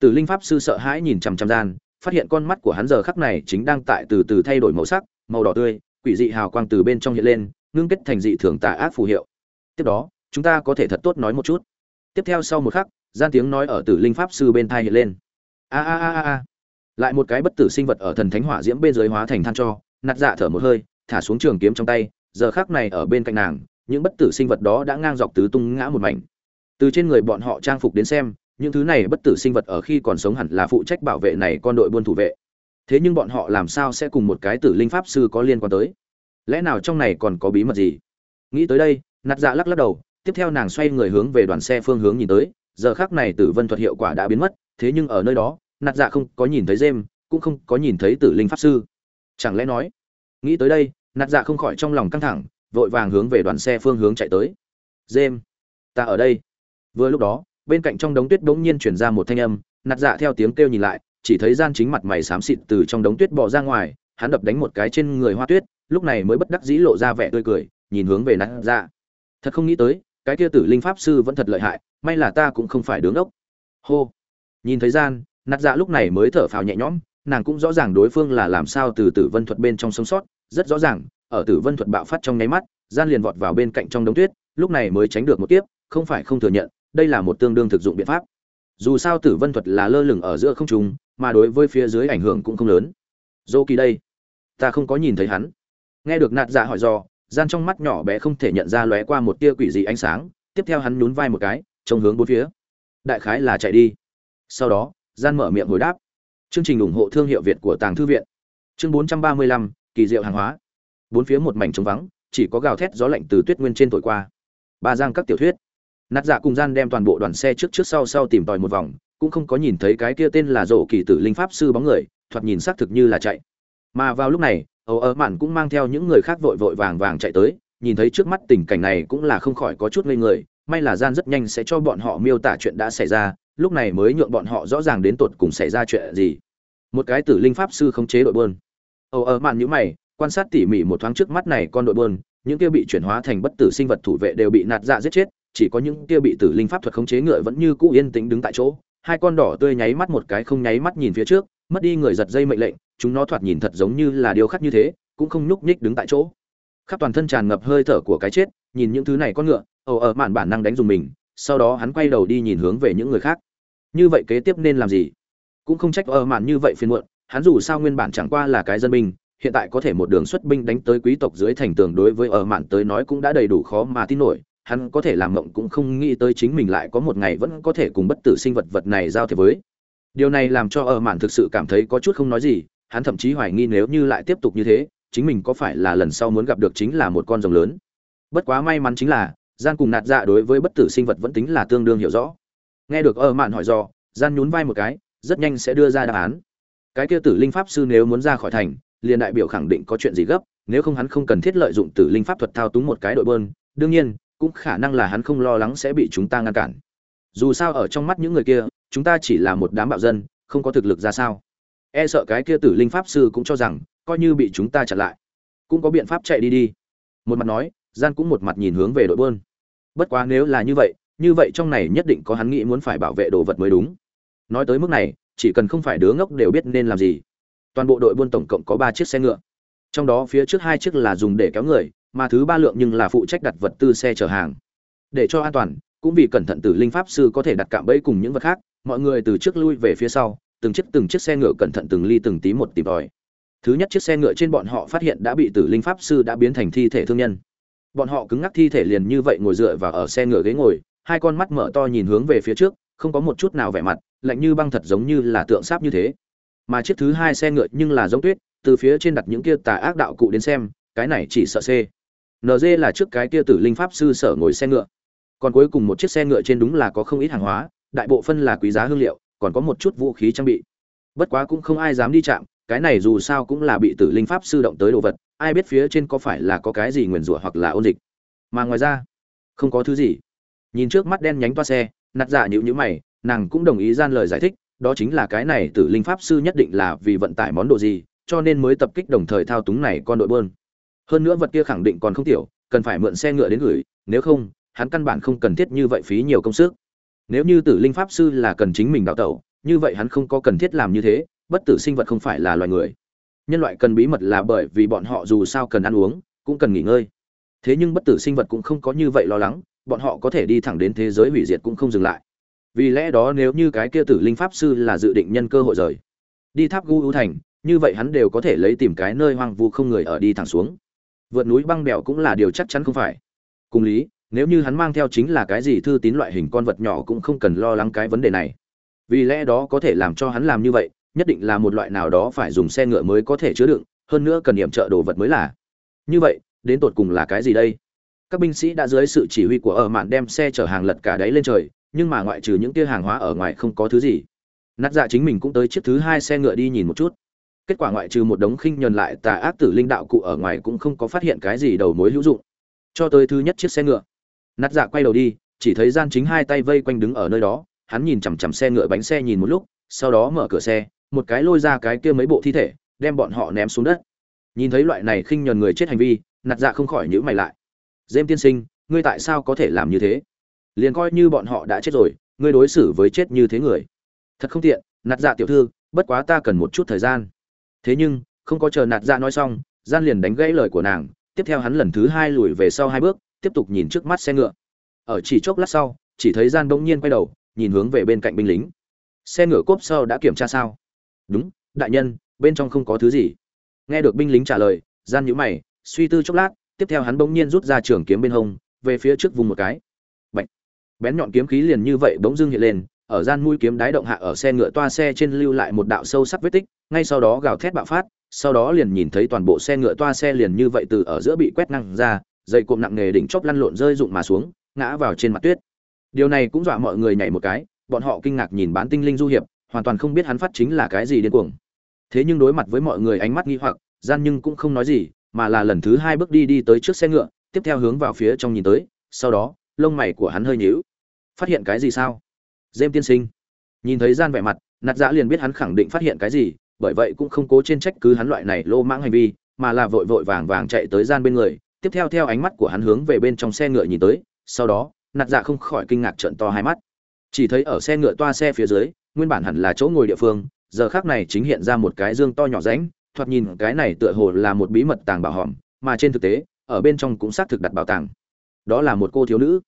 Tử linh pháp sư sợ hãi nhìn chằm chằm gian, phát hiện con mắt của hắn giờ khắc này chính đang tại từ từ thay đổi màu sắc, màu đỏ tươi, quỷ dị hào quang từ bên trong hiện lên, ngưng kết thành dị thường tà ác phù hiệu. Tiếp đó, chúng ta có thể thật tốt nói một chút. Tiếp theo sau một khắc, gian tiếng nói ở tử linh pháp sư bên thai hiện lên a a a a lại một cái bất tử sinh vật ở thần thánh hỏa diễm bên dưới hóa thành than cho, nạt dạ thở một hơi, thả xuống trường kiếm trong tay, giờ khắc này ở bên cạnh nàng, những bất tử sinh vật đó đã ngang dọc tứ tung ngã một mảnh. Từ trên người bọn họ trang phục đến xem, những thứ này bất tử sinh vật ở khi còn sống hẳn là phụ trách bảo vệ này con đội buôn thủ vệ. Thế nhưng bọn họ làm sao sẽ cùng một cái tử linh pháp sư có liên quan tới? Lẽ nào trong này còn có bí mật gì? Nghĩ tới đây, nạt dạ lắc lắc đầu, tiếp theo nàng xoay người hướng về đoàn xe phương hướng nhìn tới, giờ khác này tử vân thuật hiệu quả đã biến mất, thế nhưng ở nơi đó nạt dạ không có nhìn thấy dêm cũng không có nhìn thấy tử linh pháp sư. Chẳng lẽ nói, nghĩ tới đây, nạt dạ không khỏi trong lòng căng thẳng, vội vàng hướng về đoàn xe phương hướng chạy tới. Dêm ta ở đây. Vừa lúc đó, bên cạnh trong đống tuyết bỗng nhiên chuyển ra một thanh âm, nạt dạ theo tiếng kêu nhìn lại, chỉ thấy gian chính mặt mày xám xịt từ trong đống tuyết bỏ ra ngoài, hắn đập đánh một cái trên người hoa tuyết, lúc này mới bất đắc dĩ lộ ra vẻ tươi cười, nhìn hướng về nạt dạ. Thật không nghĩ tới, cái kia tử linh pháp sư vẫn thật lợi hại, may là ta cũng không phải đứng ốc. Hô, nhìn thấy gian nạt dạ lúc này mới thở phào nhẹ nhõm, nàng cũng rõ ràng đối phương là làm sao từ tử vân thuật bên trong sống sót, rất rõ ràng, ở tử vân thuật bạo phát trong nháy mắt, gian liền vọt vào bên cạnh trong đống tuyết, lúc này mới tránh được một tiếp không phải không thừa nhận, đây là một tương đương thực dụng biện pháp. Dù sao tử vân thuật là lơ lửng ở giữa không trung, mà đối với phía dưới ảnh hưởng cũng không lớn. Dô kỳ đây, ta không có nhìn thấy hắn. Nghe được nạt dạ hỏi do gian trong mắt nhỏ bé không thể nhận ra lóe qua một tia quỷ dị ánh sáng, tiếp theo hắn nhún vai một cái, trông hướng bốn phía. Đại khái là chạy đi. Sau đó gian mở miệng hồi đáp. Chương trình ủng hộ thương hiệu việt của tàng thư viện. Chương 435, kỳ diệu hàng hóa. Bốn phía một mảnh trống vắng chỉ có gào thét gió lạnh từ tuyết nguyên trên thổi qua. Ba giang các tiểu thuyết. Nát dạ cùng gian đem toàn bộ đoàn xe trước trước sau sau tìm tòi một vòng cũng không có nhìn thấy cái kia tên là rổ kỳ tử linh pháp sư bóng người thoạt nhìn xác thực như là chạy. Mà vào lúc này Âu ơ mạn cũng mang theo những người khác vội vội vàng vàng chạy tới nhìn thấy trước mắt tình cảnh này cũng là không khỏi có chút ngây người may là gian rất nhanh sẽ cho bọn họ miêu tả chuyện đã xảy ra lúc này mới nhượng bọn họ rõ ràng đến tột cùng xảy ra chuyện gì. Một cái tử linh pháp sư khống chế đội bơn ồ ở mạn nhữ mày, quan sát tỉ mỉ một thoáng trước mắt này con đội bơn những kia bị chuyển hóa thành bất tử sinh vật thủ vệ đều bị nạt dạ giết chết, chỉ có những kia bị tử linh pháp thuật khống chế ngựa vẫn như cũ yên tĩnh đứng tại chỗ. Hai con đỏ tươi nháy mắt một cái không nháy mắt nhìn phía trước, mất đi người giật dây mệnh lệnh, chúng nó thoạt nhìn thật giống như là điều khắc như thế, cũng không nhúc nhích đứng tại chỗ. Khắp toàn thân tràn ngập hơi thở của cái chết, nhìn những thứ này con ngựa, ồ ở mạn bản năng đánh dùng mình sau đó hắn quay đầu đi nhìn hướng về những người khác. Như vậy kế tiếp nên làm gì? Cũng không trách ở mạn như vậy phiền muộn, hắn dù sao nguyên bản chẳng qua là cái dân binh, hiện tại có thể một đường xuất binh đánh tới quý tộc dưới thành tường đối với ở mạn tới nói cũng đã đầy đủ khó mà tin nổi, hắn có thể làm mộng cũng không nghĩ tới chính mình lại có một ngày vẫn có thể cùng bất tử sinh vật vật này giao thế với. Điều này làm cho ở mạn thực sự cảm thấy có chút không nói gì, hắn thậm chí hoài nghi nếu như lại tiếp tục như thế, chính mình có phải là lần sau muốn gặp được chính là một con rồng lớn. Bất quá may mắn chính là gian cùng nạt dạ đối với bất tử sinh vật vẫn tính là tương đương hiểu rõ. Nghe được ở mạn hỏi do gian nhún vai một cái, rất nhanh sẽ đưa ra đáp án. Cái kia tử linh pháp sư nếu muốn ra khỏi thành, liền đại biểu khẳng định có chuyện gì gấp, nếu không hắn không cần thiết lợi dụng tử linh pháp thuật thao túng một cái đội bơn, đương nhiên, cũng khả năng là hắn không lo lắng sẽ bị chúng ta ngăn cản. Dù sao ở trong mắt những người kia, chúng ta chỉ là một đám bạo dân, không có thực lực ra sao. E sợ cái kia tử linh pháp sư cũng cho rằng, coi như bị chúng ta chặn lại, cũng có biện pháp chạy đi đi. Một mặt nói gian cũng một mặt nhìn hướng về đội bơn. Bất quá nếu là như vậy như vậy trong này nhất định có hắn nghĩ muốn phải bảo vệ đồ vật mới đúng. Nói tới mức này, chỉ cần không phải đứa ngốc đều biết nên làm gì. Toàn bộ đội buôn tổng cộng có ba chiếc xe ngựa. Trong đó phía trước hai chiếc là dùng để kéo người, mà thứ ba lượng nhưng là phụ trách đặt vật tư xe chở hàng. Để cho an toàn, cũng vì cẩn thận tử linh pháp sư có thể đặt cạm bẫy cùng những vật khác, mọi người từ trước lui về phía sau, từng chiếc từng chiếc xe ngựa cẩn thận từng ly từng tí một tìm tòi. Thứ nhất chiếc xe ngựa trên bọn họ phát hiện đã bị tử linh pháp sư đã biến thành thi thể thương nhân bọn họ cứng ngắc thi thể liền như vậy ngồi dựa vào ở xe ngựa ghế ngồi, hai con mắt mở to nhìn hướng về phía trước, không có một chút nào vẻ mặt, lạnh như băng thật giống như là tượng sáp như thế. Mà chiếc thứ hai xe ngựa nhưng là giống tuyết, từ phía trên đặt những kia tà ác đạo cụ đến xem, cái này chỉ sợ c. Nd là trước cái kia tử linh pháp sư sở ngồi xe ngựa. Còn cuối cùng một chiếc xe ngựa trên đúng là có không ít hàng hóa, đại bộ phân là quý giá hương liệu, còn có một chút vũ khí trang bị. Bất quá cũng không ai dám đi chạm, cái này dù sao cũng là bị tử linh pháp sư động tới đồ vật ai biết phía trên có phải là có cái gì nguyền rủa hoặc là ôn dịch. Mà ngoài ra, không có thứ gì. Nhìn trước mắt đen nhánh toa xe nặt dạ nhịu nhữ mày, nàng cũng đồng ý gian lời giải thích, đó chính là cái này tử linh pháp sư nhất định là vì vận tải món đồ gì, cho nên mới tập kích đồng thời thao túng này con đội bơn. Hơn nữa vật kia khẳng định còn không tiểu, cần phải mượn xe ngựa đến gửi, nếu không, hắn căn bản không cần thiết như vậy phí nhiều công sức. Nếu như tử linh pháp sư là cần chính mình đào tẩu, như vậy hắn không có cần thiết làm như thế, bất tử sinh vật không phải là loài người nhân loại cần bí mật là bởi vì bọn họ dù sao cần ăn uống, cũng cần nghỉ ngơi. Thế nhưng bất tử sinh vật cũng không có như vậy lo lắng, bọn họ có thể đi thẳng đến thế giới hủy diệt cũng không dừng lại. Vì lẽ đó nếu như cái kia tử linh pháp sư là dự định nhân cơ hội rời, đi tháp gu ưu thành, như vậy hắn đều có thể lấy tìm cái nơi hoang vu không người ở đi thẳng xuống. Vượt núi băng bèo cũng là điều chắc chắn không phải. Cùng lý, nếu như hắn mang theo chính là cái gì thư tín loại hình con vật nhỏ cũng không cần lo lắng cái vấn đề này. Vì lẽ đó có thể làm cho hắn làm như vậy nhất định là một loại nào đó phải dùng xe ngựa mới có thể chứa đựng, hơn nữa cần điểm trợ đồ vật mới là. Như vậy, đến tột cùng là cái gì đây? Các binh sĩ đã dưới sự chỉ huy của ở mạn đem xe chở hàng lật cả đáy lên trời, nhưng mà ngoại trừ những tia hàng hóa ở ngoài không có thứ gì. Nát dạ chính mình cũng tới chiếc thứ hai xe ngựa đi nhìn một chút. Kết quả ngoại trừ một đống khinh nhờn lại, tà ác tử linh đạo cụ ở ngoài cũng không có phát hiện cái gì đầu mối hữu dụng. Cho tới thứ nhất chiếc xe ngựa. Nát dạ quay đầu đi, chỉ thấy gian chính hai tay vây quanh đứng ở nơi đó, hắn nhìn chằm chằm xe ngựa bánh xe nhìn một lúc, sau đó mở cửa xe một cái lôi ra cái kia mấy bộ thi thể, đem bọn họ ném xuống đất. Nhìn thấy loại này khinh nhờn người chết hành vi, nạt dạ không khỏi nhữ mày lại. Dêm tiên sinh, ngươi tại sao có thể làm như thế? Liền coi như bọn họ đã chết rồi, ngươi đối xử với chết như thế người. Thật không tiện, nạt dạ tiểu thư, bất quá ta cần một chút thời gian. Thế nhưng, không có chờ nạt dạ nói xong, gian liền đánh gãy lời của nàng, tiếp theo hắn lần thứ hai lùi về sau hai bước, tiếp tục nhìn trước mắt xe ngựa. Ở chỉ chốc lát sau, chỉ thấy gian bỗng nhiên quay đầu, nhìn hướng về bên cạnh binh lính. Xe ngựa cốp sau đã kiểm tra sao? Đúng, đại nhân, bên trong không có thứ gì. Nghe được binh lính trả lời, gian nhíu mày, suy tư chốc lát, tiếp theo hắn bỗng nhiên rút ra trường kiếm bên hông, về phía trước vùng một cái. Bạch. bén nhọn kiếm khí liền như vậy bỗng dưng hiện lên, ở gian mũi kiếm đái động hạ ở xe ngựa toa xe trên lưu lại một đạo sâu sắc vết tích, ngay sau đó gào thét bạo phát, sau đó liền nhìn thấy toàn bộ xe ngựa toa xe liền như vậy từ ở giữa bị quét năng ra, dây cộm nặng nề đỉnh chóp lăn lộn rơi rụng mà xuống, ngã vào trên mặt tuyết. Điều này cũng dọa mọi người nhảy một cái, bọn họ kinh ngạc nhìn bán tinh linh du hiệp hoàn toàn không biết hắn phát chính là cái gì điên cuồng. Thế nhưng đối mặt với mọi người ánh mắt nghi hoặc, gian nhưng cũng không nói gì, mà là lần thứ hai bước đi đi tới trước xe ngựa, tiếp theo hướng vào phía trong nhìn tới, sau đó, lông mày của hắn hơi nhíu. Phát hiện cái gì sao? Dêm tiên sinh. Nhìn thấy gian vẻ mặt, nạt dã liền biết hắn khẳng định phát hiện cái gì, bởi vậy cũng không cố trên trách cứ hắn loại này lô mãng hành vi, mà là vội vội vàng vàng chạy tới gian bên người, tiếp theo theo ánh mắt của hắn hướng về bên trong xe ngựa nhìn tới, sau đó, nạt dạ không khỏi kinh ngạc trợn to hai mắt. Chỉ thấy ở xe ngựa toa xe phía dưới nguyên bản hẳn là chỗ ngồi địa phương, giờ khác này chính hiện ra một cái dương to nhỏ rãnh, thoạt nhìn cái này tựa hồ là một bí mật tàng bảo hòm, mà trên thực tế, ở bên trong cũng xác thực đặt bảo tàng. Đó là một cô thiếu nữ.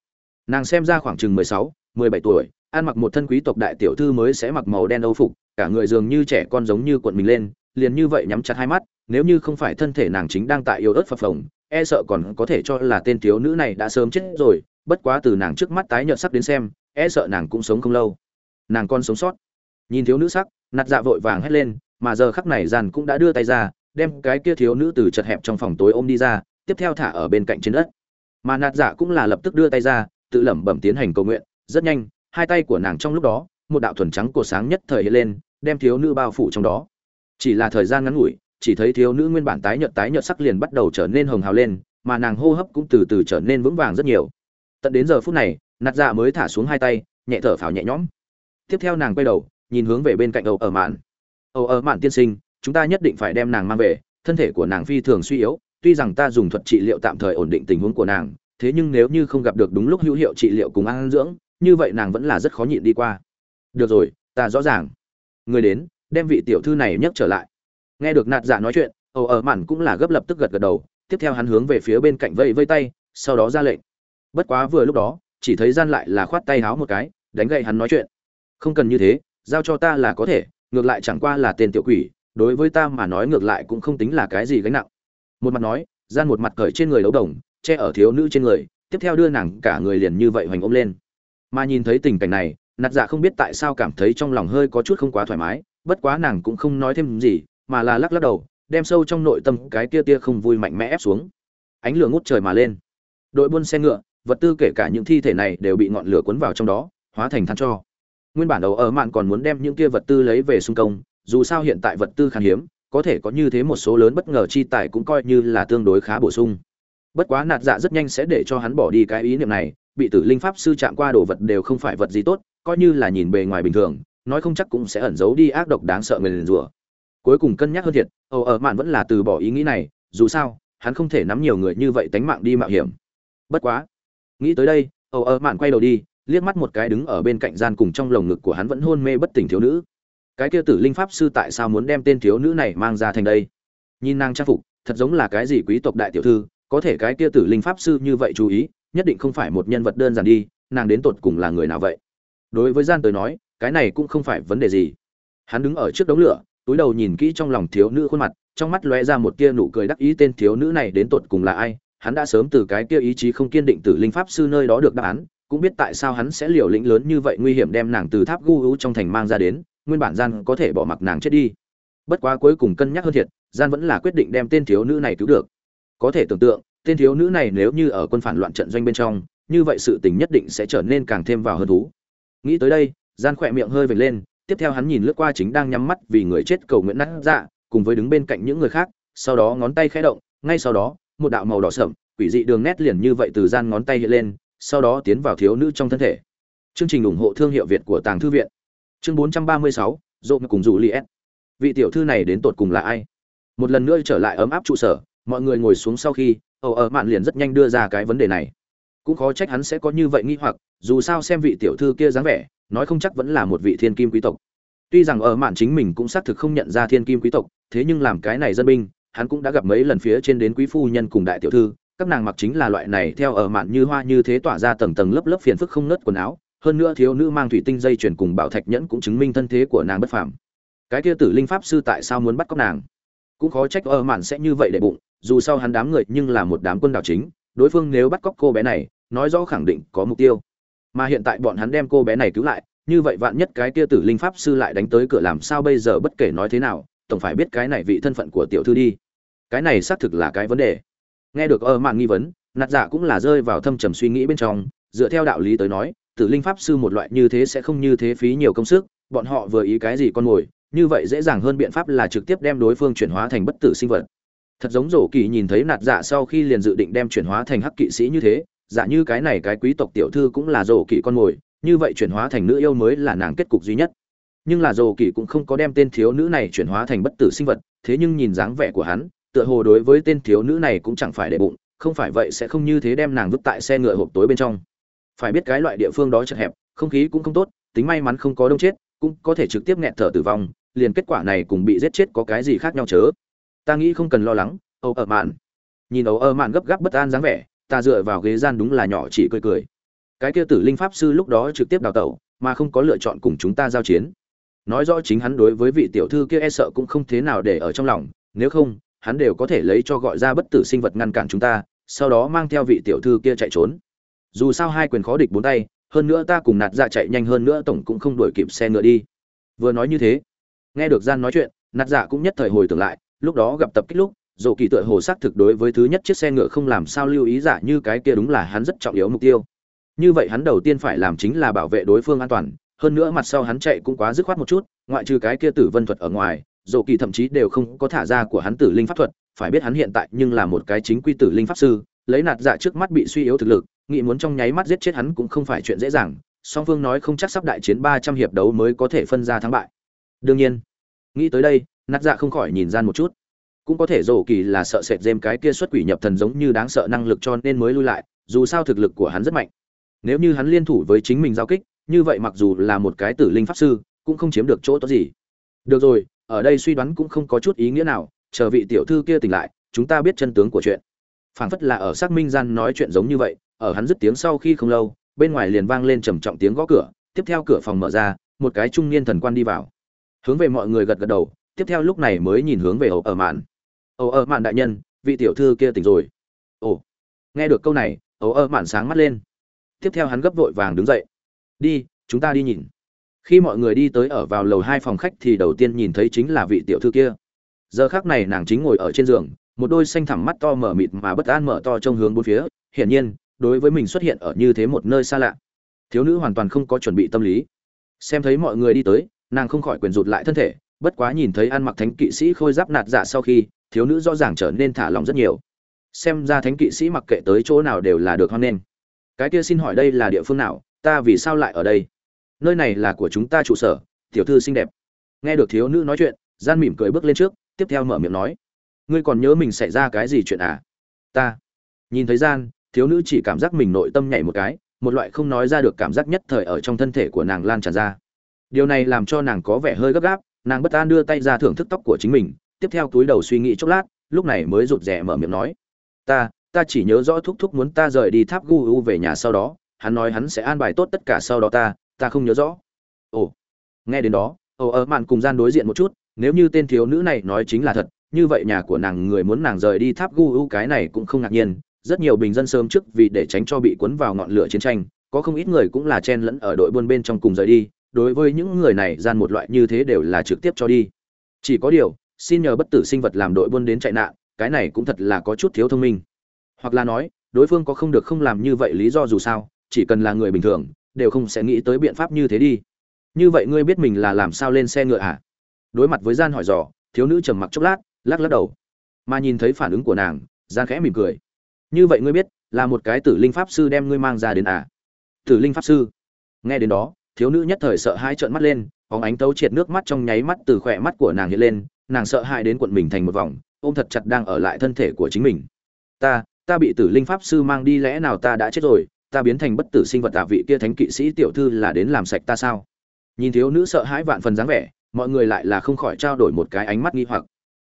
Nàng xem ra khoảng chừng mười sáu, mười bảy tuổi, ăn mặc một thân quý tộc đại tiểu thư mới sẽ mặc màu đen âu phục, cả người dường như trẻ con giống như cuộn mình lên, liền như vậy nhắm chặt hai mắt, nếu như không phải thân thể nàng chính đang tại yếu ớt phập phồng e sợ còn có thể cho là tên thiếu nữ này đã sớm chết rồi, bất quá từ nàng trước mắt tái nhợt sắc đến xem e sợ nàng cũng sống không lâu nàng con sống sót. Nhìn thiếu nữ sắc, nạt dạ vội vàng hét lên, mà giờ khắc này giàn cũng đã đưa tay ra, đem cái kia thiếu nữ từ chật hẹp trong phòng tối ôm đi ra, tiếp theo thả ở bên cạnh trên đất. Mà nạt dạ cũng là lập tức đưa tay ra, tự lẩm bẩm tiến hành cầu nguyện, rất nhanh, hai tay của nàng trong lúc đó, một đạo thuần trắng của sáng nhất thời hiện lên, đem thiếu nữ bao phủ trong đó. Chỉ là thời gian ngắn ngủi, chỉ thấy thiếu nữ nguyên bản tái nhợt tái nhợt sắc liền bắt đầu trở nên hồng hào lên, mà nàng hô hấp cũng từ từ trở nên vững vàng rất nhiều. Tận đến giờ phút này, nạt dạ mới thả xuống hai tay, nhẹ thở phào nhẹ nhõm tiếp theo nàng quay đầu, nhìn hướng về bên cạnh âu ở mạn. Âu ở mạn tiên sinh, chúng ta nhất định phải đem nàng mang về, thân thể của nàng phi thường suy yếu, tuy rằng ta dùng thuật trị liệu tạm thời ổn định tình huống của nàng, thế nhưng nếu như không gặp được đúng lúc hữu hiệu trị liệu cùng ăn dưỡng, như vậy nàng vẫn là rất khó nhịn đi qua. Được rồi, ta rõ ràng. Người đến, đem vị tiểu thư này nhấc trở lại. Nghe được nạt dạ nói chuyện, âu ở mạn cũng là gấp lập tức gật gật đầu, tiếp theo hắn hướng về phía bên cạnh vây vây tay, sau đó ra lệnh. Bất quá vừa lúc đó, chỉ thấy gian lại là khoát tay háo một cái, đánh gậy hắn nói chuyện không cần như thế, giao cho ta là có thể, ngược lại chẳng qua là tên tiểu quỷ, đối với ta mà nói ngược lại cũng không tính là cái gì gánh nặng. Một mặt nói, gian một mặt cởi trên người đấu đồng, che ở thiếu nữ trên người, tiếp theo đưa nàng cả người liền như vậy hoành ôm lên. Mà nhìn thấy tình cảnh này, nạt dạ không biết tại sao cảm thấy trong lòng hơi có chút không quá thoải mái, bất quá nàng cũng không nói thêm gì, mà là lắc lắc đầu, đem sâu trong nội tâm cái tia tia không vui mạnh mẽ ép xuống. Ánh lửa ngút trời mà lên. Đội buôn xe ngựa, vật tư kể cả những thi thể này đều bị ngọn lửa cuốn vào trong đó, hóa thành than cho nguyên bản đầu ở mạn còn muốn đem những kia vật tư lấy về xung công, dù sao hiện tại vật tư khan hiếm, có thể có như thế một số lớn bất ngờ chi tài cũng coi như là tương đối khá bổ sung. Bất quá nạt dạ rất nhanh sẽ để cho hắn bỏ đi cái ý niệm này, bị tử linh pháp sư chạm qua đồ vật đều không phải vật gì tốt, coi như là nhìn bề ngoài bình thường, nói không chắc cũng sẽ ẩn giấu đi ác độc đáng sợ người liền rủa. Cuối cùng cân nhắc hơn thiệt Âu ở mạn vẫn là từ bỏ ý nghĩ này, dù sao, hắn không thể nắm nhiều người như vậy tánh mạng đi mạo hiểm. Bất quá, nghĩ tới đây Âu ở mạn quay đầu đi liếc mắt một cái đứng ở bên cạnh gian cùng trong lồng ngực của hắn vẫn hôn mê bất tỉnh thiếu nữ. Cái kia tử linh pháp sư tại sao muốn đem tên thiếu nữ này mang ra thành đây? Nhìn nàng trang phục, thật giống là cái gì quý tộc đại tiểu thư, có thể cái kia tử linh pháp sư như vậy chú ý, nhất định không phải một nhân vật đơn giản đi, nàng đến tột cùng là người nào vậy? Đối với gian tới nói, cái này cũng không phải vấn đề gì. Hắn đứng ở trước đống lửa, túi đầu nhìn kỹ trong lòng thiếu nữ khuôn mặt, trong mắt lóe ra một tia nụ cười đắc ý tên thiếu nữ này đến tột cùng là ai? Hắn đã sớm từ cái kia ý chí không kiên định tử linh pháp sư nơi đó được đáp án cũng biết tại sao hắn sẽ liều lĩnh lớn như vậy nguy hiểm đem nàng từ tháp gu u trong thành mang ra đến, nguyên bản gian có thể bỏ mặc nàng chết đi. Bất quá cuối cùng cân nhắc hơn thiệt, gian vẫn là quyết định đem tên thiếu nữ này cứu được. Có thể tưởng tượng, tên thiếu nữ này nếu như ở quân phản loạn trận doanh bên trong, như vậy sự tình nhất định sẽ trở nên càng thêm vào hơn thú. Nghĩ tới đây, gian khỏe miệng hơi vệt lên, tiếp theo hắn nhìn lướt qua chính đang nhắm mắt vì người chết cầu nguyện nát dạ cùng với đứng bên cạnh những người khác, sau đó ngón tay khẽ động, ngay sau đó, một đạo màu đỏ sậm quỷ dị đường nét liền như vậy từ gian ngón tay hiện lên sau đó tiến vào thiếu nữ trong thân thể. Chương trình ủng hộ thương hiệu việt của tàng thư viện. Chương 436, rộn cùng rủ li vị tiểu thư này đến tột cùng là ai? Một lần nữa trở lại ấm áp trụ sở mọi người ngồi xuống sau khi ở ở mạn liền rất nhanh đưa ra cái vấn đề này. Cũng khó trách hắn sẽ có như vậy nghi hoặc dù sao xem vị tiểu thư kia dáng vẻ nói không chắc vẫn là một vị thiên kim quý tộc. Tuy rằng ở mạn chính mình cũng xác thực không nhận ra thiên kim quý tộc thế nhưng làm cái này dân binh hắn cũng đã gặp mấy lần phía trên đến quý phu nhân cùng đại tiểu thư các nàng mặc chính là loại này theo ở mạn như hoa như thế tỏa ra tầng tầng lớp lớp phiền phức không nớt quần áo, hơn nữa thiếu nữ mang thủy tinh dây chuyền cùng bảo thạch nhẫn cũng chứng minh thân thế của nàng bất phàm. Cái kia tử linh pháp sư tại sao muốn bắt cóc nàng? Cũng khó trách ở mạn sẽ như vậy để bụng, dù sao hắn đám người nhưng là một đám quân đảo chính, đối phương nếu bắt cóc cô bé này, nói rõ khẳng định có mục tiêu. Mà hiện tại bọn hắn đem cô bé này cứu lại, như vậy vạn nhất cái kia tử linh pháp sư lại đánh tới cửa làm sao bây giờ bất kể nói thế nào, tổng phải biết cái này vị thân phận của tiểu thư đi. Cái này xác thực là cái vấn đề nghe được ơ mạn nghi vấn, nạt dạ cũng là rơi vào thâm trầm suy nghĩ bên trong, dựa theo đạo lý tới nói, tử linh pháp sư một loại như thế sẽ không như thế phí nhiều công sức, bọn họ vừa ý cái gì con mồi, như vậy dễ dàng hơn biện pháp là trực tiếp đem đối phương chuyển hóa thành bất tử sinh vật. Thật giống rổ kỳ nhìn thấy nạt dạ sau khi liền dự định đem chuyển hóa thành hắc kỵ sĩ như thế dạ như cái này cái quý tộc tiểu thư cũng là rổ kỳ con mồi, như vậy chuyển hóa thành nữ yêu mới là nàng kết cục duy nhất. Nhưng là rổ kỳ cũng không có đem tên thiếu nữ này chuyển hóa thành bất tử sinh vật, thế nhưng nhìn dáng vẻ của hắn tựa hồ đối với tên thiếu nữ này cũng chẳng phải để bụng, không phải vậy sẽ không như thế đem nàng vứt tại xe ngựa hộp tối bên trong. Phải biết cái loại địa phương đó chật hẹp, không khí cũng không tốt, tính may mắn không có đông chết, cũng có thể trực tiếp nghẹt thở tử vong, liền kết quả này cùng bị giết chết có cái gì khác nhau chớ? Ta nghĩ không cần lo lắng, âu ở mạn. Nhìn âu ở mạn gấp gáp bất an dáng vẻ, ta dựa vào ghế gian đúng là nhỏ chỉ cười cười. Cái kia tử linh pháp sư lúc đó trực tiếp đào tẩu, mà không có lựa chọn cùng chúng ta giao chiến. Nói rõ chính hắn đối với vị tiểu thư kia e sợ cũng không thế nào để ở trong lòng, nếu không hắn đều có thể lấy cho gọi ra bất tử sinh vật ngăn cản chúng ta, sau đó mang theo vị tiểu thư kia chạy trốn. Dù sao hai quyền khó địch bốn tay, hơn nữa ta cùng nạt dạ chạy nhanh hơn nữa tổng cũng không đuổi kịp xe ngựa đi. Vừa nói như thế, nghe được gian nói chuyện, nạt dạ cũng nhất thời hồi tưởng lại, lúc đó gặp tập kích lúc dỗ kỳ tựa hồ xác thực đối với thứ nhất chiếc xe ngựa không làm sao lưu ý giả như cái kia đúng là hắn rất trọng yếu mục tiêu. Như vậy hắn đầu tiên phải làm chính là bảo vệ đối phương an toàn, hơn nữa mặt sau hắn chạy cũng quá dứt khoát một chút, ngoại trừ cái kia tử vân thuật ở ngoài dỗ kỳ thậm chí đều không có thả ra của hắn tử linh pháp thuật, phải biết hắn hiện tại nhưng là một cái chính quy tử linh pháp sư, lấy nạt dạ trước mắt bị suy yếu thực lực, nghĩ muốn trong nháy mắt giết chết hắn cũng không phải chuyện dễ dàng, song phương nói không chắc sắp đại chiến ba trăm hiệp đấu mới có thể phân ra thắng bại. Đương nhiên, nghĩ tới đây, nạt dạ không khỏi nhìn gian một chút. Cũng có thể rổ kỳ là sợ sệt dêm cái kia xuất quỷ nhập thần giống như đáng sợ năng lực cho nên mới lui lại, dù sao thực lực của hắn rất mạnh. Nếu như hắn liên thủ với chính mình giao kích, như vậy mặc dù là một cái tử linh pháp sư, cũng không chiếm được chỗ tốt gì. Được rồi ở đây suy đoán cũng không có chút ý nghĩa nào, chờ vị tiểu thư kia tỉnh lại, chúng ta biết chân tướng của chuyện. Phảng phất là ở xác minh gian nói chuyện giống như vậy, ở hắn dứt tiếng sau khi không lâu, bên ngoài liền vang lên trầm trọng tiếng gõ cửa, tiếp theo cửa phòng mở ra, một cái trung niên thần quan đi vào. Hướng về mọi người gật gật đầu, tiếp theo lúc này mới nhìn hướng về ẩu ở mạn. Ẩu ở mạn đại nhân, vị tiểu thư kia tỉnh rồi. Ồ, nghe được câu này ẩu ở mạn sáng mắt lên. Tiếp theo hắn gấp vội vàng đứng dậy. Đi, chúng ta đi nhìn khi mọi người đi tới ở vào lầu hai phòng khách thì đầu tiên nhìn thấy chính là vị tiểu thư kia. Giờ khác này nàng chính ngồi ở trên giường, một đôi xanh thẳm mắt to mở mịt mà bất an mở to trong hướng bốn phía. Hiển nhiên, đối với mình xuất hiện ở như thế một nơi xa lạ, thiếu nữ hoàn toàn không có chuẩn bị tâm lý. Xem thấy mọi người đi tới, nàng không khỏi quyền rụt lại thân thể, bất quá nhìn thấy ăn mặc thánh kỵ sĩ khôi giáp nạt dạ sau khi, thiếu nữ rõ ràng trở nên thả lòng rất nhiều. Xem ra thánh kỵ sĩ mặc kệ tới chỗ nào đều là được hoan nghênh. Cái kia xin hỏi đây là địa phương nào? Ta vì sao lại ở đây? Nơi này là của chúng ta trụ sở, tiểu thư xinh đẹp. Nghe được thiếu nữ nói chuyện, gian mỉm cười bước lên trước, tiếp theo mở miệng nói. Ngươi còn nhớ mình xảy ra cái gì chuyện à? Ta. Nhìn thấy gian, thiếu nữ chỉ cảm giác mình nội tâm nhảy một cái, một loại không nói ra được cảm giác nhất thời ở trong thân thể của nàng lan tràn ra. Điều này làm cho nàng có vẻ hơi gấp gáp, nàng bất an đưa tay ra thưởng thức tóc của chính mình, tiếp theo túi đầu suy nghĩ chốc lát, lúc này mới rụt rè mở miệng nói. Ta ta chỉ nhớ rõ thúc thúc muốn ta rời đi tháp gu u về nhà sau đó, hắn nói hắn sẽ an bài tốt tất cả sau đó ta ta không nhớ rõ. Ồ, nghe đến đó, ồ ở mạn cùng gian đối diện một chút, nếu như tên thiếu nữ này nói chính là thật, như vậy nhà của nàng người muốn nàng rời đi tháp gu u, cái này cũng không ngạc nhiên. Rất nhiều bình dân sớm trước vì để tránh cho bị cuốn vào ngọn lửa chiến tranh, có không ít người cũng là chen lẫn ở đội buôn bên trong cùng rời đi. Đối với những người này, gian một loại như thế đều là trực tiếp cho đi. Chỉ có điều, xin nhờ bất tử sinh vật làm đội buôn đến chạy nạn, cái này cũng thật là có chút thiếu thông minh. Hoặc là nói, đối phương có không được không làm như vậy lý do dù sao, chỉ cần là người bình thường đều không sẽ nghĩ tới biện pháp như thế đi. Như vậy ngươi biết mình là làm sao lên xe ngựa à đối mặt với gian hỏi dò, thiếu nữ trầm mặc chốc lát, lắc lắc đầu. Mà nhìn thấy phản ứng của nàng, gian khẽ mỉm cười. Như vậy ngươi biết, là một cái tử linh pháp sư đem ngươi mang ra đến à? Tử linh pháp sư. Nghe đến đó, thiếu nữ nhất thời sợ hãi trợn mắt lên, bóng ánh tấu triệt nước mắt trong nháy mắt từ khỏe mắt của nàng hiện lên, nàng sợ hãi đến cuộn mình thành một vòng, ôm thật chặt đang ở lại thân thể của chính mình. Ta ta bị tử linh pháp sư mang đi, lẽ nào ta đã chết rồi? Ta biến thành bất tử sinh vật tạ vị kia thánh kỵ sĩ tiểu thư là đến làm sạch ta sao? Nhìn thiếu nữ sợ hãi vạn phần dáng vẻ, mọi người lại là không khỏi trao đổi một cái ánh mắt nghi hoặc.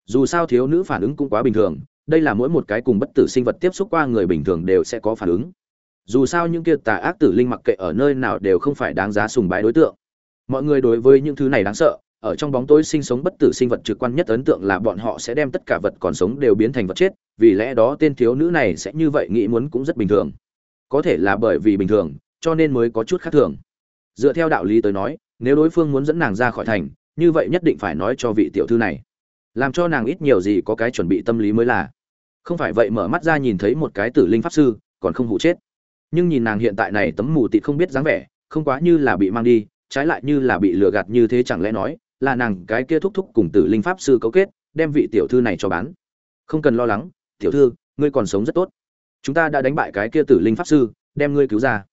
Dù sao thiếu nữ phản ứng cũng quá bình thường, đây là mỗi một cái cùng bất tử sinh vật tiếp xúc qua người bình thường đều sẽ có phản ứng. Dù sao những kia tà ác tử linh mặc kệ ở nơi nào đều không phải đáng giá sùng bái đối tượng. Mọi người đối với những thứ này đáng sợ, ở trong bóng tối sinh sống bất tử sinh vật trực quan nhất ấn tượng là bọn họ sẽ đem tất cả vật còn sống đều biến thành vật chết, vì lẽ đó tên thiếu nữ này sẽ như vậy nghĩ muốn cũng rất bình thường có thể là bởi vì bình thường, cho nên mới có chút khác thường. Dựa theo đạo lý tới nói, nếu đối phương muốn dẫn nàng ra khỏi thành, như vậy nhất định phải nói cho vị tiểu thư này. Làm cho nàng ít nhiều gì có cái chuẩn bị tâm lý mới là. Không phải vậy mở mắt ra nhìn thấy một cái tử linh pháp sư, còn không hụ chết. Nhưng nhìn nàng hiện tại này tấm mù tịt không biết dáng vẻ, không quá như là bị mang đi, trái lại như là bị lừa gạt như thế chẳng lẽ nói, là nàng cái kia thúc thúc cùng tử linh pháp sư cấu kết, đem vị tiểu thư này cho bán. Không cần lo lắng, tiểu thư, ngươi còn sống rất tốt chúng ta đã đánh bại cái kia tử linh pháp sư, đem ngươi cứu ra.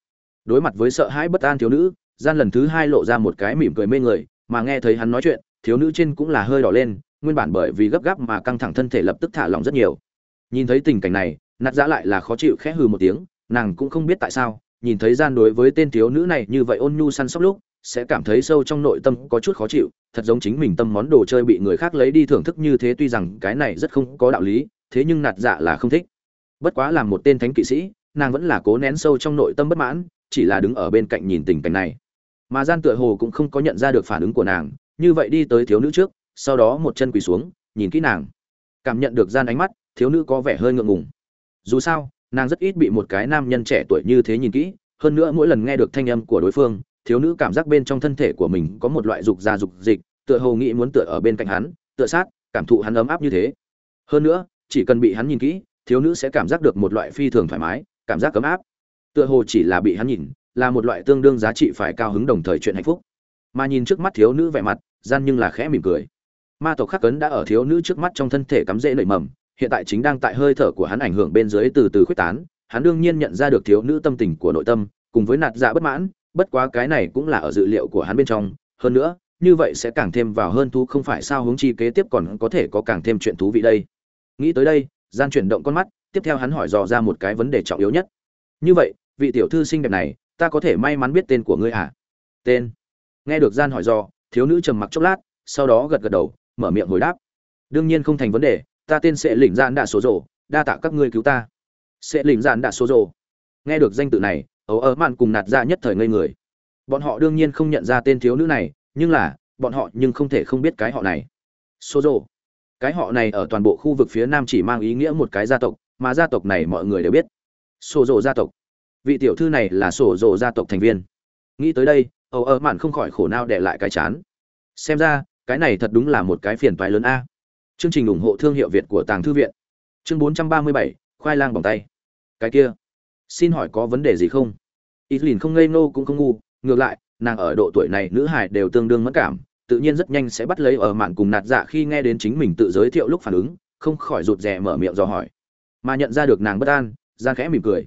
Đối mặt với sợ hãi bất an thiếu nữ, gian lần thứ hai lộ ra một cái mỉm cười mê người, mà nghe thấy hắn nói chuyện, thiếu nữ trên cũng là hơi đỏ lên, nguyên bản bởi vì gấp gáp mà căng thẳng thân thể lập tức thả lỏng rất nhiều. Nhìn thấy tình cảnh này, nạt giã lại là khó chịu khẽ hừ một tiếng, nàng cũng không biết tại sao, nhìn thấy gian đối với tên thiếu nữ này như vậy ôn nhu săn sóc lúc, sẽ cảm thấy sâu trong nội tâm có chút khó chịu, thật giống chính mình tâm món đồ chơi bị người khác lấy đi thưởng thức như thế tuy rằng cái này rất không có đạo lý, thế nhưng nạt dạ là không thích bất quá làm một tên thánh kỵ sĩ, nàng vẫn là cố nén sâu trong nội tâm bất mãn, chỉ là đứng ở bên cạnh nhìn tình cảnh này. Mà gian tựa hồ cũng không có nhận ra được phản ứng của nàng, như vậy đi tới thiếu nữ trước, sau đó một chân quỳ xuống, nhìn kỹ nàng. Cảm nhận được gian ánh mắt, thiếu nữ có vẻ hơi ngượng ngùng. Dù sao, nàng rất ít bị một cái nam nhân trẻ tuổi như thế nhìn kỹ, hơn nữa mỗi lần nghe được thanh âm của đối phương, thiếu nữ cảm giác bên trong thân thể của mình có một loại dục già dục dịch, tựa hồ nghĩ muốn tựa ở bên cạnh hắn, tựa sát, cảm thụ hắn ấm áp như thế. Hơn nữa, chỉ cần bị hắn nhìn kỹ thiếu nữ sẽ cảm giác được một loại phi thường thoải mái, cảm giác ấm áp. Tựa hồ chỉ là bị hắn nhìn, là một loại tương đương giá trị phải cao hứng đồng thời chuyện hạnh phúc. Mà nhìn trước mắt thiếu nữ vẻ mặt, gian nhưng là khẽ mỉm cười. Ma tộc khắc cấn đã ở thiếu nữ trước mắt trong thân thể cắm rễ nảy mầm, hiện tại chính đang tại hơi thở của hắn ảnh hưởng bên dưới từ từ khuếch tán, hắn đương nhiên nhận ra được thiếu nữ tâm tình của nội tâm, cùng với nạt dạ bất mãn, bất quá cái này cũng là ở dự liệu của hắn bên trong. Hơn nữa, như vậy sẽ càng thêm vào hơn thú không phải sao hướng chi kế tiếp còn có thể có càng thêm chuyện thú vị đây. Nghĩ tới đây gian chuyển động con mắt, tiếp theo hắn hỏi dò ra một cái vấn đề trọng yếu nhất. Như vậy, vị tiểu thư xinh đẹp này, ta có thể may mắn biết tên của ngươi à? Tên. Nghe được gian hỏi dò, thiếu nữ trầm mặc chốc lát, sau đó gật gật đầu, mở miệng hồi đáp. Đương nhiên không thành vấn đề, ta tên sẽ lĩnh gian đã số rồ, đa tạ các ngươi cứu ta. Sẽ lĩnh gian đã số rồ. Nghe được danh tự này, ấu ớ mạn cùng nạt ra nhất thời ngây người. Bọn họ đương nhiên không nhận ra tên thiếu nữ này, nhưng là, bọn họ nhưng không thể không biết cái họ này. Số rồ cái họ này ở toàn bộ khu vực phía nam chỉ mang ý nghĩa một cái gia tộc mà gia tộc này mọi người đều biết. Sổ rộ gia tộc. Vị tiểu thư này là sổ rộ gia tộc thành viên. Nghĩ tới đây âu ơ mạn không khỏi khổ nao để lại cái chán. Xem ra cái này thật đúng là một cái phiền toái lớn a. Chương trình ủng hộ thương hiệu việt của tàng thư viện. Chương 437, khoai lang bằng tay. Cái kia. Xin hỏi có vấn đề gì không? Ít lìn không ngây nô cũng không ngu ngược lại nàng ở độ tuổi này nữ hải đều tương đương mất cảm tự nhiên rất nhanh sẽ bắt lấy ở mạn cùng nạt dạ khi nghe đến chính mình tự giới thiệu lúc phản ứng, không khỏi rụt rè mở miệng dò hỏi. Mà nhận ra được nàng bất an, gian khẽ mỉm cười.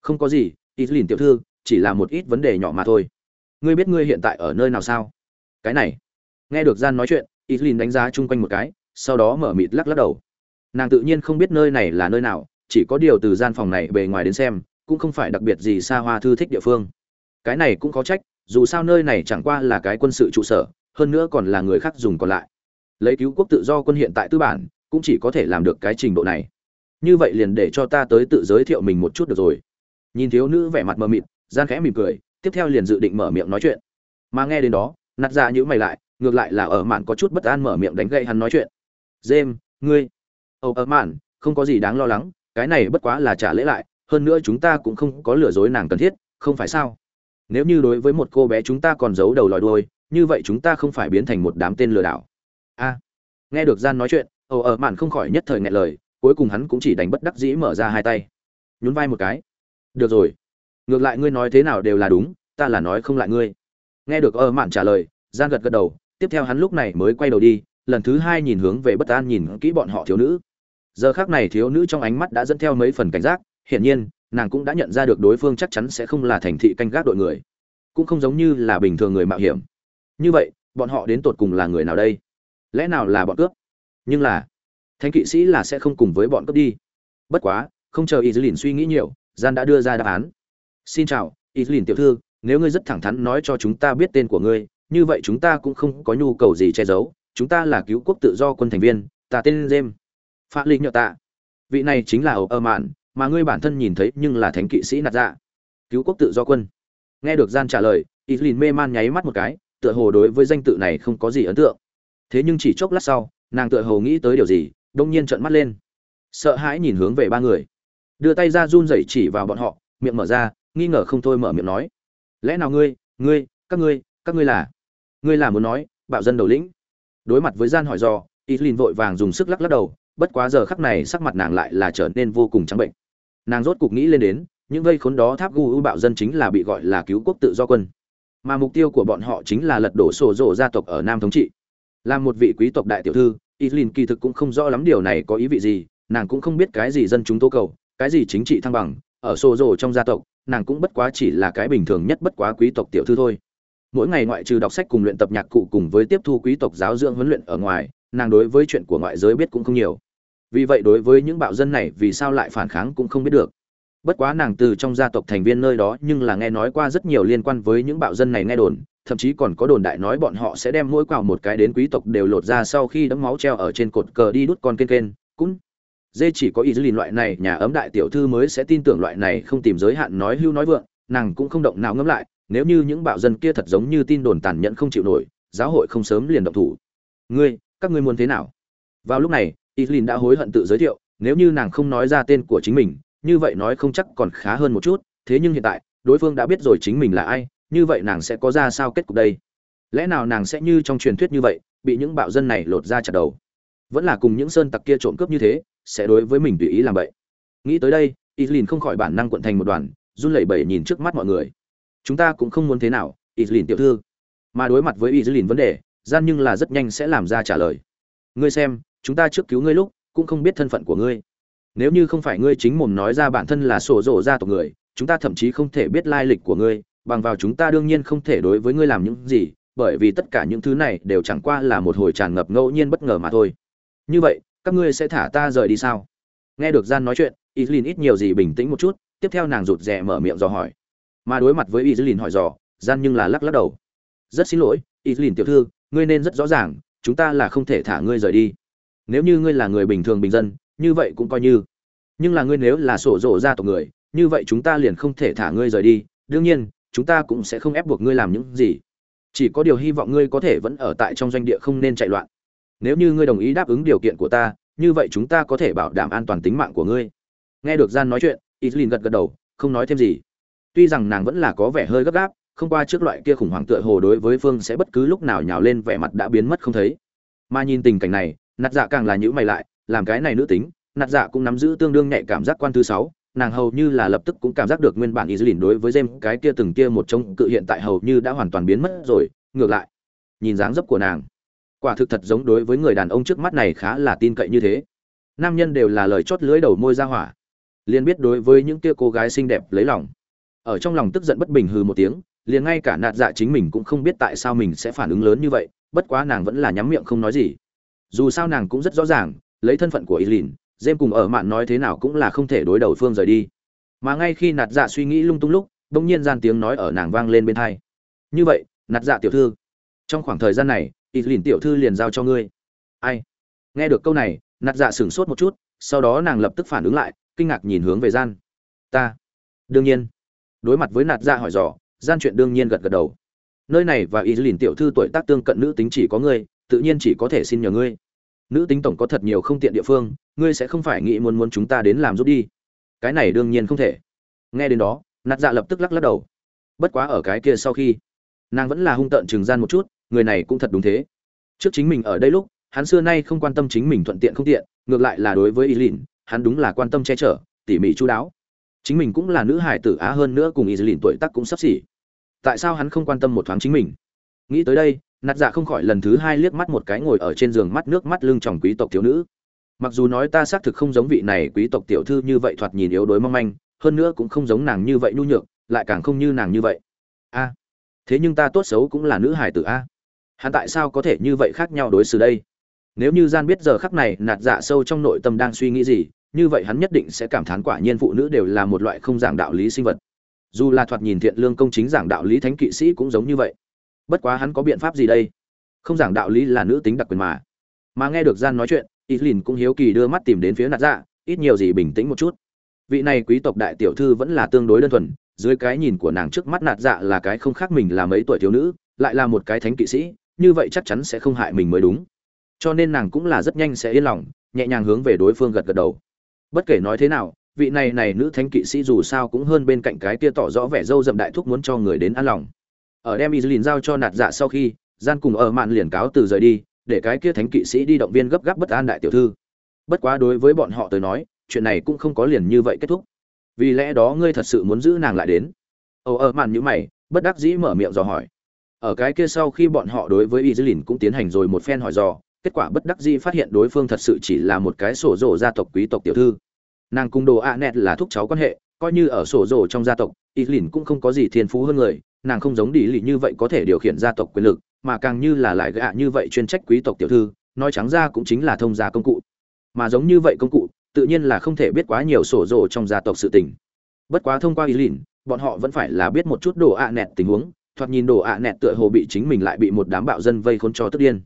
Không có gì, ít lìn tiểu thư, chỉ là một ít vấn đề nhỏ mà thôi. Ngươi biết ngươi hiện tại ở nơi nào sao? Cái này. Nghe được gian nói chuyện, ít lìn đánh giá chung quanh một cái, sau đó mở mịt lắc lắc đầu. Nàng tự nhiên không biết nơi này là nơi nào, chỉ có điều từ gian phòng này bề ngoài đến xem, cũng không phải đặc biệt gì xa hoa thư thích địa phương. Cái này cũng có trách, dù sao nơi này chẳng qua là cái quân sự trụ sở hơn nữa còn là người khác dùng còn lại. Lấy cứu quốc tự do quân hiện tại tư bản, cũng chỉ có thể làm được cái trình độ này. Như vậy liền để cho ta tới tự giới thiệu mình một chút được rồi. Nhìn thiếu nữ vẻ mặt mờ mịt, gian khẽ mỉm cười, tiếp theo liền dự định mở miệng nói chuyện. Mà nghe đến đó nặt ra những mày lại, ngược lại là ở mạn có chút bất an mở miệng đánh gậy hắn nói chuyện. Jem ngươi. Ầu ở mạn, không có gì đáng lo lắng, cái này bất quá là trả lễ lại, hơn nữa chúng ta cũng không có lừa dối nàng cần thiết, không phải sao? Nếu như đối với một cô bé chúng ta còn giấu đầu lòi đuôi như vậy chúng ta không phải biến thành một đám tên lừa đảo. A, nghe được gian nói chuyện, ồ, ở mạn không khỏi nhất thời nghẹn lời, cuối cùng hắn cũng chỉ đánh bất đắc dĩ mở ra hai tay. Nhún vai một cái. Được rồi. Ngược lại ngươi nói thế nào đều là đúng, ta là nói không lại ngươi. Nghe được ơ mạn trả lời, gian gật gật đầu, tiếp theo hắn lúc này mới quay đầu đi, lần thứ hai nhìn hướng về bất an nhìn kỹ bọn họ thiếu nữ. Giờ khác này thiếu nữ trong ánh mắt đã dẫn theo mấy phần cảnh giác, hiển nhiên, nàng cũng đã nhận ra được đối phương chắc chắn sẽ không là thành thị canh gác đội người. Cũng không giống như là bình thường người mạo hiểm như vậy, bọn họ đến tột cùng là người nào đây? Lẽ nào là bọn cướp? Nhưng là, thánh kỵ sĩ là sẽ không cùng với bọn cướp đi. Bất quá, không chờ y dư lìn suy nghĩ nhiều, gian đã đưa ra đáp án. Xin chào y dư lìn tiểu thư, nếu ngươi rất thẳng thắn nói cho chúng ta biết tên của ngươi, như vậy chúng ta cũng không có nhu cầu gì che giấu. Chúng ta là cứu quốc tự do quân thành viên, ta tên jem Phát linh nhợ tạ. Vị này chính là ẩu ơ mạn, mà ngươi bản thân nhìn thấy nhưng là thánh kỵ sĩ nạt dạ. Cứu quốc tự do quân. Nghe được gian trả lời islin mê man nháy mắt một cái tựa hồ đối với danh tự này không có gì ấn tượng. Thế nhưng chỉ chốc lát sau, nàng tựa hồ nghĩ tới điều gì, đông nhiên trợn mắt lên. Sợ hãi nhìn hướng về ba người. Đưa tay ra run rẩy chỉ vào bọn họ, miệng mở ra, nghi ngờ không thôi mở miệng nói. Lẽ nào ngươi ngươi, các ngươi các ngươi là? Ngươi là muốn nói, bạo dân đầu lĩnh. Đối mặt với gian hỏi do islin vội vàng dùng sức lắc lắc đầu, bất quá giờ khắc này sắc mặt nàng lại là trở nên vô cùng trắng bệnh. Nàng rốt cục nghĩ lên đến, những vây khốn đó tháp gu bạo dân chính là bị gọi là cứu quốc tự do quân mà mục tiêu của bọn họ chính là lật đổ sổ rộ gia tộc ở nam thống trị. Là một vị quý tộc đại tiểu thư islin kỳ thực cũng không rõ lắm điều này có ý vị gì, nàng cũng không biết cái gì dân chúng tố cầu, cái gì chính trị thăng bằng, ở sổ rộ trong gia tộc, nàng cũng bất quá chỉ là cái bình thường nhất bất quá quý tộc tiểu thư thôi. Mỗi ngày ngoại trừ đọc sách cùng luyện tập nhạc cụ cùng với tiếp thu quý tộc giáo dưỡng huấn luyện ở ngoài, nàng đối với chuyện của ngoại giới biết cũng không nhiều. Vì vậy đối với những bạo dân này vì sao lại phản kháng cũng không biết được bất quá nàng từ trong gia tộc thành viên nơi đó nhưng là nghe nói qua rất nhiều liên quan với những bạo dân này nghe đồn thậm chí còn có đồn đại nói bọn họ sẽ đem mỗi quào một cái đến quý tộc đều lột ra sau khi đấm máu treo ở trên cột cờ đi đút con kên kên cũng dê chỉ có ý dư lìn loại này nhà ấm đại tiểu thư mới sẽ tin tưởng loại này không tìm giới hạn nói hưu nói vượng nàng cũng không động nào ngẫm lại nếu như những bạo dân kia thật giống như tin đồn tàn nhẫn không chịu nổi giáo hội không sớm liền động thủ. Ngươi các ngươi muốn thế nào? Vào lúc này Islin đã hối hận tự giới thiệu, nếu như nàng không nói ra tên của chính mình, như vậy nói không chắc còn khá hơn một chút, thế nhưng hiện tại, đối phương đã biết rồi chính mình là ai, như vậy nàng sẽ có ra sao kết cục đây? Lẽ nào nàng sẽ như trong truyền thuyết như vậy, bị những bạo dân này lột ra chặt đầu? Vẫn là cùng những sơn tặc kia trộm cướp như thế, sẽ đối với mình tùy ý làm vậy. Nghĩ tới đây, Islin không khỏi bản năng cuộn thành một đoàn, run lẩy bẩy nhìn trước mắt mọi người. Chúng ta cũng không muốn thế nào, Islin tiểu thư. Mà đối mặt với Islin vấn đề, gian nhưng là rất nhanh sẽ làm ra trả lời. Ngươi xem, chúng ta trước cứu ngươi lúc cũng không biết thân phận của ngươi nếu như không phải ngươi chính mồm nói ra bản thân là sổ rổ gia tộc người, chúng ta thậm chí không thể biết lai lịch của ngươi, bằng vào chúng ta đương nhiên không thể đối với ngươi làm những gì, bởi vì tất cả những thứ này đều chẳng qua là một hồi tràn ngập ngẫu nhiên bất ngờ mà thôi. Như vậy, các ngươi sẽ thả ta rời đi sao? Nghe được gian nói chuyện islin ít nhiều gì bình tĩnh một chút, tiếp theo nàng rụt rè mở miệng dò hỏi. Mà đối mặt với islin hỏi dò, gian nhưng là lắc lắc đầu. Rất xin lỗi islin tiểu thư, ngươi nên rất rõ ràng, chúng ta là không thể thả ngươi rời đi. Nếu như ngươi là người bình thường bình dân như vậy cũng coi như. Nhưng là ngươi nếu là sổ rộ gia tộc người, như vậy chúng ta liền không thể thả ngươi rời đi. Đương nhiên, chúng ta cũng sẽ không ép buộc ngươi làm những gì. Chỉ có điều hy vọng ngươi có thể vẫn ở tại trong doanh địa không nên chạy loạn. Nếu như ngươi đồng ý đáp ứng điều kiện của ta, như vậy chúng ta có thể bảo đảm an toàn tính mạng của ngươi. Nghe được gian nói chuyện islin gật gật đầu, không nói thêm gì. Tuy rằng nàng vẫn là có vẻ hơi gấp gáp, không qua trước loại kia khủng hoảng tựa hồ đối với phương sẽ bất cứ lúc nào nhào lên vẻ mặt đã biến mất không thấy. Mà nhìn tình cảnh này, nạt dạ càng là nhữ mày lại làm cái này nữ tính nạt dạ cũng nắm giữ tương đương nhạy cảm giác quan thứ sáu nàng hầu như là lập tức cũng cảm giác được nguyên bản Izlin đối với Gem cái kia từng kia một trông cự hiện tại hầu như đã hoàn toàn biến mất rồi, ngược lại, nhìn dáng dấp của nàng, quả thực thật giống đối với người đàn ông trước mắt này khá là tin cậy như thế. Nam nhân đều là lời chót lưỡi đầu môi ra hỏa, liền biết đối với những kia cô gái xinh đẹp lấy lòng. Ở trong lòng tức giận bất bình hừ một tiếng, liền ngay cả nạt dạ chính mình cũng không biết tại sao mình sẽ phản ứng lớn như vậy, bất quá nàng vẫn là nhắm miệng không nói gì. Dù sao nàng cũng rất rõ ràng, lấy thân phận của y lìn dêm cùng ở mạn nói thế nào cũng là không thể đối đầu phương rời đi. Mà ngay khi Nạt Dạ suy nghĩ lung tung lúc, bỗng nhiên gian tiếng nói ở nàng vang lên bên tai. "Như vậy, Nạt Dạ tiểu thư, trong khoảng thời gian này, y lìn tiểu thư liền giao cho ngươi." Ai? Nghe được câu này, Nạt Dạ sửng sốt một chút, sau đó nàng lập tức phản ứng lại, kinh ngạc nhìn hướng về gian. "Ta?" Đương nhiên. Đối mặt với Nạt Dạ hỏi dò, gian chuyện đương nhiên gật gật đầu. Nơi này và y lìn tiểu thư tuổi tác tương cận nữ tính chỉ có ngươi, tự nhiên chỉ có thể xin nhờ ngươi nữ tính tổng có thật nhiều không tiện địa phương, ngươi sẽ không phải nghĩ muốn muốn chúng ta đến làm giúp đi. Cái này đương nhiên không thể. Nghe đến đó, nạt dạ lập tức lắc lắc đầu. Bất quá ở cái kia sau khi, nàng vẫn là hung tợn trừng gian một chút, người này cũng thật đúng thế. Trước chính mình ở đây lúc, hắn xưa nay không quan tâm chính mình thuận tiện không tiện, ngược lại là đối với y lìn hắn đúng là quan tâm che chở, tỉ mỉ chú đáo. Chính mình cũng là nữ hải tử á hơn nữa cùng y lìn tuổi tác cũng sắp xỉ. Tại sao hắn không quan tâm một thoáng chính mình? Nghĩ tới đây nạt dạ không khỏi lần thứ hai liếc mắt một cái ngồi ở trên giường mắt nước mắt lưng chồng quý tộc thiếu nữ. Mặc dù nói ta xác thực không giống vị này quý tộc tiểu thư như vậy thoạt nhìn yếu đuối mong manh, hơn nữa cũng không giống nàng như vậy nhu nhược, lại càng không như nàng như vậy. A, thế nhưng ta tốt xấu cũng là nữ hài tử a. Hắn tại sao có thể như vậy khác nhau đối xử đây? Nếu như gian biết giờ khắc này nạt dạ sâu trong nội tâm đang suy nghĩ gì, như vậy hắn nhất định sẽ cảm thán quả nhiên phụ nữ đều là một loại không giảng đạo lý sinh vật. Dù là thoạt nhìn thiện lương công chính giảng đạo lý thánh kỵ sĩ cũng giống như vậy bất quá hắn có biện pháp gì đây? Không giảng đạo lý là nữ tính đặc quyền mà. Mà nghe được gian nói chuyện ít lìn cũng hiếu kỳ đưa mắt tìm đến phía nạt dạ ít nhiều gì bình tĩnh một chút. Vị này quý tộc đại tiểu thư vẫn là tương đối đơn thuần, dưới cái nhìn của nàng trước mắt nạt dạ là cái không khác mình là mấy tuổi thiếu nữ, lại là một cái thánh kỵ sĩ, như vậy chắc chắn sẽ không hại mình mới đúng. Cho nên nàng cũng là rất nhanh sẽ yên lòng, nhẹ nhàng hướng về đối phương gật gật đầu. Bất kể nói thế nào, vị này này nữ thánh kỵ sĩ dù sao cũng hơn bên cạnh cái kia tỏ rõ vẻ dâu dậm đại thúc muốn cho người đến an lòng ở đem Izlin giao cho nạt dạ sau khi, gian cùng ở mạn liền cáo từ rời đi, để cái kia thánh kỵ sĩ đi động viên gấp gáp bất an đại tiểu thư. Bất quá đối với bọn họ tới nói, chuyện này cũng không có liền như vậy kết thúc. Vì lẽ đó ngươi thật sự muốn giữ nàng lại đến. Ồ, ở mạn như mày, bất đắc dĩ mở miệng dò hỏi. Ở cái kia sau khi bọn họ đối với Izlin cũng tiến hành rồi một phen hỏi dò, kết quả bất đắc dĩ phát hiện đối phương thật sự chỉ là một cái sổ rổ gia tộc quý tộc tiểu thư. Nàng cung đồ a nẹt là thúc cháu quan hệ, coi như ở sổ rổ trong gia tộc, Izlin cũng không có gì thiên phú hơn người nàng không giống đi lì như vậy có thể điều khiển gia tộc quyền lực, mà càng như là lại gạ như vậy chuyên trách quý tộc tiểu thư, nói trắng ra cũng chính là thông gia công cụ. Mà giống như vậy công cụ, tự nhiên là không thể biết quá nhiều sổ rồ trong gia tộc sự tình. Bất quá thông qua ý lìn, bọn họ vẫn phải là biết một chút đồ ạ nẹt tình huống, thoạt nhìn đồ ạ nẹt tựa hồ bị chính mình lại bị một đám bạo dân vây khốn cho tức điên.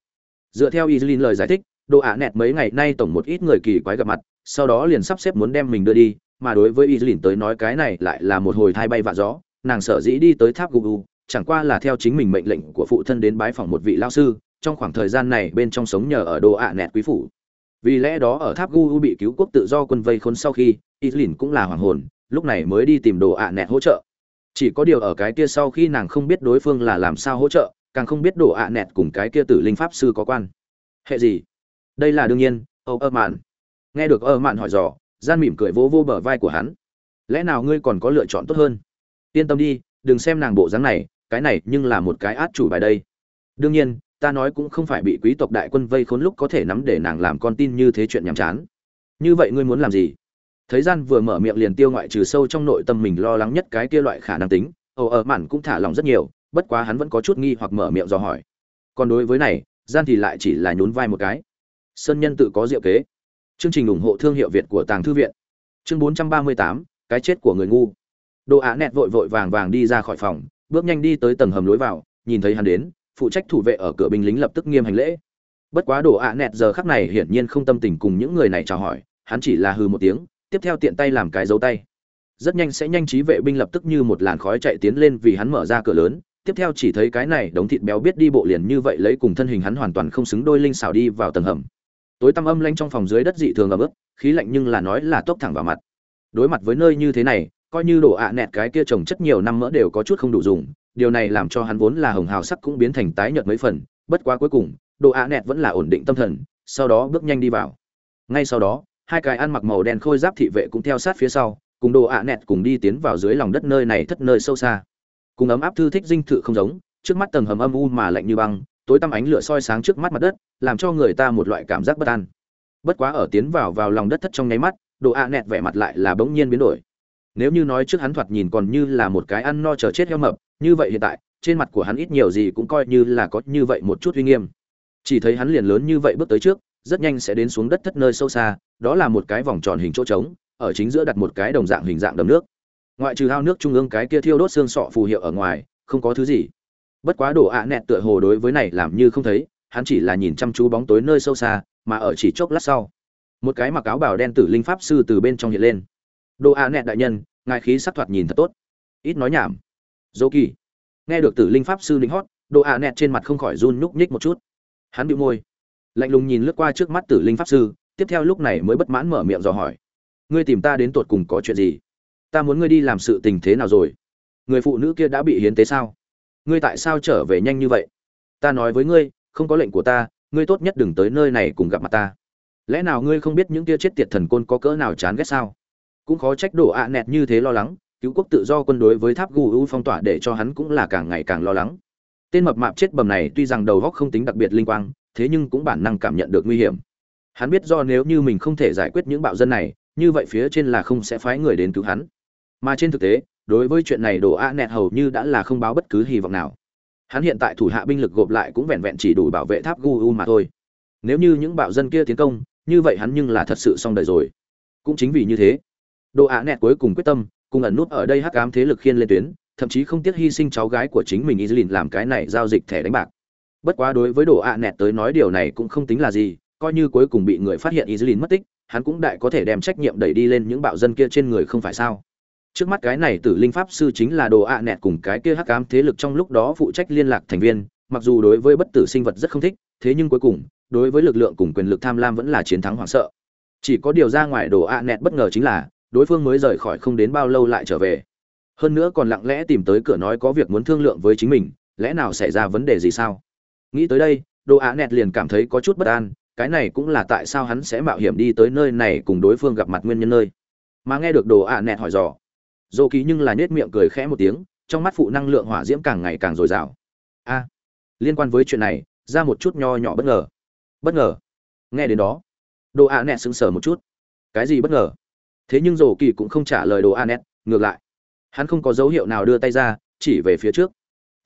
Dựa theo ý lìn lời giải thích, đồ ạ nẹt mấy ngày nay tổng một ít người kỳ quái gặp mặt, sau đó liền sắp xếp muốn đem mình đưa đi, mà đối với ý lìn tới nói cái này lại là một hồi thai bay vạ gió nàng sở dĩ đi tới tháp gugu, chẳng qua là theo chính mình mệnh lệnh của phụ thân đến bái phỏng một vị lao sư, trong khoảng thời gian này bên trong sống nhờ ở đồ ạ nẹt quý phủ. Vì lẽ đó ở tháp gugu bị cứu quốc tự do quân vây khốn sau khi islin cũng là hoàng hồn, lúc này mới đi tìm đồ ạ nẹt hỗ trợ. Chỉ có điều ở cái kia sau khi nàng không biết đối phương là làm sao hỗ trợ, càng không biết đồ ạ nẹt cùng cái kia tử linh pháp sư có quan. Hệ gì? Đây là đương nhiên, âu ơ mạn. Nghe được ơ mạn hỏi dò, gian mỉm cười vỗ vô bờ vai của hắn. Lẽ nào ngươi còn có lựa chọn tốt hơn? Yên tâm đi đừng xem nàng bộ dáng này cái này nhưng là một cái át chủ bài đây. Đương nhiên ta nói cũng không phải bị quý tộc đại quân vây khốn lúc có thể nắm để nàng làm con tin như thế chuyện nhàm chán. Như vậy ngươi muốn làm gì? Thấy gian vừa mở miệng liền tiêu ngoại trừ sâu trong nội tâm mình lo lắng nhất cái kia loại khả năng tính ồ ở mạn cũng thả lòng rất nhiều bất quá hắn vẫn có chút nghi hoặc mở miệng dò hỏi. Còn đối với này gian thì lại chỉ là nhún vai một cái. Sơn nhân tự có diệu kế. Chương trình ủng hộ thương hiệu việt của tàng thư viện. Chương 438, cái chết của người ngu đồ ạ nẹt vội vội vàng vàng đi ra khỏi phòng, bước nhanh đi tới tầng hầm lối vào, nhìn thấy hắn đến, phụ trách thủ vệ ở cửa binh lính lập tức nghiêm hành lễ. Bất quá đồ ạ nẹt giờ khắc này hiển nhiên không tâm tình cùng những người này chào hỏi, hắn chỉ là hừ một tiếng, tiếp theo tiện tay làm cái dấu tay. Rất nhanh sẽ nhanh trí vệ binh lập tức như một làn khói chạy tiến lên vì hắn mở ra cửa lớn, tiếp theo chỉ thấy cái này đống thịt béo biết đi bộ liền như vậy lấy cùng thân hình hắn hoàn toàn không xứng đôi linh xảo đi vào tầng hầm. Tối tăm âm lanh trong phòng dưới đất dị thường ấm ức, khí lạnh nhưng là nói là tốc thẳng vào mặt. Đối mặt với nơi như thế này coi như đổ ạ nẹt cái kia trồng chất nhiều năm mỡ đều có chút không đủ dùng, điều này làm cho hắn vốn là hồng hào sắc cũng biến thành tái nhợt mấy phần, bất quá cuối cùng, đồ ạ nẹt vẫn là ổn định tâm thần, sau đó bước nhanh đi vào. Ngay sau đó, hai cái ăn mặc màu đen khôi giáp thị vệ cũng theo sát phía sau, cùng đồ ạ nẹt cùng đi tiến vào dưới lòng đất nơi này thất nơi sâu xa. Cùng ấm áp thư thích dinh thự không giống, trước mắt tầng hầm âm u mà lạnh như băng, tối tăm ánh lửa soi sáng trước mắt mặt đất, làm cho người ta một loại cảm giác bất an. Bất quá ở tiến vào vào lòng đất thất trong nháy mắt, đồ ạ nẹt vẻ mặt lại là bỗng nhiên biến đổi nếu như nói trước hắn thoạt nhìn còn như là một cái ăn no chờ chết heo mập, như vậy hiện tại, trên mặt của hắn ít nhiều gì cũng coi như là có như vậy một chút uy nghiêm. Chỉ thấy hắn liền lớn như vậy bước tới trước, rất nhanh sẽ đến xuống đất thất nơi sâu xa, đó là một cái vòng tròn hình chỗ trống, ở chính giữa đặt một cái đồng dạng hình dạng đầm nước. Ngoại trừ ao nước trung ương cái kia thiêu đốt xương sọ phù hiệu ở ngoài, không có thứ gì. Bất quá đồ ạ nẹt tựa hồ đối với này làm như không thấy, hắn chỉ là nhìn chăm chú bóng tối nơi sâu xa, mà ở chỉ chốc lát sau, một cái mặc áo bào đen tử linh pháp sư từ bên trong hiện lên đồ ạ nẹt đại nhân, ngài khí sắc thoạt nhìn thật tốt. Ít nói nhảm. Dô kỳ. Nghe được tử linh pháp sư lính hót, đồ ạ nẹt trên mặt không khỏi run nhúc nhích một chút. Hắn bị môi, lạnh lùng nhìn lướt qua trước mắt tử linh pháp sư, tiếp theo lúc này mới bất mãn mở miệng dò hỏi. Ngươi tìm ta đến tột cùng có chuyện gì? Ta muốn ngươi đi làm sự tình thế nào rồi? Người phụ nữ kia đã bị hiến tế sao? Ngươi tại sao trở về nhanh như vậy? Ta nói với ngươi, không có lệnh của ta, ngươi tốt nhất đừng tới nơi này cùng gặp mặt ta. Lẽ nào ngươi không biết những kia chết tiệt thần côn có cỡ nào chán ghét sao? Cũng khó trách đổ ạ nẹt như thế lo lắng, cứu quốc tự do quân đối với tháp gu u phong tỏa để cho hắn cũng là càng ngày càng lo lắng. Tên mập mạp chết bầm này tuy rằng đầu góc không tính đặc biệt linh quang, thế nhưng cũng bản năng cảm nhận được nguy hiểm. Hắn biết do nếu như mình không thể giải quyết những bạo dân này, như vậy phía trên là không sẽ phái người đến cứu hắn. Mà trên thực tế, đối với chuyện này đồ a nẹt hầu như đã là không báo bất cứ hy vọng nào. Hắn hiện tại thủ hạ binh lực gộp lại cũng vẹn vẹn chỉ đủ bảo vệ tháp gu u mà thôi. Nếu như những bạo dân kia tiến công, như vậy hắn nhưng là thật sự xong đời rồi. Cũng chính vì như thế đồ Á nẹt cuối cùng quyết tâm cùng ẩn nút ở đây hắc ám thế lực khiên lên tuyến thậm chí không tiếc hy sinh cháu gái của chính mình Izlin làm cái này giao dịch thẻ đánh bạc. Bất quá đối với Đồ ạ nẹt tới nói điều này cũng không tính là gì, coi như cuối cùng bị người phát hiện Izlin mất tích, hắn cũng đại có thể đem trách nhiệm đẩy đi lên những bạo dân kia trên người không phải sao? Trước mắt cái này Tử Linh pháp sư chính là Đồ ạ nẹt cùng cái kia hắc ám thế lực trong lúc đó phụ trách liên lạc thành viên, mặc dù đối với bất tử sinh vật rất không thích, thế nhưng cuối cùng, đối với lực lượng cùng quyền lực tham lam vẫn là chiến thắng hoảng sợ. Chỉ có điều ra ngoài Đồ ạ nẹt bất ngờ chính là, đối phương mới rời khỏi không đến bao lâu lại trở về. Hơn nữa còn lặng lẽ tìm tới cửa nói có việc muốn thương lượng với chính mình, lẽ nào xảy ra vấn đề gì sao? Nghĩ tới đây đồ á nẹt liền cảm thấy có chút bất an, cái này cũng là tại sao hắn sẽ mạo hiểm đi tới nơi này cùng đối phương gặp mặt nguyên nhân nơi. Mà nghe được đồ ạ nẹt hỏi dò dô ký nhưng là nết miệng cười khẽ một tiếng, trong mắt phụ năng lượng hỏa diễm càng ngày càng dồi dào. A, liên quan với chuyện này, ra một chút nho nhỏ bất ngờ. Bất ngờ? Nghe đến đó đồ ạ nẹt sững sờ một chút. Cái gì bất ngờ? Thế nhưng rổ kỳ cũng không trả lời đồ anet, ngược lại. Hắn không có dấu hiệu nào đưa tay ra, chỉ về phía trước.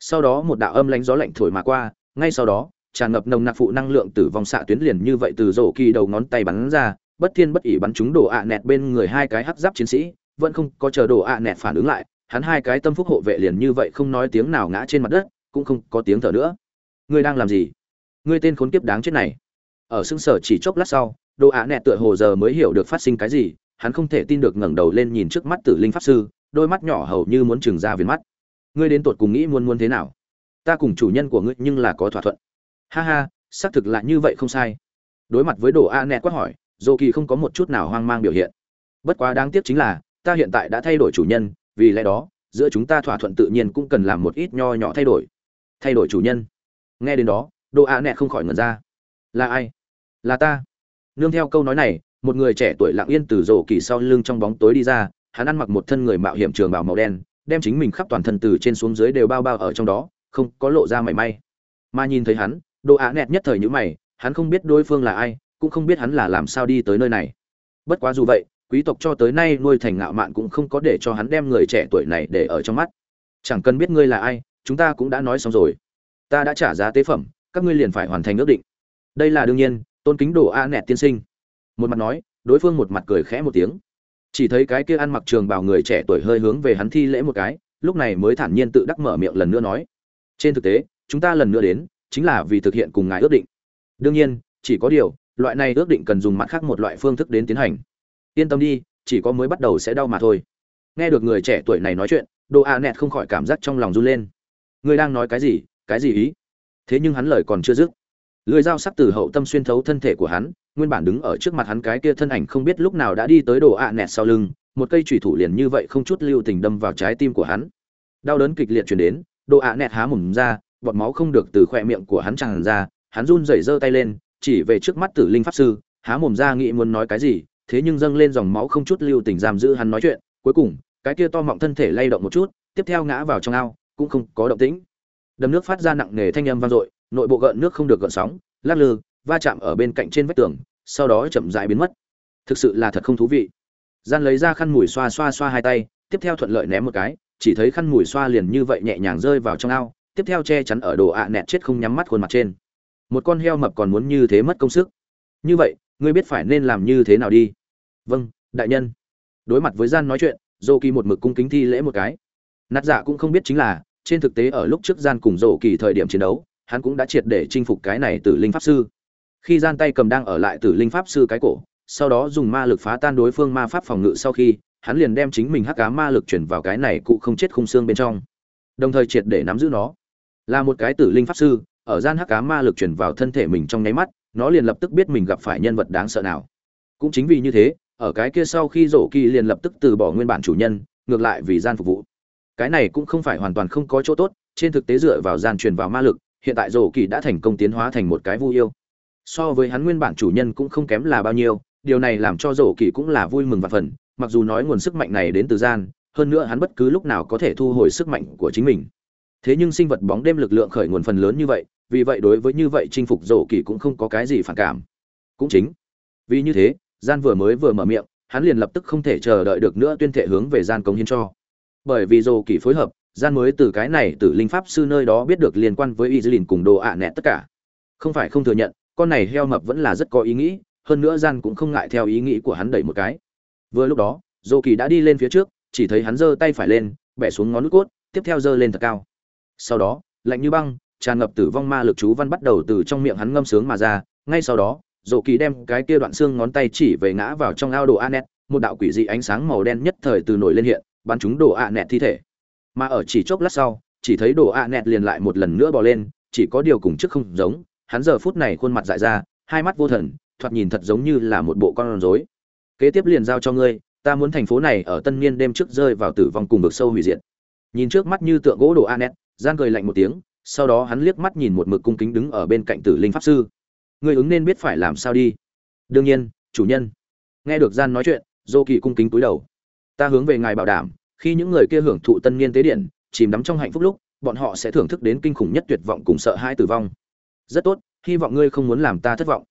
Sau đó một đạo âm lánh gió lạnh thổi mà qua, ngay sau đó, tràn ngập nồng nặc phụ năng lượng tử vòng xạ tuyến liền như vậy từ rổ kỳ đầu ngón tay bắn ra, bất thiên bất ỉ bắn trúng đồ ạ nẹt bên người hai cái hắc giáp chiến sĩ, vẫn không có chờ đồ ạ nẹt phản ứng lại, hắn hai cái tâm phúc hộ vệ liền như vậy không nói tiếng nào ngã trên mặt đất, cũng không có tiếng thở nữa. Ngươi đang làm gì? Ngươi tên khốn kiếp đáng chết này. Ở xương sở chỉ chốc lát sau, đồ ạ nẹt tựa hồ giờ mới hiểu được phát sinh cái gì hắn không thể tin được ngẩng đầu lên nhìn trước mắt tử linh pháp sư, đôi mắt nhỏ hầu như muốn trừng ra viền mắt. Ngươi đến tụt cùng nghĩ muốn muốn thế nào? Ta cùng chủ nhân của ngươi nhưng là có thỏa thuận. Ha ha, xác thực là như vậy không sai. Đối mặt với đồ a nẹt quát hỏi dô kỳ không có một chút nào hoang mang biểu hiện. Bất quá đáng tiếc chính là, ta hiện tại đã thay đổi chủ nhân, vì lẽ đó, giữa chúng ta thỏa thuận tự nhiên cũng cần làm một ít nho nhỏ thay đổi. Thay đổi chủ nhân. Nghe đến đó, đồ a nẹt không khỏi ngẩn ra. Là ai? Là ta. Nương theo câu nói này một người trẻ tuổi lặng yên từ rổ kỳ sau lưng trong bóng tối đi ra, hắn ăn mặc một thân người mạo hiểm trường bào màu đen, đem chính mình khắp toàn thân từ trên xuống dưới đều bao bao ở trong đó, không có lộ ra mảy may. Mà nhìn thấy hắn đồ ạ nẹt nhất thời nhữ mày, hắn không biết đối phương là ai, cũng không biết hắn là làm sao đi tới nơi này. Bất quá dù vậy, quý tộc cho tới nay nuôi thành ngạo mạn cũng không có để cho hắn đem người trẻ tuổi này để ở trong mắt. Chẳng cần biết ngươi là ai, chúng ta cũng đã nói xong rồi. Ta đã trả giá tế phẩm, các ngươi liền phải hoàn thành ước định. Đây là đương nhiên, tôn kính đồ a nẹt tiên sinh một mặt nói, đối phương một mặt cười khẽ một tiếng. Chỉ thấy cái kia ăn mặc trường bào người trẻ tuổi hơi hướng về hắn thi lễ một cái, lúc này mới thản nhiên tự đắc mở miệng lần nữa nói. Trên thực tế, chúng ta lần nữa đến, chính là vì thực hiện cùng ngài ước định. Đương nhiên, chỉ có điều, loại này ước định cần dùng mặt khác một loại phương thức đến tiến hành. Yên tâm đi, chỉ có mới bắt đầu sẽ đau mà thôi. Nghe được người trẻ tuổi này nói chuyện đồ a nẹt không khỏi cảm giác trong lòng run lên. Ngươi đang nói cái gì cái gì ý? Thế nhưng hắn lời còn chưa dứt. Lưỡi dao sắc từ hậu tâm xuyên thấu thân thể của hắn nguyên bản đứng ở trước mặt hắn cái kia thân ảnh không biết lúc nào đã đi tới đồ ạ nẹt sau lưng, một cây chủy thủ liền như vậy không chút lưu tình đâm vào trái tim của hắn. Đau đớn kịch liệt truyền đến, đồ ạ nẹt há mồm ra, bọt máu không được từ khoe miệng của hắn tràn ra, hắn run rẩy giơ tay lên, chỉ về trước mắt tử linh pháp sư, há mồm ra nghĩ muốn nói cái gì, thế nhưng dâng lên dòng máu không chút lưu tình giam giữ hắn nói chuyện, cuối cùng, cái kia to mọng thân thể lay động một chút, tiếp theo ngã vào trong ao, cũng không có động tĩnh. Đầm nước phát ra nặng nề thanh âm vang dội, nội bộ gợn nước không được gợn sóng, lắc lư, va chạm ở bên cạnh trên vách tường sau đó chậm rãi biến mất. Thực sự là thật không thú vị. Gian lấy ra khăn mùi xoa xoa xoa hai tay, tiếp theo thuận lợi ném một cái, chỉ thấy khăn mùi xoa liền như vậy nhẹ nhàng rơi vào trong ao, tiếp theo che chắn ở đồ ạ nẹt chết không nhắm mắt khuôn mặt trên. Một con heo mập còn muốn như thế mất công sức. Như vậy, ngươi biết phải nên làm như thế nào đi? Vâng đại nhân. Đối mặt với gian nói chuyện dô kỳ một mực cung kính thi lễ một cái. Nạt dạ cũng không biết chính là, trên thực tế ở lúc trước gian cùng dô kỳ thời điểm chiến đấu, hắn cũng đã triệt để chinh phục cái này từ linh pháp sư khi gian tay cầm đang ở lại tử linh pháp sư cái cổ, sau đó dùng ma lực phá tan đối phương ma pháp phòng ngự sau khi, hắn liền đem chính mình hắc cá ma lực chuyển vào cái này cụ không chết khung xương bên trong, đồng thời triệt để nắm giữ nó. Là một cái tử linh pháp sư, ở gian hắc cá ma lực chuyển vào thân thể mình trong nháy mắt, nó liền lập tức biết mình gặp phải nhân vật đáng sợ nào. Cũng chính vì như thế, ở cái kia sau khi rổ kỳ liền lập tức từ bỏ nguyên bản chủ nhân, ngược lại vì gian phục vụ. Cái này cũng không phải hoàn toàn không có chỗ tốt, trên thực tế dựa vào gian truyền vào ma lực, hiện tại rổ kỳ đã thành công tiến hóa thành một cái vu yêu so với hắn nguyên bản chủ nhân cũng không kém là bao nhiêu, điều này làm cho rổ kỳ cũng là vui mừng và phần mặc dù nói nguồn sức mạnh này đến từ gian, hơn nữa hắn bất cứ lúc nào có thể thu hồi sức mạnh của chính mình. Thế nhưng sinh vật bóng đêm lực lượng khởi nguồn phần lớn như vậy, vì vậy đối với như vậy chinh phục rổ kỳ cũng không có cái gì phản cảm. Cũng chính vì như thế, gian vừa mới vừa mở miệng, hắn liền lập tức không thể chờ đợi được nữa tuyên thệ hướng về gian cống hiến cho. Bởi vì rổ kỳ phối hợp, gian mới từ cái này từ linh pháp sư nơi đó biết được liên quan với y dư cùng đồ ạ nẹt tất cả. Không phải không thừa nhận con này heo mập vẫn là rất có ý nghĩ, hơn nữa gian cũng không ngại theo ý nghĩ của hắn đẩy một cái. Vừa lúc đó dô kỳ đã đi lên phía trước, chỉ thấy hắn giơ tay phải lên, bẻ xuống ngón nút cốt, tiếp theo giơ lên thật cao. Sau đó, lạnh như băng, tràn ngập tử vong ma lực chú văn bắt đầu từ trong miệng hắn ngâm sướng mà ra. Ngay sau đó dô kỳ đem cái kia đoạn xương ngón tay chỉ về ngã vào trong ao đồ anet, một đạo quỷ dị ánh sáng màu đen nhất thời từ nổi lên hiện, bắn chúng đồ anet thi thể. Mà ở chỉ chốc lát sau, chỉ thấy đồ anet liền lại một lần nữa bò lên, chỉ có điều cùng trước không giống hắn giờ phút này khuôn mặt dại ra, hai mắt vô thần, thoạt nhìn thật giống như là một bộ con rối. Kế tiếp liền giao cho ngươi, ta muốn thành phố này ở tân niên đêm trước rơi vào tử vong cùng vực sâu hủy diệt. Nhìn trước mắt như tượng gỗ đồ anet, gian cười lạnh một tiếng, sau đó hắn liếc mắt nhìn một mực cung kính đứng ở bên cạnh tử linh pháp sư. Người ứng nên biết phải làm sao đi. Đương nhiên, chủ nhân. Nghe được gian nói chuyện, dô kỳ cung kính cúi đầu. Ta hướng về ngài bảo đảm, khi những người kia hưởng thụ tân niên tế điện, chìm đắm trong hạnh phúc lúc, bọn họ sẽ thưởng thức đến kinh khủng nhất tuyệt vọng cùng sợ hãi tử vong rất tốt hy vọng ngươi không muốn làm ta thất vọng.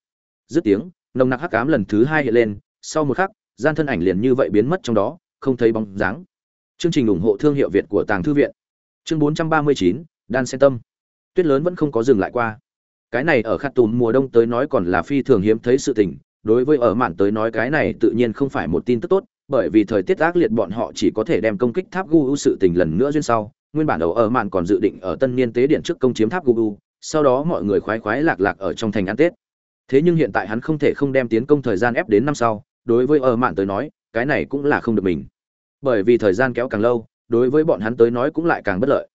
Dứt tiếng nồng nặc hắc ám lần thứ hai hiện lên sau một khắc gian thân ảnh liền như vậy biến mất trong đó không thấy bóng dáng. Chương trình ủng hộ thương hiệu việt của tàng thư viện. Chương 439, đan sen tâm. Tuyết lớn vẫn không có dừng lại qua. Cái này ở khát tùm mùa đông tới nói còn là phi thường hiếm thấy sự tình đối với ở mạn tới nói cái này tự nhiên không phải một tin tức tốt bởi vì thời tiết ác liệt bọn họ chỉ có thể đem công kích tháp gu sự tình lần nữa duyên sau. Nguyên bản đầu ở mạn còn dự định ở tân niên tế điện trước công chiếm tháp gu sau đó mọi người khoái khoái lạc lạc ở trong thành ăn tết. Thế nhưng hiện tại hắn không thể không đem tiến công thời gian ép đến năm sau, đối với ở mạn tới nói, cái này cũng là không được mình. Bởi vì thời gian kéo càng lâu, đối với bọn hắn tới nói cũng lại càng bất lợi.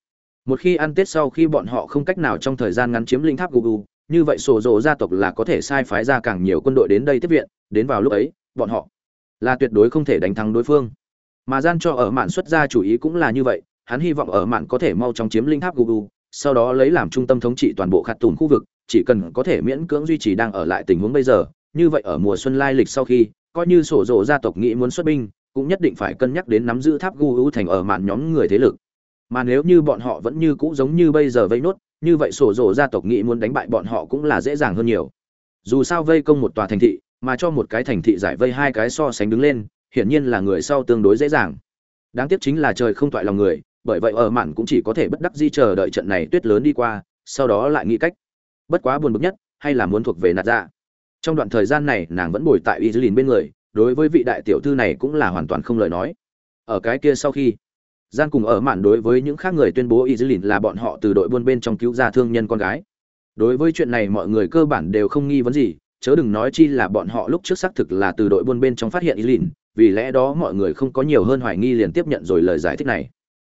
Một khi ăn tết sau khi bọn họ không cách nào trong thời gian ngắn chiếm linh tháp gugu như vậy sổ rộ gia tộc là có thể sai phái ra càng nhiều quân đội đến đây tiếp viện, đến vào lúc ấy, bọn họ là tuyệt đối không thể đánh thắng đối phương. Mà gian cho ở mạn xuất ra chủ ý cũng là như vậy, hắn hy vọng ở mạn có thể mau chóng chiếm linh tháp gugu sau đó lấy làm trung tâm thống trị toàn bộ khát tùn khu vực, chỉ cần có thể miễn cưỡng duy trì đang ở lại tình huống bây giờ, như vậy ở mùa xuân lai lịch sau khi, coi như sổ rộ gia tộc nghĩ muốn xuất binh, cũng nhất định phải cân nhắc đến nắm giữ tháp gu thành ở mạn nhóm người thế lực. Mà nếu như bọn họ vẫn như cũ giống như bây giờ vây nốt, như vậy sổ rộ gia tộc nghĩ muốn đánh bại bọn họ cũng là dễ dàng hơn nhiều. Dù sao vây công một tòa thành thị, mà cho một cái thành thị giải vây hai cái so sánh đứng lên, hiển nhiên là người sau tương đối dễ dàng. Đáng tiếc chính là trời không toại lòng người bởi vậy ở mạn cũng chỉ có thể bất đắc di chờ đợi trận này tuyết lớn đi qua, sau đó lại nghĩ cách. Bất quá buồn bực nhất, hay là muốn thuộc về nạt dạ. Trong đoạn thời gian này, nàng vẫn bồi tại y dư lìn bên người, đối với vị đại tiểu thư này cũng là hoàn toàn không lời nói. Ở cái kia sau khi gian cùng ở mạn đối với những khác người tuyên bố y dư lìn là bọn họ từ đội buôn bên trong cứu ra thương nhân con gái. Đối với chuyện này mọi người cơ bản đều không nghi vấn gì, chớ đừng nói chi là bọn họ lúc trước xác thực là từ đội buôn bên trong phát hiện y lìn vì lẽ đó mọi người không có nhiều hơn hoài nghi liền tiếp nhận rồi lời giải thích này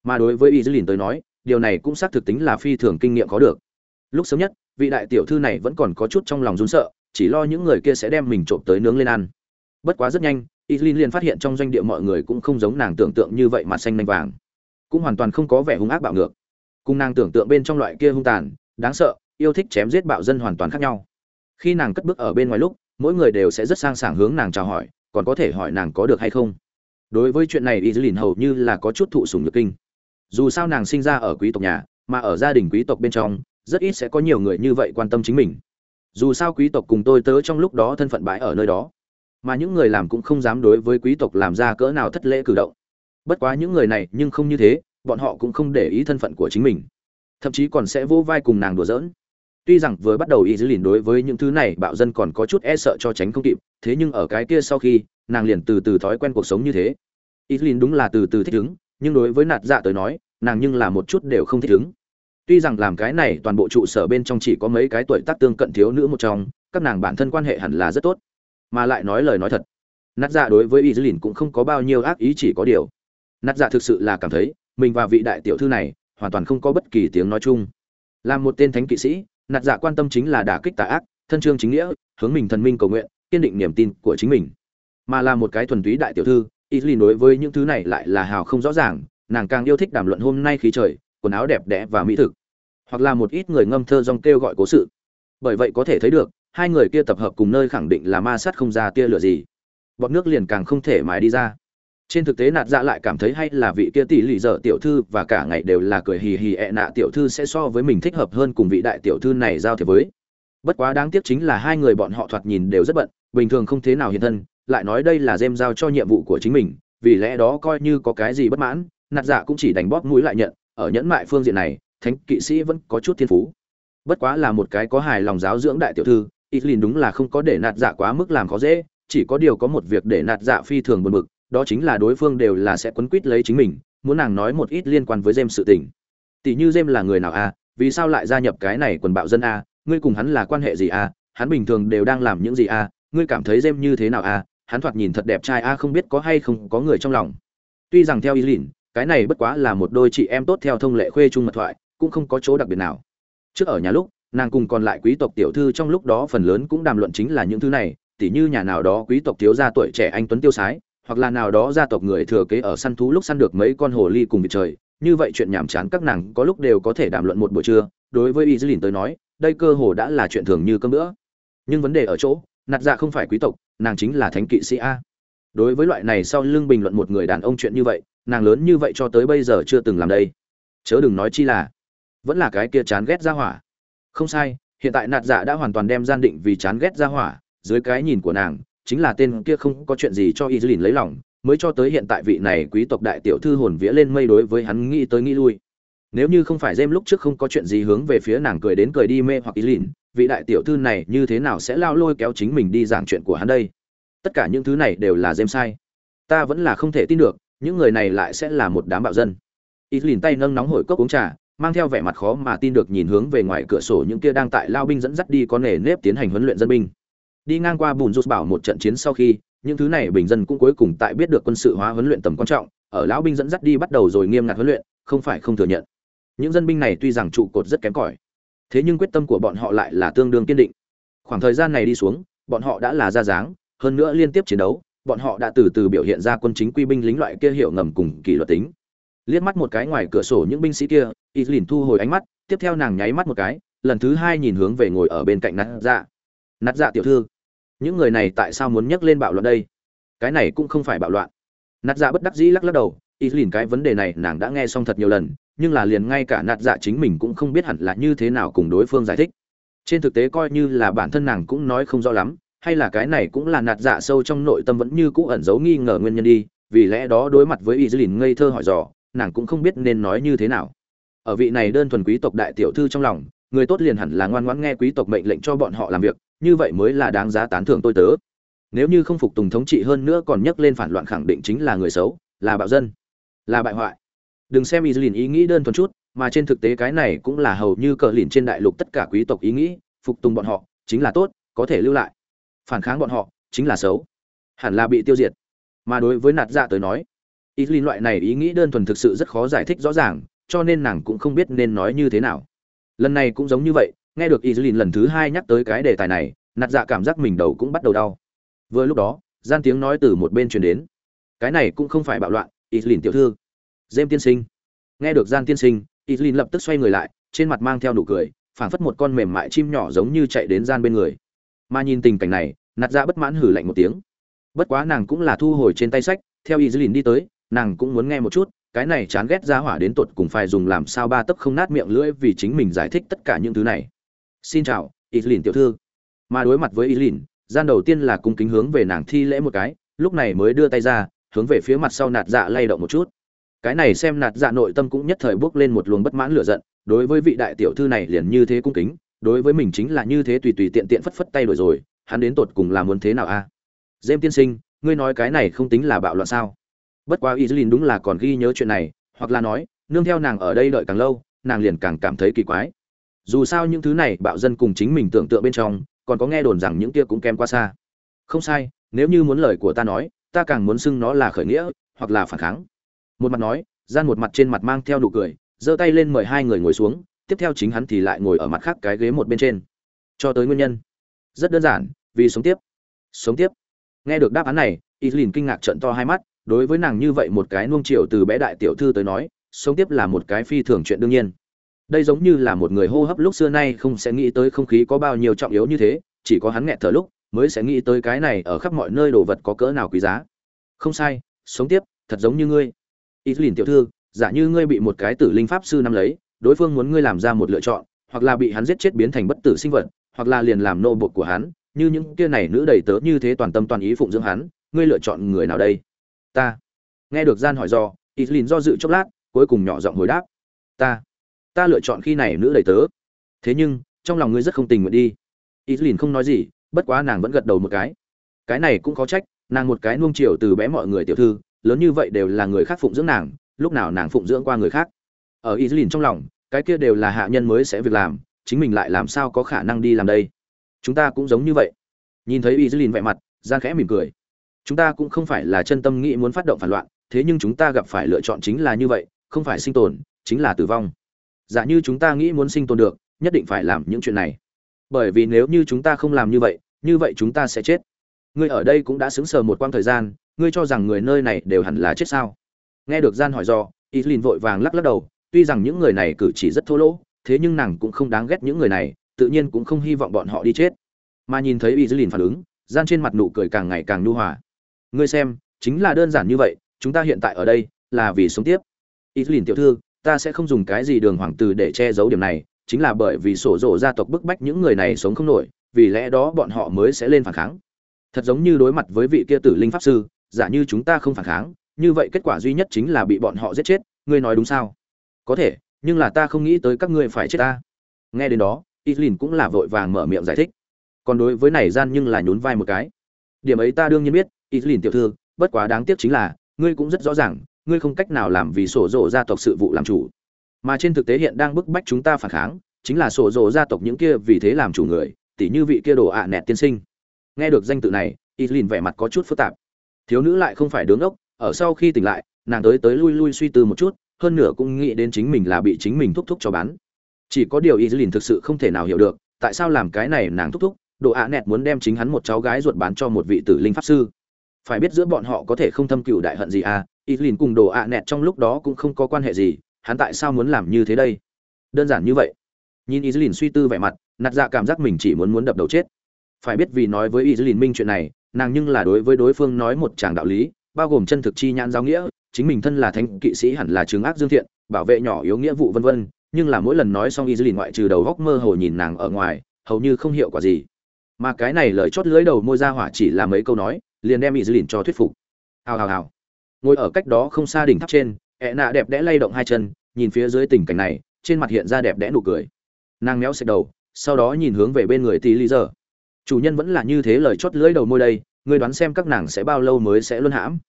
mà đối với y dư lìn tới nói, điều này cũng xác thực tính là phi thường kinh nghiệm có được. Lúc sớm nhất, vị đại tiểu thư này vẫn còn có chút trong lòng run sợ, chỉ lo những người kia sẽ đem mình trộm tới nướng lên ăn. Bất quá rất nhanh y dư lìn liền phát hiện trong doanh địa mọi người cũng không giống nàng tưởng tượng như vậy mà xanh nanh vàng. Cũng hoàn toàn không có vẻ hung ác bạo ngược. Cùng nàng tưởng tượng bên trong loại kia hung tàn, đáng sợ, yêu thích chém giết bạo dân hoàn toàn khác nhau. Khi nàng cất bước ở bên ngoài lúc, mỗi người đều sẽ rất sang sảng hướng nàng chào hỏi, còn có thể hỏi nàng có được hay không. Đối với chuyện này y dư lìn hầu như là có chút thụ sủng nhược kinh dù sao nàng sinh ra ở quý tộc nhà, mà ở gia đình quý tộc bên trong, rất ít sẽ có nhiều người như vậy quan tâm chính mình. Dù sao quý tộc cùng tôi tớ trong lúc đó thân phận bãi ở nơi đó, mà những người làm cũng không dám đối với quý tộc làm ra cỡ nào thất lễ cử động. Bất quá những người này nhưng không như thế, bọn họ cũng không để ý thân phận của chính mình. Thậm chí còn sẽ vô vai cùng nàng đùa giỡn. Tuy rằng vừa bắt đầu y dữ lìn đối với những thứ này, bạo dân còn có chút e sợ cho tránh không kịp, thế nhưng ở cái kia sau khi, nàng liền từ từ thói quen cuộc sống như thế. Y dữ lìn đúng là từ từ thích ứng, nhưng đối với nạt dạ tới nói nàng nhưng là một chút đều không thích ứng. Tuy rằng làm cái này toàn bộ trụ sở bên trong chỉ có mấy cái tuổi tác tương cận thiếu nữ một trong, các nàng bản thân quan hệ hẳn là rất tốt. Mà lại nói lời nói thật, nát dạ đối với y dư lìn cũng không có bao nhiêu ác ý chỉ có điều. Nát dạ thực sự là cảm thấy, mình và vị đại tiểu thư này, hoàn toàn không có bất kỳ tiếng nói chung. Làm một tên thánh kỵ sĩ, nát dạ quan tâm chính là đả kích tà ác, thân trương chính nghĩa, hướng mình thần minh cầu nguyện, kiên định niềm tin của chính mình. Mà là một cái thuần túy đại tiểu thư y dư lìn đối với những thứ này lại là hào không rõ ràng nàng càng yêu thích đàm luận hôm nay khí trời, quần áo đẹp đẽ và mỹ thực. Hoặc là một ít người ngâm thơ rong kêu gọi cố sự. Bởi vậy có thể thấy được, hai người kia tập hợp cùng nơi khẳng định là ma sát không ra tia lửa gì. Bọt nước liền càng không thể mài đi ra. Trên thực tế nạt dạ lại cảm thấy hay là vị kia tỷ lì dở tiểu thư và cả ngày đều là cười hì hì ẹ nạ tiểu thư sẽ so với mình thích hợp hơn cùng vị đại tiểu thư này giao thiệp với. Bất quá đáng tiếc chính là hai người bọn họ thoạt nhìn đều rất bận, bình thường không thế nào hiện thân, lại nói đây là dêm giao cho nhiệm vụ của chính mình, vì lẽ đó coi như có cái gì bất mãn nạt dạ cũng chỉ đánh bóp mũi lại nhận ở nhẫn mại phương diện này thánh kỵ sĩ vẫn có chút thiên phú. Bất quá là một cái có hài lòng giáo dưỡng đại tiểu thư Itlin đúng là không có để nạt dạ quá mức làm khó dễ, chỉ có điều có một việc để nạt dạ phi thường buồn bực, đó chính là đối phương đều là sẽ quấn quýt lấy chính mình, muốn nàng nói một ít liên quan với jem sự tình. Tỷ như jem là người nào a, vì sao lại gia nhập cái này quần bạo dân a, ngươi cùng hắn là quan hệ gì a, hắn bình thường đều đang làm những gì a, ngươi cảm thấy jem như thế nào a, hắn thoạt nhìn thật đẹp trai a không biết có hay không có người trong lòng. Tuy rằng theo Itlin, cái này bất quá là một đôi chị em tốt theo thông lệ khuê chung mật thoại, cũng không có chỗ đặc biệt nào. Trước ở nhà lúc, nàng cùng còn lại quý tộc tiểu thư trong lúc đó phần lớn cũng đàm luận chính là những thứ này tỉ như nhà nào đó quý tộc thiếu gia tuổi trẻ anh tuấn tiêu sái hoặc là nào đó gia tộc người thừa kế ở săn thú lúc săn được mấy con hồ ly cùng vịt trời. Như vậy chuyện nhàm chán các nàng có lúc đều có thể đàm luận một buổi trưa đối với Izlin tới nói đây cơ hồ đã là chuyện thường như cơm nữa nhưng vấn đề ở chỗ nạt dạ không phải quý tộc nàng chính là thánh kỵ sĩ a. Đối với loại này sau lưng bình luận một người đàn ông chuyện như vậy nàng lớn như vậy cho tới bây giờ chưa từng làm đây. Chớ đừng nói chi là, vẫn là cái kia chán ghét ra hỏa. Không sai, hiện tại nạt dạ đã hoàn toàn đem gian định vì chán ghét ra hỏa, dưới cái nhìn của nàng, chính là tên kia không có chuyện gì cho y lấy lòng, mới cho tới hiện tại vị này quý tộc đại tiểu thư hồn vía lên mây đối với hắn nghĩ tới nghĩ lui. Nếu như không phải dêm lúc trước không có chuyện gì hướng về phía nàng cười đến cười đi mê hoặc y vị đại tiểu thư này như thế nào sẽ lao lôi kéo chính mình đi giảng chuyện của hắn đây? Tất cả những thứ này đều là dêm sai. Ta vẫn là không thể tin được những người này lại sẽ là một đám bạo dân. Y tay nâng nóng hổi cốc uống trà, mang theo vẻ mặt khó mà tin được nhìn hướng về ngoài cửa sổ những kia đang tại lao binh dẫn dắt đi có nề nếp tiến hành huấn luyện dân binh. Đi ngang qua bùn rút bảo một trận chiến sau khi, những thứ này bình dân cũng cuối cùng tại biết được quân sự hóa huấn luyện tầm quan trọng, ở lão binh dẫn dắt đi bắt đầu rồi nghiêm ngặt huấn luyện, không phải không thừa nhận. Những dân binh này tuy rằng trụ cột rất kém cỏi, thế nhưng quyết tâm của bọn họ lại là tương đương kiên định. Khoảng thời gian này đi xuống, bọn họ đã là ra dáng, hơn nữa liên tiếp chiến đấu bọn họ đã từ từ biểu hiện ra quân chính quy binh lính loại kia hiệu ngầm cùng kỷ luật tính. Liếc mắt một cái ngoài cửa sổ những binh sĩ kia y lìn thu hồi ánh mắt, tiếp theo nàng nháy mắt một cái, lần thứ hai nhìn hướng về ngồi ở bên cạnh nát dạ. Nát dạ tiểu thư, những người này tại sao muốn nhắc lên bạo loạn đây? Cái này cũng không phải bạo loạn. Nát dạ bất đắc dĩ lắc lắc đầu y lìn cái vấn đề này nàng đã nghe xong thật nhiều lần, nhưng là liền ngay cả nát dạ chính mình cũng không biết hẳn là như thế nào cùng đối phương giải thích. Trên thực tế coi như là bản thân nàng cũng nói không rõ lắm hay là cái này cũng là nạt dạ sâu trong nội tâm vẫn như cũ ẩn giấu nghi ngờ nguyên nhân đi, vì lẽ đó đối mặt với y lìn ngây thơ hỏi dò, nàng cũng không biết nên nói như thế nào. Ở vị này đơn thuần quý tộc đại tiểu thư trong lòng, người tốt liền hẳn là ngoan ngoãn nghe quý tộc mệnh lệnh cho bọn họ làm việc, như vậy mới là đáng giá tán thưởng tôi tớ. Nếu như không phục tùng thống trị hơn nữa còn nhắc lên phản loạn khẳng định chính là người xấu, là bạo dân, là bại hoại. Đừng xem Izlin ý nghĩ đơn thuần chút, mà trên thực tế cái này cũng là hầu như cờ lìn trên đại lục tất cả quý tộc ý nghĩ, phục tùng bọn họ, chính là tốt, có thể lưu lại phản kháng bọn họ chính là xấu. Hẳn là bị tiêu diệt. Mà đối với nạt dạ tới nói Islin loại này ý nghĩ đơn thuần thực sự rất khó giải thích rõ ràng, cho nên nàng cũng không biết nên nói như thế nào. Lần này cũng giống như vậy nghe được Izlin lần thứ hai nhắc tới cái đề tài này nạt dạ cảm giác mình đầu cũng bắt đầu đau. Vừa lúc đó gian tiếng nói từ một bên truyền đến. Cái này cũng không phải bạo loạn Izlin tiểu thư. Dêm tiên sinh. Nghe được gian tiên sinh Izlin lập tức xoay người lại trên mặt mang theo nụ cười phảng phất một con mềm mại chim nhỏ giống như chạy đến gian bên người mà nhìn tình cảnh này, nạt dạ bất mãn hử lạnh một tiếng. Bất quá nàng cũng là thu hồi trên tay sách, theo Y Linh đi tới, nàng cũng muốn nghe một chút, cái này chán ghét ra hỏa đến tột cùng phải dùng làm sao ba tấc không nát miệng lưỡi vì chính mình giải thích tất cả những thứ này. Xin chào Y Linh tiểu thư. Mà đối mặt với y lìn, gian đầu tiên là cung kính hướng về nàng thi lễ một cái, lúc này mới đưa tay ra, hướng về phía mặt sau nạt dạ lay động một chút. Cái này xem nạt dạ nội tâm cũng nhất thời bước lên một luồng bất mãn lửa giận, đối với vị đại tiểu thư này liền như thế cung kính đối với mình chính là như thế tùy tùy tiện tiện phất phất tay đổi rồi, hắn đến tột cùng là muốn thế nào a? À? dêm tiên sinh, ngươi nói cái này không tính là bạo loạn sao? Bất quá Izlin đúng là còn ghi nhớ chuyện này, hoặc là nói, nương theo nàng ở đây đợi càng lâu, nàng liền càng cảm thấy kỳ quái. Dù sao những thứ này bạo dân cùng chính mình tưởng tượng bên trong, còn có nghe đồn rằng những kia cũng kém quá xa. Không sai, nếu như muốn lời của ta nói, ta càng muốn xưng nó là khởi nghĩa, hoặc là phản kháng. Một mặt nói, gian một mặt trên mặt mang theo nụ cười, giơ tay lên mời hai người ngồi xuống tiếp theo chính hắn thì lại ngồi ở mặt khác cái ghế một bên trên. Cho tới nguyên nhân. Rất đơn giản, vì sống tiếp. Sống tiếp. Nghe được đáp án này Islin kinh ngạc trợn to hai mắt, đối với nàng như vậy một cái nuông chiều từ bé đại tiểu thư tới nói, sống tiếp là một cái phi thường chuyện đương nhiên. Đây giống như là một người hô hấp lúc xưa nay không sẽ nghĩ tới không khí có bao nhiêu trọng yếu như thế, chỉ có hắn nghẹt thở lúc, mới sẽ nghĩ tới cái này ở khắp mọi nơi đồ vật có cỡ nào quý giá. Không sai, sống tiếp, thật giống như ngươi. Ít lìn tiểu thư, giả như ngươi bị một cái tử linh pháp sư nắm lấy đối phương muốn ngươi làm ra một lựa chọn, hoặc là bị hắn giết chết biến thành bất tử sinh vật, hoặc là liền làm nô bộc của hắn, như những kia này nữ đầy tớ như thế toàn tâm toàn ý phụng dưỡng hắn, ngươi lựa chọn người nào đây? Ta. Nghe được gian hỏi do ít lìn do dự chốc lát, cuối cùng nhỏ giọng hồi đáp. Ta. Ta lựa chọn khi này nữ đầy tớ. Thế nhưng, trong lòng ngươi rất không tình nguyện đi. Ít lìn không nói gì, bất quá nàng vẫn gật đầu một cái. Cái này cũng có trách, nàng một cái nuông chiều từ bé mọi người tiểu thư, lớn như vậy đều là người khác phụng dưỡng nàng, lúc nào nàng phụng dưỡng qua người khác. Ở ít lìn trong lòng cái kia đều là hạ nhân mới sẽ việc làm, chính mình lại làm sao có khả năng đi làm đây? Chúng ta cũng giống như vậy. Nhìn thấy ít lìn vẻ mặt gian khẽ mỉm cười. Chúng ta cũng không phải là chân tâm nghĩ muốn phát động phản loạn, thế nhưng chúng ta gặp phải lựa chọn chính là như vậy, không phải sinh tồn, chính là tử vong. Giả như chúng ta nghĩ muốn sinh tồn được, nhất định phải làm những chuyện này. Bởi vì nếu như chúng ta không làm như vậy như vậy chúng ta sẽ chết. Ngươi ở đây cũng đã xứng sờ một quãng thời gian, ngươi cho rằng người nơi này đều hẳn là chết sao? Nghe được gian hỏi do y lìn vội vàng lắc lắc đầu tuy rằng những người này cử chỉ rất thô lỗ, thế nhưng nàng cũng không đáng ghét những người này, tự nhiên cũng không hy vọng bọn họ đi chết. Mà nhìn thấy y lìn phản ứng, gian trên mặt nụ cười càng ngày càng nhu hòa. Ngươi xem, chính là đơn giản như vậy, chúng ta hiện tại ở đây, là vì sống tiếp. Y lìn tiểu thư, ta sẽ không dùng cái gì đường hoàng tử để che giấu điểm này, chính là bởi vì sổ rổ gia tộc bức bách những người này sống không nổi, vì lẽ đó bọn họ mới sẽ lên phản kháng. Thật giống như đối mặt với vị kia tử linh pháp sư, giả như chúng ta không phản kháng, như vậy kết quả duy nhất chính là bị bọn họ giết chết, ngươi nói đúng sao? Có thể, nhưng là ta không nghĩ tới các ngươi phải chết ta. Nghe đến đó islin cũng là vội vàng mở miệng giải thích. Còn đối với này gian nhưng là nhún vai một cái. Điểm ấy ta đương nhiên biết islin tiểu thư, bất quá đáng tiếc chính là, ngươi cũng rất rõ ràng, ngươi không cách nào làm vì sổ rộ gia tộc sự vụ làm chủ. Mà trên thực tế hiện đang bức bách chúng ta phản kháng, chính là sổ rộ gia tộc những kia vì thế làm chủ người, tỉ như vị kia đồ ạ nẹt tiên sinh. Nghe được danh tự này Islin vẻ mặt có chút phức tạp. Thiếu nữ lại không phải đứng ốc ở sau khi tỉnh lại, nàng tới tới lui lui suy tư một chút hơn nửa cũng nghĩ đến chính mình là bị chính mình thúc thúc cho bán. Chỉ có điều Islin thực sự không thể nào hiểu được, tại sao làm cái này nàng thúc thúc, đồ ạ nẹt muốn đem chính hắn một cháu gái ruột bán cho một vị tử linh pháp sư. Phải biết giữa bọn họ có thể không thâm cựu đại hận gì à Islin cùng đồ ạ nẹt trong lúc đó cũng không có quan hệ gì, hắn tại sao muốn làm như thế đây? Đơn giản như vậy. Nhìn Islin suy tư vẻ mặt, nạt dạ cảm giác mình chỉ muốn muốn đập đầu chết. Phải biết vì nói với Islin minh chuyện này, nàng nhưng là đối với đối phương nói một tràng đạo lý, bao gồm chân thực chi nhãn giáo nghĩa chính mình thân là thánh kỵ sĩ hẳn là chứng ác dương thiện, bảo vệ nhỏ yếu nghĩa vụ vân vân, nhưng là mỗi lần nói xong y dư lìn ngoại trừ đầu góc mơ hồ nhìn nàng ở ngoài, hầu như không hiệu quả gì. Mà cái này lời chót lưỡi đầu môi ra hỏa chỉ là mấy câu nói, liền đem y dư lìn cho thuyết phục. Hào hào hào. Ngồi ở cách đó không xa đỉnh tháp trên ẹ nạ đẹp đẽ lay động hai chân, nhìn phía dưới tình cảnh này, trên mặt hiện ra đẹp đẽ nụ cười. Nàng méo xẹt đầu, sau đó nhìn hướng về bên người tí lý giờ chủ nhân vẫn là như thế lời chót lưỡi đầu môi đây, ngươi đoán xem các nàng sẽ bao lâu mới sẽ luân hãm?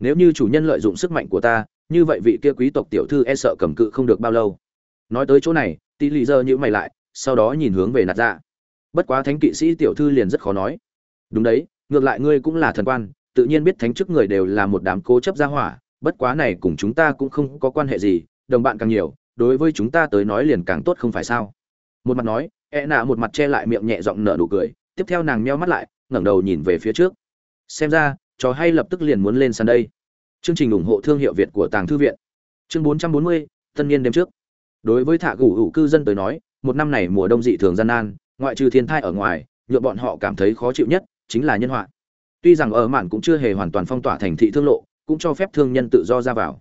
Nếu như chủ nhân lợi dụng sức mạnh của ta, như vậy vị kia quý tộc tiểu thư e sợ cầm cự không được bao lâu. Nói tới chỗ này tỷ lì giờ nhữ mày lại, sau đó nhìn hướng về nạt dạ. Bất quá thánh kỵ sĩ tiểu thư liền rất khó nói. Đúng đấy, ngược lại ngươi cũng là thần quan, tự nhiên biết thánh chức người đều là một đám cố chấp gia hỏa, bất quá này cùng chúng ta cũng không có quan hệ gì, đồng bạn càng nhiều, đối với chúng ta tới nói liền càng tốt không phải sao? Một mặt nói e nạ một mặt che lại miệng nhẹ giọng nở nụ cười, tiếp theo nàng meo mắt lại, ngẩng đầu nhìn về phía trước. Xem ra trò hay lập tức liền muốn lên sàn đây. Chương trình ủng hộ thương hiệu việt của tàng thư viện. Chương 440, tân niên đêm trước. Đối với thạ gủ hữu cư dân tới nói một năm này mùa đông dị thường gian nan ngoại trừ thiên tai ở ngoài nhựa bọn họ cảm thấy khó chịu nhất chính là nhân họa. Tuy rằng ở mạn cũng chưa hề hoàn toàn phong tỏa thành thị thương lộ cũng cho phép thương nhân tự do ra vào.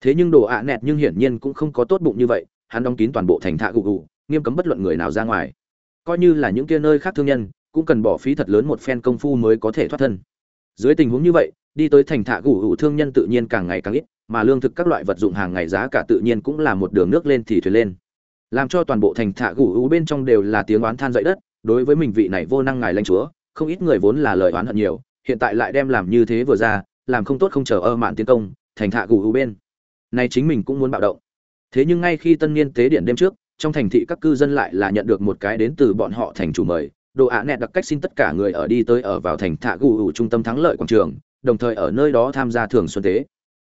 Thế nhưng đồ ạ nẹt nhưng hiển nhiên cũng không có tốt bụng như vậy hắn đóng kín toàn bộ thành thạ gù gù nghiêm cấm bất luận người nào ra ngoài. Coi như là những kia nơi khác thương nhân cũng cần bỏ phí thật lớn một phen công phu mới có thể thoát thân dưới tình huống như vậy, đi tới thành thạ gù hữu thương nhân tự nhiên càng ngày càng ít, mà lương thực các loại vật dụng hàng ngày giá cả tự nhiên cũng là một đường nước lên thì thuyền lên. Làm cho toàn bộ thành thạ gù hữu bên trong đều là tiếng oán than dậy đất, đối với mình vị này vô năng ngài lãnh chúa, không ít người vốn là lời oán hận nhiều, hiện tại lại đem làm như thế vừa ra, làm không tốt không chờ ơ mạn tiến công, thành thạ gù hữu bên. Này chính mình cũng muốn bạo động. Thế nhưng ngay khi tân niên tế điện đêm trước, trong thành thị các cư dân lại là nhận được một cái đến từ bọn họ thành chủ mời đồ ạ nẹt đặc cách xin tất cả người ở đi tới ở vào thành thạ gù ủ trung tâm thắng lợi quảng trường, đồng thời ở nơi đó tham gia thường xuân tế.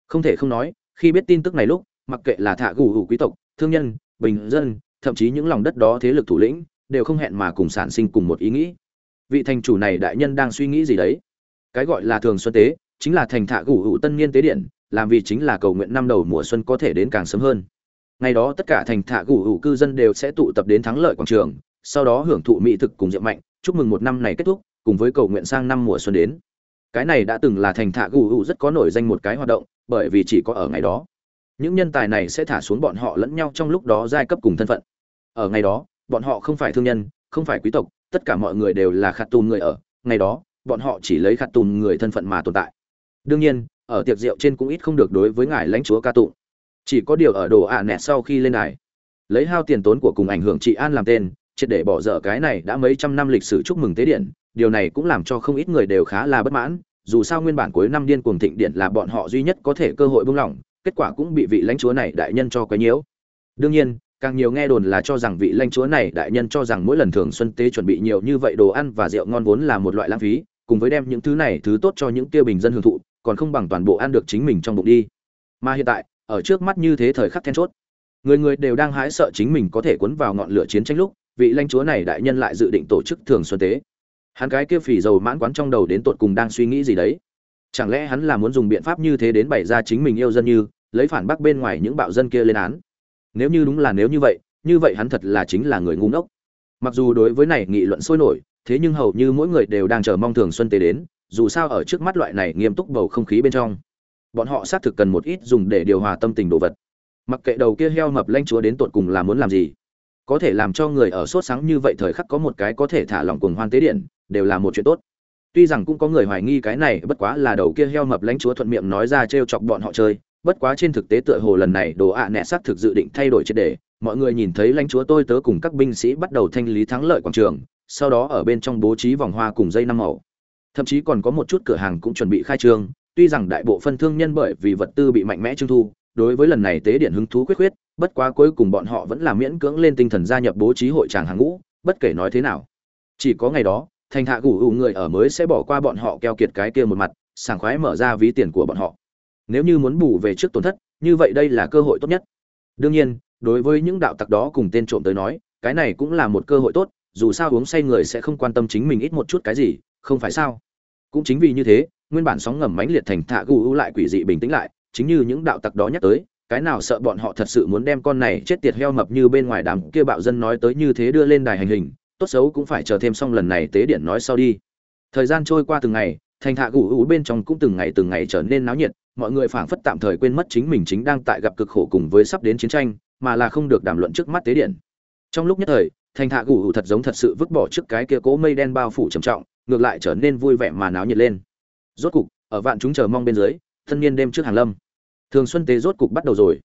Không thể không nói, khi biết tin tức này lúc, mặc kệ là thạ gù ủ quý tộc, thương nhân, bình dân, thậm chí những lòng đất đó thế lực thủ lĩnh, đều không hẹn mà cùng sản sinh cùng một ý nghĩ. Vị thành chủ này đại nhân đang suy nghĩ gì đấy? Cái gọi là thường xuân tế, chính là thành thạ gù ủ tân niên tế điện, làm vì chính là cầu nguyện năm đầu mùa xuân có thể đến càng sớm hơn. Ngày đó tất cả thành thạ gù ủ cư dân đều sẽ tụ tập đến thắng lợi quảng trường sau đó hưởng thụ mỹ thực cùng rượu mạnh, chúc mừng một năm này kết thúc, cùng với cầu nguyện sang năm mùa xuân đến. Cái này đã từng là thành thạ gù gù rất có nổi danh một cái hoạt động, bởi vì chỉ có ở ngày đó. Những nhân tài này sẽ thả xuống bọn họ lẫn nhau trong lúc đó giai cấp cùng thân phận. Ở ngày đó, bọn họ không phải thương nhân, không phải quý tộc, tất cả mọi người đều là khạt tùn người ở. Ngày đó, bọn họ chỉ lấy khạt tùn người thân phận mà tồn tại. Đương nhiên, ở tiệc rượu trên cũng ít không được đối với ngài lãnh chúa ca tụng. Chỉ có điều ở đồ ạ nẹt sau khi lên đài, lấy hao tiền tốn của cùng ảnh hưởng trị an làm tên triệt để bỏ dở cái này đã mấy trăm năm lịch sử chúc mừng tế điện, điều này cũng làm cho không ít người đều khá là bất mãn, dù sao nguyên bản cuối năm điên cuồng thịnh điện là bọn họ duy nhất có thể cơ hội buông lỏng, kết quả cũng bị vị lãnh chúa này đại nhân cho quấy nhiễu. Đương nhiên, càng nhiều nghe đồn là cho rằng vị lãnh chúa này đại nhân cho rằng mỗi lần thường xuân tế chuẩn bị nhiều như vậy đồ ăn và rượu ngon vốn là một loại lãng phí, cùng với đem những thứ này thứ tốt cho những tiêu bình dân hưởng thụ, còn không bằng toàn bộ ăn được chính mình trong bụng đi. Mà hiện tại, ở trước mắt như thế thời khắc then chốt, người người đều đang hái sợ chính mình có thể cuốn vào ngọn lửa chiến tranh lúc vị lãnh chúa này đại nhân lại dự định tổ chức thường xuân tế. Hắn cái kia phỉ dầu mãn quán trong đầu đến tột cùng đang suy nghĩ gì đấy? Chẳng lẽ hắn là muốn dùng biện pháp như thế đến bày ra chính mình yêu dân như, lấy phản bác bên ngoài những bạo dân kia lên án? Nếu như đúng là nếu như vậy như vậy hắn thật là chính là người ngu ngốc. Mặc dù đối với này nghị luận sôi nổi, thế nhưng hầu như mỗi người đều đang chờ mong thường xuân tế đến, dù sao ở trước mắt loại này nghiêm túc bầu không khí bên trong, bọn họ xác thực cần một ít dùng để điều hòa tâm tình đồ vật. Mặc kệ đầu kia heo mập lanh chúa đến tột cùng là muốn làm gì có thể làm cho người ở sốt sáng như vậy thời khắc có một cái có thể thả lỏng cuồng hoan tế điện, đều là một chuyện tốt. Tuy rằng cũng có người hoài nghi cái này, bất quá là đầu kia heo mập lãnh chúa thuận miệng nói ra trêu chọc bọn họ chơi, bất quá trên thực tế tựa hồ lần này đồ ạ à nẹ c thực dự định thay đổi triệt đề mọi người nhìn thấy lãnh chúa tôi tớ cùng các binh sĩ bắt đầu thanh lý thắng lợi quảng trường, sau đó ở bên trong bố trí vòng hoa cùng dây năm màu. Thậm chí còn có một chút cửa hàng cũng chuẩn bị khai trương, tuy rằng đại bộ phân thương nhân bởi vì vật tư bị mạnh mẽ trưng thu đối với lần này tế điện hứng thú quyết quyết bất quá cuối cùng bọn họ vẫn là miễn cưỡng lên tinh thần gia nhập bố trí hội tràng hàng ngũ, bất kể nói thế nào. Chỉ có ngày đó, thành hạ gủ ủ người ở mới sẽ bỏ qua bọn họ keo kiệt cái kia một mặt, sảng khoái mở ra ví tiền của bọn họ. Nếu như muốn bù về trước tổn thất, như vậy đây là cơ hội tốt nhất. Đương nhiên, đối với những đạo tặc đó cùng tên trộm tới nói, cái này cũng là một cơ hội tốt, dù sao uống say người sẽ không quan tâm chính mình ít một chút cái gì, không phải sao? Cũng chính vì như thế, nguyên bản sóng ngầm mãnh liệt thành thạ gù u lại quỷ dị bình tĩnh lại chính như những đạo tặc đó nhắc tới, cái nào sợ bọn họ thật sự muốn đem con này chết tiệt heo mập như bên ngoài đám kia bạo dân nói tới như thế đưa lên đài hành hình, tốt xấu cũng phải chờ thêm xong lần này tế điện nói sau đi. Thời gian trôi qua từng ngày, thành thạ gù ú bên trong cũng từng ngày từng ngày trở nên náo nhiệt, mọi người phảng phất tạm thời quên mất chính mình chính đang tại gặp cực khổ cùng với sắp đến chiến tranh, mà là không được đàm luận trước mắt tế điện. Trong lúc nhất thời, thành thạ gù ú thật giống thật sự vứt bỏ trước cái kia cố mây đen bao phủ trầm trọng, ngược lại trở nên vui vẻ mà náo nhiệt lên. Rốt cục, ở vạn chúng chờ mong bên dưới thân niên đêm trước hàng lâm. Thường xuân tế rốt cục bắt đầu rồi.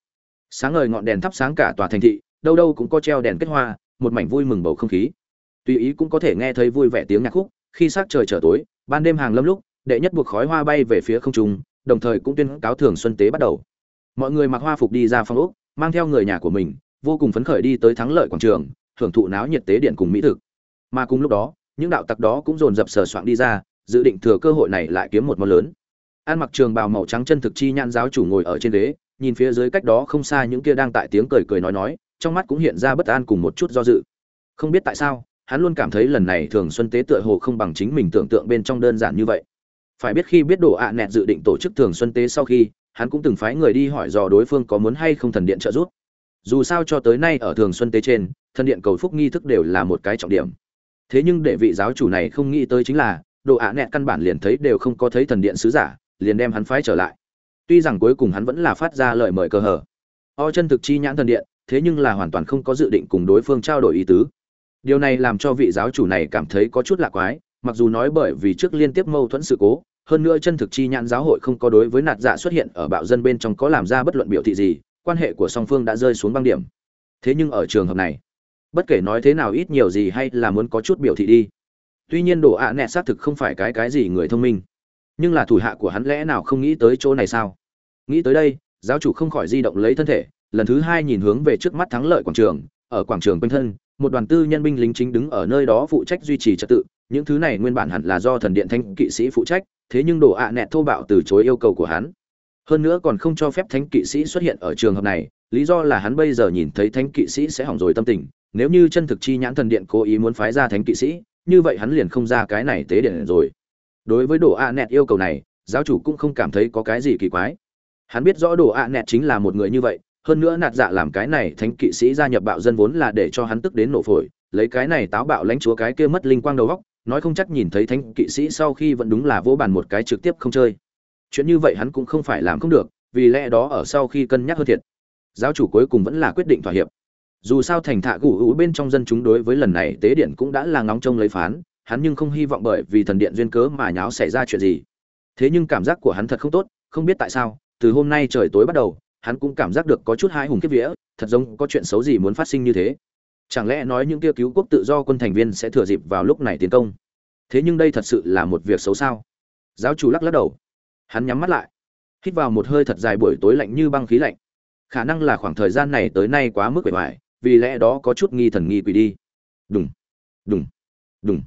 Sáng ngời ngọn đèn thắp sáng cả tòa thành thị, đâu đâu cũng có treo đèn kết hoa, một mảnh vui mừng bầu không khí. Tùy ý cũng có thể nghe thấy vui vẻ tiếng nhạc khúc, khi sắc trời trở tối, ban đêm hàng lâm lúc, đệ nhất buộc khói hoa bay về phía không trung, đồng thời cũng tuyên cáo thường xuân tế bắt đầu. Mọi người mặc hoa phục đi ra phòng ốc, mang theo người nhà của mình, vô cùng phấn khởi đi tới thắng lợi quảng trường, hưởng thụ náo nhiệt tế điện cùng mỹ thực. Mà cùng lúc đó, những đạo tặc đó cũng dồn dập sờ soạn đi ra, dự định thừa cơ hội này lại kiếm một món lớn. An mặc trường bào màu trắng chân thực chi nhãn giáo chủ ngồi ở trên ghế, nhìn phía dưới cách đó không xa những kia đang tại tiếng cười cười nói nói, trong mắt cũng hiện ra bất an cùng một chút do dự. Không biết tại sao, hắn luôn cảm thấy lần này thường xuân tế tựa hồ không bằng chính mình tưởng tượng bên trong đơn giản như vậy. Phải biết khi biết đồ ạ nẹt dự định tổ chức thường xuân tế sau khi, hắn cũng từng phái người đi hỏi dò đối phương có muốn hay không thần điện trợ giúp. Dù sao cho tới nay ở thường xuân tế trên, thần điện cầu phúc nghi thức đều là một cái trọng điểm. Thế nhưng để vị giáo chủ này không nghĩ tới chính là, đồ ạ nẹt căn bản liền thấy đều không có thấy thần điện sứ giả liền đem hắn phái trở lại. Tuy rằng cuối cùng hắn vẫn là phát ra lời mời cơ hở o chân thực chi nhãn thần điện, thế nhưng là hoàn toàn không có dự định cùng đối phương trao đổi ý tứ. Điều này làm cho vị giáo chủ này cảm thấy có chút lạ quái, mặc dù nói bởi vì trước liên tiếp mâu thuẫn sự cố, hơn nữa chân thực chi nhãn giáo hội không có đối với nạt dạ xuất hiện ở bạo dân bên trong có làm ra bất luận biểu thị gì, quan hệ của song phương đã rơi xuống băng điểm. Thế nhưng ở trường hợp này, bất kể nói thế nào ít nhiều gì hay là muốn có chút biểu thị đi. Tuy nhiên đồ ạ à nẹ xác thực không phải cái cái gì người thông minh nhưng là thủ hạ của hắn lẽ nào không nghĩ tới chỗ này sao? Nghĩ tới đây, giáo chủ không khỏi di động lấy thân thể, lần thứ hai nhìn hướng về trước mắt thắng lợi quảng trường. Ở quảng trường quanh thân, một đoàn tư nhân binh lính chính đứng ở nơi đó phụ trách duy trì trật tự. Những thứ này nguyên bản hẳn là do thần điện thanh kỵ sĩ phụ trách, thế nhưng đồ ạ à nẹt thô bạo từ chối yêu cầu của hắn. Hơn nữa còn không cho phép thánh kỵ sĩ xuất hiện ở trường hợp này, lý do là hắn bây giờ nhìn thấy thánh kỵ sĩ sẽ hỏng rồi tâm tình. Nếu như chân thực chi nhãn thần điện cố ý muốn phái ra thánh kỵ sĩ, như vậy hắn liền không ra cái này tế điện rồi đối với đồ a nẹt yêu cầu này, giáo chủ cũng không cảm thấy có cái gì kỳ quái. Hắn biết rõ đồ a nẹt chính là một người như vậy, hơn nữa nạt dạ làm cái này thánh kỵ sĩ gia nhập bạo dân vốn là để cho hắn tức đến nổ phổi, lấy cái này táo bạo lãnh chúa cái kia mất linh quang đầu góc nói không chắc nhìn thấy thánh kỵ sĩ sau khi vẫn đúng là vỗ bàn một cái trực tiếp không chơi. Chuyện như vậy hắn cũng không phải làm không được, vì lẽ đó ở sau khi cân nhắc hơn thiệt, giáo chủ cuối cùng vẫn là quyết định thỏa hiệp. Dù sao thành thạ gù hữu bên trong dân chúng đối với lần này tế điện cũng đã là ngóng trông lấy phán hắn nhưng không hy vọng bởi vì thần điện duyên cớ mà nháo xảy ra chuyện gì. Thế nhưng cảm giác của hắn thật không tốt, không biết tại sao, từ hôm nay trời tối bắt đầu, hắn cũng cảm giác được có chút hãi hùng kiếp vía, thật giống có chuyện xấu gì muốn phát sinh như thế. Chẳng lẽ nói những kia cứu quốc tự do quân thành viên sẽ thừa dịp vào lúc này tiến công? Thế nhưng đây thật sự là một việc xấu sao? Giáo chủ lắc lắc đầu. Hắn nhắm mắt lại. Hít vào một hơi thật dài buổi tối lạnh như băng khí lạnh. Khả năng là khoảng thời gian này tới nay quá mức bề ngoài vì lẽ đó có chút nghi thần nghi quỷ đi. Đùng. Đùng. Đùng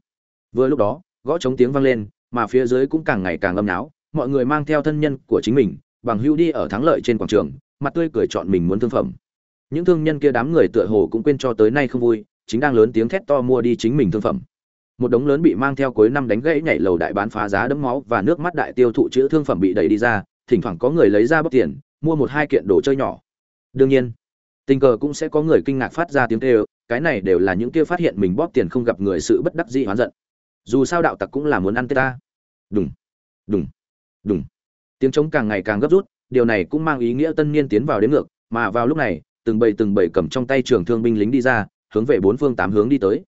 vừa lúc đó, gõ trống tiếng vang lên, mà phía dưới cũng càng ngày càng âm náo, mọi người mang theo thân nhân của chính mình, bằng hữu đi ở thắng lợi trên quảng trường, mặt tươi cười chọn mình muốn thương phẩm. Những thương nhân kia đám người tựa hồ cũng quên cho tới nay không vui, chính đang lớn tiếng thét to mua đi chính mình thương phẩm. Một đống lớn bị mang theo cuối năm đánh gãy nhảy lầu đại bán phá giá đấm máu và nước mắt đại tiêu thụ chữ thương phẩm bị đẩy đi ra, thỉnh thoảng có người lấy ra bóc tiền, mua một hai kiện đồ chơi nhỏ. Đương nhiên, tình cờ cũng sẽ có người kinh ngạc phát ra tiếng kêu, cái này đều là những kia phát hiện mình bóp tiền không gặp người sự bất đắc dĩ hoán giận dù sao đạo tặc cũng là muốn ăn tê ta. Đùng đùng đùng. Tiếng trống càng ngày càng gấp rút, điều này cũng mang ý nghĩa tân niên tiến vào đến ngược, mà vào lúc này, từng bầy từng bầy cầm trong tay trường thương binh lính đi ra, hướng về bốn phương tám hướng đi tới.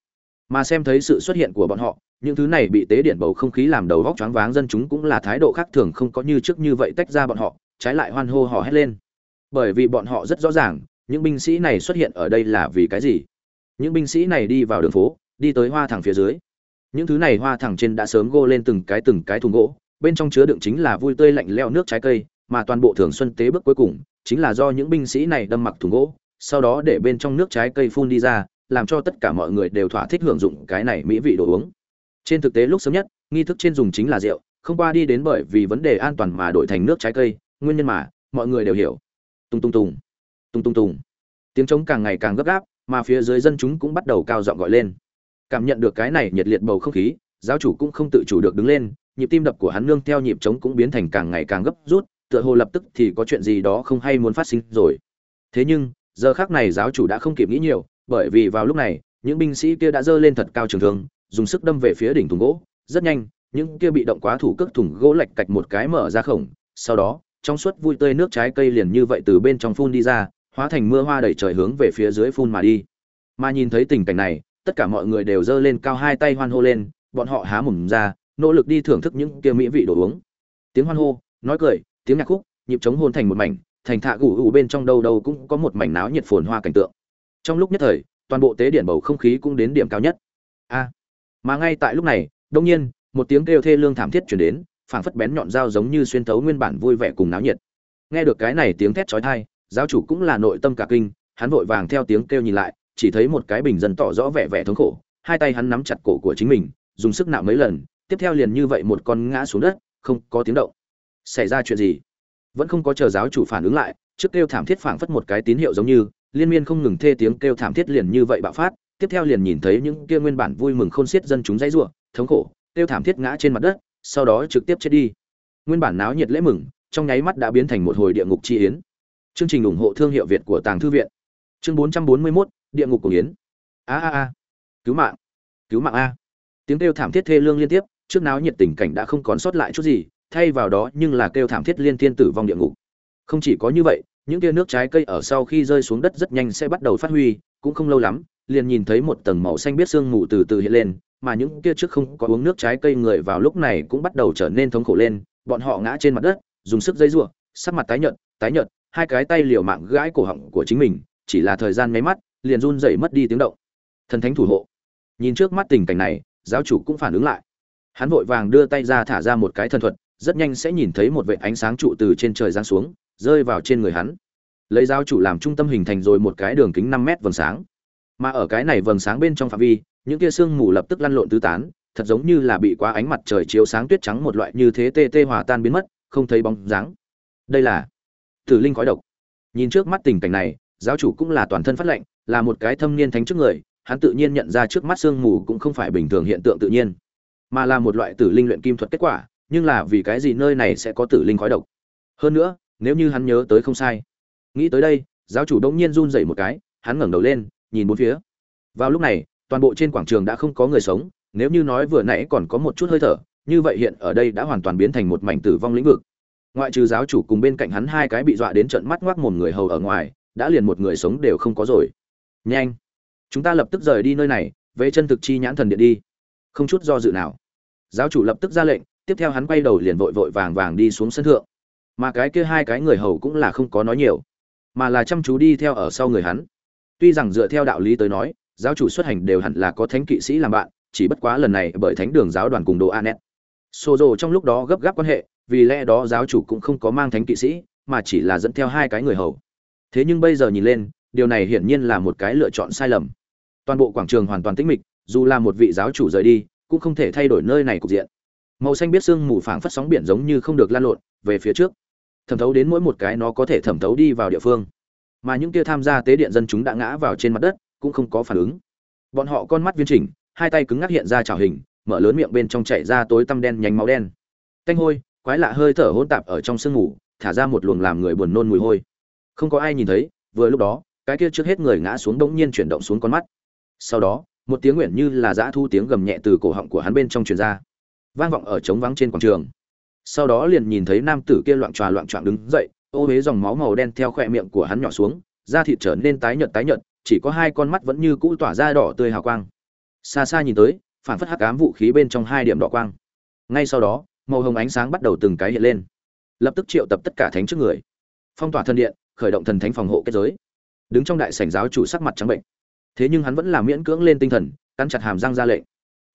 Mà xem thấy sự xuất hiện của bọn họ, những thứ này bị tế điện bầu không khí làm đầu góc choáng váng, dân chúng cũng là thái độ khác thường không có như trước như vậy tách ra bọn họ, trái lại hoan hô hò hét lên. Bởi vì bọn họ rất rõ ràng, những binh sĩ này xuất hiện ở đây là vì cái gì? Những binh sĩ này đi vào đường phố, đi tới hoa thẳng phía dưới những thứ này hoa thẳng trên đã sớm gô lên từng cái từng cái thùng gỗ, bên trong chứa đựng chính là vui tươi lạnh leo nước trái cây, mà toàn bộ thường xuân tế bước cuối cùng chính là do những binh sĩ này đâm mặc thùng gỗ, sau đó để bên trong nước trái cây phun đi ra, làm cho tất cả mọi người đều thỏa thích hưởng dụng cái này mỹ vị đồ uống. Trên thực tế lúc sớm nhất, nghi thức trên dùng chính là rượu, không qua đi đến bởi vì vấn đề an toàn mà đổi thành nước trái cây, nguyên nhân mà mọi người đều hiểu. Tung tung tùng tung tung tùng tiếng trống càng ngày càng gấp gáp, mà phía dưới dân chúng cũng bắt đầu cao giọng gọi lên cảm nhận được cái này nhiệt liệt bầu không khí, giáo chủ cũng không tự chủ được đứng lên, nhịp tim đập của hắn nương theo nhịp trống cũng biến thành càng ngày càng gấp rút, tựa hồ lập tức thì có chuyện gì đó không hay muốn phát sinh rồi. Thế nhưng, giờ khác này giáo chủ đã không kịp nghĩ nhiều, bởi vì vào lúc này, những binh sĩ kia đã giơ lên thật cao trường thương, dùng sức đâm về phía đỉnh thùng gỗ. Rất nhanh, những kia bị động quá thủ cước thùng gỗ lạch cạch một cái mở ra khổng, sau đó, trong suốt vui tươi nước trái cây liền như vậy từ bên trong phun đi ra, hóa thành mưa hoa đầy trời hướng về phía dưới phun mà đi. Mà nhìn thấy tình cảnh này tất cả mọi người đều giơ lên cao hai tay hoan hô lên, bọn họ há mồm ra, nỗ lực đi thưởng thức những kia mỹ vị đồ uống. Tiếng hoan hô, nói cười, tiếng nhạc khúc, nhịp trống hôn thành một mảnh, thành thạ gù gù bên trong đâu đâu cũng có một mảnh náo nhiệt phồn hoa cảnh tượng. Trong lúc nhất thời, toàn bộ tế điện bầu không khí cũng đến điểm cao nhất. A! Mà ngay tại lúc này đông nhiên, một tiếng kêu thê lương thảm thiết chuyển đến, phảng phất bén nhọn dao giống như xuyên thấu nguyên bản vui vẻ cùng náo nhiệt. Nghe được cái này tiếng thét chói tai, giáo chủ cũng là nội tâm cả kinh, hắn vội vàng theo tiếng kêu nhìn lại chỉ thấy một cái bình dân tỏ rõ vẻ vẻ thống khổ hai tay hắn nắm chặt cổ của chính mình dùng sức nạo mấy lần tiếp theo liền như vậy một con ngã xuống đất không có tiếng động. Xảy ra chuyện gì? Vẫn không có chờ giáo chủ phản ứng lại trước kêu thảm thiết phảng phất một cái tín hiệu giống như liên miên không ngừng thê tiếng kêu thảm thiết liền như vậy bạo phát tiếp theo liền nhìn thấy những kia nguyên bản vui mừng khôn xiết dân chúng dãy rủa thống khổ kêu thảm thiết ngã trên mặt đất sau đó trực tiếp chết đi. Nguyên bản náo nhiệt lễ mừng trong nháy mắt đã biến thành một hồi địa ngục chi yến. Chương trình ủng hộ thương hiệu việt của tàng thư viện. Chương 441, địa ngục của yến. A a a. Cứu mạng. Cứu mạng a. Tiếng kêu thảm thiết thê lương liên tiếp, trước náo nhiệt tình cảnh đã không còn sót lại chút gì, thay vào đó nhưng là kêu thảm thiết liên thiên tử vong địa ngục. Không chỉ có như vậy, những tia nước trái cây ở sau khi rơi xuống đất rất nhanh sẽ bắt đầu phát huy, cũng không lâu lắm, liền nhìn thấy một tầng màu xanh biết sương mù từ từ hiện lên, mà những kia trước không có uống nước trái cây người vào lúc này cũng bắt đầu trở nên thống khổ lên, bọn họ ngã trên mặt đất, dùng sức dây giụa, sắc mặt tái nhợt tái nhợt, hai cái tay liều mạng gãi cổ họng của chính mình, chỉ là thời gian mấy mắt liền run dậy mất đi tiếng động. Thần thánh thủ hộ. Nhìn trước mắt tình cảnh này, giáo chủ cũng phản ứng lại. Hắn vội vàng đưa tay ra thả ra một cái thần thuật, rất nhanh sẽ nhìn thấy một vệ ánh sáng trụ từ trên trời giáng xuống, rơi vào trên người hắn. Lấy giáo chủ làm trung tâm hình thành rồi một cái đường kính năm mét vầng sáng. Mà ở cái này vầng sáng bên trong phạm vi, những kia sương mù lập tức lăn lộn tứ tán, thật giống như là bị quá ánh mặt trời chiếu sáng tuyết trắng một loại như thế tê tê hòa tan biến mất, không thấy bóng dáng. Đây là tử linh khói độc. Nhìn trước mắt tình cảnh này giáo chủ cũng là toàn thân phát lệnh, là một cái thâm niên thánh trước người, hắn tự nhiên nhận ra trước mắt sương mù cũng không phải bình thường hiện tượng tự nhiên, mà là một loại tử linh luyện kim thuật kết quả, nhưng là vì cái gì nơi này sẽ có tử linh khói độc? Hơn nữa, nếu như hắn nhớ tới không sai. Nghĩ tới đây, giáo chủ đông nhiên run dậy một cái, hắn ngẩng đầu lên, nhìn bốn phía. Vào lúc này, toàn bộ trên quảng trường đã không có người sống, nếu như nói vừa nãy còn có một chút hơi thở, như vậy hiện ở đây đã hoàn toàn biến thành một mảnh tử vong lĩnh vực. Ngoại trừ giáo chủ cùng bên cạnh hắn hai cái bị dọa đến trận mắt ngoác mồm người hầu ở ngoài đã liền một người sống đều không có rồi. Nhanh. Chúng ta lập tức rời đi nơi này, về chân thực chi nhãn thần điện đi. Không chút do dự nào. Giáo chủ lập tức ra lệnh, tiếp theo hắn quay đầu liền vội vội vàng vàng đi xuống sân thượng. Mà cái kia hai cái người hầu cũng là không có nói nhiều, mà là chăm chú đi theo ở sau người hắn. Tuy rằng dựa theo đạo lý tới nói, giáo chủ xuất hành đều hẳn là có thánh kỵ sĩ làm bạn, chỉ bất quá lần này bởi thánh đường giáo đoàn cùng đồ anet. Xô rồ trong lúc đó gấp gáp quan hệ, vì lẽ đó giáo chủ cũng không có mang thánh kỵ sĩ, mà chỉ là dẫn theo hai cái người hầu thế nhưng bây giờ nhìn lên, điều này hiển nhiên là một cái lựa chọn sai lầm. Toàn bộ quảng trường hoàn toàn tĩnh mịch, dù là một vị giáo chủ rời đi, cũng không thể thay đổi nơi này cục diện. Màu xanh biết sương mù phảng phất sóng biển giống như không được lan lộn, về phía trước. Thẩm thấu đến mỗi một cái nó có thể thẩm thấu đi vào địa phương. Mà những kia tham gia tế điện dân chúng đã ngã vào trên mặt đất, cũng không có phản ứng. Bọn họ con mắt viên chỉnh, hai tay cứng ngắc hiện ra trào hình, mở lớn miệng bên trong chảy ra tối tăm đen nhánh máu đen. Tanh hôi, quái lạ hơi thở hỗn tạp ở trong sương ngủ thả ra một luồng làm người buồn nôn mùi hôi không có ai nhìn thấy, vừa lúc đó, cái kia trước hết người ngã xuống bỗng nhiên chuyển động xuống con mắt. Sau đó, một tiếng nguyện như là dã thu tiếng gầm nhẹ từ cổ họng của hắn bên trong truyền ra, vang vọng ở trống vắng trên quảng trường. Sau đó liền nhìn thấy nam tử kia loạn tròa loạn trọn đứng dậy, ô huế dòng máu màu đen theo khỏe miệng của hắn nhỏ xuống, da thịt trở nên tái nhợt tái nhợt, chỉ có hai con mắt vẫn như cũ tỏa ra đỏ tươi hào quang. Xa xa nhìn tới, phản phất hắc ám vũ khí bên trong hai điểm đỏ quang. Ngay sau đó, màu hồng ánh sáng bắt đầu từng cái hiện lên. Lập tức triệu tập tất cả thánh trước người. Phong tỏa thân điện khởi động thần thánh phòng hộ kết giới. Đứng trong đại sảnh giáo chủ sắc mặt trắng bệnh. Thế nhưng hắn vẫn là miễn cưỡng lên tinh thần, cắn chặt hàm răng ra lệnh.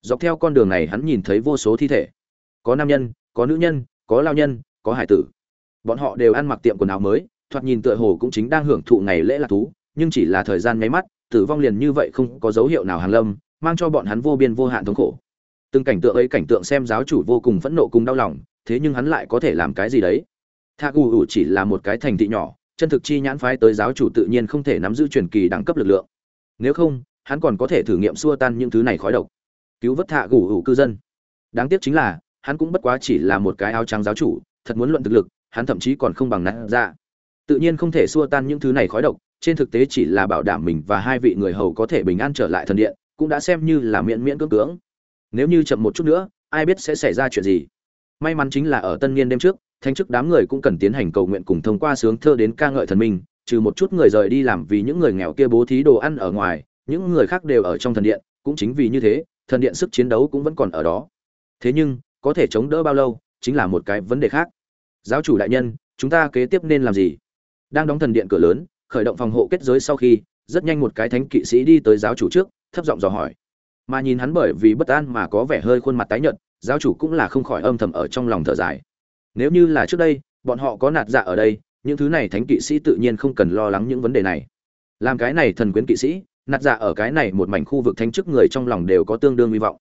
Dọc theo con đường này hắn nhìn thấy vô số thi thể. Có nam nhân, có nữ nhân, có lao nhân, có hải tử. Bọn họ đều ăn mặc tiệm quần áo mới, thoạt nhìn tựa hồ cũng chính đang hưởng thụ ngày lễ lạc thú, nhưng chỉ là thời gian nháy mắt, tử vong liền như vậy không có dấu hiệu nào hàng lâm, mang cho bọn hắn vô biên vô hạn thống khổ. Từng cảnh tượng ấy cảnh tượng xem giáo chủ vô cùng phẫn nộ cùng đau lòng, thế nhưng hắn lại có thể làm cái gì đấy? Tha gù ủ chỉ là một cái thành thị nhỏ chân thực chi nhãn phái tới giáo chủ tự nhiên không thể nắm giữ truyền kỳ đẳng cấp lực lượng. Nếu không, hắn còn có thể thử nghiệm xua tan những thứ này khói độc. Cứu vớt thạ gù ủ cư dân. Đáng tiếc chính là, hắn cũng bất quá chỉ là một cái áo trắng giáo chủ, thật muốn luận thực lực, hắn thậm chí còn không bằng nát ra. Tự nhiên không thể xua tan những thứ này khói độc, trên thực tế chỉ là bảo đảm mình và hai vị người hầu có thể bình an trở lại thần điện, cũng đã xem như là miễn miễn cưỡng cưỡng. Nếu như chậm một chút nữa, ai biết sẽ xảy ra chuyện gì? May mắn chính là ở tân niên đêm trước, thánh chức đám người cũng cần tiến hành cầu nguyện cùng thông qua sướng thơ đến ca ngợi thần minh, trừ một chút người rời đi làm vì những người nghèo kia bố thí đồ ăn ở ngoài, những người khác đều ở trong thần điện, cũng chính vì như thế, thần điện sức chiến đấu cũng vẫn còn ở đó. Thế nhưng, có thể chống đỡ bao lâu, chính là một cái vấn đề khác. Giáo chủ đại nhân, chúng ta kế tiếp nên làm gì? Đang đóng thần điện cửa lớn, khởi động phòng hộ kết giới sau khi, rất nhanh một cái thánh kỵ sĩ đi tới giáo chủ trước, thấp giọng dò hỏi. Mà nhìn hắn bởi vì bất an mà có vẻ hơi khuôn mặt tái nhợt giáo chủ cũng là không khỏi âm thầm ở trong lòng thở dài. Nếu như là trước đây, bọn họ có nạt dạ ở đây, những thứ này thánh kỵ sĩ tự nhiên không cần lo lắng những vấn đề này. Làm cái này thần quyến kỵ sĩ, nạt dạ ở cái này một mảnh khu vực thánh chức người trong lòng đều có tương đương hy vọng.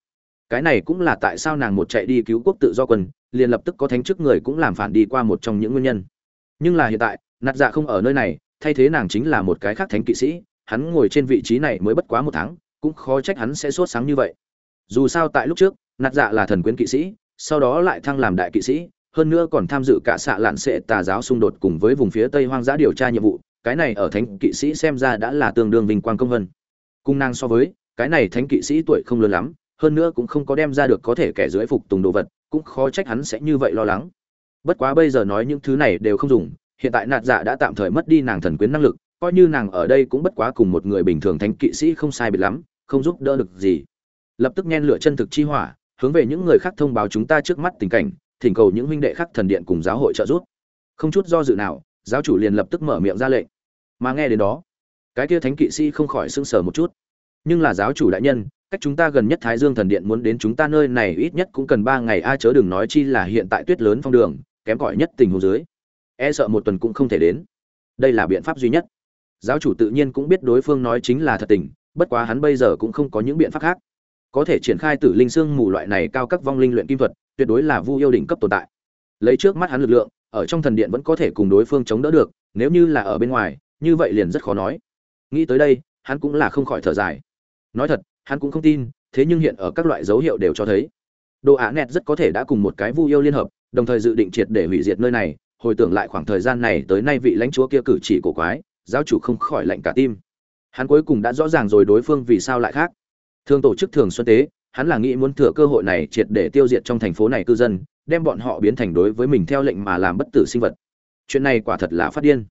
Cái này cũng là tại sao nàng một chạy đi cứu quốc tự do quân, liền lập tức có thánh chức người cũng làm phản đi qua một trong những nguyên nhân. Nhưng là hiện tại, nạt dạ không ở nơi này, thay thế nàng chính là một cái khác thánh kỵ sĩ, hắn ngồi trên vị trí này mới bất quá một tháng, cũng khó trách hắn sẽ sốt sáng như vậy. Dù sao tại lúc trước nạt dạ là thần quyến kỵ sĩ, sau đó lại thăng làm đại kỵ sĩ, hơn nữa còn tham dự cả xạ lạn sệ tà giáo xung đột cùng với vùng phía tây hoang dã điều tra nhiệm vụ, cái này ở thánh kỵ sĩ xem ra đã là tương đương vinh quang công vân. Cung năng so với, cái này thánh kỵ sĩ tuổi không lớn lắm, hơn nữa cũng không có đem ra được có thể kẻ dưới phục tùng đồ vật, cũng khó trách hắn sẽ như vậy lo lắng. Bất quá bây giờ nói những thứ này đều không dùng, hiện tại nạt dạ đã tạm thời mất đi nàng thần quyến năng lực, coi như nàng ở đây cũng bất quá cùng một người bình thường thánh kỵ sĩ không sai biệt lắm, không giúp đỡ được gì. Lập tức nhen lửa chân thực chi hỏa hướng về những người khác thông báo chúng ta trước mắt tình cảnh, thỉnh cầu những huynh đệ khác thần điện cùng giáo hội trợ giúp. Không chút do dự nào, giáo chủ liền lập tức mở miệng ra lệnh. Mà nghe đến đó, cái kia thánh kỵ sĩ không khỏi sưng sờ một chút. Nhưng là giáo chủ đại nhân, cách chúng ta gần nhất thái dương thần điện muốn đến chúng ta nơi này ít nhất cũng cần ba ngày, a chớ đừng nói chi là hiện tại tuyết lớn phong đường, kém cỏi nhất tình huống dưới. E sợ một tuần cũng không thể đến. Đây là biện pháp duy nhất. Giáo chủ tự nhiên cũng biết đối phương nói chính là thật tình, bất quá hắn bây giờ cũng không có những biện pháp khác có thể triển khai tử linh xương mù loại này cao các vong linh luyện kim thuật, tuyệt đối là vu yêu đỉnh cấp tồn tại. Lấy trước mắt hắn lực lượng, ở trong thần điện vẫn có thể cùng đối phương chống đỡ được, nếu như là ở bên ngoài, như vậy liền rất khó nói. Nghĩ tới đây, hắn cũng là không khỏi thở dài. Nói thật, hắn cũng không tin, thế nhưng hiện ở các loại dấu hiệu đều cho thấy. Đồ ả nẹt rất có thể đã cùng một cái vu yêu liên hợp, đồng thời dự định triệt để hủy diệt nơi này, hồi tưởng lại khoảng thời gian này tới nay vị lãnh chúa kia cử chỉ cổ quái, giáo chủ không khỏi lạnh cả tim. Hắn cuối cùng đã rõ ràng rồi đối phương vì sao lại khác thường tổ chức thường xuân tế, hắn là nghĩ muốn thừa cơ hội này triệt để tiêu diệt trong thành phố này cư dân, đem bọn họ biến thành đối với mình theo lệnh mà làm bất tử sinh vật. Chuyện này quả thật là phát điên.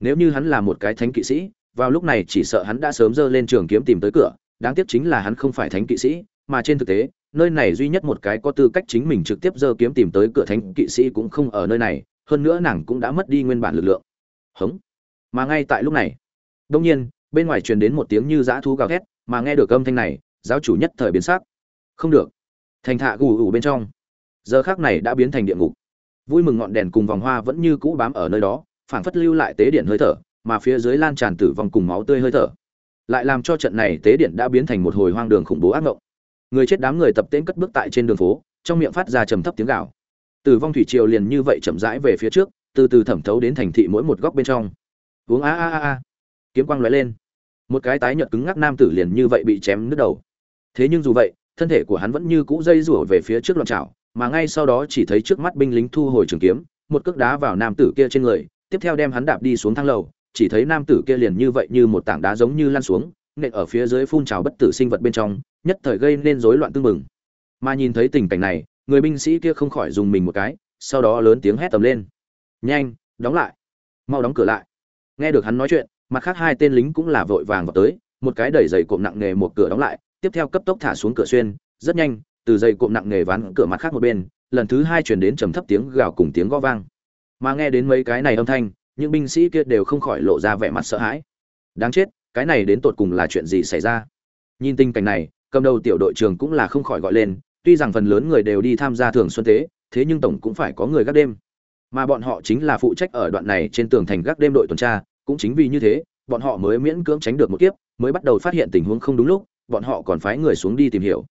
Nếu như hắn là một cái thánh kỵ sĩ, vào lúc này chỉ sợ hắn đã sớm dơ lên trường kiếm tìm tới cửa, đáng tiếc chính là hắn không phải thánh kỵ sĩ, mà trên thực tế, nơi này duy nhất một cái có tư cách chính mình trực tiếp dơ kiếm tìm tới cửa thánh kỵ sĩ cũng không ở nơi này, hơn nữa nàng cũng đã mất đi nguyên bản lực lượng. Hống. Mà ngay tại lúc này đông nhiên, bên ngoài truyền đến một tiếng như dã thú gào thét, mà nghe được âm thanh này giáo chủ nhất thời biến sắc. Không được. Thành thạ gù gù bên trong. Giờ khắc này đã biến thành địa ngục. Vui mừng ngọn đèn cùng vòng hoa vẫn như cũ bám ở nơi đó, phảng phất lưu lại tế điện hơi thở, mà phía dưới lan tràn tử vong cùng máu tươi hơi thở. Lại làm cho trận này tế điện đã biến thành một hồi hoang đường khủng bố ác ngộng. Người chết đám người tập tễnh cất bước tại trên đường phố, trong miệng phát ra trầm thấp tiếng gào. tử vong thủy triều liền như vậy chậm rãi về phía trước, từ từ thẩm thấu đến thành thị mỗi một góc bên trong. Uống a a a a. Kiếm quang lóe lên. Một cái tái nhợt cứng ngắc nam tử liền như vậy bị chém nứt đầu thế nhưng dù vậy, thân thể của hắn vẫn như cũ dây rủa về phía trước loạn trào mà ngay sau đó chỉ thấy trước mắt binh lính thu hồi trường kiếm, một cước đá vào nam tử kia trên người, tiếp theo đem hắn đạp đi xuống thang lầu, chỉ thấy nam tử kia liền như vậy như một tảng đá giống như lăn xuống, nện ở phía dưới phun trào bất tử sinh vật bên trong, nhất thời gây nên rối loạn tương mừng mà nhìn thấy tình cảnh này, người binh sĩ kia không khỏi dùng mình một cái, sau đó lớn tiếng hét tầm lên. Nhanh, đóng lại, mau đóng cửa lại. Nghe được hắn nói chuyện, mặt khác hai tên lính cũng là vội vàng vào tới, một cái đẩy dày cộm nặng nề một cửa đóng lại tiếp theo cấp tốc thả xuống cửa xuyên, rất nhanh, từ dây cộm nặng nghề ván cửa mặt khác một bên, lần thứ hai chuyển đến trầm thấp tiếng gào cùng tiếng gõ vang. Mà nghe đến mấy cái này âm thanh, những binh sĩ kia đều không khỏi lộ ra vẻ mặt sợ hãi. Đáng chết, cái này đến tột cùng là chuyện gì xảy ra? Nhìn tình cảnh này, cầm đầu tiểu đội trưởng cũng là không khỏi gọi lên, tuy rằng phần lớn người đều đi tham gia thường xuân tế, thế nhưng tổng cũng phải có người gác đêm. Mà bọn họ chính là phụ trách ở đoạn này trên tường thành gác đêm đội tuần tra, cũng chính vì như thế, bọn họ mới miễn cưỡng tránh được một kiếp, mới bắt đầu phát hiện tình huống không đúng lúc bọn họ còn phái người xuống đi tìm hiểu.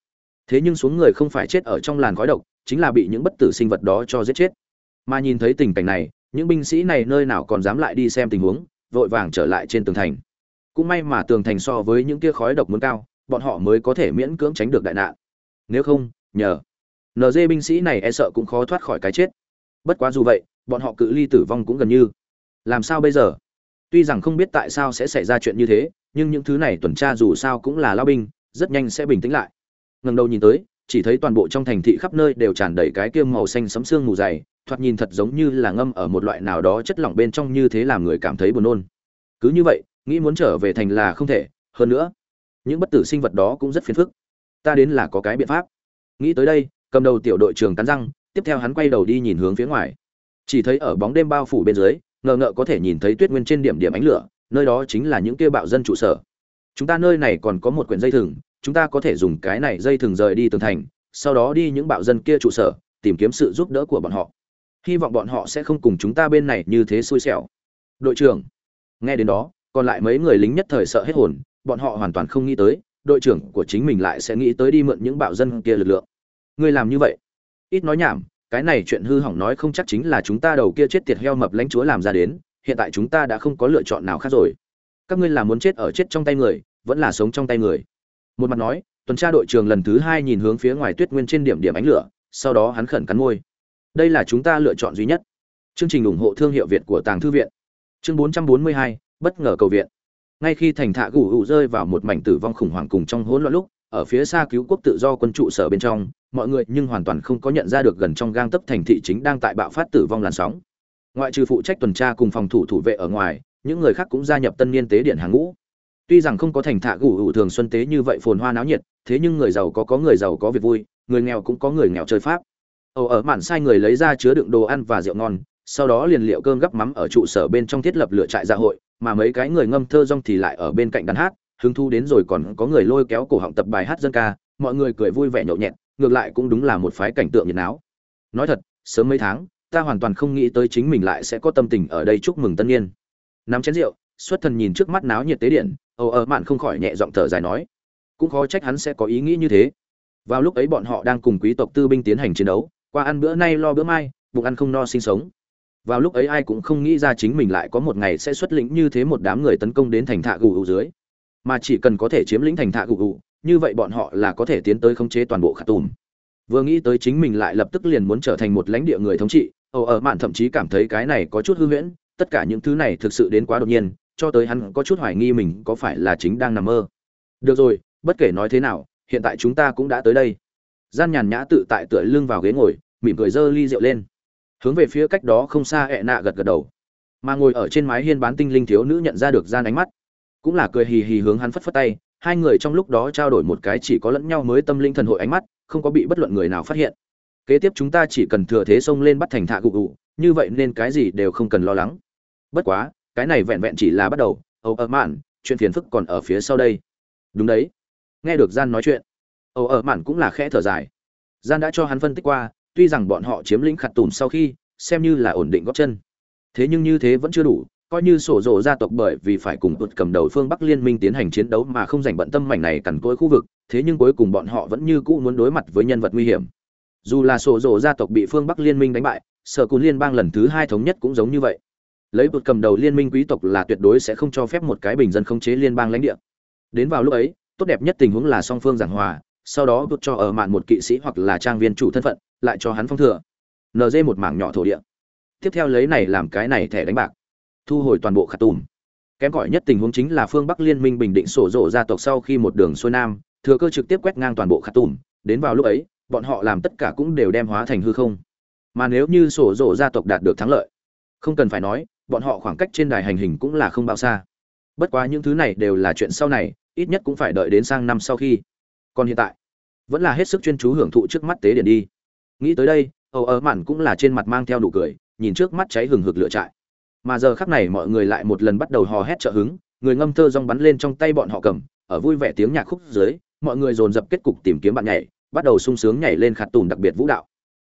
Thế nhưng xuống người không phải chết ở trong làn khói độc, chính là bị những bất tử sinh vật đó cho giết chết. Mà nhìn thấy tình cảnh này, những binh sĩ này nơi nào còn dám lại đi xem tình huống, vội vàng trở lại trên tường thành. Cũng may mà tường thành so với những kia khói độc muốn cao, bọn họ mới có thể miễn cưỡng tránh được đại nạn. Nếu không, nhờ. Nd binh sĩ này e sợ cũng khó thoát khỏi cái chết. Bất quá dù vậy, bọn họ cự ly tử vong cũng gần như. Làm sao bây giờ? Tuy rằng không biết tại sao sẽ xảy ra chuyện như thế, nhưng những thứ này tuần tra dù sao cũng là lao binh, rất nhanh sẽ bình tĩnh lại. Ngần đầu nhìn tới, chỉ thấy toàn bộ trong thành thị khắp nơi đều tràn đầy cái kiêm màu xanh sấm sương mù dày, thoạt nhìn thật giống như là ngâm ở một loại nào đó chất lỏng bên trong như thế làm người cảm thấy buồn nôn. Cứ như vậy, nghĩ muốn trở về thành là không thể, hơn nữa, những bất tử sinh vật đó cũng rất phiền phức. Ta đến là có cái biện pháp. Nghĩ tới đây, cầm đầu tiểu đội trưởng cắn răng, tiếp theo hắn quay đầu đi nhìn hướng phía ngoài. Chỉ thấy ở bóng đêm bao phủ bên dưới ngờ ngợ có thể nhìn thấy tuyết nguyên trên điểm điểm ánh lửa, nơi đó chính là những kia bạo dân trụ sở. Chúng ta nơi này còn có một quyển dây thừng, chúng ta có thể dùng cái này dây thừng rời đi tường thành, sau đó đi những bạo dân kia trụ sở, tìm kiếm sự giúp đỡ của bọn họ. Hy vọng bọn họ sẽ không cùng chúng ta bên này như thế xui xẻo. Đội trưởng, nghe đến đó, còn lại mấy người lính nhất thời sợ hết hồn, bọn họ hoàn toàn không nghĩ tới, đội trưởng của chính mình lại sẽ nghĩ tới đi mượn những bạo dân kia lực lượng. Ngươi làm như vậy? Ít nói nhảm cái này chuyện hư hỏng nói không chắc chính là chúng ta đầu kia chết tiệt heo mập lãnh chúa làm ra đến hiện tại chúng ta đã không có lựa chọn nào khác rồi. Các ngươi là muốn chết ở chết trong tay người vẫn là sống trong tay người. Một mặt nói tuần tra đội trường lần thứ hai nhìn hướng phía ngoài tuyết nguyên trên điểm điểm ánh lửa sau đó hắn khẩn cắn môi. Đây là chúng ta lựa chọn duy nhất. Chương trình ủng hộ thương hiệu việt của tàng thư viện. Chương 442, bất ngờ cầu viện. Ngay khi thành thạ gù hụ rơi vào một mảnh tử vong khủng hoảng cùng trong hỗn loạn lúc ở phía xa cứu quốc tự do quân trụ sở bên trong mọi người nhưng hoàn toàn không có nhận ra được gần trong gang tấp thành thị chính đang tại bạo phát tử vong làn sóng. Ngoại trừ phụ trách tuần tra cùng phòng thủ thủ vệ ở ngoài, những người khác cũng gia nhập tân niên tế điện hàng ngũ. Tuy rằng không có thành thạ gù hữu thường xuân tế như vậy phồn hoa náo nhiệt, thế nhưng người giàu có có người giàu có việc vui, người nghèo cũng có người nghèo chơi pháp. Ầu ở mạn sai người lấy ra chứa đựng đồ ăn và rượu ngon, sau đó liền liệu cơm gắp mắm ở trụ sở bên trong thiết lập lựa trại dạ hội, mà mấy cái người ngâm thơ rong thì lại ở bên cạnh đàn hát, hứng thu đến rồi còn có người lôi kéo cổ họng tập bài hát dân ca, mọi người cười vui vẻ nhậu nhẹt ngược lại cũng đúng là một phái cảnh tượng nhiệt náo. Nói thật, sớm mấy tháng, ta hoàn toàn không nghĩ tới chính mình lại sẽ có tâm tình ở đây chúc mừng tân niên. Nắm chén rượu, xuất thần nhìn trước mắt náo nhiệt tế điện, ồ ở mạn không khỏi nhẹ giọng thở dài nói, cũng khó trách hắn sẽ có ý nghĩ như thế. Vào lúc ấy bọn họ đang cùng quý tộc tư binh tiến hành chiến đấu, qua ăn bữa nay lo bữa mai, bụng ăn không no sinh sống. Vào lúc ấy ai cũng không nghĩ ra chính mình lại có một ngày sẽ xuất lĩnh như thế một đám người tấn công đến thành thạ gù gù dưới. Mà chỉ cần có thể chiếm lĩnh thành thạ gù gù như vậy bọn họ là có thể tiến tới khống chế toàn bộ khả tùm. Vừa nghĩ tới chính mình lại lập tức liền muốn trở thành một lãnh địa người thống trị ồ ở mạn thậm chí cảm thấy cái này có chút hư huyễn, tất cả những thứ này thực sự đến quá đột nhiên, cho tới hắn có chút hoài nghi mình có phải là chính đang nằm mơ. Được rồi, bất kể nói thế nào, hiện tại chúng ta cũng đã tới đây. Gian nhàn nhã tự tại tựa lưng vào ghế ngồi, mỉm cười dơ ly rượu lên. Hướng về phía cách đó không xa ẹ nạ gật gật đầu. Mà ngồi ở trên mái hiên bán tinh linh thiếu nữ nhận ra được gian ánh mắt. Cũng là cười hì hì hướng hắn phất phất tay hai người trong lúc đó trao đổi một cái chỉ có lẫn nhau mới tâm linh thần hội ánh mắt, không có bị bất luận người nào phát hiện. Kế tiếp chúng ta chỉ cần thừa thế xông lên bắt thành thạ gục gụ, như vậy nên cái gì đều không cần lo lắng. Bất quá, cái này vẹn vẹn chỉ là bắt đầu, âu ở mạn, chuyện phiền phức còn ở phía sau đây. Đúng đấy. Nghe được gian nói chuyện, âu ở mạn cũng là khẽ thở dài. Gian đã cho hắn phân tích qua, tuy rằng bọn họ chiếm lĩnh khặt tùm sau khi, xem như là ổn định góp chân. Thế nhưng như thế vẫn chưa đủ coi như sổ rộ gia tộc bởi vì phải cùng tụt cầm đầu phương bắc liên minh tiến hành chiến đấu mà không dành bận tâm mảnh này cằn cỗi khu vực, thế nhưng cuối cùng bọn họ vẫn như cũ muốn đối mặt với nhân vật nguy hiểm. Dù là sổ rộ gia tộc bị phương bắc liên minh đánh bại, sở cùn liên bang lần thứ hai thống nhất cũng giống như vậy. Lấy tụt cầm đầu liên minh quý tộc là tuyệt đối sẽ không cho phép một cái bình dân khống chế liên bang lãnh địa. Đến vào lúc ấy, tốt đẹp nhất tình huống là song phương giảng hòa, sau đó tụt cho ở mạn một kỵ sĩ hoặc là trang viên chủ thân phận, lại cho hắn phong thừa. Nd một mảng nhỏ thổ địa. Tiếp theo lấy này làm cái này thẻ đánh bạc thu hồi toàn bộ khả tùm. Kém cỏi nhất tình huống chính là phương bắc liên minh bình định sổ rộ gia tộc sau khi một đường xuôi nam, thừa cơ trực tiếp quét ngang toàn bộ khả tùm. Đến vào lúc ấy, bọn họ làm tất cả cũng đều đem hóa thành hư không. Mà nếu như sổ rộ gia tộc đạt được thắng lợi, không cần phải nói, bọn họ khoảng cách trên đài hành hình cũng là không bao xa. Bất quá những thứ này đều là chuyện sau này, ít nhất cũng phải đợi đến sang năm sau khi. Còn hiện tại, vẫn là hết sức chuyên chú hưởng thụ trước mắt tế điện đi. Nghĩ tới đây, Âu ở mạn cũng là trên mặt mang theo nụ cười, nhìn trước mắt cháy hừng hực lửa trại mà giờ khắc này mọi người lại một lần bắt đầu hò hét trợ hứng, người ngâm thơ rong bắn lên trong tay bọn họ cầm, ở vui vẻ tiếng nhạc khúc dưới, mọi người dồn dập kết cục tìm kiếm bạn nhảy, bắt đầu sung sướng nhảy lên khạt tùn đặc biệt vũ đạo.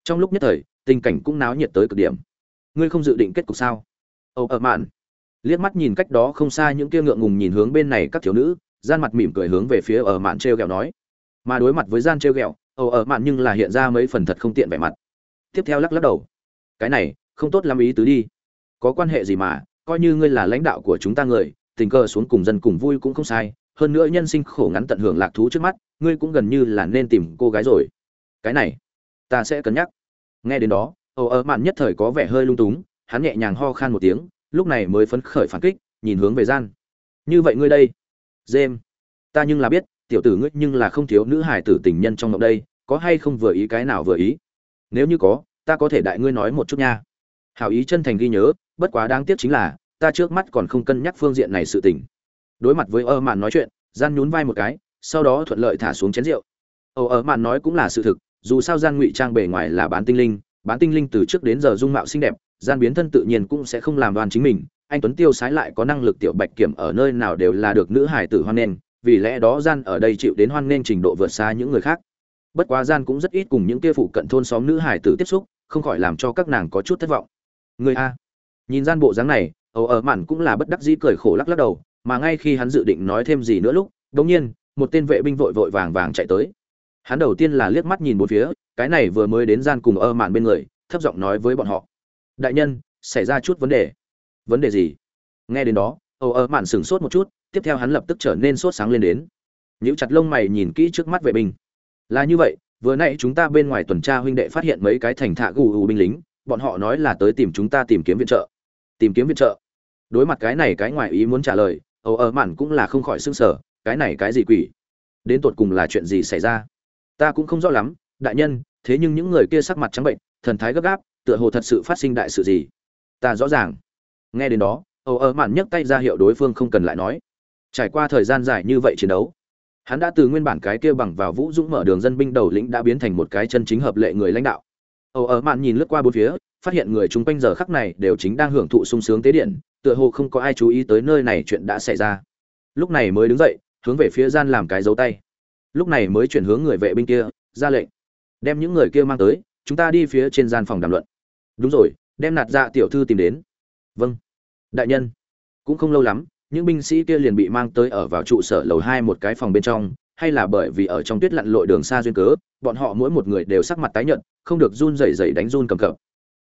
Trong lúc nhất thời, tình cảnh cũng náo nhiệt tới cực điểm. Ngươi không dự định kết cục sao? Âu, ở mạn. Liếc mắt nhìn cách đó không xa những kia ngượng ngùng nhìn hướng bên này các thiếu nữ, gian mặt mỉm cười hướng về phía ở mạn treo gẹo nói. Mà đối mặt với gian treo gẹo âu, ở mạn nhưng là hiện ra mấy phần thật không tiện vẻ mặt. Tiếp theo lắc lắc đầu. Cái này, không tốt lắm ý tứ đi có quan hệ gì mà, coi như ngươi là lãnh đạo của chúng ta người, tình cờ xuống cùng dân cùng vui cũng không sai, hơn nữa nhân sinh khổ ngắn tận hưởng lạc thú trước mắt, ngươi cũng gần như là nên tìm cô gái rồi. Cái này, ta sẽ cân nhắc. Nghe đến đó, ồ, ở mạn nhất thời có vẻ hơi lung túng, hắn nhẹ nhàng ho khan một tiếng, lúc này mới phấn khởi phản kích, nhìn hướng về gian. Như vậy ngươi đây dêm ta nhưng là biết, tiểu tử ngươi nhưng là không thiếu nữ hải tử tình nhân trong ngọc đây, có hay không vừa ý cái nào vừa ý? Nếu như có, ta có thể đại ngươi nói một chút nha hảo ý chân thành ghi nhớ, bất quá đáng tiếc chính là, ta trước mắt còn không cân nhắc phương diện này sự tình. Đối mặt với ơ mạn nói chuyện, gian nhún vai một cái, sau đó thuận lợi thả xuống chén rượu. Ồ, ơ mạn nói cũng là sự thực, dù sao gian ngụy trang bề ngoài là bán tinh linh, bán tinh linh từ trước đến giờ dung mạo xinh đẹp, gian biến thân tự nhiên cũng sẽ không làm đoàn chính mình, anh tuấn tiêu sái lại có năng lực tiểu bạch kiểm ở nơi nào đều là được nữ hải tử hoan nghênh, vì lẽ đó gian ở đây chịu đến hoan nghênh trình độ vượt xa những người khác. Bất quá gian cũng rất ít cùng những kia phụ cận thôn xóm nữ hải tử tiếp xúc, không khỏi làm cho các nàng có chút thất vọng người a. Nhìn gian bộ dáng này ầu ở mạn cũng là bất đắc dĩ cười khổ lắc lắc đầu, mà ngay khi hắn dự định nói thêm gì nữa lúc, đống nhiên, một tên vệ binh vội vội vàng vàng chạy tới. Hắn đầu tiên là liếc mắt nhìn một phía, cái này vừa mới đến gian cùng ơ mạn bên người, thấp giọng nói với bọn họ. Đại nhân, xảy ra chút vấn đề. Vấn đề gì? Nghe đến đó âu ơ mạn sửng sốt một chút, tiếp theo hắn lập tức trở nên sốt sáng lên đến. Nhíu chặt lông mày nhìn kỹ trước mắt vệ binh. Là như vậy, vừa nãy chúng ta bên ngoài tuần tra huynh đệ phát hiện mấy cái thành thạ gù gù binh lính bọn họ nói là tới tìm chúng ta tìm kiếm viện trợ. Tìm kiếm viện trợ. Đối mặt cái này cái ngoài ý muốn trả lời, âu ơ mạn cũng là không khỏi sưng sở cái này cái gì quỷ? Đến tột cùng là chuyện gì xảy ra? Ta cũng không rõ lắm, đại nhân, thế nhưng những người kia sắc mặt trắng bệnh, thần thái gấp gáp, tựa hồ thật sự phát sinh đại sự gì? Ta rõ ràng. Nghe đến đó, âu ơ mạn nhấc tay ra hiệu đối phương không cần lại nói. Trải qua thời gian dài như vậy chiến đấu, hắn đã từ nguyên bản cái kia bằng vào vũ dũng mở đường dân binh đầu lĩnh đã biến thành một cái chân chính hợp lệ người lãnh đạo âu ở mạn nhìn lướt qua bốn phía, phát hiện người chung quanh giờ khắc này đều chính đang hưởng thụ sung sướng tế điện, tựa hồ không có ai chú ý tới nơi này chuyện đã xảy ra. Lúc này mới đứng dậy, hướng về phía gian làm cái dấu tay. Lúc này mới chuyển hướng người vệ binh kia, ra lệnh. Đem những người kia mang tới, chúng ta đi phía trên gian phòng đàm luận. Đúng rồi, đem nạt dạ tiểu thư tìm đến. Vâng. Đại nhân. Cũng không lâu lắm, những binh sĩ kia liền bị mang tới ở vào trụ sở lầu hai một cái phòng bên trong hay là bởi vì ở trong tuyết lặn lội đường xa duyên cớ, bọn họ mỗi một người đều sắc mặt tái nhợt, không được run rẩy rẩy đánh run cầm cập.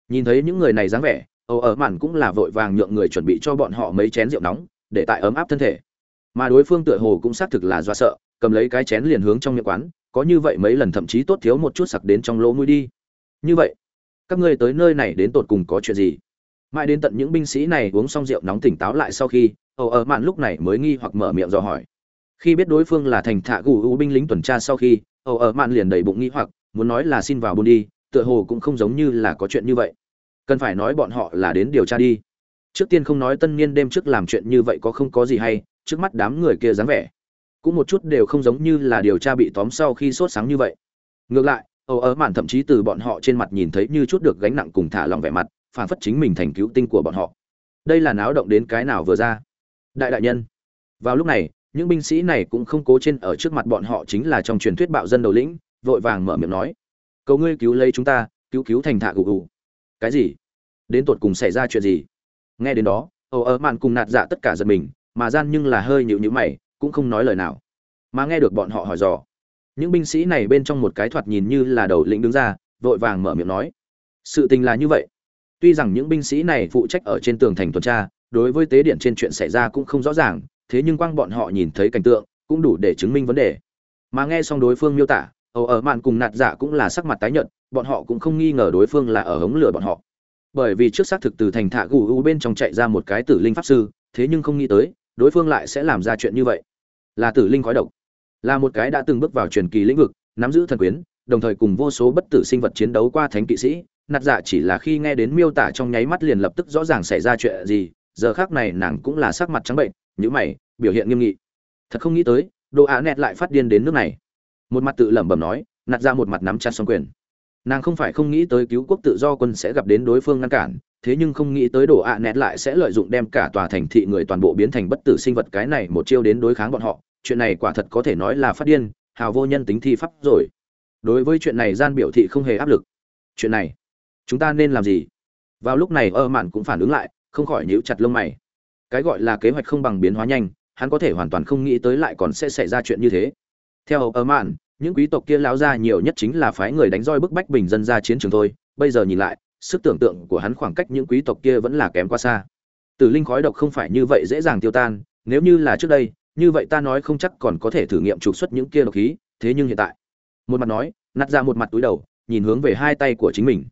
Nhìn thấy những người này dáng vẻ, âu ở mạn cũng là vội vàng nhượng người chuẩn bị cho bọn họ mấy chén rượu nóng, để tại ấm áp thân thể. Mà đối phương tựa hồ cũng xác thực là do sợ, cầm lấy cái chén liền hướng trong miệng quán, có như vậy mấy lần thậm chí tốt thiếu một chút sặc đến trong lỗ mũi đi. Như vậy, các ngươi tới nơi này đến tột cùng có chuyện gì? Mãi đến tận những binh sĩ này uống xong rượu nóng tỉnh táo lại sau khi, Âu ở mạn lúc này mới nghi hoặc mở miệng dò hỏi khi biết đối phương là thành thạ gù u binh lính tuần tra sau khi ầu ở mạn liền đầy bụng nghĩ hoặc, muốn nói là xin vào buôn đi, tựa hồ cũng không giống như là có chuyện như vậy. Cần phải nói bọn họ là đến điều tra đi. Trước tiên không nói tân niên đêm trước làm chuyện như vậy có không có gì hay, trước mắt đám người kia dáng vẻ, cũng một chút đều không giống như là điều tra bị tóm sau khi sốt sáng như vậy. Ngược lại ầu ở mạn thậm chí từ bọn họ trên mặt nhìn thấy như chút được gánh nặng cùng thả lòng vẻ mặt phản phất chính mình thành cứu tinh của bọn họ. Đây là náo động đến cái nào vừa ra? Đại đại nhân, vào lúc này những binh sĩ này cũng không cố trên ở trước mặt bọn họ chính là trong truyền thuyết bạo dân đầu lĩnh, vội vàng mở miệng nói. Cầu ngươi cứu lấy chúng ta, cứu cứu thành thạ gù gù. Cái gì? Đến tột cùng xảy ra chuyện gì? Nghe đến đó ầu ở mạn cùng nạt dạ tất cả giật mình, mà gian nhưng là hơi nhịu nhữ mày, cũng không nói lời nào. Mà nghe được bọn họ hỏi dò, những binh sĩ này bên trong một cái thoạt nhìn như là đầu lĩnh đứng ra, vội vàng mở miệng nói. Sự tình là như vậy. Tuy rằng những binh sĩ này phụ trách ở trên tường thành tuần tra, đối với tế điện trên chuyện xảy ra cũng không rõ ràng thế nhưng quang bọn họ nhìn thấy cảnh tượng, cũng đủ để chứng minh vấn đề. Mà nghe xong đối phương miêu tả ầu ở mạn cùng nạt dạ cũng là sắc mặt tái nhợt, bọn họ cũng không nghi ngờ đối phương là ở hống lửa bọn họ. Bởi vì trước xác thực từ thành thạ gù u bên trong chạy ra một cái tử linh pháp sư, thế nhưng không nghĩ tới, đối phương lại sẽ làm ra chuyện như vậy. Là tử linh khói độc. Là một cái đã từng bước vào truyền kỳ lĩnh vực, nắm giữ thần quyến, đồng thời cùng vô số bất tử sinh vật chiến đấu qua thánh kỵ sĩ. Nạt dạ chỉ là khi nghe đến miêu tả trong nháy mắt liền lập tức rõ ràng xảy ra chuyện gì, giờ khác này nàng cũng là sắc mặt trắng bệnh nhữ mày, biểu hiện nghiêm nghị. Thật không nghĩ tới đồ ạ nẹt lại phát điên đến nước này. Một mặt tự lẩm bẩm nói, nạt ra một mặt nắm chặt xong quyền. Nàng không phải không nghĩ tới cứu quốc tự do quân sẽ gặp đến đối phương ngăn cản, thế nhưng không nghĩ tới đồ ạ nẹt lại sẽ lợi dụng đem cả tòa thành thị người toàn bộ biến thành bất tử sinh vật cái này một chiêu đến đối kháng bọn họ. Chuyện này quả thật có thể nói là phát điên, hào vô nhân tính thi pháp rồi. Đối với chuyện này gian biểu thị không hề áp lực. Chuyện này, chúng ta nên làm gì? Vào lúc này ơ mạn cũng phản ứng lại, không khỏi nhíu chặt lông mày cái gọi là kế hoạch không bằng biến hóa nhanh, hắn có thể hoàn toàn không nghĩ tới lại còn sẽ xảy ra chuyện như thế. Theo ơ mạn, những quý tộc kia lão ra nhiều nhất chính là phái người đánh roi bức bách bình dân ra chiến trường thôi. Bây giờ nhìn lại, sức tưởng tượng của hắn khoảng cách những quý tộc kia vẫn là kém quá xa. Tử linh khói độc không phải như vậy dễ dàng tiêu tan. Nếu như là trước đây, như vậy ta nói không chắc còn có thể thử nghiệm trục xuất những kia độc khí. Thế nhưng hiện tại, một mặt nói, nặt ra một mặt túi đầu, nhìn hướng về hai tay của chính mình.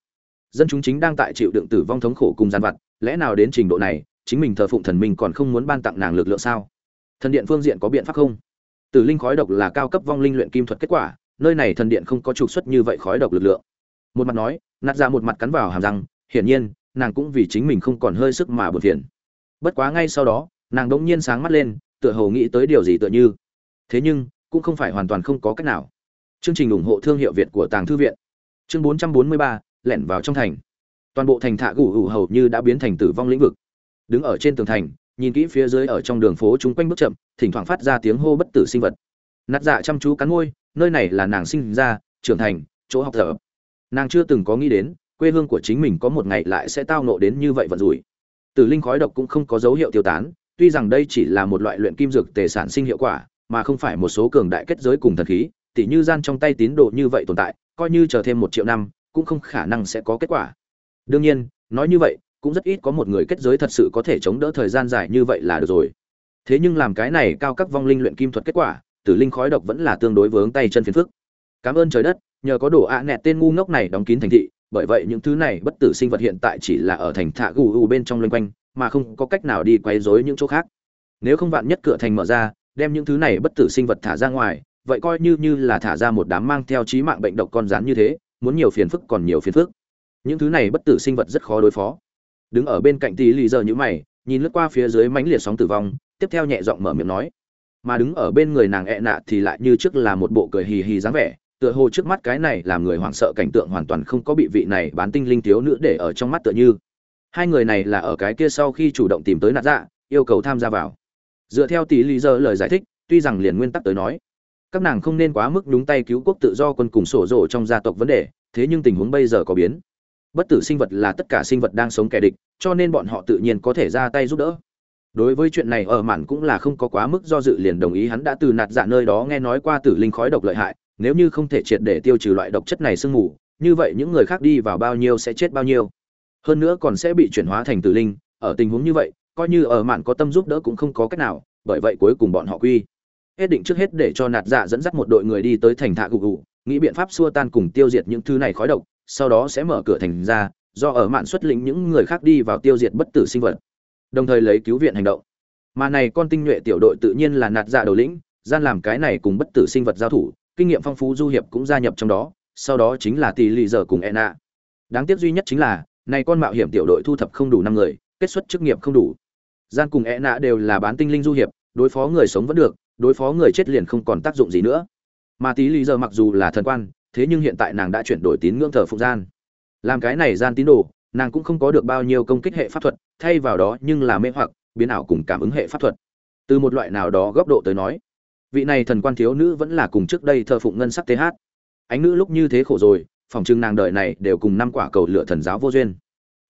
Dân chúng chính đang tại chịu đựng tử vong thống khổ cùng gian vặt, lẽ nào đến trình độ này chính mình thờ phụng thần minh còn không muốn ban tặng nàng lực lượng sao? Thần điện phương diện có biện pháp không? Tử linh khói độc là cao cấp vong linh luyện kim thuật kết quả nơi này thần điện không có trục xuất như vậy khói độc lực lượng. Một mặt nói nạt ra một mặt cắn vào hàm răng hiển nhiên nàng cũng vì chính mình không còn hơi sức mà bật phiền. Bất quá ngay sau đó nàng đống nhiên sáng mắt lên tựa hồ nghĩ tới điều gì tựa như. Thế nhưng cũng không phải hoàn toàn không có cách nào. Chương trình ủng hộ thương hiệu việt của tàng thư viện. Chương 443, lẻn vào trong thành. Toàn bộ thành thạ gù ủ hầu như đã biến thành tử vong lĩnh vực đứng ở trên tường thành, nhìn kỹ phía dưới ở trong đường phố chúng quanh bước chậm, thỉnh thoảng phát ra tiếng hô bất tử sinh vật. Nát dạ chăm chú cắn môi, nơi này là nàng sinh ra, trưởng thành, chỗ học thở nàng chưa từng có nghĩ đến, quê hương của chính mình có một ngày lại sẽ tao nộ đến như vậy vận rủi. Tử linh khói độc cũng không có dấu hiệu tiêu tán, tuy rằng đây chỉ là một loại luyện kim dược tề sản sinh hiệu quả, mà không phải một số cường đại kết giới cùng thần khí, tỉ như gian trong tay tín đồ như vậy tồn tại, coi như chờ thêm một triệu năm, cũng không khả năng sẽ có kết quả. Đương nhiên, nói như vậy cũng rất ít có một người kết giới thật sự có thể chống đỡ thời gian dài như vậy là được rồi. Thế nhưng làm cái này cao cấp vong linh luyện kim thuật kết quả, tử linh khói độc vẫn là tương đối vướng tay chân phiền phức. Cảm ơn trời đất, nhờ có đồ ạ nẹt tên ngu ngốc này đóng kín thành thị, bởi vậy những thứ này bất tử sinh vật hiện tại chỉ là ở thành thạ gù gù bên trong loanh quanh, mà không có cách nào đi quấy rối những chỗ khác. Nếu không vạn nhất cửa thành mở ra, đem những thứ này bất tử sinh vật thả ra ngoài, vậy coi như như là thả ra một đám mang theo trí mạng bệnh độc con rắn như thế, muốn nhiều phiền phức còn nhiều phiền phức. Những thứ này bất tử sinh vật rất khó đối phó đứng ở bên cạnh tỷ lì giờ như mày, nhìn lướt qua phía dưới mãnh liệt sóng tử vong, tiếp theo nhẹ giọng mở miệng nói. Mà đứng ở bên người nàng ẹ nạ thì lại như trước là một bộ cười hì hì dáng vẻ, tựa hồ trước mắt cái này làm người hoảng sợ cảnh tượng hoàn toàn không có bị vị này bán tinh linh thiếu nữ để ở trong mắt tựa như. Hai người này là ở cái kia sau khi chủ động tìm tới nạt dạ yêu cầu tham gia vào. Dựa theo tỷ lý giờ lời giải thích, tuy rằng liền nguyên tắc tới nói, các nàng không nên quá mức đúng tay cứu quốc tự do quân cùng sổ rổ trong gia tộc vấn đề, thế nhưng tình huống bây giờ có biến bất tử sinh vật là tất cả sinh vật đang sống kẻ địch, cho nên bọn họ tự nhiên có thể ra tay giúp đỡ. Đối với chuyện này, ở mạn cũng là không có quá mức do dự liền đồng ý hắn đã từ nạt dạ nơi đó nghe nói qua tử linh khói độc lợi hại, nếu như không thể triệt để tiêu trừ loại độc chất này sương mù, như vậy những người khác đi vào bao nhiêu sẽ chết bao nhiêu. Hơn nữa còn sẽ bị chuyển hóa thành tử linh, ở tình huống như vậy, coi như ở mạn có tâm giúp đỡ cũng không có cách nào, bởi vậy cuối cùng bọn họ quy. Hết định trước hết để cho nạt dạ dẫn dắt một đội người đi tới thành thạ gục gù, nghĩ biện pháp xua tan cùng tiêu diệt những thứ này khói độc sau đó sẽ mở cửa thành ra, do ở mạn xuất lĩnh những người khác đi vào tiêu diệt bất tử sinh vật, đồng thời lấy cứu viện hành động. Mà này con tinh nhuệ tiểu đội tự nhiên là nạt dạ đầu lĩnh, gian làm cái này cùng bất tử sinh vật giao thủ, kinh nghiệm phong phú du hiệp cũng gia nhập trong đó, sau đó chính là tỷ lì giờ cùng ena đáng tiếc duy nhất chính là, này con mạo hiểm tiểu đội thu thập không đủ năm người, kết xuất chức nghiệp không đủ. Gian cùng ena đều là bán tinh linh du hiệp, đối phó người sống vẫn được, đối phó người chết liền không còn tác dụng gì nữa. Mà tỷ lì giờ mặc dù là thần quan thế nhưng hiện tại nàng đã chuyển đổi tín ngưỡng thờ phụng gian. Làm cái này gian tín đồ, nàng cũng không có được bao nhiêu công kích hệ pháp thuật, thay vào đó nhưng là mê hoặc, biến ảo cùng cảm ứng hệ pháp thuật. Từ một loại nào đó góc độ tới nói, vị này thần quan thiếu nữ vẫn là cùng trước đây thờ phụng ngân sắc th ánh nữ lúc như thế khổ rồi, phòng trưng nàng đời này đều cùng năm quả cầu lửa thần giáo vô duyên.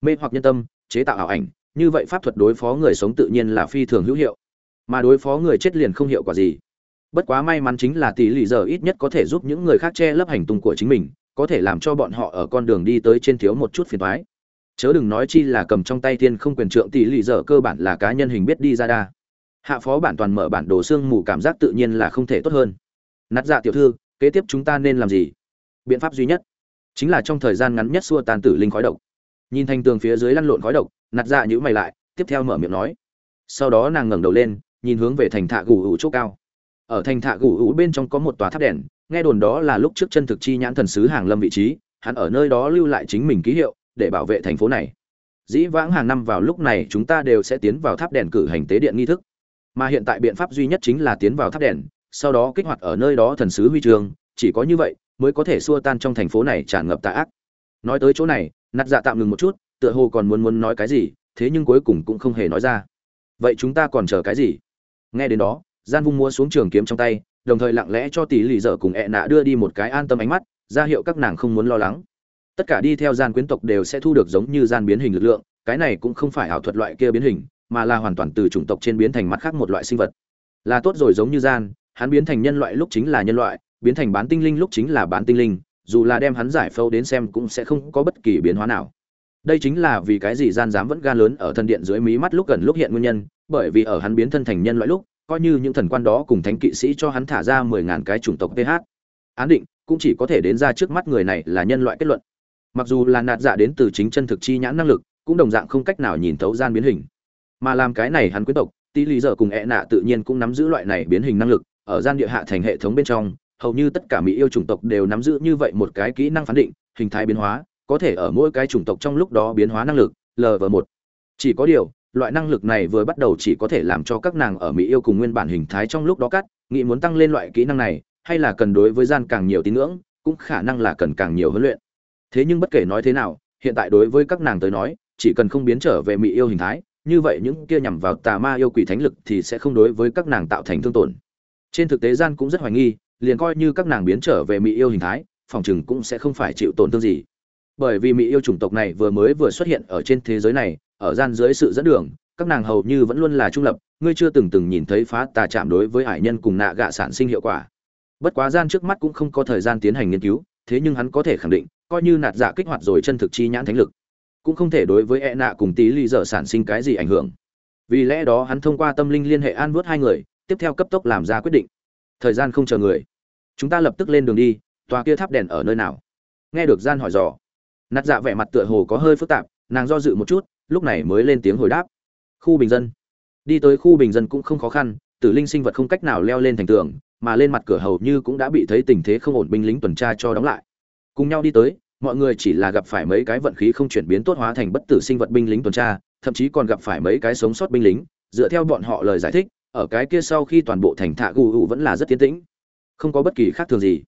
Mê hoặc nhân tâm, chế tạo ảo ảnh, như vậy pháp thuật đối phó người sống tự nhiên là phi thường hữu hiệu. Mà đối phó người chết liền không hiệu quả gì bất quá may mắn chính là tỷ lệ giờ ít nhất có thể giúp những người khác che lấp hành tung của chính mình, có thể làm cho bọn họ ở con đường đi tới trên thiếu một chút phiền toái. Chớ đừng nói chi là cầm trong tay thiên không quyền trượng tỷ lệ giờ cơ bản là cá nhân hình biết đi ra đa. Hạ phó bản toàn mở bản đồ xương mù cảm giác tự nhiên là không thể tốt hơn. Nát dạ tiểu thư, kế tiếp chúng ta nên làm gì? Biện pháp duy nhất chính là trong thời gian ngắn nhất xua tàn tử linh khói độc. Nhìn thành tường phía dưới lăn lộn khói độc, nát dạ nhữ mày lại, tiếp theo mở miệng nói. Sau đó nàng ngẩng đầu lên, nhìn hướng về thành thạ gù ủ chỗ cao ở thành thạ gù ủ bên trong có một tòa tháp đèn, nghe đồn đó là lúc trước chân thực chi nhãn thần sứ hàng lâm vị trí, hắn ở nơi đó lưu lại chính mình ký hiệu để bảo vệ thành phố này. Dĩ vãng hàng năm vào lúc này chúng ta đều sẽ tiến vào tháp đèn cử hành tế điện nghi thức. Mà hiện tại biện pháp duy nhất chính là tiến vào tháp đèn, sau đó kích hoạt ở nơi đó thần sứ huy trường, chỉ có như vậy mới có thể xua tan trong thành phố này tràn ngập tà ác. Nói tới chỗ này nặt dạ tạm ngừng một chút, tựa hồ còn muốn muốn nói cái gì, thế nhưng cuối cùng cũng không hề nói ra. Vậy chúng ta còn chờ cái gì? Nghe đến đó gian vung múa xuống trường kiếm trong tay, đồng thời lặng lẽ cho tỷ lì dở cùng ẹ nạ đưa đi một cái an tâm ánh mắt, ra hiệu các nàng không muốn lo lắng. Tất cả đi theo gian quyến tộc đều sẽ thu được giống như gian biến hình lực lượng, cái này cũng không phải ảo thuật loại kia biến hình, mà là hoàn toàn từ chủng tộc trên biến thành mặt khác một loại sinh vật. Là tốt rồi giống như gian, hắn biến thành nhân loại lúc chính là nhân loại, biến thành bán tinh linh lúc chính là bán tinh linh, dù là đem hắn giải phẫu đến xem cũng sẽ không có bất kỳ biến hóa nào. Đây chính là vì cái gì gian dám vẫn gan lớn ở thân điện dưới mí mắt lúc gần lúc hiện nguyên nhân, bởi vì ở hắn biến thân thành nhân loại lúc coi như những thần quan đó cùng thánh kỵ sĩ cho hắn thả ra mười ngàn cái chủng tộc ph án định, cũng chỉ có thể đến ra trước mắt người này là nhân loại kết luận. Mặc dù là nạt dạ đến từ chính chân thực chi nhãn năng lực, cũng đồng dạng không cách nào nhìn thấu gian biến hình. Mà làm cái này hắn quyết tộc tỷ lý giờ cùng e nạ tự nhiên cũng nắm giữ loại này biến hình năng lực, ở gian địa hạ thành hệ thống bên trong, hầu như tất cả mỹ yêu chủng tộc đều nắm giữ như vậy một cái kỹ năng phán định, hình thái biến hóa, có thể ở mỗi cái chủng tộc trong lúc đó biến hóa năng lực lv một. Chỉ có điều loại năng lực này vừa bắt đầu chỉ có thể làm cho các nàng ở mỹ yêu cùng nguyên bản hình thái trong lúc đó cắt, nghĩ muốn tăng lên loại kỹ năng này, hay là cần đối với gian càng nhiều tín ngưỡng, cũng khả năng là cần càng nhiều huấn luyện. Thế nhưng bất kể nói thế nào, hiện tại đối với các nàng tới nói, chỉ cần không biến trở về mỹ yêu hình thái, như vậy những kia nhằm vào tà ma yêu quỷ thánh lực thì sẽ không đối với các nàng tạo thành thương tổn. Trên thực tế gian cũng rất hoài nghi, liền coi như các nàng biến trở về mỹ yêu hình thái, phòng chừng cũng sẽ không phải chịu tổn thương gì. Bởi vì mỹ yêu chủng tộc này vừa mới vừa xuất hiện ở trên thế giới này ở gian dưới sự dẫn đường, các nàng hầu như vẫn luôn là trung lập, ngươi chưa từng từng nhìn thấy phá tà chạm đối với hải nhân cùng nạ gạ sản sinh hiệu quả. Bất quá gian trước mắt cũng không có thời gian tiến hành nghiên cứu, thế nhưng hắn có thể khẳng định, coi như nạt giả kích hoạt rồi chân thực chi nhãn thánh lực, cũng không thể đối với e nạ cùng tí ly giờ sản sinh cái gì ảnh hưởng. Vì lẽ đó hắn thông qua tâm linh liên hệ an vớt hai người, tiếp theo cấp tốc làm ra quyết định. Thời gian không chờ người. Chúng ta lập tức lên đường đi, tòa kia tháp đèn ở nơi nào? Nghe được gian hỏi dò. Nạt dạ vẻ mặt tựa hồ có hơi phức tạp, nàng do dự một chút lúc này mới lên tiếng hồi đáp. Khu bình dân. Đi tới khu bình dân cũng không khó khăn, tử linh sinh vật không cách nào leo lên thành tường, mà lên mặt cửa hầu như cũng đã bị thấy tình thế không ổn binh lính tuần tra cho đóng lại. Cùng nhau đi tới, mọi người chỉ là gặp phải mấy cái vận khí không chuyển biến tốt hóa thành bất tử sinh vật binh lính tuần tra, thậm chí còn gặp phải mấy cái sống sót binh lính, dựa theo bọn họ lời giải thích, ở cái kia sau khi toàn bộ thành thạ gù hụ vẫn là rất tiến tĩnh, không có bất kỳ khác thường gì.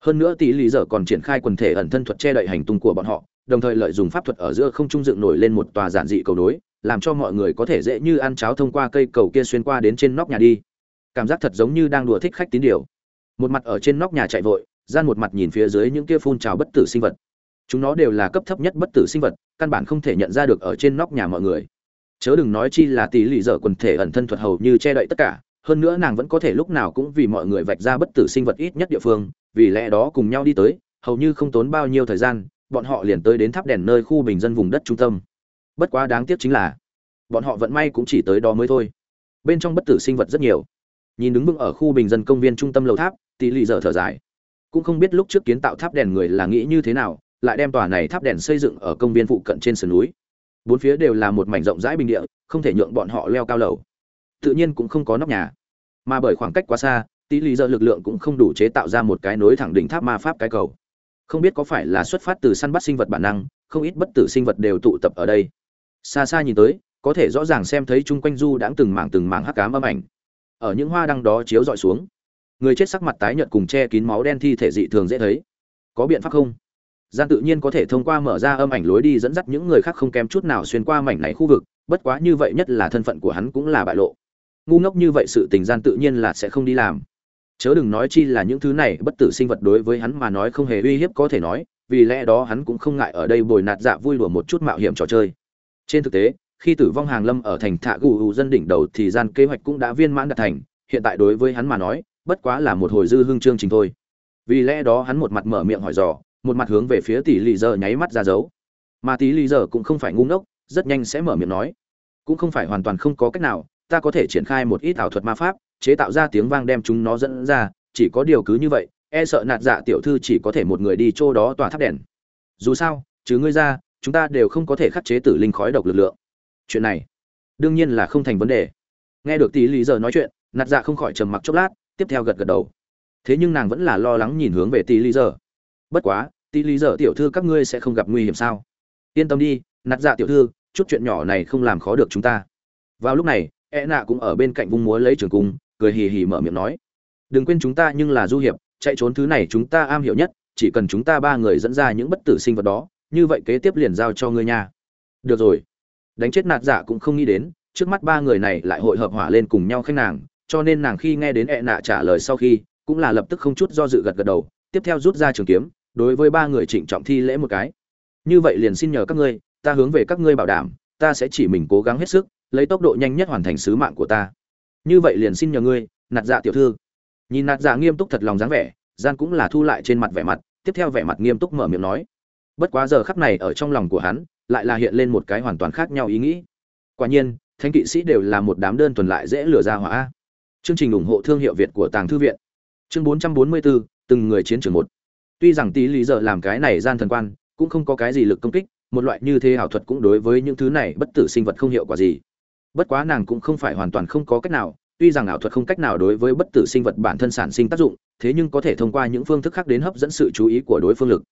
Hơn nữa tỷ lý dở còn triển khai quần thể ẩn thân thuật che đậy hành tung của bọn họ đồng thời lợi dụng pháp thuật ở giữa không trung dựng nổi lên một tòa giản dị cầu nối, làm cho mọi người có thể dễ như ăn cháo thông qua cây cầu kia xuyên qua đến trên nóc nhà đi. Cảm giác thật giống như đang đùa thích khách tín điều. Một mặt ở trên nóc nhà chạy vội, gian một mặt nhìn phía dưới những kia phun trào bất tử sinh vật. Chúng nó đều là cấp thấp nhất bất tử sinh vật, căn bản không thể nhận ra được ở trên nóc nhà mọi người. Chớ đừng nói chi là tỷ lệ dở quần thể ẩn thân thuật hầu như che đậy tất cả, hơn nữa nàng vẫn có thể lúc nào cũng vì mọi người vạch ra bất tử sinh vật ít nhất địa phương, vì lẽ đó cùng nhau đi tới, hầu như không tốn bao nhiêu thời gian bọn họ liền tới đến tháp đèn nơi khu bình dân vùng đất trung tâm. Bất quá đáng tiếc chính là, bọn họ vận may cũng chỉ tới đó mới thôi. Bên trong bất tử sinh vật rất nhiều. Nhìn đứng vững ở khu bình dân công viên trung tâm lầu tháp tỷ lệ dở thở dài. Cũng không biết lúc trước kiến tạo tháp đèn người là nghĩ như thế nào, lại đem tòa này tháp đèn xây dựng ở công viên phụ cận trên sườn núi. Bốn phía đều là một mảnh rộng rãi bình địa, không thể nhượng bọn họ leo cao lầu. Tự nhiên cũng không có nóc nhà. Mà bởi khoảng cách quá xa tỷ lệ giờ lực lượng cũng không đủ chế tạo ra một cái nối thẳng đỉnh tháp ma pháp cái cầu không biết có phải là xuất phát từ săn bắt sinh vật bản năng, không ít bất tử sinh vật đều tụ tập ở đây. Xa xa nhìn tới, có thể rõ ràng xem thấy chung quanh du đãng từng mảng từng mảng hắc cám âm ảnh. Ở những hoa đăng đó chiếu dọi xuống, người chết sắc mặt tái nhợt cùng che kín máu đen thi thể dị thường dễ thấy. Có biện pháp không? Gian tự nhiên có thể thông qua mở ra âm ảnh lối đi dẫn dắt những người khác không kém chút nào xuyên qua mảnh này khu vực, bất quá như vậy nhất là thân phận của hắn cũng là bại lộ. Ngu ngốc như vậy sự tình gian tự nhiên là sẽ không đi làm chớ đừng nói chi là những thứ này, bất tử sinh vật đối với hắn mà nói không hề uy hiếp có thể nói, vì lẽ đó hắn cũng không ngại ở đây bồi nạt dạ vui đùa một chút mạo hiểm trò chơi. Trên thực tế, khi tử vong hàng lâm ở thành thạ gù dân đỉnh đầu thì gian kế hoạch cũng đã viên mãn đạt thành, hiện tại đối với hắn mà nói, bất quá là một hồi dư hương chương trình thôi. Vì lẽ đó hắn một mặt mở miệng hỏi dò, một mặt hướng về phía tỷ lì giờ nháy mắt ra dấu. Mà tỷ lì giờ cũng không phải ngu ngốc, rất nhanh sẽ mở miệng nói. Cũng không phải hoàn toàn không có cách nào, ta có thể triển khai một ít ảo thuật ma pháp chế tạo ra tiếng vang đem chúng nó dẫn ra, chỉ có điều cứ như vậy e sợ nạt dạ tiểu thư chỉ có thể một người đi chỗ đó tỏa tháp đèn. Dù sao chứ ngươi ra, chúng ta đều không có thể khắc chế tử linh khói độc lực lượng. Chuyện này, đương nhiên là không thành vấn đề. Nghe được tỷ lý giờ nói chuyện, nạt dạ không khỏi trầm mặc chốc lát, tiếp theo gật gật đầu. Thế nhưng nàng vẫn là lo lắng nhìn hướng về tỷ lý giờ. Bất quá tỷ lý giờ tiểu thư các ngươi sẽ không gặp nguy hiểm sao? Yên tâm đi, nạt dạ tiểu thư, chút chuyện nhỏ này không làm khó được chúng ta. Vào lúc này e nạ cũng ở bên cạnh vung múa lấy trường cung cười hì hì mở miệng nói. Đừng quên chúng ta nhưng là du hiệp, chạy trốn thứ này chúng ta am hiểu nhất, chỉ cần chúng ta ba người dẫn ra những bất tử sinh vật đó, như vậy kế tiếp liền giao cho ngươi nha. Được rồi. Đánh chết nạt giả cũng không nghĩ đến, trước mắt ba người này lại hội hợp hỏa lên cùng nhau khách nàng, cho nên nàng khi nghe đến ẹ nạ trả lời sau khi, cũng là lập tức không chút do dự gật gật đầu, tiếp theo rút ra trường kiếm, đối với ba người trịnh trọng thi lễ một cái. Như vậy liền xin nhờ các ngươi, ta hướng về các ngươi bảo đảm, ta sẽ chỉ mình cố gắng hết sức, lấy tốc độ nhanh nhất hoàn thành sứ mạng của ta như vậy liền xin nhờ ngươi nạt dạ tiểu thư. Nhìn nạt dạ nghiêm túc thật lòng dáng vẻ gian cũng là thu lại trên mặt vẻ mặt tiếp theo vẻ mặt nghiêm túc mở miệng nói. Bất quá giờ khắc này ở trong lòng của hắn lại là hiện lên một cái hoàn toàn khác nhau ý nghĩ. Quả nhiên thanh kỵ sĩ đều là một đám đơn thuần lại dễ lừa ra hỏa. Chương trình ủng hộ thương hiệu việt của tàng thư viện. Chương 444, từng người chiến trường một. Tuy rằng tí lý giờ làm cái này gian thần quan cũng không có cái gì lực công kích một loại như thế ảo thuật cũng đối với những thứ này bất tử sinh vật không hiệu quả gì bất quá nàng cũng không phải hoàn toàn không có cách nào, tuy rằng ảo thuật không cách nào đối với bất tử sinh vật bản thân sản sinh tác dụng, thế nhưng có thể thông qua những phương thức khác đến hấp dẫn sự chú ý của đối phương lực.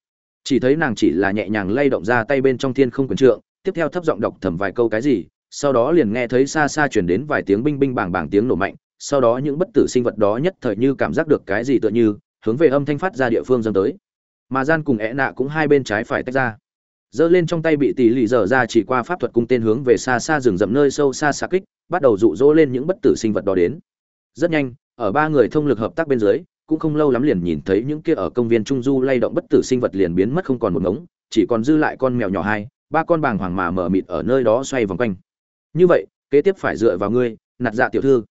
Chỉ thấy nàng chỉ là nhẹ nhàng lay động ra tay bên trong thiên không quần trượng, tiếp theo thấp giọng đọc thầm vài câu cái gì, sau đó liền nghe thấy xa xa chuyển đến vài tiếng binh binh bàng bàng tiếng nổ mạnh, sau đó những bất tử sinh vật đó nhất thời như cảm giác được cái gì tựa như hướng về âm thanh phát ra địa phương dâng tới. Mà gian cùng ẹ nạ cũng hai bên trái phải tách ra giơ lên trong tay bị tỷ lì dở ra chỉ qua pháp thuật cung tên hướng về xa xa rừng rậm nơi sâu xa xa kích, bắt đầu rụ rỗ lên những bất tử sinh vật đó đến. Rất nhanh, ở ba người thông lực hợp tác bên dưới, cũng không lâu lắm liền nhìn thấy những kia ở công viên trung du lay động bất tử sinh vật liền biến mất không còn một ngống, chỉ còn dư lại con mèo nhỏ hai, ba con bàng hoàng mà mở mịt ở nơi đó xoay vòng quanh. Như vậy, kế tiếp phải dựa vào ngươi, nạt dạ tiểu thư.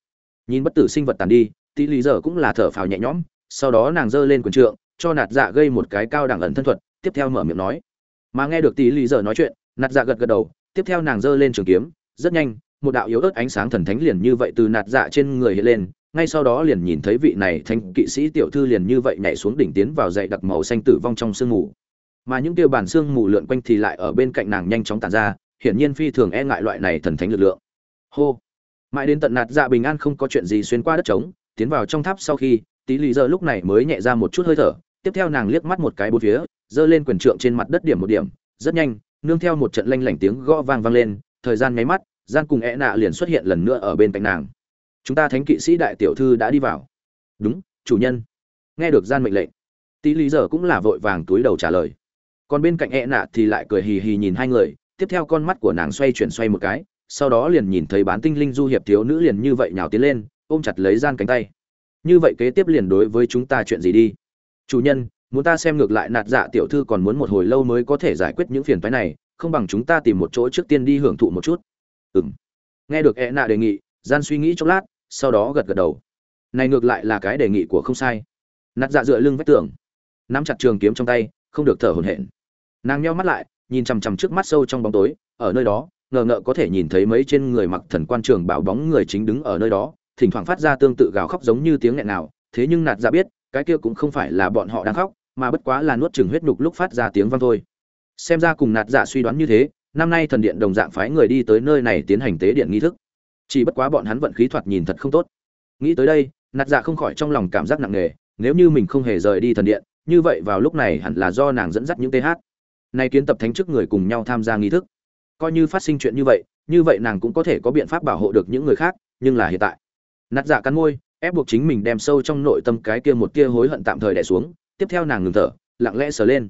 Nhìn bất tử sinh vật tàn đi tỷ lì dở cũng là thở phào nhẹ nhõm, sau đó nàng giơ lên quần trượng, cho nạt dạ gây một cái cao đẳng ẩn thân thuật, tiếp theo mở miệng nói mà nghe được tỷ lý giờ nói chuyện, nạt dạ gật gật đầu, tiếp theo nàng giơ lên trường kiếm, rất nhanh, một đạo yếu ớt ánh sáng thần thánh liền như vậy từ nạt dạ trên người hiện lên, ngay sau đó liền nhìn thấy vị này thanh kỵ sĩ tiểu thư liền như vậy nhảy xuống đỉnh tiến vào dậy đặc màu xanh tử vong trong sương mù. Mà những tiêu bản xương mù lượn quanh thì lại ở bên cạnh nàng nhanh chóng tàn ra, hiển nhiên phi thường e ngại loại này thần thánh lực lượng. Hô! Mãi đến tận nạt dạ bình an không có chuyện gì xuyên qua đất trống, tiến vào trong tháp sau khi, tí lì giờ lúc này mới nhẹ ra một chút hơi thở tiếp theo nàng liếc mắt một cái bốn phía, giơ lên quyền trượng trên mặt đất điểm một điểm, rất nhanh, nương theo một trận lanh lảnh tiếng gõ vang vang lên, thời gian nháy mắt, gian cùng ẽ nạ liền xuất hiện lần nữa ở bên cạnh nàng. Chúng ta thánh kỵ sĩ đại tiểu thư đã đi vào. Đúng, chủ nhân. Nghe được gian mệnh lệnh, tí lý giờ cũng là vội vàng túi đầu trả lời. Còn bên cạnh e nạ thì lại cười hì hì nhìn hai người, tiếp theo con mắt của nàng xoay chuyển xoay một cái, sau đó liền nhìn thấy bán tinh linh du hiệp thiếu nữ liền như vậy nhào tiến lên, ôm chặt lấy gian cánh tay. Như vậy kế tiếp liền đối với chúng ta chuyện gì đi? Chủ nhân, muốn ta xem ngược lại nạt dạ tiểu thư còn muốn một hồi lâu mới có thể giải quyết những phiền phái này, không bằng chúng ta tìm một chỗ trước tiên đi hưởng thụ một chút. Ừng nghe được e nạ đề nghị, gian suy nghĩ chốc lát, sau đó gật gật đầu. Này ngược lại là cái đề nghị của không sai. Nạt dạ dựa lưng vách tường, nắm chặt trường kiếm trong tay, không được thở hổn hển. Nàng nheo mắt lại, nhìn chằm chằm trước mắt sâu trong bóng tối, ở nơi đó, ngờ ngợ có thể nhìn thấy mấy trên người mặc thần quan trường bảo bóng người chính đứng ở nơi đó, thỉnh thoảng phát ra tương tự gào khóc giống như tiếng nghẹn nào, thế nhưng nạt dạ biết cái kia cũng không phải là bọn họ đang khóc, mà bất quá là nuốt chừng huyết nhục lúc phát ra tiếng vang thôi. Xem ra cùng nạt dạ suy đoán như thế, năm nay thần điện đồng dạng phái người đi tới nơi này tiến hành tế điện nghi thức. Chỉ bất quá bọn hắn vận khí thoạt nhìn thật không tốt. Nghĩ tới đây, nạt dạ không khỏi trong lòng cảm giác nặng nề, nếu như mình không hề rời đi thần điện, như vậy vào lúc này hẳn là do nàng dẫn dắt những th nay kiến tập thánh chức người cùng nhau tham gia nghi thức. Coi như phát sinh chuyện như vậy như vậy nàng cũng có thể có biện pháp bảo hộ được những người khác, nhưng là hiện tại. Nạt dạ cắn môi ép buộc chính mình đem sâu trong nội tâm cái kia một tia hối hận tạm thời đè xuống, tiếp theo nàng ngừng thở, lặng lẽ sờ lên.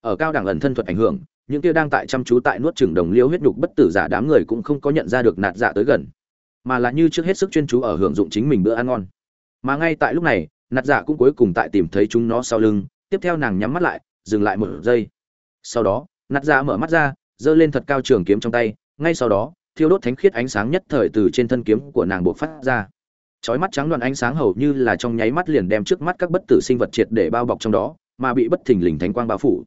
Ở cao đẳng ẩn thân thuật ảnh hưởng, những kia đang tại chăm chú tại nuốt chửng đồng liêu huyết nhục bất tử giả đám người cũng không có nhận ra được nạt dạ tới gần, mà là như trước hết sức chuyên chú ở hưởng dụng chính mình bữa ăn ngon. Mà ngay tại lúc này, nạt dạ cũng cuối cùng tại tìm thấy chúng nó sau lưng, tiếp theo nàng nhắm mắt lại, dừng lại một giây. Sau đó, nạt dạ mở mắt ra, giơ lên thật cao trường kiếm trong tay, ngay sau đó, thiêu đốt thánh khiết ánh sáng nhất thời từ trên thân kiếm của nàng buộc phát ra chói mắt trắng đoàn ánh sáng hầu như là trong nháy mắt liền đem trước mắt các bất tử sinh vật triệt để bao bọc trong đó, mà bị bất thình lình thánh quang bao phủ.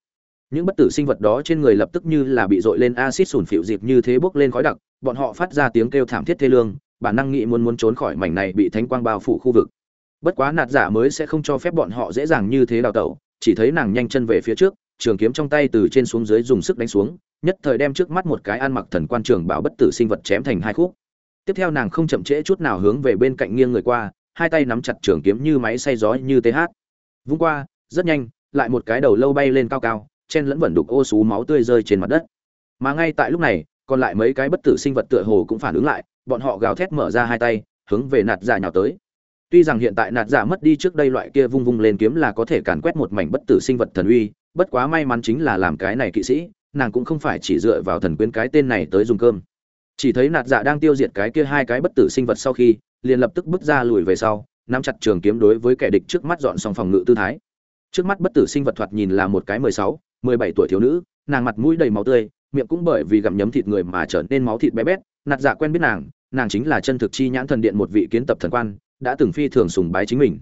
Những bất tử sinh vật đó trên người lập tức như là bị dội lên axit sủn phịu dịp như thế bốc lên khói đặc, bọn họ phát ra tiếng kêu thảm thiết thê lương, bản năng nghĩ muốn muốn trốn khỏi mảnh này bị thánh quang bao phủ khu vực. Bất quá nạt giả mới sẽ không cho phép bọn họ dễ dàng như thế đào tẩu, chỉ thấy nàng nhanh chân về phía trước, trường kiếm trong tay từ trên xuống dưới dùng sức đánh xuống, nhất thời đem trước mắt một cái ăn mặc thần quan trường bảo bất tử sinh vật chém thành hai khúc tiếp theo nàng không chậm trễ chút nào hướng về bên cạnh nghiêng người qua, hai tay nắm chặt trường kiếm như máy xay gió như th vung qua, rất nhanh, lại một cái đầu lâu bay lên cao cao, chen lẫn vẩn đục ô xú máu tươi rơi trên mặt đất. Mà ngay tại lúc này, còn lại mấy cái bất tử sinh vật tựa hồ cũng phản ứng lại, bọn họ gào thét mở ra hai tay, hướng về nạt giả nhào tới. Tuy rằng hiện tại nạt giả mất đi trước đây loại kia vung vung lên kiếm là có thể càn quét một mảnh bất tử sinh vật thần uy, bất quá may mắn chính là làm cái này kỵ sĩ, nàng cũng không phải chỉ dựa vào thần quyến cái tên này tới dùng cơm chỉ thấy nạt dạ đang tiêu diệt cái kia hai cái bất tử sinh vật sau khi, liền lập tức bước ra lùi về sau, nắm chặt trường kiếm đối với kẻ địch trước mắt dọn xong phòng ngự tư thái. Trước mắt bất tử sinh vật thoạt nhìn là một cái mười sáu, mười bảy tuổi thiếu nữ, nàng mặt mũi đầy máu tươi, miệng cũng bởi vì gặm nhấm thịt người mà trở nên máu thịt bé bét. Nạt dạ quen biết nàng nàng chính là chân thực chi nhãn thần điện một vị kiến tập thần quan, đã từng phi thường sùng bái chính mình.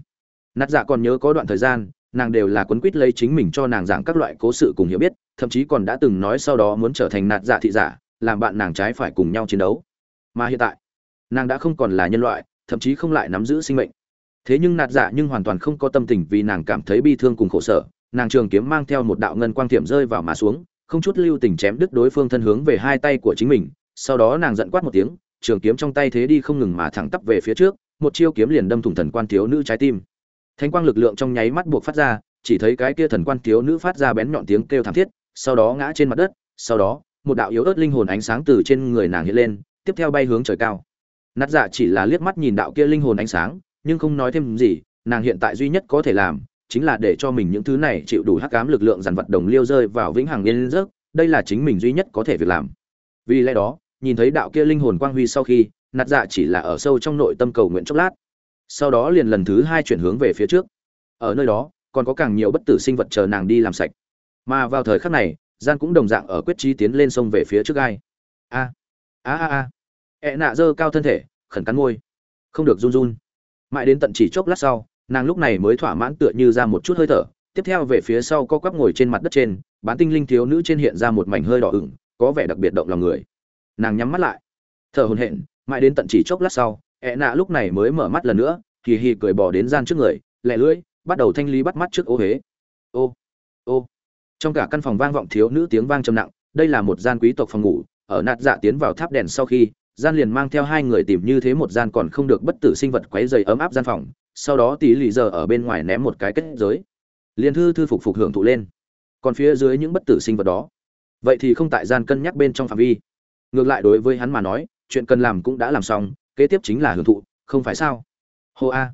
Nạt dạ còn nhớ có đoạn thời gian, nàng đều là quấn quýt lấy chính mình cho nàng giảng các loại cố sự cùng hiểu biết, thậm chí còn đã từng nói sau đó muốn trở thành nạt dạ thị giả làm bạn nàng trái phải cùng nhau chiến đấu. Mà hiện tại, nàng đã không còn là nhân loại, thậm chí không lại nắm giữ sinh mệnh. Thế nhưng nạt dạ nhưng hoàn toàn không có tâm tình vì nàng cảm thấy bi thương cùng khổ sở. Nàng trường kiếm mang theo một đạo ngân quang thiệm rơi vào mà xuống, không chút lưu tình chém đứt đối phương thân hướng về hai tay của chính mình. Sau đó nàng giận quát một tiếng, trường kiếm trong tay thế đi không ngừng mà thẳng tắp về phía trước, một chiêu kiếm liền đâm thủng thần quan thiếu nữ trái tim. Thánh quang lực lượng trong nháy mắt buộc phát ra, chỉ thấy cái kia thần quan thiếu nữ phát ra bén nhọn tiếng kêu thảm thiết, sau đó ngã trên mặt đất, sau đó một đạo yếu ớt linh hồn ánh sáng từ trên người nàng hiện lên, tiếp theo bay hướng trời cao. Nát dạ chỉ là liếc mắt nhìn đạo kia linh hồn ánh sáng, nhưng không nói thêm gì, nàng hiện tại duy nhất có thể làm, chính là để cho mình những thứ này chịu đủ hắc ám lực lượng dàn vật đồng liêu rơi vào vĩnh hằng yên giấc, đây là chính mình duy nhất có thể việc làm. Vì lẽ đó, nhìn thấy đạo kia linh hồn quang huy sau khi nạt dạ chỉ là ở sâu trong nội tâm cầu nguyện chốc lát. Sau đó liền lần thứ hai chuyển hướng về phía trước. Ở nơi đó, còn có càng nhiều bất tử sinh vật chờ nàng đi làm sạch. Mà vào thời khắc này gian cũng đồng dạng ở quyết trí tiến lên sông về phía trước gai. A a a a. Ẹ nạ dơ cao thân thể, khẩn cắn môi. Không được run run. Mãi đến tận chỉ chốc lát sau, nàng lúc này mới thỏa mãn tựa như ra một chút hơi thở. Tiếp theo về phía sau co quắp ngồi trên mặt đất trên, bán tinh linh thiếu nữ trên hiện ra một mảnh hơi đỏ ửng, có vẻ đặc biệt động lòng người. Nàng nhắm mắt lại. Thở hồn hển, mãi đến tận chỉ chốc lát sau ẹ nạ lúc này mới mở mắt lần nữa, hì hì cười bỏ đến gian trước người lẹ lưỡi, bắt đầu thanh lý bắt mắt trước ô huế ô trong cả căn phòng vang vọng thiếu nữ tiếng vang trầm nặng, đây là một gian quý tộc phòng ngủ, ở nạt dạ tiến vào tháp đèn sau khi, gian liền mang theo hai người tìm như thế một gian còn không được bất tử sinh vật quấy dày ấm áp gian phòng, sau đó tí lì giờ ở bên ngoài ném một cái kết giới. Liền thư thư phục phục hưởng thụ lên. Còn phía dưới những bất tử sinh vật đó. Vậy thì không tại gian cân nhắc bên trong phạm vi. Ngược lại đối với hắn mà nói, chuyện cần làm cũng đã làm xong, kế tiếp chính là hưởng thụ, không phải sao? Hô a.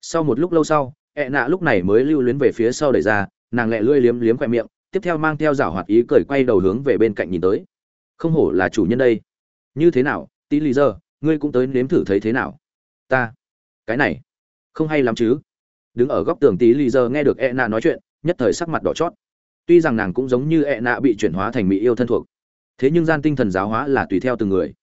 Sau một lúc lâu sau ẹ nạ lúc này mới lưu luyến về phía sau đẩy ra, nàng lẹ lưỡi liếm liếm khoe miệng tiếp theo mang theo rảo hoạt ý cười quay đầu hướng về bên cạnh nhìn tới. Không hổ là chủ nhân đây. Như thế nào, tí lý giờ, ngươi cũng tới nếm thử thấy thế nào? Ta. Cái này. Không hay lắm chứ. Đứng ở góc tường tí lý giờ nghe được e nạ nói chuyện, nhất thời sắc mặt đỏ chót. Tuy rằng nàng cũng giống như e nạ bị chuyển hóa thành mỹ yêu thân thuộc, thế nhưng gian tinh thần giáo hóa là tùy theo từng người.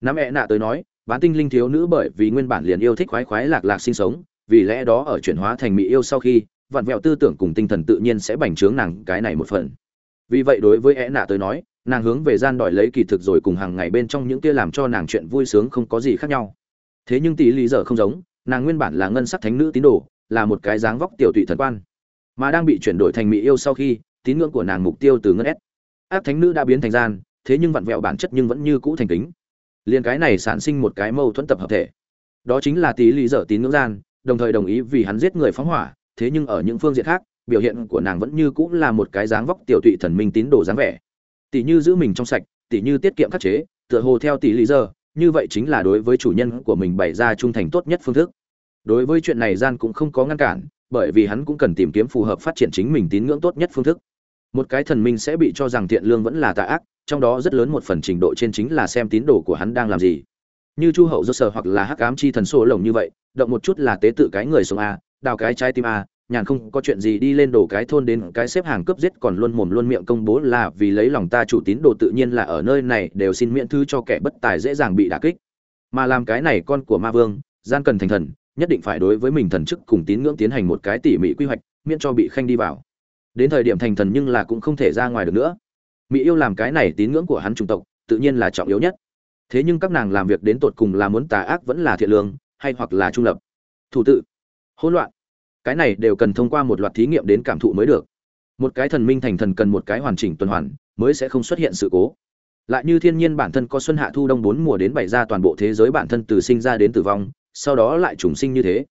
Nắm e nạ tới nói bán tinh linh thiếu nữ bởi vì nguyên bản liền yêu thích khoái khoái lạc lạc sinh sống, vì lẽ đó ở chuyển hóa thành mỹ yêu sau khi vặn vẹo tư tưởng cùng tinh thần tự nhiên sẽ bành trướng nàng cái này một phần. Vì vậy đối với e nạ tới nói, nàng hướng về gian đòi lấy kỳ thực rồi cùng hàng ngày bên trong những kia làm cho nàng chuyện vui sướng không có gì khác nhau. Thế nhưng tỷ lý giờ không giống, nàng nguyên bản là ngân sắc thánh nữ tín đồ, là một cái dáng vóc tiểu tụy thần quan. Mà đang bị chuyển đổi thành mỹ yêu sau khi, tín ngưỡng của nàng mục tiêu từ ngân s. Ác thánh nữ đã biến thành gian, thế nhưng vặn vẹo bản chất nhưng vẫn như cũ thành kính. Liền cái này sản sinh một cái mâu thuẫn tập hợp thể. Đó chính là tỷ lý dở tín ngưỡng gian, đồng thời đồng ý vì hắn giết người phóng hỏa thế nhưng ở những phương diện khác, biểu hiện của nàng vẫn như cũng là một cái dáng vóc tiểu tụy thần minh tín đồ dáng vẻ. Tỷ như giữ mình trong sạch, tỷ như tiết kiệm khắc chế, tựa hồ theo tỷ lý giờ, như vậy chính là đối với chủ nhân của mình bày ra trung thành tốt nhất phương thức. Đối với chuyện này gian cũng không có ngăn cản, bởi vì hắn cũng cần tìm kiếm phù hợp phát triển chính mình tín ngưỡng tốt nhất phương thức. Một cái thần minh sẽ bị cho rằng thiện lương vẫn là tà ác, trong đó rất lớn một phần trình độ trên chính là xem tín đồ của hắn đang làm gì. Như chu hậu do sở hoặc là hắc ám chi thần sổ lồng như vậy, động một chút là tế tự cái người sống a đào cái trái tim à nhàn không có chuyện gì đi lên đổ cái thôn đến cái xếp hàng cướp giết còn luôn mồm luôn miệng công bố là vì lấy lòng ta chủ tín đồ tự nhiên là ở nơi này đều xin miễn thư cho kẻ bất tài dễ dàng bị đả kích. Mà làm cái này con của ma vương, gian cần thành thần, nhất định phải đối với mình thần chức cùng tín ngưỡng tiến hành một cái tỉ mỉ quy hoạch, miễn cho bị khanh đi vào. Đến thời điểm thành thần nhưng là cũng không thể ra ngoài được nữa. Mỹ yêu làm cái này tín ngưỡng của hắn trung tộc, tự nhiên là trọng yếu nhất. Thế nhưng các nàng làm việc đến tột cùng là muốn tà ác vẫn là thiện lương, hay hoặc là trung lập? Thủ tự hỗn loạn. Cái này đều cần thông qua một loạt thí nghiệm đến cảm thụ mới được. Một cái thần minh thành thần cần một cái hoàn chỉnh tuần hoàn, mới sẽ không xuất hiện sự cố. Lại như thiên nhiên bản thân có xuân hạ thu đông bốn mùa đến bày ra toàn bộ thế giới bản thân từ sinh ra đến tử vong, sau đó lại trùng sinh như thế.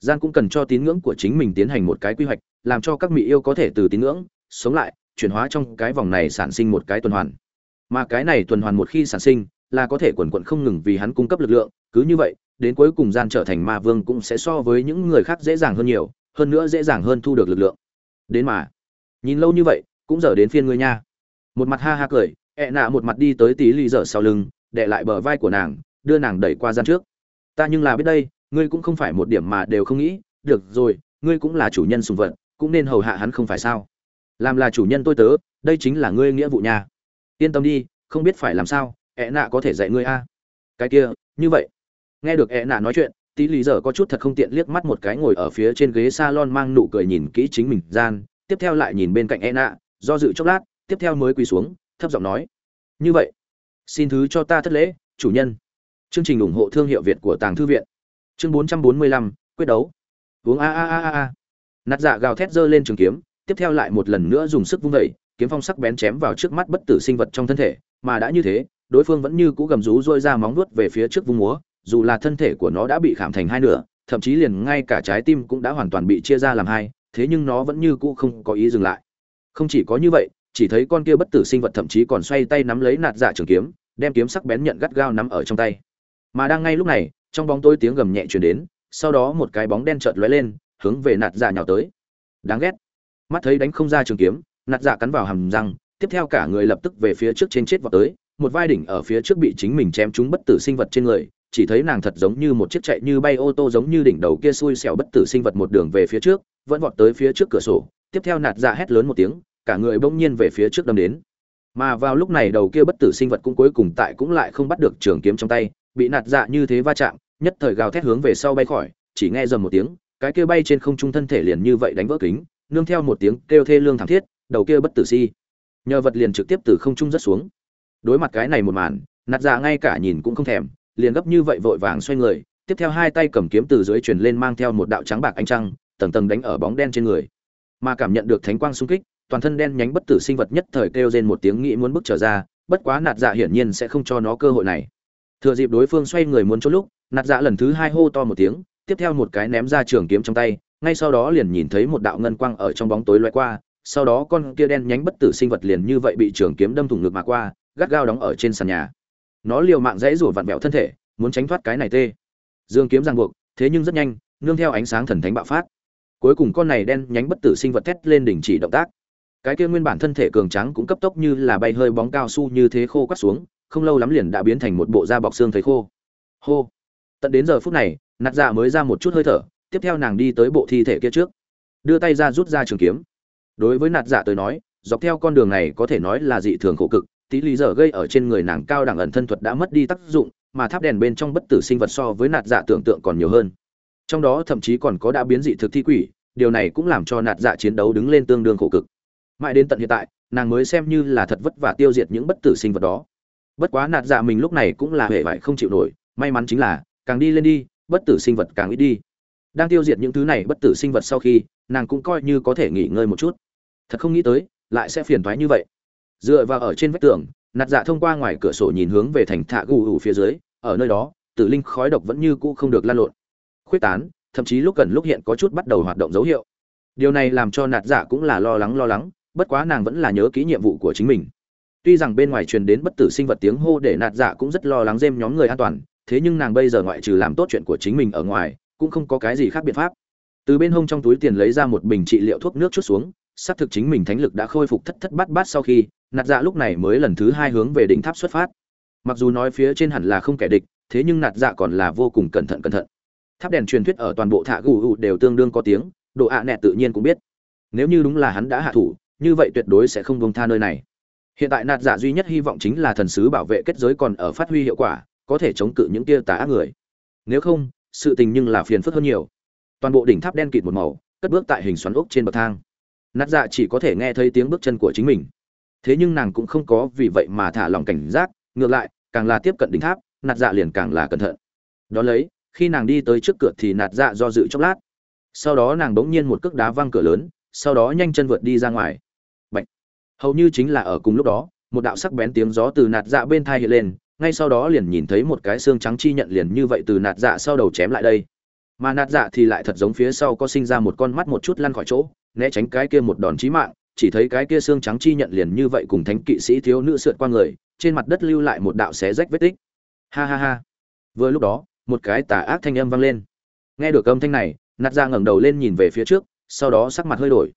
Gian cũng cần cho tín ngưỡng của chính mình tiến hành một cái quy hoạch, làm cho các mỹ yêu có thể từ tín ngưỡng, sống lại, chuyển hóa trong cái vòng này sản sinh một cái tuần hoàn. Mà cái này tuần hoàn một khi sản sinh, là có thể quần quận không ngừng vì hắn cung cấp lực lượng, cứ như vậy đến cuối cùng gian trở thành ma vương cũng sẽ so với những người khác dễ dàng hơn nhiều, hơn nữa dễ dàng hơn thu được lực lượng. Đến mà. Nhìn lâu như vậy, cũng giờ đến phiên ngươi nha. Một mặt ha ha cười, ẹ nạ một mặt đi tới tí lì dở sau lưng đệ lại bờ vai của nàng, đưa nàng đẩy qua gian trước. Ta nhưng là biết đây, ngươi cũng không phải một điểm mà đều không nghĩ, được rồi, ngươi cũng là chủ nhân sùng vật, cũng nên hầu hạ hắn không phải sao? Làm là chủ nhân tôi tớ, đây chính là ngươi nghĩa vụ nha. Yên tâm đi, không biết phải làm sao, ẹ nạ có thể dạy ngươi a. Cái kia, như vậy nghe được ẹ nạ nói chuyện tí lý giờ có chút thật không tiện liếc mắt một cái ngồi ở phía trên ghế salon mang nụ cười nhìn kỹ chính mình gian tiếp theo lại nhìn bên cạnh ẹ nạ do dự chốc lát tiếp theo mới quỳ xuống thấp giọng nói như vậy xin thứ cho ta thất lễ chủ nhân. Chương trình ủng hộ thương hiệu việt của tàng thư viện. Chương 445, quyết đấu. Uống a a a a a. Nạt dạ gào thét giơ lên trường kiếm tiếp theo lại một lần nữa dùng sức vung vẩy kiếm phong sắc bén chém vào trước mắt bất tử sinh vật trong thân thể mà đã như thế đối phương vẫn như cũ gầm rú dôi ra móng nuốt về phía trước vung múa dù là thân thể của nó đã bị khảm thành hai nửa, thậm chí liền ngay cả trái tim cũng đã hoàn toàn bị chia ra làm hai, thế nhưng nó vẫn như cũ không có ý dừng lại. Không chỉ có như vậy, chỉ thấy con kia bất tử sinh vật thậm chí còn xoay tay nắm lấy nạt dạ trường kiếm, đem kiếm sắc bén nhận gắt gao nắm ở trong tay. Mà đang ngay lúc này, trong bóng tối tiếng gầm nhẹ truyền đến, sau đó một cái bóng đen chợt lóe lên, hướng về nạt dạ nhào tới. Đáng ghét. Mắt thấy đánh không ra trường kiếm, nạt dạ cắn vào hàm răng, tiếp theo cả người lập tức về phía trước trên chết vào tới, một vai đỉnh ở phía trước bị chính mình chém trúng bất tử sinh vật trên người chỉ thấy nàng thật giống như một chiếc chạy như bay ô tô giống như đỉnh đầu kia xui xẻo bất tử sinh vật một đường về phía trước, vẫn vọt tới phía trước cửa sổ, tiếp theo nạt dạ hét lớn một tiếng, cả người bỗng nhiên về phía trước đâm đến. Mà vào lúc này đầu kia bất tử sinh vật cũng cuối cùng tại cũng lại không bắt được trường kiếm trong tay, bị nạt dạ như thế va chạm, nhất thời gào thét hướng về sau bay khỏi, chỉ nghe dầm một tiếng, cái kia bay trên không trung thân thể liền như vậy đánh vỡ kính, nương theo một tiếng kêu thê lương thảm thiết, đầu kia bất tử si. Nhờ vật liền trực tiếp từ không trung rất xuống. Đối mặt cái này một màn, nạt dạ ngay cả nhìn cũng không thèm liền gấp như vậy vội vàng xoay người, tiếp theo hai tay cầm kiếm từ dưới truyền lên mang theo một đạo trắng bạc ánh trăng, tầng tầng đánh ở bóng đen trên người. Mà cảm nhận được thánh quang xung kích, toàn thân đen nhánh bất tử sinh vật nhất thời kêu rên một tiếng nghĩ muốn bước trở ra, bất quá nạt dạ hiển nhiên sẽ không cho nó cơ hội này. Thừa dịp đối phương xoay người muốn trốn lúc, nạt dạ lần thứ hai hô to một tiếng, tiếp theo một cái ném ra trường kiếm trong tay, ngay sau đó liền nhìn thấy một đạo ngân quang ở trong bóng tối loay qua, sau đó con kia đen nhánh bất tử sinh vật liền như vậy bị trường kiếm đâm thủng ngực mà qua, gắt gao đóng ở trên sàn nhà nó liều mạng dãy rủa vặn vẹo thân thể, muốn tránh thoát cái này tê. Dương kiếm ràng buộc, thế nhưng rất nhanh, nương theo ánh sáng thần thánh bạo phát. Cuối cùng con này đen nhánh bất tử sinh vật thét lên đình chỉ động tác. Cái kia nguyên bản thân thể cường trắng cũng cấp tốc như là bay hơi bóng cao su như thế khô quắt xuống, không lâu lắm liền đã biến thành một bộ da bọc xương thấy khô. Hô. Tận đến giờ phút này, nạt dạ mới ra một chút hơi thở, tiếp theo nàng đi tới bộ thi thể kia trước. Đưa tay ra rút ra trường kiếm. Đối với nạt dạ tới nói, dọc theo con đường này có thể nói là dị thường khổ cực tí lý giờ gây ở trên người nàng cao đẳng ẩn thân thuật đã mất đi tác dụng, mà tháp đèn bên trong bất tử sinh vật so với nạt dạ tưởng tượng còn nhiều hơn. Trong đó thậm chí còn có đã biến dị thực thi quỷ, điều này cũng làm cho nạt dạ chiến đấu đứng lên tương đương khổ cực. Mãi đến tận hiện tại, nàng mới xem như là thật vất vả tiêu diệt những bất tử sinh vật đó. Bất quá nạt dạ mình lúc này cũng là hệ vải không chịu nổi, may mắn chính là, càng đi lên đi, bất tử sinh vật càng ít đi. Đang tiêu diệt những thứ này bất tử sinh vật sau khi, nàng cũng coi như có thể nghỉ ngơi một chút. Thật không nghĩ tới, lại sẽ phiền thoái như vậy dựa vào ở trên vách tường, nạt dạ thông qua ngoài cửa sổ nhìn hướng về thành thạ gù ủ phía dưới, ở nơi đó, tử linh khói độc vẫn như cũ không được lan lộn. Khuyết tán, thậm chí lúc gần lúc hiện có chút bắt đầu hoạt động dấu hiệu. Điều này làm cho nạt dạ cũng là lo lắng lo lắng, bất quá nàng vẫn là nhớ kỹ nhiệm vụ của chính mình. Tuy rằng bên ngoài truyền đến bất tử sinh vật tiếng hô để nạt dạ cũng rất lo lắng dêm nhóm người an toàn, thế nhưng nàng bây giờ ngoại trừ làm tốt chuyện của chính mình ở ngoài, cũng không có cái gì khác biện pháp. Từ bên hông trong túi tiền lấy ra một bình trị liệu thuốc nước chút xuống xác thực chính mình thánh lực đã khôi phục thất thất bát bát sau khi, nạt dạ lúc này mới lần thứ hai hướng về đỉnh tháp xuất phát. Mặc dù nói phía trên hẳn là không kẻ địch, thế nhưng nạt dạ còn là vô cùng cẩn thận cẩn thận. Tháp đèn truyền thuyết ở toàn bộ thạ gù gù đều tương đương có tiếng độ ạ à nẹt tự nhiên cũng biết. Nếu như đúng là hắn đã hạ thủ, như vậy tuyệt đối sẽ không bông tha nơi này. Hiện tại nạt dạ duy nhất hy vọng chính là thần sứ bảo vệ kết giới còn ở phát huy hiệu quả, có thể chống cự những tia tà ác người. Nếu không, sự tình nhưng là phiền phức hơn nhiều. Toàn bộ đỉnh tháp đen kịt một màu, cất bước tại hình xoắn ốc trên bậc thang nạt dạ chỉ có thể nghe thấy tiếng bước chân của chính mình. Thế nhưng nàng cũng không có vì vậy mà thả lòng cảnh giác, ngược lại, càng là tiếp cận đỉnh tháp nạt dạ liền càng là cẩn thận. Đ ó lấy, khi nàng đi tới trước cửa thì nạt dạ do dự chốc lát. Sau đó nàng bỗng nhiên một cước đá văng cửa lớn, sau đó nhanh chân vượt đi ra ngoài. Bạch. hầu như chính là ở cùng lúc đó, một đạo sắc bén tiếng gió từ nạt dạ bên thai hiện lên, ngay sau đó liền nhìn thấy một cái xương trắng chi nhận liền như vậy từ nạt dạ sau đầu chém lại đây. Mà nạt dạ thì lại thật giống phía sau có sinh ra một con mắt một chút lăn khỏi chỗ né tránh cái kia một đòn chí mạng, chỉ thấy cái kia xương trắng chi nhận liền như vậy cùng thánh kỵ sĩ thiếu nữ sượt qua người, trên mặt đất lưu lại một đạo xé rách vết tích. Ha ha ha. Vừa lúc đó, một cái tà ác thanh âm vang lên. Nghe được âm thanh này, nạt dạ ngẩng đầu lên nhìn về phía trước, sau đó sắc mặt hơi đổi.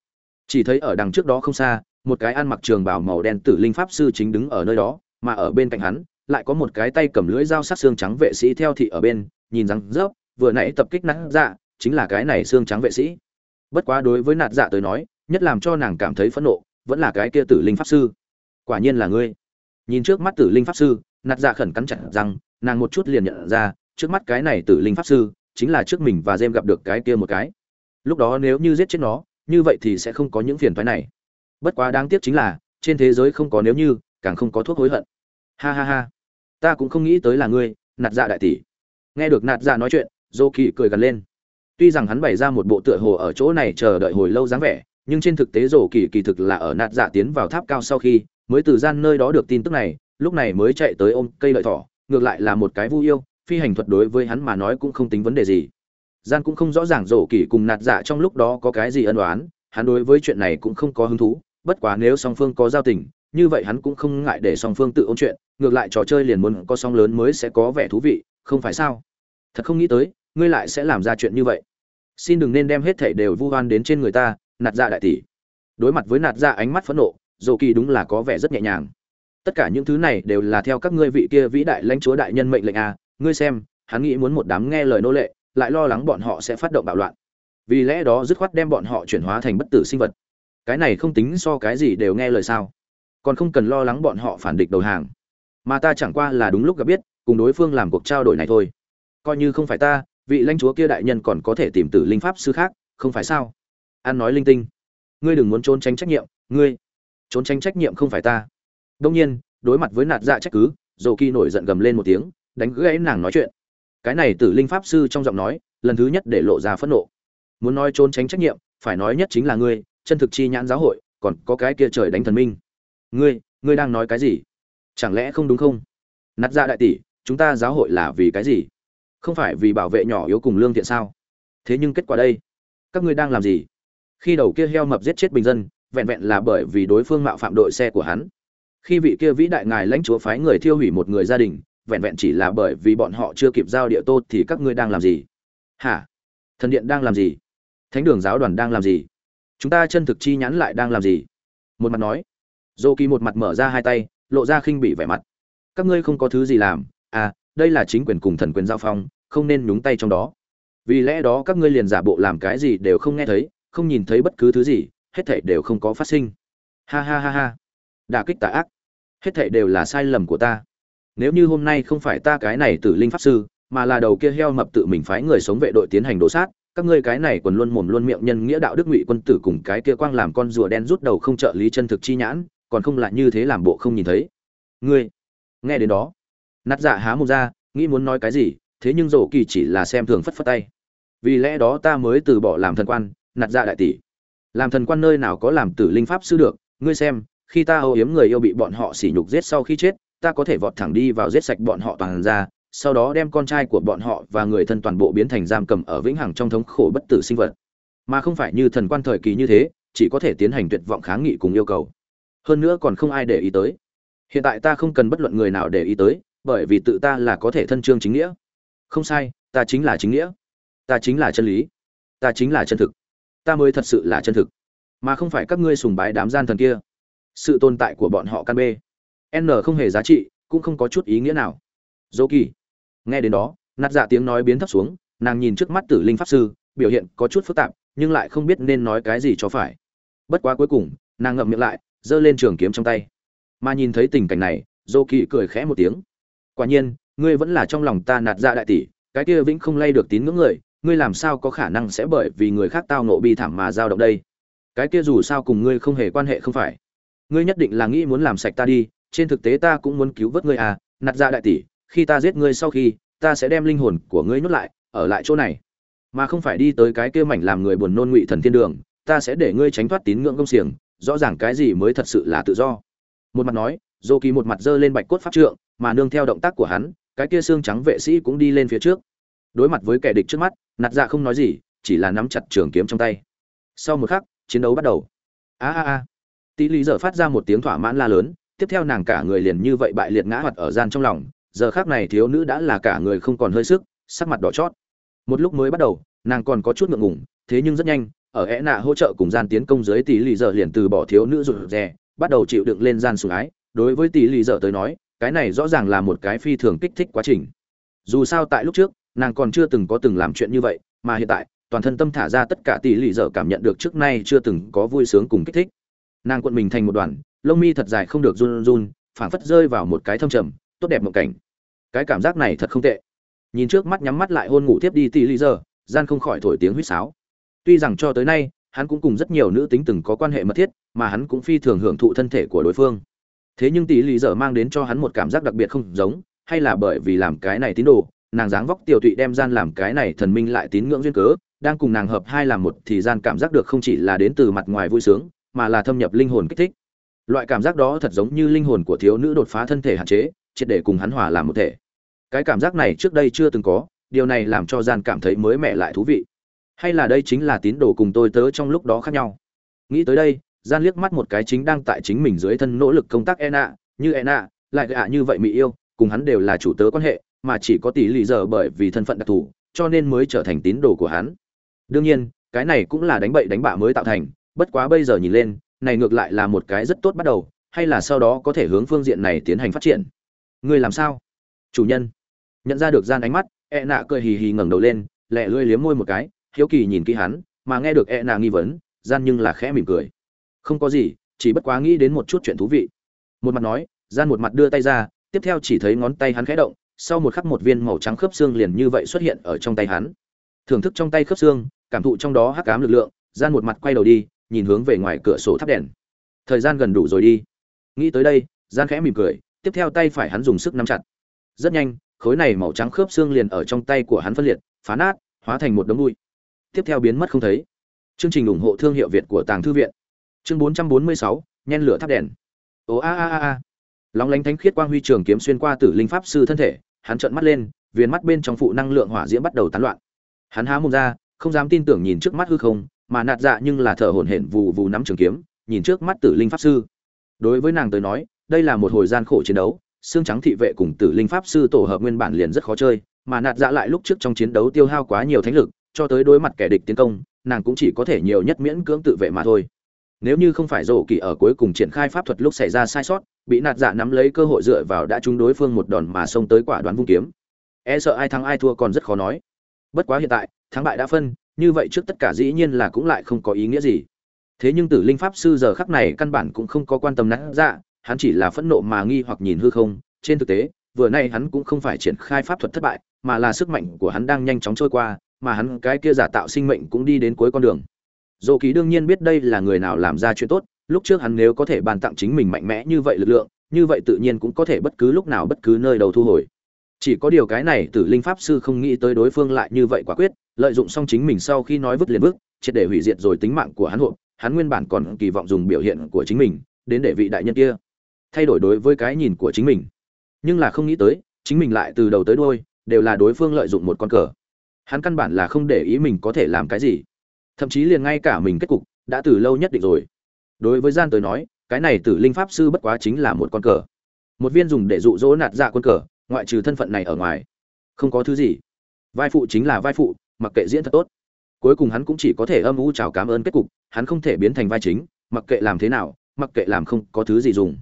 Chỉ thấy ở đằng trước đó không xa, một cái ăn mặc trường bào màu đen tử linh pháp sư chính đứng ở nơi đó, mà ở bên cạnh hắn, lại có một cái tay cầm lưỡi dao sắc xương trắng vệ sĩ theo thị ở bên, nhìn rằng rớp vừa nãy tập kích nát dạ chính là cái này xương trắng vệ sĩ bất quá đối với nạt dạ tới nói, nhất làm cho nàng cảm thấy phẫn nộ, vẫn là cái kia tử linh pháp sư. Quả nhiên là ngươi. Nhìn trước mắt tử linh pháp sư, nạt dạ khẩn cắn chặt rằng nàng một chút liền nhận ra, trước mắt cái này tử linh pháp sư, chính là trước mình và jem gặp được cái kia một cái. Lúc đó nếu như giết chết nó, như vậy thì sẽ không có những phiền toái này. Bất quá đáng tiếc chính là, trên thế giới không có nếu như, càng không có thuốc hối hận. Ha ha ha. Ta cũng không nghĩ tới là ngươi, nạt dạ đại tỷ. Nghe được nạt dạ nói chuyện dô kỳ cười gần lên tuy rằng hắn bày ra một bộ tựa hồ ở chỗ này chờ đợi hồi lâu dáng vẻ, nhưng trên thực tế rổ kỳ kỳ thực là ở nạt dạ tiến vào tháp cao sau khi mới từ gian nơi đó được tin tức này, lúc này mới chạy tới ôm cây lợi thỏ, ngược lại là một cái vu yêu, phi hành thuật đối với hắn mà nói cũng không tính vấn đề gì. Gian cũng không rõ ràng rổ kỳ cùng nạt dạ trong lúc đó có cái gì ân oán, hắn đối với chuyện này cũng không có hứng thú, bất quá nếu song phương có giao tình, như vậy hắn cũng không ngại để song phương tự ôn chuyện, ngược lại trò chơi liền muốn có song lớn mới sẽ có vẻ thú vị, không phải sao? Thật không nghĩ tới ngươi lại sẽ làm ra chuyện như vậy. Xin đừng nên đem hết thảy đều vu oan đến trên người ta, nạt dạ đại tỷ. Đối mặt với nạt dạ ánh mắt phẫn nộ dồ kỳ đúng là có vẻ rất nhẹ nhàng. Tất cả những thứ này đều là theo các ngươi vị kia vĩ đại lãnh chúa đại nhân mệnh lệnh à ngươi xem, hắn nghĩ muốn một đám nghe lời nô lệ, lại lo lắng bọn họ sẽ phát động bạo loạn. Vì lẽ đó dứt khoát đem bọn họ chuyển hóa thành bất tử sinh vật. Cái này không tính so cái gì đều nghe lời sao? Còn không cần lo lắng bọn họ phản địch đầu hàng. Mà ta chẳng qua là đúng lúc gặp biết, cùng đối phương làm cuộc trao đổi này thôi. Coi như không phải ta vị lãnh chúa kia đại nhân còn có thể tìm tử linh pháp sư khác, không phải sao? An nói linh tinh. Ngươi đừng muốn trốn tránh trách nhiệm, ngươi. Trốn tránh trách nhiệm không phải ta. Đông nhiên, đối mặt với nạt dạ trách cứ, Dầu kỳ nổi giận gầm lên một tiếng, đánh gãy nàng nói chuyện. Cái này tử linh pháp sư trong giọng nói, lần thứ nhất để lộ ra phẫn nộ. Muốn nói trốn tránh trách nhiệm, phải nói nhất chính là ngươi, chân thực chi nhãn giáo hội, còn có cái kia trời đánh thần minh. Ngươi ngươi đang nói cái gì? Chẳng lẽ không đúng không? Nạt dạ đại tỷ, chúng ta giáo hội là vì cái gì? Không phải vì bảo vệ nhỏ yếu cùng lương thiện sao? Thế nhưng kết quả đây, các ngươi đang làm gì? Khi đầu kia heo mập giết chết bình dân, vẹn vẹn là bởi vì đối phương mạo phạm đội xe của hắn. Khi vị kia vĩ đại ngài lãnh chúa phái người thiêu hủy một người gia đình, vẹn vẹn chỉ là bởi vì bọn họ chưa kịp giao địa tô thì các ngươi đang làm gì? Hả? Thần điện đang làm gì? Thánh đường giáo đoàn đang làm gì? Chúng ta chân thực chi nhãn lại đang làm gì? Một mặt nói. Dô kỳ một mặt mở ra hai tay, lộ ra khinh bị vẻ mặt. Các ngươi không có thứ gì làm. À đây là chính quyền cùng thần quyền giao phong không nên nhúng tay trong đó. Vì lẽ đó các ngươi liền giả bộ làm cái gì đều không nghe thấy, không nhìn thấy bất cứ thứ gì, hết thảy đều không có phát sinh. Ha ha ha ha. Đả kích tà ác. Hết thảy đều là sai lầm của ta. Nếu như hôm nay không phải ta cái này tử linh pháp sư, mà là đầu kia heo mập tự mình phái người sống vệ đội tiến hành đổ sát, các ngươi cái này còn luôn mồm luôn miệng nhân nghĩa đạo đức ngụy quân tử cùng cái kia quang làm con rùa đen rút đầu không trợ lý chân thực chi nhãn, còn không lại như thế làm bộ không nhìn thấy. Ngươi, nghe đến đó. Nát dạ há mồm ra, nghĩ muốn nói cái gì thế nhưng rổ kỳ chỉ là xem thường phất phất tay. Vì lẽ đó ta mới từ bỏ làm thần quan, nạt ra đại tỷ. Làm thần quan nơi nào có làm tử linh pháp sư được, ngươi xem, khi ta âu yếm người yêu bị bọn họ sỉ nhục giết sau khi chết, ta có thể vọt thẳng đi vào giết sạch bọn họ toàn ra, sau đó đem con trai của bọn họ và người thân toàn bộ biến thành giam cầm ở vĩnh hằng trong thống khổ bất tử sinh vật. Mà không phải như thần quan thời kỳ như thế, chỉ có thể tiến hành tuyệt vọng kháng nghị cùng yêu cầu. Hơn nữa còn không ai để ý tới. Hiện tại ta không cần bất luận người nào để ý tới, bởi vì tự ta là có thể thân trương chính nghĩa không sai ta chính là chính nghĩa. Ta chính là chân lý. Ta chính là chân thực. Ta mới thật sự là chân thực. Mà không phải các ngươi sùng bái đám gian thần kia. Sự tồn tại của bọn họ căn bê, n không hề giá trị cũng không có chút ý nghĩa nào. Dô kỳ nghe đến đó nạt dạ tiếng nói biến thấp xuống nàng nhìn trước mắt tử linh pháp sư biểu hiện có chút phức tạp nhưng lại không biết nên nói cái gì cho phải. Bất quá cuối cùng nàng ngậm miệng lại giơ lên trường kiếm trong tay. Mà nhìn thấy tình cảnh này dô kỳ cười khẽ một tiếng. Quả nhiên ngươi vẫn là trong lòng ta nạt dạ đại tỷ, cái kia vĩnh không lay được tín ngưỡng người, ngươi làm sao có khả năng sẽ bởi vì người khác tao nộ bi thảm mà dao động đây? Cái kia dù sao cùng ngươi không hề quan hệ không phải. Ngươi nhất định là nghĩ muốn làm sạch ta đi, trên thực tế ta cũng muốn cứu vớt ngươi à nạt ra đại tỷ, khi ta giết ngươi sau khi, ta sẽ đem linh hồn của ngươi nhốt lại, ở lại chỗ này. Mà không phải đi tới cái kia mảnh làm người buồn nôn ngụy thần thiên đường, ta sẽ để ngươi tránh thoát tín ngưỡng công xiềng, rõ ràng cái gì mới thật sự là tự do. Một mặt nói, dô kỳ một mặt giơ lên bạch cốt pháp trượng, mà nương theo động tác của hắn cái kia xương trắng vệ sĩ cũng đi lên phía trước. Đối mặt với kẻ địch trước mắt, nạt dạ không nói gì, chỉ là nắm chặt trường kiếm trong tay. Sau một khắc, chiến đấu bắt đầu. A a a. Tỷ lý giờ phát ra một tiếng thỏa mãn la lớn, tiếp theo nàng cả người liền như vậy bại liệt ngã hoạt ở gian trong lòng. Giờ khác này thiếu nữ đã là cả người không còn hơi sức, sắc mặt đỏ chót. Một lúc mới bắt đầu, nàng còn có chút ngượng ngùng, thế nhưng rất nhanh, ở é nạ hỗ trợ cùng gian tiến công dưới tỷ lì giờ liền từ bỏ thiếu nữ rụt rè, bắt đầu chịu đựng lên gian sủng ái. Đối với tỷ lì giờ tới nói cái này rõ ràng là một cái phi thường kích thích quá trình. Dù sao tại lúc trước, nàng còn chưa từng có từng làm chuyện như vậy, mà hiện tại, toàn thân tâm thả ra tất cả tỷ lì dở cảm nhận được trước nay chưa từng có vui sướng cùng kích thích. Nàng cuộn mình thành một đoàn, lông mi thật dài không được run run, phảng phất rơi vào một cái thâm trầm, tốt đẹp một cảnh. Cái cảm giác này thật không tệ. Nhìn trước mắt nhắm mắt lại hôn ngủ tiếp đi tỷ lì dở gian không khỏi thổi tiếng huýt sáo. Tuy rằng cho tới nay, hắn cũng cùng rất nhiều nữ tính từng có quan hệ mật thiết, mà hắn cũng phi thường hưởng thụ thân thể của đối phương thế nhưng tỷ lý dở mang đến cho hắn một cảm giác đặc biệt không giống, hay là bởi vì làm cái này tín đồ, nàng dáng vóc tiểu tụy đem gian làm cái này thần minh lại tín ngưỡng duyên cớ, đang cùng nàng hợp hai làm một thì gian cảm giác được không chỉ là đến từ mặt ngoài vui sướng, mà là thâm nhập linh hồn kích thích. Loại cảm giác đó thật giống như linh hồn của thiếu nữ đột phá thân thể hạn chế, triệt để cùng hắn hòa làm một thể. Cái cảm giác này trước đây chưa từng có, điều này làm cho gian cảm thấy mới mẻ lại thú vị. Hay là đây chính là tín đồ cùng tôi tớ trong lúc đó khác nhau. Nghĩ tới đây gian liếc mắt một cái chính đang tại chính mình dưới thân nỗ lực công tác Ena, như Ena lại gạ như vậy mỹ yêu cùng hắn đều là chủ tớ quan hệ mà chỉ có tỷ lì giờ bởi vì thân phận đặc thù cho nên mới trở thành tín đồ của hắn. Đương nhiên cái này cũng là đánh bậy đánh bạ mới tạo thành bất quá bây giờ nhìn lên này ngược lại là một cái rất tốt bắt đầu hay là sau đó có thể hướng phương diện này tiến hành phát triển. Ngươi làm sao? Chủ nhân. Nhận ra được gian ánh mắt Ena cười hì hì ngẩng đầu lên lẹ lưỡi liếm môi một cái hiếu kỳ nhìn kỹ hắn mà nghe được Ena nghi vấn gian nhưng là khẽ mỉm cười không có gì, chỉ bất quá nghĩ đến một chút chuyện thú vị. Một mặt nói, gian một mặt đưa tay ra, tiếp theo chỉ thấy ngón tay hắn khẽ động, sau một khắc một viên màu trắng khớp xương liền như vậy xuất hiện ở trong tay hắn. Thưởng thức trong tay khớp xương, cảm thụ trong đó hắc ám lực lượng, gian một mặt quay đầu đi, nhìn hướng về ngoài cửa sổ thắp đèn. Thời gian gần đủ rồi đi. Nghĩ tới đây, gian khẽ mỉm cười, tiếp theo tay phải hắn dùng sức nắm chặt. Rất nhanh, khối này màu trắng khớp xương liền ở trong tay của hắn phân liệt, phá nát, hóa thành một đống bụi. Tiếp theo biến mất không thấy. Chương trình ủng hộ thương hiệu việt của tàng thư viện chương 446, nhen lửa thắp đèn. Ồ a a a a. Lóng lánh thánh khiết quang huy trường kiếm xuyên qua tử linh pháp sư thân thể hắn trợn mắt lên viền mắt bên trong phụ năng lượng hỏa diễm bắt đầu tán loạn. Hắn há mồm ra không dám tin tưởng nhìn trước mắt hư không mà nạt dạ nhưng là thở hổn hển vù vù nắm trường kiếm nhìn trước mắt tử linh pháp sư. Đối với nàng tới nói đây là một hồi gian khổ chiến đấu xương trắng thị vệ cùng tử linh pháp sư tổ hợp nguyên bản liền rất khó chơi mà nạt dạ lại lúc trước trong chiến đấu tiêu hao quá nhiều thánh lực cho tới đối mặt kẻ địch tiến công nàng cũng chỉ có thể nhiều nhất miễn cưỡng tự vệ mà thôi nếu như không phải rổ kỳ ở cuối cùng triển khai pháp thuật lúc xảy ra sai sót, bị nạt dạ nắm lấy cơ hội dựa vào đã trúng đối phương một đòn mà xông tới quả đoán vung kiếm. E sợ ai thắng ai thua còn rất khó nói. Bất quá hiện tại, thắng bại đã phân, như vậy trước tất cả dĩ nhiên là cũng lại không có ý nghĩa gì. Thế nhưng tử linh pháp sư giờ khắc này căn bản cũng không có quan tâm nạt dạ hắn chỉ là phẫn nộ mà nghi hoặc nhìn hư không. Trên thực tế, vừa nay hắn cũng không phải triển khai pháp thuật thất bại, mà là sức mạnh của hắn đang nhanh chóng trôi qua, mà hắn cái kia giả tạo sinh mệnh cũng đi đến cuối con đường dồ kỳ đương nhiên biết đây là người nào làm ra chuyện tốt, lúc trước hắn nếu có thể bàn tặng chính mình mạnh mẽ như vậy lực lượng, như vậy tự nhiên cũng có thể bất cứ lúc nào bất cứ nơi đầu thu hồi. Chỉ có điều cái này tử linh pháp sư không nghĩ tới đối phương lại như vậy quả quyết, lợi dụng xong chính mình sau khi nói vứt liền vứt, triệt để hủy diệt rồi tính mạng của hắn hộp hắn nguyên bản còn kỳ vọng dùng biểu hiện của chính mình đến để vị đại nhân kia thay đổi đối với cái nhìn của chính mình. Nhưng là không nghĩ tới, chính mình lại từ đầu tới đuôi đều là đối phương lợi dụng một con cờ. Hắn căn bản là không để ý mình có thể làm cái gì thậm chí liền ngay cả mình kết cục đã từ lâu nhất định rồi. Đối với gian tới nói, cái này tử linh pháp sư bất quá chính là một con cờ. Một viên dùng để dụ dỗ nạt dạ quân cờ, ngoại trừ thân phận này ở ngoài, không có thứ gì. Vai phụ chính là vai phụ, mặc kệ diễn thật tốt. Cuối cùng hắn cũng chỉ có thể âm u chào cảm ơn kết cục, hắn không thể biến thành vai chính, mặc kệ làm thế nào, mặc kệ làm không có thứ gì dùng.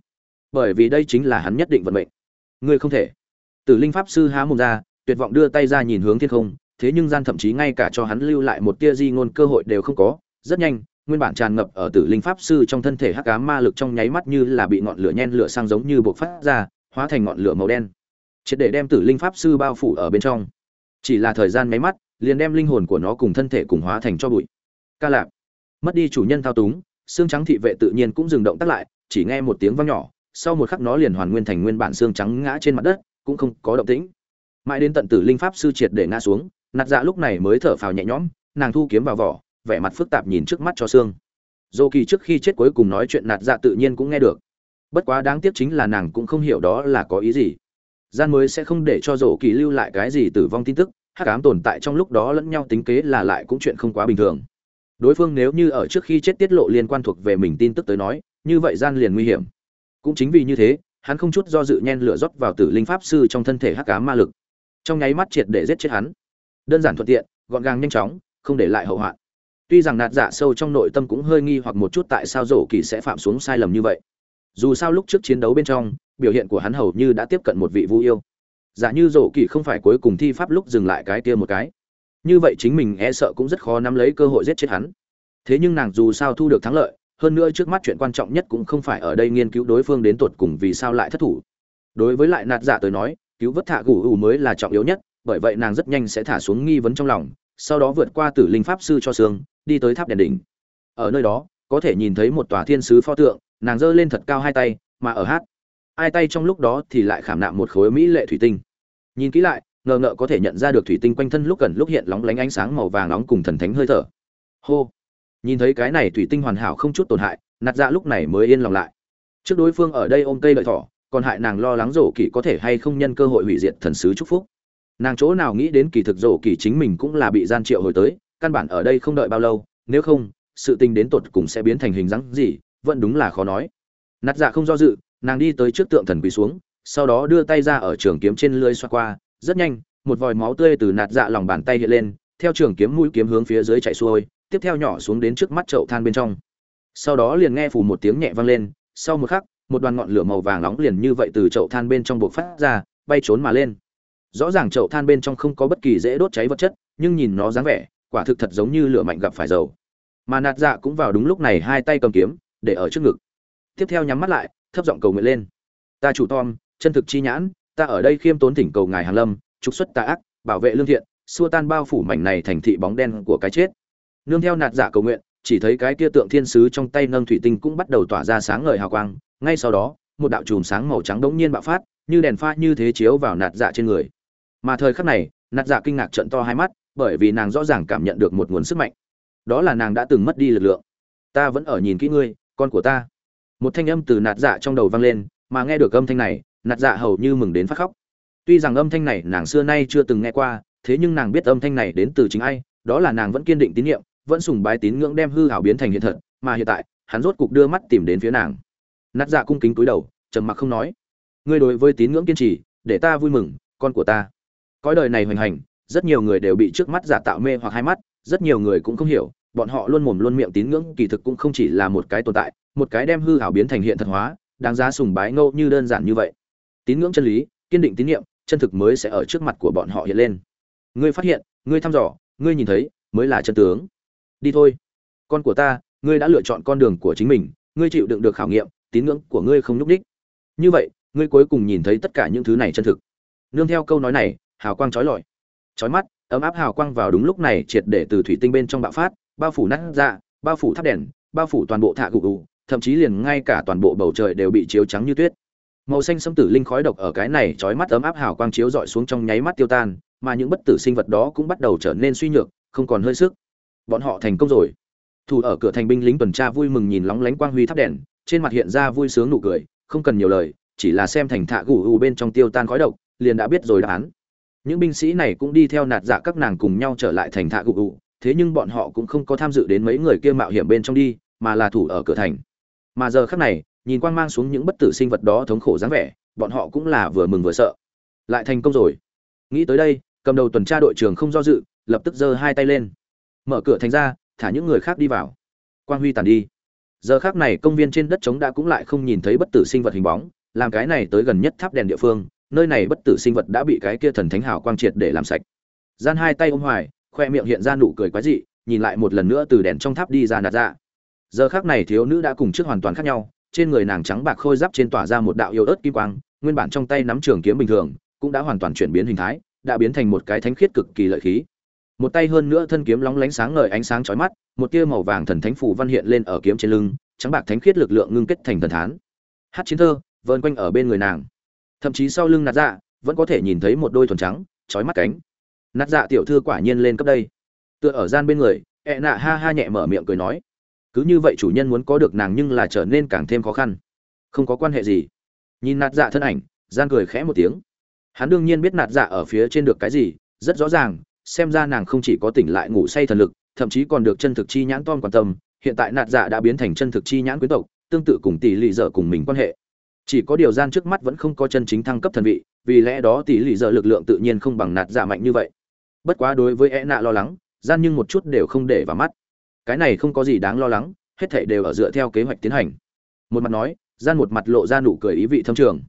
Bởi vì đây chính là hắn nhất định vận mệnh. Ngươi không thể. Tử linh pháp sư há mồm ra, tuyệt vọng đưa tay ra nhìn hướng thiên không thế nhưng gian thậm chí ngay cả cho hắn lưu lại một tia di ngôn cơ hội đều không có. Rất nhanh, nguyên bản tràn ngập ở tử linh pháp sư trong thân thể hắc ám ma lực trong nháy mắt như là bị ngọn lửa nhen lửa sang giống như buộc phát ra, hóa thành ngọn lửa màu đen. Triệt để đem tử linh pháp sư bao phủ ở bên trong. Chỉ là thời gian máy mắt, liền đem linh hồn của nó cùng thân thể cùng hóa thành cho bụi. Ca lạp. Mất đi chủ nhân thao túng, xương trắng thị vệ tự nhiên cũng dừng động tác lại, chỉ nghe một tiếng vang nhỏ, sau một khắc nó liền hoàn nguyên thành nguyên bản xương trắng ngã trên mặt đất, cũng không có động tĩnh. Mãi đến tận tử linh pháp sư triệt để ngã xuống nạt dạ lúc này mới thở phào nhẹ nhõm, nàng thu kiếm vào vỏ, vẻ mặt phức tạp nhìn trước mắt cho xương dô kỳ trước khi chết cuối cùng nói chuyện nạt dạ tự nhiên cũng nghe được. Bất quá đáng tiếc chính là nàng cũng không hiểu đó là có ý gì. Gian mới sẽ không để cho dô kỳ lưu lại cái gì tử vong tin tức, hắc ám tồn tại trong lúc đó lẫn nhau tính kế là lại cũng chuyện không quá bình thường. Đối phương nếu như ở trước khi chết tiết lộ liên quan thuộc về mình tin tức tới nói, như vậy gian liền nguy hiểm. Cũng chính vì như thế, hắn không chút do dự nhen lửa rót vào tử linh pháp sư trong thân thể hắc ám ma lực. Trong nháy mắt triệt để giết chết hắn đơn giản thuận tiện, gọn gàng nhanh chóng, không để lại hậu hoạn. Tuy rằng nạt dạ sâu trong nội tâm cũng hơi nghi hoặc một chút tại sao rổ kỳ sẽ phạm xuống sai lầm như vậy. Dù sao lúc trước chiến đấu bên trong, biểu hiện của hắn hầu như đã tiếp cận một vị vũ yêu. Giả như rổ kỳ không phải cuối cùng thi pháp lúc dừng lại cái kia một cái. Như vậy chính mình e sợ cũng rất khó nắm lấy cơ hội giết chết hắn. Thế nhưng nàng dù sao thu được thắng lợi, hơn nữa trước mắt chuyện quan trọng nhất cũng không phải ở đây nghiên cứu đối phương đến tột cùng vì sao lại thất thủ. Đối với lại nạt giả tới nói, cứu vớt thạ gù ủ mới là trọng yếu nhất bởi vậy nàng rất nhanh sẽ thả xuống nghi vấn trong lòng, sau đó vượt qua tử linh pháp sư cho sương đi tới tháp đèn đỉnh. Ở nơi đó, có thể nhìn thấy một tòa thiên sứ pho tượng, nàng giơ lên thật cao hai tay, mà ở hát, hai tay trong lúc đó thì lại khảm nạm một khối mỹ lệ thủy tinh. Nhìn kỹ lại, ngờ ngợ có thể nhận ra được thủy tinh quanh thân lúc gần lúc hiện lóng lánh ánh sáng màu vàng nóng cùng thần thánh hơi thở. Hô! Nhìn thấy cái này thủy tinh hoàn hảo không chút tổn hại, nạt dạ lúc này mới yên lòng lại. Trước đối phương ở đây ôm cây lợi thỏ, còn hại nàng lo lắng rổ kỵ có thể hay không nhân cơ hội hủy diệt thần sứ chúc phúc nàng chỗ nào nghĩ đến kỳ thực rổ kỳ chính mình cũng là bị gian triệu hồi tới, căn bản ở đây không đợi bao lâu, nếu không, sự tình đến tột cùng sẽ biến thành hình dáng gì, vẫn đúng là khó nói. Nạt dạ không do dự, nàng đi tới trước tượng thần quỳ xuống, sau đó đưa tay ra ở trường kiếm trên lưới xoa qua, rất nhanh, một vòi máu tươi từ nạt dạ lòng bàn tay hiện lên, theo trường kiếm mũi kiếm hướng phía dưới chạy xuôi, tiếp theo nhỏ xuống đến trước mắt chậu than bên trong. Sau đó liền nghe phù một tiếng nhẹ vang lên, sau một khắc, một đoàn ngọn lửa màu vàng nóng liền như vậy từ chậu than bên trong buộc phát ra, bay trốn mà lên rõ ràng chậu than bên trong không có bất kỳ dễ đốt cháy vật chất, nhưng nhìn nó dáng vẻ, quả thực thật giống như lửa mạnh gặp phải dầu. Mà nạt dạ cũng vào đúng lúc này hai tay cầm kiếm, để ở trước ngực. Tiếp theo nhắm mắt lại, thấp giọng cầu nguyện lên. Ta chủ tom, chân thực chi nhãn, ta ở đây khiêm tốn thỉnh cầu ngài hàn lâm, trục xuất tà ác, bảo vệ lương thiện, xua tan bao phủ mảnh này thành thị bóng đen của cái chết. Nương theo nạt dạ cầu nguyện, chỉ thấy cái kia tượng thiên sứ trong tay nâng thủy tinh cũng bắt đầu tỏa ra sáng ngời hào quang. Ngay sau đó, một đạo chùm sáng màu trắng đống nhiên bạo phát, như đèn pha như thế chiếu vào nạt dạ trên người mà thời khắc này, nạt dạ kinh ngạc trận to hai mắt, bởi vì nàng rõ ràng cảm nhận được một nguồn sức mạnh. Đó là nàng đã từng mất đi lực lượng. Ta vẫn ở nhìn kỹ ngươi, con của ta. Một thanh âm từ nạt dạ trong đầu vang lên, mà nghe được âm thanh này, nạt dạ hầu như mừng đến phát khóc. Tuy rằng âm thanh này nàng xưa nay chưa từng nghe qua, thế nhưng nàng biết âm thanh này đến từ chính ai, đó là nàng vẫn kiên định tín nhiệm, vẫn sùng bái tín ngưỡng đem hư hảo biến thành hiện thật, mà hiện tại, hắn rốt cục đưa mắt tìm đến phía nàng. Nạt dạ cung kính cúi đầu, trầm mặc không nói. Ngươi đối với tín ngưỡng kiên trì, để ta vui mừng, con của ta cõi đời này hoành hành, rất nhiều người đều bị trước mắt giả tạo mê hoặc hai mắt, rất nhiều người cũng không hiểu, bọn họ luôn mồm luôn miệng tín ngưỡng kỳ thực cũng không chỉ là một cái tồn tại, một cái đem hư hảo biến thành hiện thật hóa, đáng giá sùng bái ngẫu như đơn giản như vậy. Tín ngưỡng chân lý, kiên định tín nhiệm chân thực mới sẽ ở trước mặt của bọn họ hiện lên. Ngươi phát hiện, ngươi thăm dò, ngươi nhìn thấy, mới là chân tướng. Đi thôi. Con của ta, ngươi đã lựa chọn con đường của chính mình, ngươi chịu đựng được khảo nghiệm, tín ngưỡng của ngươi không nhúc đích như vậy, ngươi cuối cùng nhìn thấy tất cả những thứ này chân thực. Nương theo câu nói này hào quang chói lọi. Chói mắt, ấm áp hào quang vào đúng lúc này triệt để từ thủy tinh bên trong bạo phát, bao phủ nát dạ bao phủ tháp đèn, bao phủ toàn bộ thạ gục gù, thậm chí liền ngay cả toàn bộ bầu trời đều bị chiếu trắng như tuyết. Màu xanh xâm tử linh khói độc ở cái này trói mắt ấm áp hào quang chiếu dọi xuống trong nháy mắt tiêu tan, mà những bất tử sinh vật đó cũng bắt đầu trở nên suy nhược, không còn hơi sức. Bọn họ thành công rồi. Thủ ở cửa thành binh lính tuần tra vui mừng nhìn lóng lánh quang huy thắp đèn, trên mặt hiện ra vui sướng nụ cười, không cần nhiều lời, chỉ là xem thành thạ gù u bên trong tiêu tan khói độc, liền đã biết rồi đáp án những binh sĩ này cũng đi theo nạt dạ các nàng cùng nhau trở lại thành thạ gục u thế nhưng bọn họ cũng không có tham dự đến mấy người kia mạo hiểm bên trong đi, mà là thủ ở cửa thành. Mà giờ khắc này, nhìn quang mang xuống những bất tử sinh vật đó thống khổ dáng vẻ, bọn họ cũng là vừa mừng vừa sợ. Lại thành công rồi. Nghĩ tới đây, cầm đầu tuần tra đội trưởng không do dự, lập tức giơ hai tay lên. Mở cửa thành ra, thả những người khác đi vào. Quang huy tàn đi. Giờ khác này công viên trên đất trống đã cũng lại không nhìn thấy bất tử sinh vật hình bóng, làm cái này tới gần nhất tháp đèn địa phương nơi này bất tử sinh vật đã bị cái kia thần thánh hào quang triệt để làm sạch. Gian hai tay ôm hoài, khoe miệng hiện ra nụ cười quái dị, nhìn lại một lần nữa từ đèn trong tháp đi ra nạt ra giờ khác này thiếu nữ đã cùng trước hoàn toàn khác nhau, trên người nàng trắng bạc khôi giáp trên tỏa ra một đạo yêu ớt kim quang, nguyên bản trong tay nắm trường kiếm bình thường, cũng đã hoàn toàn chuyển biến hình thái, đã biến thành một cái thánh khiết cực kỳ lợi khí. Một tay hơn nữa thân kiếm lóng lánh sáng ngời ánh sáng chói mắt, một tia màu vàng thần thánh phủ văn hiện lên ở kiếm trên lưng, trắng bạc thánh khiết lực lượng ngưng kết thành thần thán. Hát chiến thơ vơn quanh ở bên người nàng thậm chí sau lưng nạt dạ vẫn có thể nhìn thấy một đôi thuần trắng trói mắt cánh. Nạt dạ tiểu thư quả nhiên lên cấp đây. Tựa ở gian bên người, ẹ nạ ha ha nhẹ mở miệng cười nói, cứ như vậy chủ nhân muốn có được nàng nhưng là trở nên càng thêm khó khăn. Không có quan hệ gì. Nhìn nạt dạ thân ảnh, gian cười khẽ một tiếng. Hắn đương nhiên biết nạt dạ ở phía trên được cái gì, rất rõ ràng, xem ra nàng không chỉ có tỉnh lại ngủ say thần lực, thậm chí còn được chân thực chi nhãn tom quan tâm, hiện tại nạt dạ đã biến thành chân thực chi nhãn quyến tộc, tương tự cùng tỷ lệ dở cùng mình quan hệ chỉ có điều gian trước mắt vẫn không có chân chính thăng cấp thần vị, vì lẽ đó tỷ lệ giờ lực lượng tự nhiên không bằng nạt dạ mạnh như vậy. Bất quá đối với e nạ lo lắng, gian nhưng một chút đều không để vào mắt. Cái này không có gì đáng lo lắng, hết thảy đều ở dựa theo kế hoạch tiến hành. Một mặt nói, gian một mặt lộ ra nụ cười ý vị thâm trường.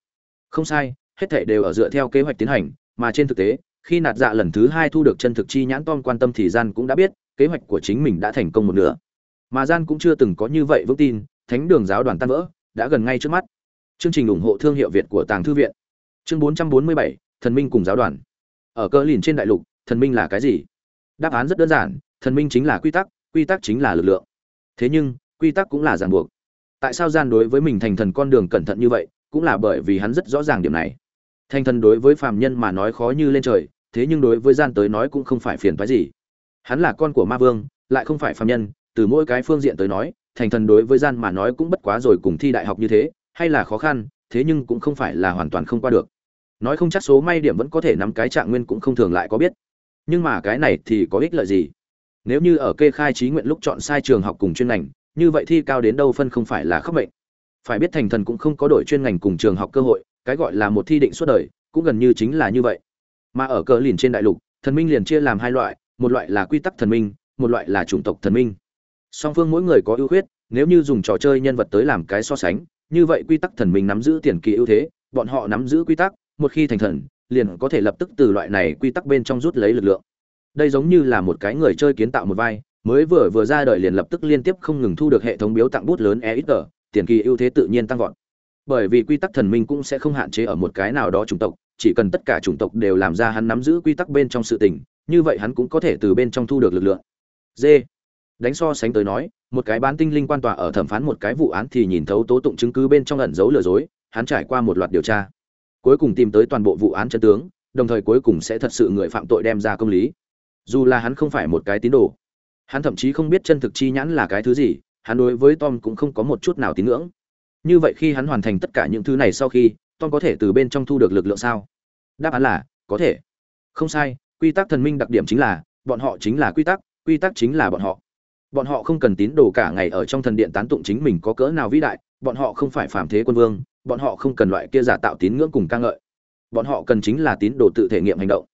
Không sai, hết thảy đều ở dựa theo kế hoạch tiến hành, mà trên thực tế, khi nạt dạ lần thứ hai thu được chân thực chi nhãn tom quan tâm thì gian cũng đã biết, kế hoạch của chính mình đã thành công một nửa. Mà gian cũng chưa từng có như vậy vững tin, thánh đường giáo đoàn tan vỡ, đã gần ngay trước mắt chương trình ủng hộ thương hiệu việt của tàng thư viện. Chương 447, thần minh cùng giáo đoàn. Ở cơ lìn trên đại lục thần minh là cái gì? Đáp án rất đơn giản thần minh chính là quy tắc quy tắc chính là lực lượng. Thế nhưng quy tắc cũng là ràng buộc. Tại sao gian đối với mình thành thần con đường cẩn thận như vậy cũng là bởi vì hắn rất rõ ràng điểm này. Thành thần đối với phàm nhân mà nói khó như lên trời thế nhưng đối với gian tới nói cũng không phải phiền phức gì. Hắn là con của ma vương lại không phải phàm nhân từ mỗi cái phương diện tới nói thành thần đối với gian mà nói cũng bất quá rồi cùng thi đại học như thế hay là khó khăn, thế nhưng cũng không phải là hoàn toàn không qua được. Nói không chắc số may điểm vẫn có thể nắm cái trạng nguyên cũng không thường lại có biết. Nhưng mà cái này thì có ích lợi gì? Nếu như ở kê khai trí nguyện lúc chọn sai trường học cùng chuyên ngành, như vậy thi cao đến đâu phân không phải là khắc mệnh phải biết thành thần cũng không có đổi chuyên ngành cùng trường học cơ hội, cái gọi là một thi định suốt đời, cũng gần như chính là như vậy. Mà ở cờ lìn trên đại lục, thần minh liền chia làm hai loại, một loại là quy tắc thần minh, một loại là chủng tộc thần minh. Song phương mỗi người có ưu khuyết, nếu như dùng trò chơi nhân vật tới làm cái so sánh như vậy quy tắc thần minh nắm giữ tiền kỳ ưu thế, bọn họ nắm giữ quy tắc, một khi thành thần, liền có thể lập tức từ loại này quy tắc bên trong rút lấy lực lượng. Đây giống như là một cái người chơi kiến tạo một vai, mới vừa vừa ra đời liền lập tức liên tiếp không ngừng thu được hệ thống biếu tặng bút lớn e ít tờ tiền kỳ ưu thế tự nhiên tăng vọt. Bởi vì quy tắc thần minh cũng sẽ không hạn chế ở một cái nào đó chủng tộc, chỉ cần tất cả chủng tộc đều làm ra hắn nắm giữ quy tắc bên trong sự tình, như vậy hắn cũng có thể từ bên trong thu được lực lượng. D đánh so sánh tới nói một cái bán tinh linh quan tòa ở thẩm phán một cái vụ án thì nhìn thấu tố tụng chứng cứ bên trong ẩn giấu lừa dối, hắn trải qua một loạt điều tra. Cuối cùng tìm tới toàn bộ vụ án chân tướng, đồng thời cuối cùng sẽ thật sự người phạm tội đem ra công lý. Dù là hắn không phải một cái tín đồ, hắn thậm chí không biết chân thực chi nhãn là cái thứ gì, hắn đối với tom cũng không có một chút nào tín ngưỡng. Như vậy khi hắn hoàn thành tất cả những thứ này sau khi, tom có thể từ bên trong thu được lực lượng sao? Đáp án là, có thể. Không sai, quy tắc thần minh đặc điểm chính là, bọn họ chính là quy tắc quy tắc chính là bọn họ bọn họ không cần tín đồ cả ngày ở trong thần điện tán tụng chính mình có cỡ nào vĩ đại, bọn họ không phải phàm thế quân vương, bọn họ không cần loại kia giả tạo tín ngưỡng cùng ca ngợi. Bọn họ cần chính là tín đồ tự thể nghiệm hành động.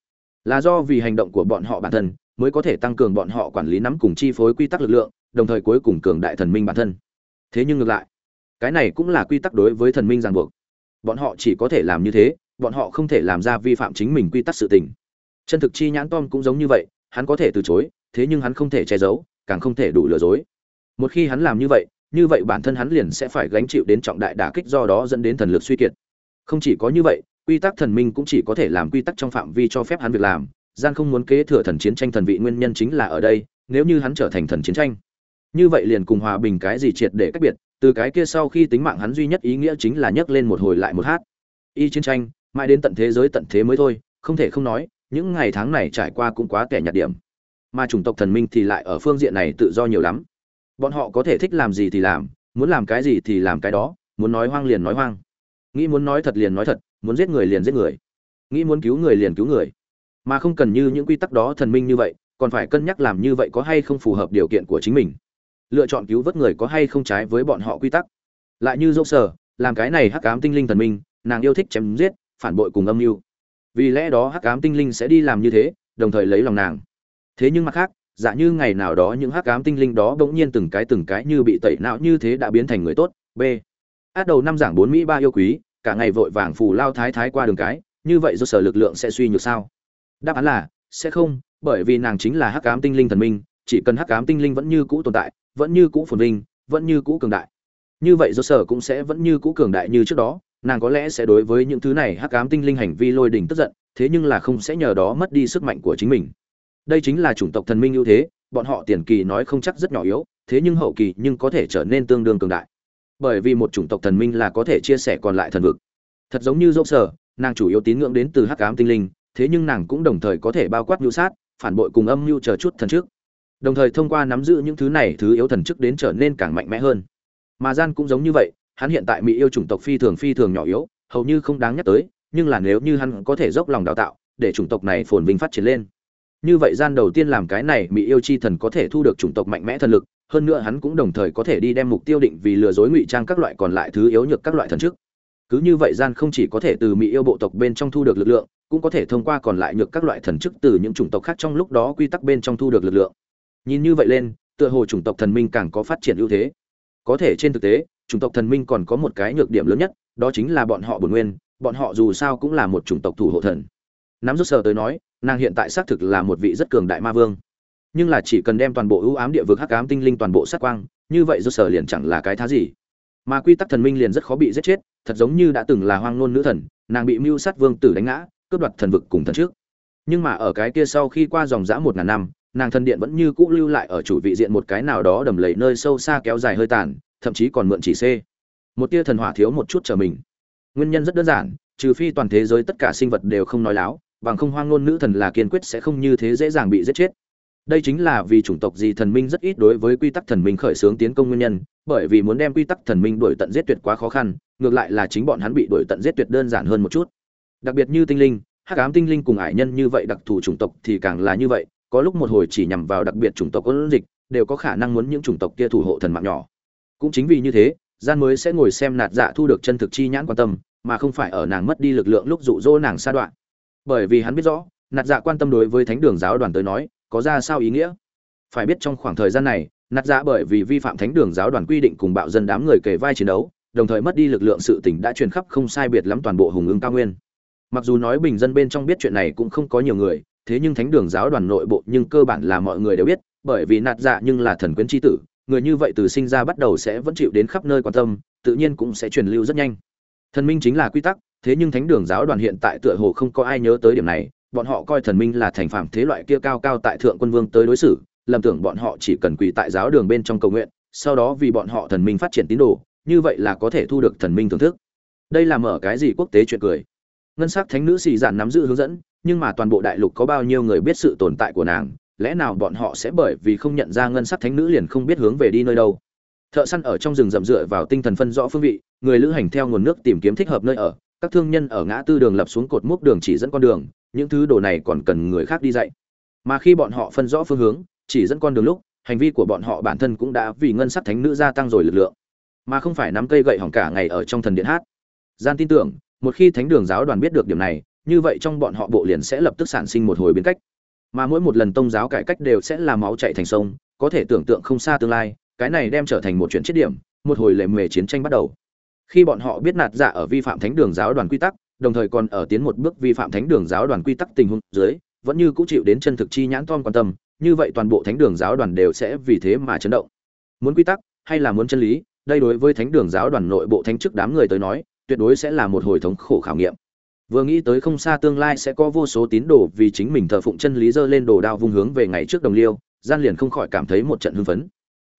Là do vì hành động của bọn họ bản thân, mới có thể tăng cường bọn họ quản lý nắm cùng chi phối quy tắc lực lượng, đồng thời cuối cùng cường đại thần minh bản thân. Thế nhưng ngược lại, cái này cũng là quy tắc đối với thần minh ràng buộc. Bọn họ chỉ có thể làm như thế, bọn họ không thể làm ra vi phạm chính mình quy tắc sự tình. Chân thực chi nhãn tom cũng giống như vậy, hắn có thể từ chối, thế nhưng hắn không thể che giấu càng không thể đủ lừa dối. Một khi hắn làm như vậy như vậy bản thân hắn liền sẽ phải gánh chịu đến trọng đại đả kích do đó dẫn đến thần lực suy kiệt. Không chỉ có như vậy, quy tắc thần minh cũng chỉ có thể làm quy tắc trong phạm vi cho phép hắn việc làm. Gian không muốn kế thừa thần chiến tranh thần vị nguyên nhân chính là ở đây, nếu như hắn trở thành thần chiến tranh. Như vậy liền cùng hòa bình cái gì triệt để cách biệt, từ cái kia sau khi tính mạng hắn duy nhất ý nghĩa chính là nhấc lên một hồi lại một hát. Y chiến tranh, mãi đến tận thế giới tận thế mới thôi, không thể không nói, những ngày tháng này trải qua cũng quá kẻ nhạt điểm mà chủng tộc thần minh thì lại ở phương diện này tự do nhiều lắm. Bọn họ có thể thích làm gì thì làm, muốn làm cái gì thì làm cái đó, muốn nói hoang liền nói hoang. Nghĩ muốn nói thật liền nói thật, muốn giết người liền giết người. Nghĩ muốn cứu người liền cứu người. Mà không cần như những quy tắc đó thần minh như vậy, còn phải cân nhắc làm như vậy có hay không phù hợp điều kiện của chính mình. Lựa chọn cứu vớt người có hay không trái với bọn họ quy tắc. Lại như dâu sở làm cái này hắc ám tinh linh thần minh, nàng yêu thích chém giết, phản bội cùng âm mưu. Vì lẽ đó hắc ám tinh linh sẽ đi làm như thế, đồng thời lấy lòng nàng thế nhưng mặt khác dạ như ngày nào đó những hắc ám tinh linh đó bỗng nhiên từng cái từng cái như bị tẩy não như thế đã biến thành người tốt. B. Át đầu năm giảng bốn mỹ ba yêu quý, cả ngày vội vàng phù lao thái thái qua đường cái, như vậy do sở lực lượng sẽ suy nhược sao? Đáp án là, sẽ không, bởi vì nàng chính là hắc ám tinh linh thần minh, chỉ cần hắc ám tinh linh vẫn như cũ tồn tại, vẫn như cũ phồn vinh, vẫn như cũ cường đại. Như vậy do sở cũng sẽ vẫn như cũ cường đại như trước đó, nàng có lẽ sẽ đối với những thứ này hắc ám tinh linh hành vi lôi đình tức giận, thế nhưng là không sẽ nhờ đó mất đi sức mạnh của chính mình đây chính là chủng tộc thần minh ưu thế, bọn họ tiền kỳ nói không chắc rất nhỏ yếu, thế nhưng hậu kỳ nhưng có thể trở nên tương đương cường đại. Bởi vì một chủng tộc thần minh là có thể chia sẻ còn lại thần vực. Thật giống như dốc sở, nàng chủ yếu tín ngưỡng đến từ hắc ám tinh linh, thế nhưng nàng cũng đồng thời có thể bao quát mưu sát, phản bội cùng âm mưu chờ chút thần trước. Đồng thời thông qua nắm giữ những thứ này thứ yếu thần chức đến trở nên càng mạnh mẽ hơn. Mà gian cũng giống như vậy, hắn hiện tại mỹ yêu chủng tộc phi thường phi thường nhỏ yếu, hầu như không đáng nhắc tới, nhưng là nếu như hắn có thể dốc lòng đào tạo, để chủng tộc này phồn vinh phát triển lên như vậy gian đầu tiên làm cái này mỹ yêu chi thần có thể thu được chủng tộc mạnh mẽ thần lực, hơn nữa hắn cũng đồng thời có thể đi đem mục tiêu định vì lừa dối ngụy trang các loại còn lại thứ yếu nhược các loại thần chức. Cứ như vậy gian không chỉ có thể từ mỹ yêu bộ tộc bên trong thu được lực lượng, cũng có thể thông qua còn lại nhược các loại thần chức từ những chủng tộc khác trong lúc đó quy tắc bên trong thu được lực lượng. Nhìn như vậy lên, tựa hồ chủng tộc thần minh càng có phát triển ưu thế. Có thể trên thực tế, chủng tộc thần minh còn có một cái nhược điểm lớn nhất, đó chính là bọn họ bổn nguyên, bọn họ dù sao cũng là một chủng tộc thủ hộ thần nắm rút sờ tới nói, nàng hiện tại xác thực là một vị rất cường đại ma vương. Nhưng là chỉ cần đem toàn bộ ưu ám địa vực hắc ám tinh linh toàn bộ sát quang, như vậy rút sờ liền chẳng là cái thá gì. Mà quy tắc thần minh liền rất khó bị giết chết, thật giống như đã từng là hoang nôn nữ thần, nàng bị mưu sát vương tử đánh ngã, cướp đoạt thần vực cùng thần trước. Nhưng mà ở cái kia sau khi qua dòng dã một ngàn năm, nàng thần điện vẫn như cũ lưu lại ở chủ vị diện một cái nào đó đầm lầy nơi sâu xa kéo dài hơi tàn, thậm chí còn mượn chỉ c một tia thần hỏa thiếu một chút trở mình. Nguyên nhân rất đơn giản, trừ phi toàn thế giới tất cả sinh vật đều không nói láo bằng không hoang ngôn nữ thần là kiên quyết sẽ không như thế dễ dàng bị giết chết. Đây chính là vì chủng tộc gì thần minh rất ít đối với quy tắc thần minh khởi xướng tiến công nguyên nhân, bởi vì muốn đem quy tắc thần minh đuổi tận giết tuyệt quá khó khăn, ngược lại là chính bọn hắn bị đuổi tận giết tuyệt đơn giản hơn một chút. Đặc biệt như tinh linh, hắc ám tinh linh cùng ải nhân như vậy đặc thù chủng tộc thì càng là như vậy, có lúc một hồi chỉ nhằm vào đặc biệt chủng tộc ôn dịch, đều có khả năng muốn những chủng tộc kia thủ hộ thần mạng nhỏ. Cũng chính vì như thế, gian mới sẽ ngồi xem nạt dạ thu được chân thực chi nhãn quan tâm, mà không phải ở nàng mất đi lực lượng lúc dụ dỗ nàng sa đoạn bởi vì hắn biết rõ, nạt dạ quan tâm đối với thánh đường giáo đoàn tới nói, có ra sao ý nghĩa? Phải biết trong khoảng thời gian này, nạt dạ bởi vì vi phạm thánh đường giáo đoàn quy định cùng bạo dân đám người kề vai chiến đấu, đồng thời mất đi lực lượng sự tỉnh đã truyền khắp không sai biệt lắm toàn bộ hùng ứng cao nguyên. Mặc dù nói bình dân bên trong biết chuyện này cũng không có nhiều người, thế nhưng thánh đường giáo đoàn nội bộ nhưng cơ bản là mọi người đều biết, bởi vì nạt dạ nhưng là thần quyến tri tử, người như vậy từ sinh ra bắt đầu sẽ vẫn chịu đến khắp nơi quan tâm, tự nhiên cũng sẽ truyền lưu rất nhanh. Thần minh chính là quy tắc thế nhưng thánh đường giáo đoàn hiện tại tựa hồ không có ai nhớ tới điểm này, bọn họ coi thần minh là thành phạm thế loại kia cao cao tại thượng quân vương tới đối xử, lầm tưởng bọn họ chỉ cần quỳ tại giáo đường bên trong cầu nguyện, sau đó vì bọn họ thần minh phát triển tín đồ, như vậy là có thể thu được thần minh thưởng thức. Đây là mở cái gì quốc tế chuyện cười. Ngân sắc thánh nữ xì giản nắm giữ hướng dẫn, nhưng mà toàn bộ đại lục có bao nhiêu người biết sự tồn tại của nàng, lẽ nào bọn họ sẽ bởi vì không nhận ra ngân sắc thánh nữ liền không biết hướng về đi nơi đâu? Thợ săn ở trong rừng rậm dựa vào tinh thần phân rõ phương vị, người lữ hành theo nguồn nước tìm kiếm thích hợp nơi ở các thương nhân ở ngã tư đường lập xuống cột mốc đường chỉ dẫn con đường, những thứ đồ này còn cần người khác đi dạy. Mà khi bọn họ phân rõ phương hướng, chỉ dẫn con đường lúc, hành vi của bọn họ bản thân cũng đã vì ngân sắc thánh nữ gia tăng rồi lực lượng. Mà không phải nắm cây gậy hỏng cả ngày ở trong thần điện hát. Gian tin tưởng, một khi thánh đường giáo đoàn biết được điểm này, như vậy trong bọn họ bộ liền sẽ lập tức sản sinh một hồi biến cách. Mà mỗi một lần tông giáo cải cách đều sẽ là máu chạy thành sông, có thể tưởng tượng không xa tương lai, cái này đem trở thành một chuyện chết điểm, một hồi lệ mề chiến tranh bắt đầu khi bọn họ biết nạt dạ ở vi phạm thánh đường giáo đoàn quy tắc, đồng thời còn ở tiến một bước vi phạm thánh đường giáo đoàn quy tắc tình huống dưới, vẫn như cũng chịu đến chân thực chi nhãn tom quan tâm, như vậy toàn bộ thánh đường giáo đoàn đều sẽ vì thế mà chấn động. Muốn quy tắc hay là muốn chân lý, đây đối với thánh đường giáo đoàn nội bộ thánh chức đám người tới nói, tuyệt đối sẽ là một hồi thống khổ khảo nghiệm. Vừa nghĩ tới không xa tương lai sẽ có vô số tín đồ vì chính mình thờ phụng chân lý dơ lên đồ đao vung hướng về ngày trước đồng liêu, gian liền không khỏi cảm thấy một trận hưng phấn.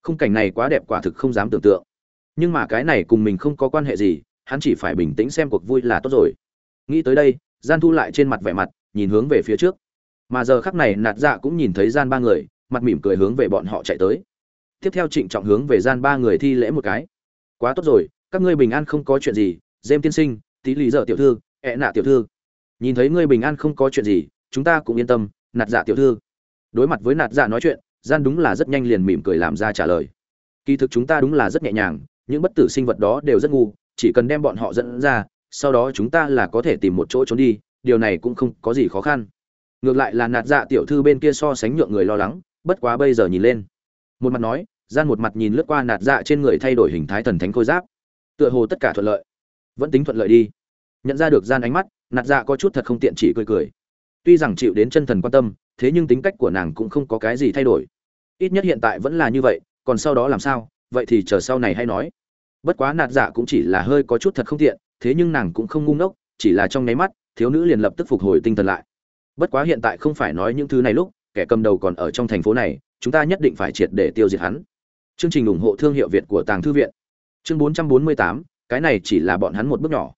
Khung cảnh này quá đẹp quả thực không dám tưởng tượng nhưng mà cái này cùng mình không có quan hệ gì, hắn chỉ phải bình tĩnh xem cuộc vui là tốt rồi. Nghĩ tới đây, gian thu lại trên mặt vẻ mặt, nhìn hướng về phía trước. Mà giờ khắc này, nạt dạ cũng nhìn thấy gian ba người, mặt mỉm cười hướng về bọn họ chạy tới. Tiếp theo trịnh trọng hướng về gian ba người thi lễ một cái. Quá tốt rồi, các ngươi bình an không có chuyện gì, dêm tiên sinh, tí lý dợ tiểu thư, ẹ nạ tiểu thư. Nhìn thấy ngươi bình an không có chuyện gì, chúng ta cũng yên tâm, nạt dạ tiểu thư. Đối mặt với nạt dạ nói chuyện, gian đúng là rất nhanh liền mỉm cười làm ra trả lời. Kỳ thực chúng ta đúng là rất nhẹ nhàng những bất tử sinh vật đó đều rất ngu, chỉ cần đem bọn họ dẫn ra, sau đó chúng ta là có thể tìm một chỗ trốn đi, điều này cũng không có gì khó khăn. Ngược lại là nạt dạ tiểu thư bên kia so sánh nhượng người lo lắng, bất quá bây giờ nhìn lên. Một mặt nói, gian một mặt nhìn lướt qua nạt dạ trên người thay đổi hình thái thần thánh khôi giáp. Tựa hồ tất cả thuận lợi. Vẫn tính thuận lợi đi. Nhận ra được gian ánh mắt, nạt dạ có chút thật không tiện chỉ cười cười. Tuy rằng chịu đến chân thần quan tâm, thế nhưng tính cách của nàng cũng không có cái gì thay đổi. Ít nhất hiện tại vẫn là như vậy, còn sau đó làm sao? Vậy thì chờ sau này hay nói. Bất quá nạt dạ cũng chỉ là hơi có chút thật không tiện thế nhưng nàng cũng không ngu ngốc chỉ là trong nháy mắt thiếu nữ liền lập tức phục hồi tinh thần lại. Bất quá hiện tại không phải nói những thứ này lúc kẻ cầm đầu còn ở trong thành phố này chúng ta nhất định phải triệt để tiêu diệt hắn. Chương trình ủng hộ thương hiệu việt của tàng thư viện. Chương 448, cái này chỉ là bọn hắn một bước nhỏ.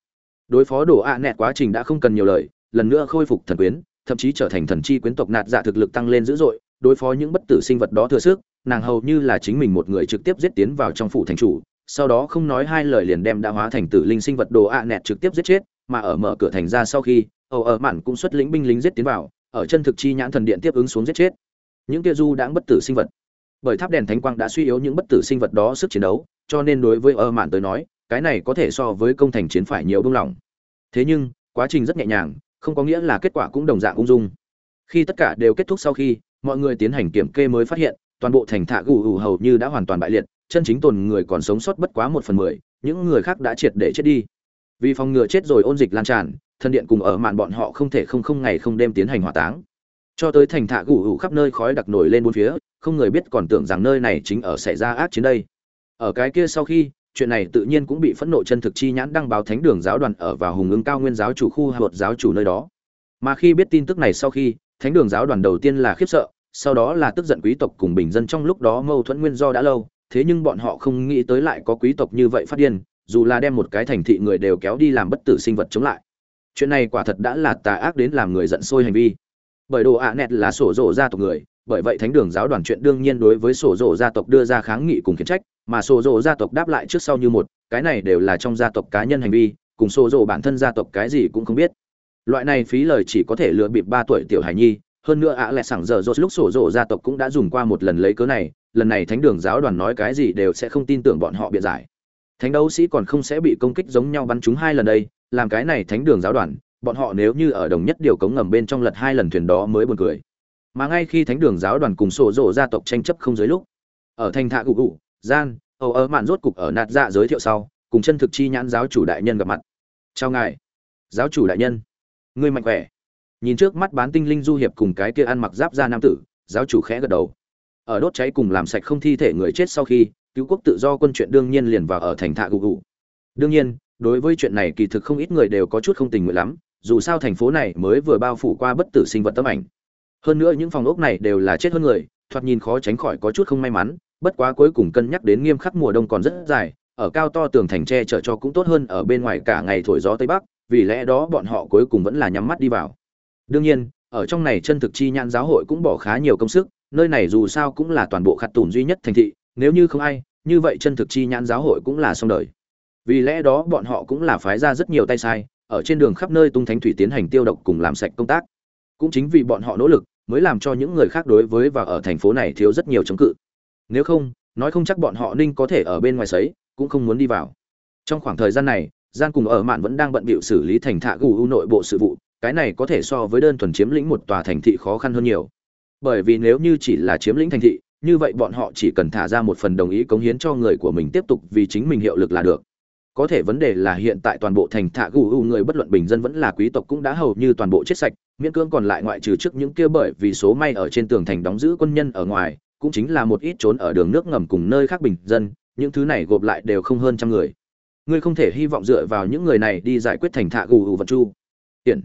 Đối phó đồ ạ nẹt quá trình đã không cần nhiều lời lần nữa khôi phục thần quyến thậm chí trở thành thần chi quyến tộc nạt dạ thực lực tăng lên dữ dội đối phó những bất tử sinh vật đó thừa sức nàng hầu như là chính mình một người trực tiếp giết tiến vào trong phủ thành chủ, sau đó không nói hai lời liền đem đã hóa thành tử linh sinh vật đồ ạ nẹt trực tiếp giết chết, mà ở mở cửa thành ra sau khi ầu ở mạn cũng xuất lĩnh binh lính giết tiến vào, ở chân thực chi nhãn thần điện tiếp ứng xuống giết chết. Những kia du đãng bất tử sinh vật. Bởi tháp đèn thánh quang đã suy yếu những bất tử sinh vật đó sức chiến đấu, cho nên đối với ở mạn tới nói, cái này có thể so với công thành chiến phải nhiều buông lỏng. Thế nhưng, quá trình rất nhẹ nhàng, không có nghĩa là kết quả cũng đồng dạng ung dung. Khi tất cả đều kết thúc sau khi, mọi người tiến hành kiểm kê mới phát hiện toàn bộ thành thạ gù hù hầu như đã hoàn toàn bại liệt, chân chính tồn người còn sống sót bất quá một phần mười, những người khác đã triệt để chết đi. Vì phòng ngừa chết rồi ôn dịch lan tràn, thân điện cùng ở mạn bọn họ không thể không không ngày không đêm tiến hành hỏa táng. Cho tới thành thạ gù hù khắp nơi khói đặc nổi lên bốn phía, không người biết còn tưởng rằng nơi này chính ở xảy ra ác chiến đây. Ở cái kia sau khi, chuyện này tự nhiên cũng bị phẫn nộ chân thực chi nhãn đăng báo thánh đường giáo đoàn ở vào hùng ứng cao nguyên giáo chủ khu hợp giáo chủ nơi đó. Mà khi biết tin tức này sau khi, thánh đường giáo đoàn đầu tiên là khiếp sợ sau đó là tức giận quý tộc cùng bình dân trong lúc đó mâu thuẫn nguyên do đã lâu, thế nhưng bọn họ không nghĩ tới lại có quý tộc như vậy phát điên, dù là đem một cái thành thị người đều kéo đi làm bất tử sinh vật chống lại. Chuyện này quả thật đã là tà ác đến làm người giận sôi hành vi. Bởi đồ ạ nẹt là sổ rộ gia tộc người, bởi vậy thánh đường giáo đoàn chuyện đương nhiên đối với sổ rộ gia tộc đưa ra kháng nghị cùng khiển trách, mà sổ rộ gia tộc đáp lại trước sau như một, cái này đều là trong gia tộc cá nhân hành vi, cùng sổ rộ bản thân gia tộc cái gì cũng không biết. Loại này phí lời chỉ có thể lừa bịp ba tuổi tiểu hài nhi hơn nữa ạ lẹ sảng giờ rột lúc sổ rộ gia tộc cũng đã dùng qua một lần lấy cớ này, lần này thánh đường giáo đoàn nói cái gì đều sẽ không tin tưởng bọn họ biện giải. Thánh đấu sĩ còn không sẽ bị công kích giống nhau bắn chúng hai lần đây, làm cái này thánh đường giáo đoàn, bọn họ nếu như ở đồng nhất điều cống ngầm bên trong lật hai lần thuyền đó mới buồn cười. Mà ngay khi thánh đường giáo đoàn cùng sổ rộ gia tộc tranh chấp không dưới lúc, ở thành thạ gụ gụ gian, âu ở mạn rốt cục ở nạt dạ giới thiệu sau, cùng chân thực chi nhãn giáo chủ đại nhân gặp mặt. Chào ngài. Giáo chủ đại nhân. Ngươi mạnh khỏe nhìn trước mắt bán tinh linh du hiệp cùng cái kia ăn mặc giáp da nam tử, giáo chủ khẽ gật đầu. Ở đốt cháy cùng làm sạch không thi thể người chết sau khi, cứu quốc tự do quân chuyện đương nhiên liền vào ở thành thạ gù gù. Đương nhiên, đối với chuyện này kỳ thực không ít người đều có chút không tình nguyện lắm, dù sao thành phố này mới vừa bao phủ qua bất tử sinh vật tấm ảnh. Hơn nữa những phòng ốc này đều là chết hơn người, thoạt nhìn khó tránh khỏi có chút không may mắn, bất quá cuối cùng cân nhắc đến nghiêm khắc mùa đông còn rất dài, ở cao to tường thành tre chở cho cũng tốt hơn ở bên ngoài cả ngày thổi gió tây bắc, vì lẽ đó bọn họ cuối cùng vẫn là nhắm mắt đi vào đương nhiên, ở trong này chân thực chi nhãn giáo hội cũng bỏ khá nhiều công sức, nơi này dù sao cũng là toàn bộ khát tùn duy nhất thành thị, nếu như không ai, như vậy chân thực chi nhãn giáo hội cũng là xong đời. Vì lẽ đó bọn họ cũng là phái ra rất nhiều tay sai, ở trên đường khắp nơi tung thánh thủy tiến hành tiêu độc cùng làm sạch công tác. Cũng chính vì bọn họ nỗ lực, mới làm cho những người khác đối với và ở thành phố này thiếu rất nhiều chống cự. Nếu không, nói không chắc bọn họ ninh có thể ở bên ngoài sấy, cũng không muốn đi vào. Trong khoảng thời gian này gian cùng ở mạn vẫn đang bận bịu xử lý thành thạ gù nội bộ sự vụ cái này có thể so với đơn thuần chiếm lĩnh một tòa thành thị khó khăn hơn nhiều. Bởi vì nếu như chỉ là chiếm lĩnh thành thị, như vậy bọn họ chỉ cần thả ra một phần đồng ý cống hiến cho người của mình tiếp tục vì chính mình hiệu lực là được. Có thể vấn đề là hiện tại toàn bộ thành thạ gù người bất luận bình dân vẫn là quý tộc cũng đã hầu như toàn bộ chết sạch, miễn cưỡng còn lại ngoại trừ trước những kia bởi vì số may ở trên tường thành đóng giữ quân nhân ở ngoài, cũng chính là một ít trốn ở đường nước ngầm cùng nơi khác bình dân, những thứ này gộp lại đều không hơn trăm người. Ngươi không thể hy vọng dựa vào những người này đi giải quyết thành thạ gù vật chu. Hiện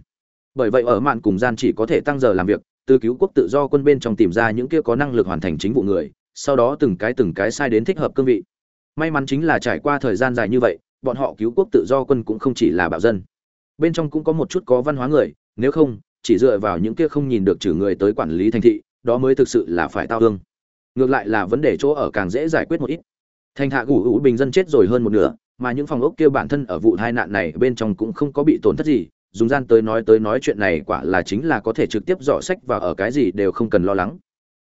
bởi vậy ở mạn cùng gian chỉ có thể tăng giờ làm việc từ cứu quốc tự do quân bên trong tìm ra những kia có năng lực hoàn thành chính vụ người, sau đó từng cái từng cái sai đến thích hợp cương vị. May mắn chính là trải qua thời gian dài như vậy, bọn họ cứu quốc tự do quân cũng không chỉ là bạo dân. Bên trong cũng có một chút có văn hóa người, nếu không, chỉ dựa vào những kia không nhìn được trừ người tới quản lý thành thị, đó mới thực sự là phải tao hương ngược lại là vấn đề chỗ ở càng dễ giải quyết một ít. Thành hạ gủ hữu bình dân chết rồi hơn một nửa, mà những phòng ốc kia bản thân ở vụ tai nạn này bên trong cũng không có bị tổn thất gì dùng gian tới nói tới nói chuyện này quả là chính là có thể trực tiếp dọ sách và ở cái gì đều không cần lo lắng.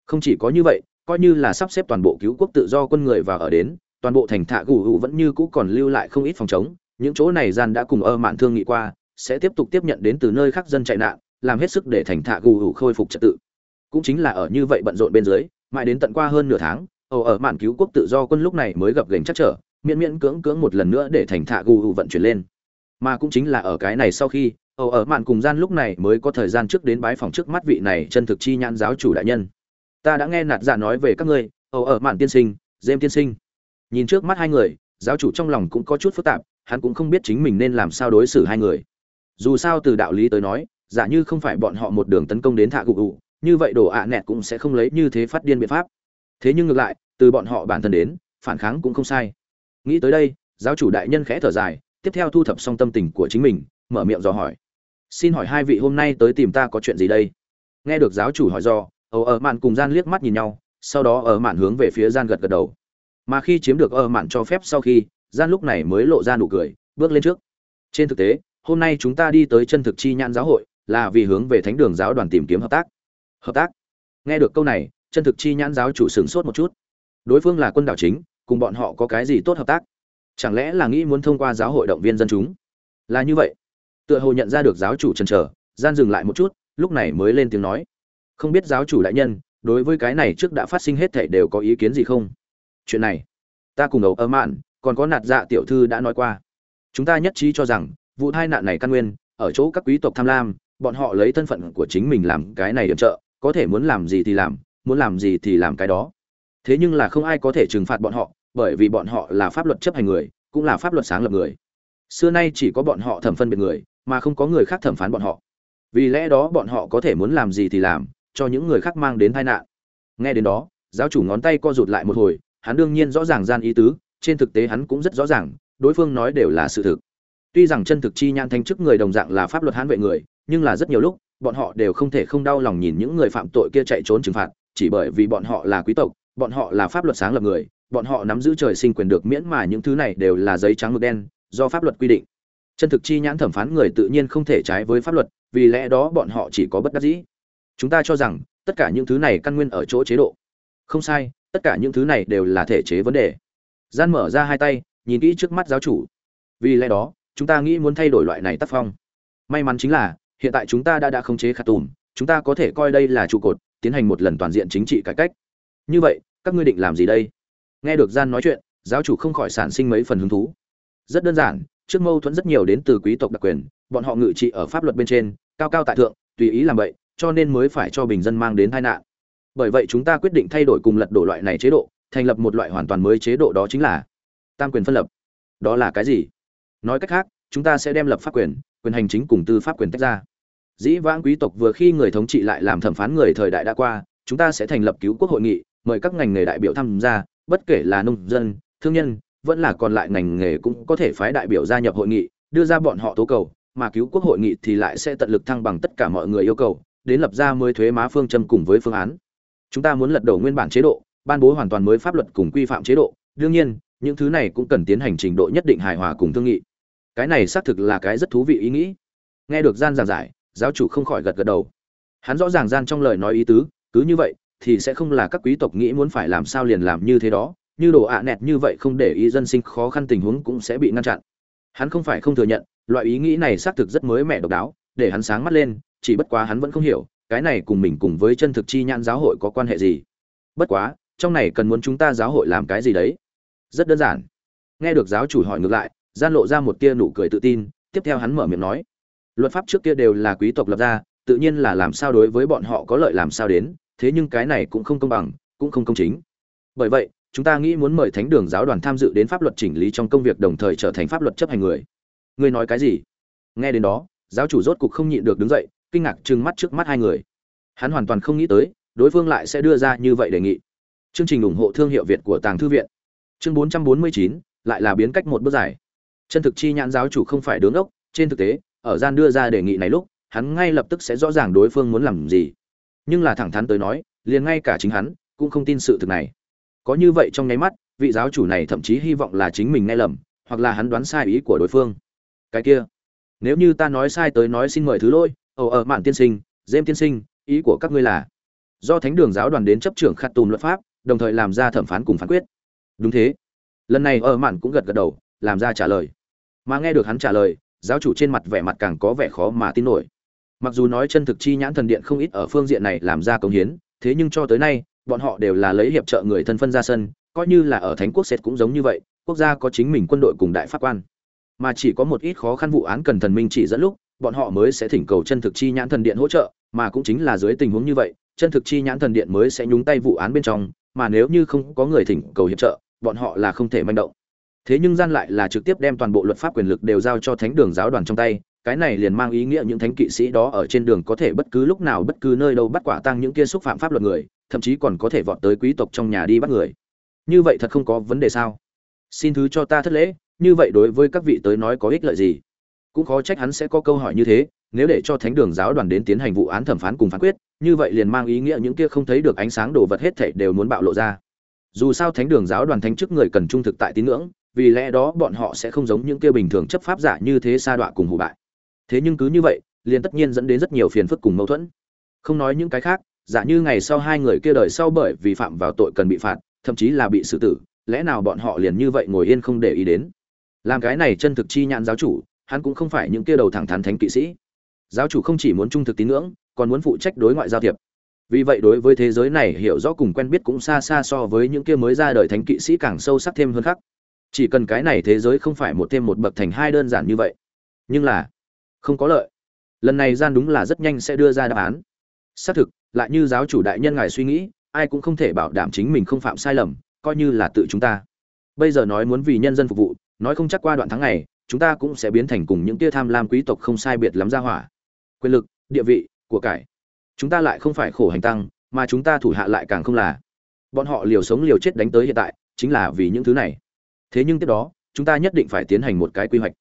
Không chỉ có như vậy, coi như là sắp xếp toàn bộ cứu quốc tự do quân người và ở đến, toàn bộ thành thạ gù hữu vẫn như cũ còn lưu lại không ít phòng chống. Những chỗ này gian đã cùng ơ mạn thương nghị qua, sẽ tiếp tục tiếp nhận đến từ nơi khác dân chạy nạn, làm hết sức để thành thạ gù hữu khôi phục trật tự. Cũng chính là ở như vậy bận rộn bên dưới, mãi đến tận qua hơn nửa tháng, ồ ở mạn cứu quốc tự do quân lúc này mới gặp gành chắc trở, miễn miễn cưỡng cưỡng một lần nữa để thành thạ gù hữu vận chuyển lên mà cũng chính là ở cái này sau khi ở ở mạn cùng gian lúc này mới có thời gian trước đến bái phòng trước mắt vị này chân thực chi nhãn giáo chủ đại nhân. Ta đã nghe nạt giả nói về các ngươi ở ở mạn tiên sinh, dêm tiên sinh. Nhìn trước mắt hai người, giáo chủ trong lòng cũng có chút phức tạp, hắn cũng không biết chính mình nên làm sao đối xử hai người. Dù sao từ đạo lý tới nói giả như không phải bọn họ một đường tấn công đến thạ gục ụ, như vậy đồ ạ à nẹt cũng sẽ không lấy như thế phát điên biện pháp. Thế nhưng ngược lại, từ bọn họ bản thân đến, phản kháng cũng không sai. Nghĩ tới đây, giáo chủ đại nhân khẽ thở dài tiếp theo thu thập xong tâm tình của chính mình, mở miệng dò hỏi. Xin hỏi hai vị hôm nay tới tìm ta có chuyện gì đây? Nghe được giáo chủ hỏi do ầu ở mạn cùng gian liếc mắt nhìn nhau, sau đó ở mạn hướng về phía gian gật gật đầu. Mà khi chiếm được ở mạn cho phép sau khi, gian lúc này mới lộ ra nụ cười, bước lên trước. Trên thực tế, hôm nay chúng ta đi tới chân thực chi nhãn giáo hội, là vì hướng về thánh đường giáo đoàn tìm kiếm hợp tác. Hợp tác? Nghe được câu này, chân thực chi nhãn giáo chủ sửng sốt một chút. Đối phương là quân đảo chính, cùng bọn họ có cái gì tốt hợp tác? Chẳng lẽ là nghĩ muốn thông qua giáo hội động viên dân chúng? Là như vậy. Tựa hồ nhận ra được giáo chủ trần chờ, gian dừng lại một chút, lúc này mới lên tiếng nói. Không biết giáo chủ đại nhân, đối với cái này trước đã phát sinh hết thảy đều có ý kiến gì không? Chuyện này, ta cùng đầu ơ mạn, còn có nạt dạ tiểu thư đã nói qua. Chúng ta nhất trí cho rằng, vụ tai nạn này căn nguyên, ở chỗ các quý tộc tham lam, bọn họ lấy thân phận của chính mình làm cái này điểm trợ, có thể muốn làm gì thì làm, muốn làm gì thì làm cái đó. Thế nhưng là không ai có thể trừng phạt bọn họ bởi vì bọn họ là pháp luật chấp hành người, cũng là pháp luật sáng lập người. Xưa nay chỉ có bọn họ thẩm phân biệt người, mà không có người khác thẩm phán bọn họ. Vì lẽ đó bọn họ có thể muốn làm gì thì làm, cho những người khác mang đến tai nạn. Nghe đến đó, giáo chủ ngón tay co rụt lại một hồi, hắn đương nhiên rõ ràng gian ý tứ, trên thực tế hắn cũng rất rõ ràng, đối phương nói đều là sự thực. Tuy rằng chân thực chi nhãn thanh chức người đồng dạng là pháp luật hãn vệ người, nhưng là rất nhiều lúc, bọn họ đều không thể không đau lòng nhìn những người phạm tội kia chạy trốn trừng phạt, chỉ bởi vì bọn họ là quý tộc, bọn họ là pháp luật sáng lập người bọn họ nắm giữ trời sinh quyền được miễn mà những thứ này đều là giấy trắng mực đen, do pháp luật quy định. Chân thực chi nhãn thẩm phán người tự nhiên không thể trái với pháp luật, vì lẽ đó bọn họ chỉ có bất đắc dĩ. Chúng ta cho rằng, tất cả những thứ này căn nguyên ở chỗ chế độ. Không sai, tất cả những thứ này đều là thể chế vấn đề. Gian mở ra hai tay, nhìn kỹ trước mắt giáo chủ. Vì lẽ đó, chúng ta nghĩ muốn thay đổi loại này tác phong. May mắn chính là, hiện tại chúng ta đã đã khống chế khát tùm, chúng ta có thể coi đây là trụ cột, tiến hành một lần toàn diện chính trị cải cách. Như vậy, các ngươi định làm gì đây? Nghe được gian nói chuyện, giáo chủ không khỏi sản sinh mấy phần hứng thú. Rất đơn giản, trước mâu thuẫn rất nhiều đến từ quý tộc đặc quyền, bọn họ ngự trị ở pháp luật bên trên, cao cao tại thượng, tùy ý làm vậy cho nên mới phải cho bình dân mang đến tai nạn. Bởi vậy chúng ta quyết định thay đổi cùng lật đổ loại này chế độ, thành lập một loại hoàn toàn mới chế độ đó chính là tam quyền phân lập. Đó là cái gì? Nói cách khác, chúng ta sẽ đem lập pháp quyền quyền hành chính cùng tư pháp quyền tách ra. Dĩ vãng quý tộc vừa khi người thống trị lại làm thẩm phán người thời đại đã qua, chúng ta sẽ thành lập cứu quốc hội nghị, mời các ngành nghề đại biểu tham gia bất kể là nông dân, thương nhân, vẫn là còn lại ngành nghề cũng có thể phái đại biểu gia nhập hội nghị, đưa ra bọn họ tố cầu, mà cứu quốc hội nghị thì lại sẽ tận lực thăng bằng tất cả mọi người yêu cầu, đến lập ra mới thuế má phương châm cùng với phương án. Chúng ta muốn lật đổ nguyên bản chế độ, ban bố hoàn toàn mới pháp luật cùng quy phạm chế độ, đương nhiên, những thứ này cũng cần tiến hành trình độ nhất định hài hòa cùng thương nghị. Cái này xác thực là cái rất thú vị ý nghĩ. Nghe được gian giảng giải, giáo chủ không khỏi gật gật đầu. Hắn rõ ràng gian trong lời nói ý tứ, cứ như vậy thì sẽ không là các quý tộc nghĩ muốn phải làm sao liền làm như thế đó, như đồ ạ nẹt như vậy không để ý dân sinh khó khăn tình huống cũng sẽ bị ngăn chặn. Hắn không phải không thừa nhận, loại ý nghĩ này xác thực rất mới mẻ độc đáo, để hắn sáng mắt lên, chỉ bất quá hắn vẫn không hiểu, cái này cùng mình cùng với chân thực chi nhãn giáo hội có quan hệ gì. Bất quá, trong này cần muốn chúng ta giáo hội làm cái gì đấy? Rất đơn giản. Nghe được giáo chủ hỏi ngược lại, gian lộ ra một tia nụ cười tự tin, tiếp theo hắn mở miệng nói, luật pháp trước kia đều là quý tộc lập ra, tự nhiên là làm sao đối với bọn họ có lợi làm sao đến thế nhưng cái này cũng không công bằng cũng không công chính. Bởi vậy chúng ta nghĩ muốn mời thánh đường giáo đoàn tham dự đến pháp luật chỉnh lý trong công việc đồng thời trở thành pháp luật chấp hành người. Ngươi nói cái gì? Nghe đến đó giáo chủ rốt cục không nhịn được đứng dậy kinh ngạc trừng mắt trước mắt hai người. Hắn hoàn toàn không nghĩ tới đối phương lại sẽ đưa ra như vậy đề nghị. Chương trình ủng hộ thương hiệu việt của tàng thư viện. Chương 449, lại là biến cách một bước dài. Chân thực chi nhãn giáo chủ không phải đứng ốc trên thực tế ở gian đưa ra đề nghị này lúc hắn ngay lập tức sẽ rõ ràng đối phương muốn làm gì nhưng là thẳng thắn tới nói, liền ngay cả chính hắn, cũng không tin sự thực này. Có như vậy trong nháy mắt, vị giáo chủ này thậm chí hy vọng là chính mình nghe lầm, hoặc là hắn đoán sai ý của đối phương. Cái kia, nếu như ta nói sai tới nói xin mời thứ lỗi, ồ ở mạn tiên sinh, dêm tiên sinh, ý của các ngươi là, do thánh đường giáo đoàn đến chấp trưởng khát tùm luật pháp, đồng thời làm ra thẩm phán cùng phán quyết. Đúng thế. Lần này ở mạn cũng gật gật đầu, làm ra trả lời. Mà nghe được hắn trả lời, giáo chủ trên mặt vẻ mặt càng có vẻ khó mà tin nổi mặc dù nói chân thực chi nhãn thần điện không ít ở phương diện này làm ra công hiến, thế nhưng cho tới nay, bọn họ đều là lấy hiệp trợ người thân phân ra sân, coi như là ở thánh quốc sệt cũng giống như vậy, quốc gia có chính mình quân đội cùng đại pháp quan. Mà chỉ có một ít khó khăn vụ án cần thần minh chỉ dẫn lúc, bọn họ mới sẽ thỉnh cầu chân thực chi nhãn thần điện hỗ trợ, mà cũng chính là dưới tình huống như vậy, chân thực chi nhãn thần điện mới sẽ nhúng tay vụ án bên trong, mà nếu như không có người thỉnh cầu hiệp trợ, bọn họ là không thể manh động. Thế nhưng gian lại là trực tiếp đem toàn bộ luật pháp quyền lực đều giao cho thánh đường giáo đoàn trong tay cái này liền mang ý nghĩa những thánh kỵ sĩ đó ở trên đường có thể bất cứ lúc nào bất cứ nơi đâu bắt quả tang những kia xúc phạm pháp luật người, thậm chí còn có thể vọt tới quý tộc trong nhà đi bắt người. Như vậy thật không có vấn đề sao? Xin thứ cho ta thất lễ, như vậy đối với các vị tới nói có ích lợi gì? Cũng khó trách hắn sẽ có câu hỏi như thế, nếu để cho thánh đường giáo đoàn đến tiến hành vụ án thẩm phán cùng phán quyết, như vậy liền mang ý nghĩa những kia không thấy được ánh sáng đồ vật hết thảy đều muốn bạo lộ ra. Dù sao thánh đường giáo đoàn thánh chức người cần trung thực tại tín ngưỡng, vì lẽ đó bọn họ sẽ không giống những kia bình thường chấp pháp giả như thế sa đọa cùng hủ bại thế nhưng cứ như vậy, liền tất nhiên dẫn đến rất nhiều phiền phức cùng mâu thuẫn. Không nói những cái khác, giả như ngày sau hai người kia đời sau bởi vì phạm vào tội cần bị phạt, thậm chí là bị xử tử, lẽ nào bọn họ liền như vậy ngồi yên không để ý đến? Làm cái này chân thực chi nhãn giáo chủ, hắn cũng không phải những kia đầu thẳng thắn thánh kỵ sĩ. Giáo chủ không chỉ muốn trung thực tín ngưỡng, còn muốn phụ trách đối ngoại giao thiệp. Vì vậy đối với thế giới này hiểu rõ cùng quen biết cũng xa xa so với những kia mới ra đời thánh kỵ sĩ càng sâu sắc thêm hơn khác. Chỉ cần cái này thế giới không phải một thêm một bậc thành hai đơn giản như vậy. Nhưng là không có lợi. Lần này gian đúng là rất nhanh sẽ đưa ra đáp án. Xác thực, lại như giáo chủ đại nhân ngài suy nghĩ, ai cũng không thể bảo đảm chính mình không phạm sai lầm, coi như là tự chúng ta. Bây giờ nói muốn vì nhân dân phục vụ, nói không chắc qua đoạn tháng này chúng ta cũng sẽ biến thành cùng những tia tham lam quý tộc không sai biệt lắm ra hỏa. Quyền lực, địa vị, của cải. Chúng ta lại không phải khổ hành tăng, mà chúng ta thủ hạ lại càng không là. Bọn họ liều sống liều chết đánh tới hiện tại, chính là vì những thứ này. Thế nhưng tiếp đó, chúng ta nhất định phải tiến hành một cái quy hoạch.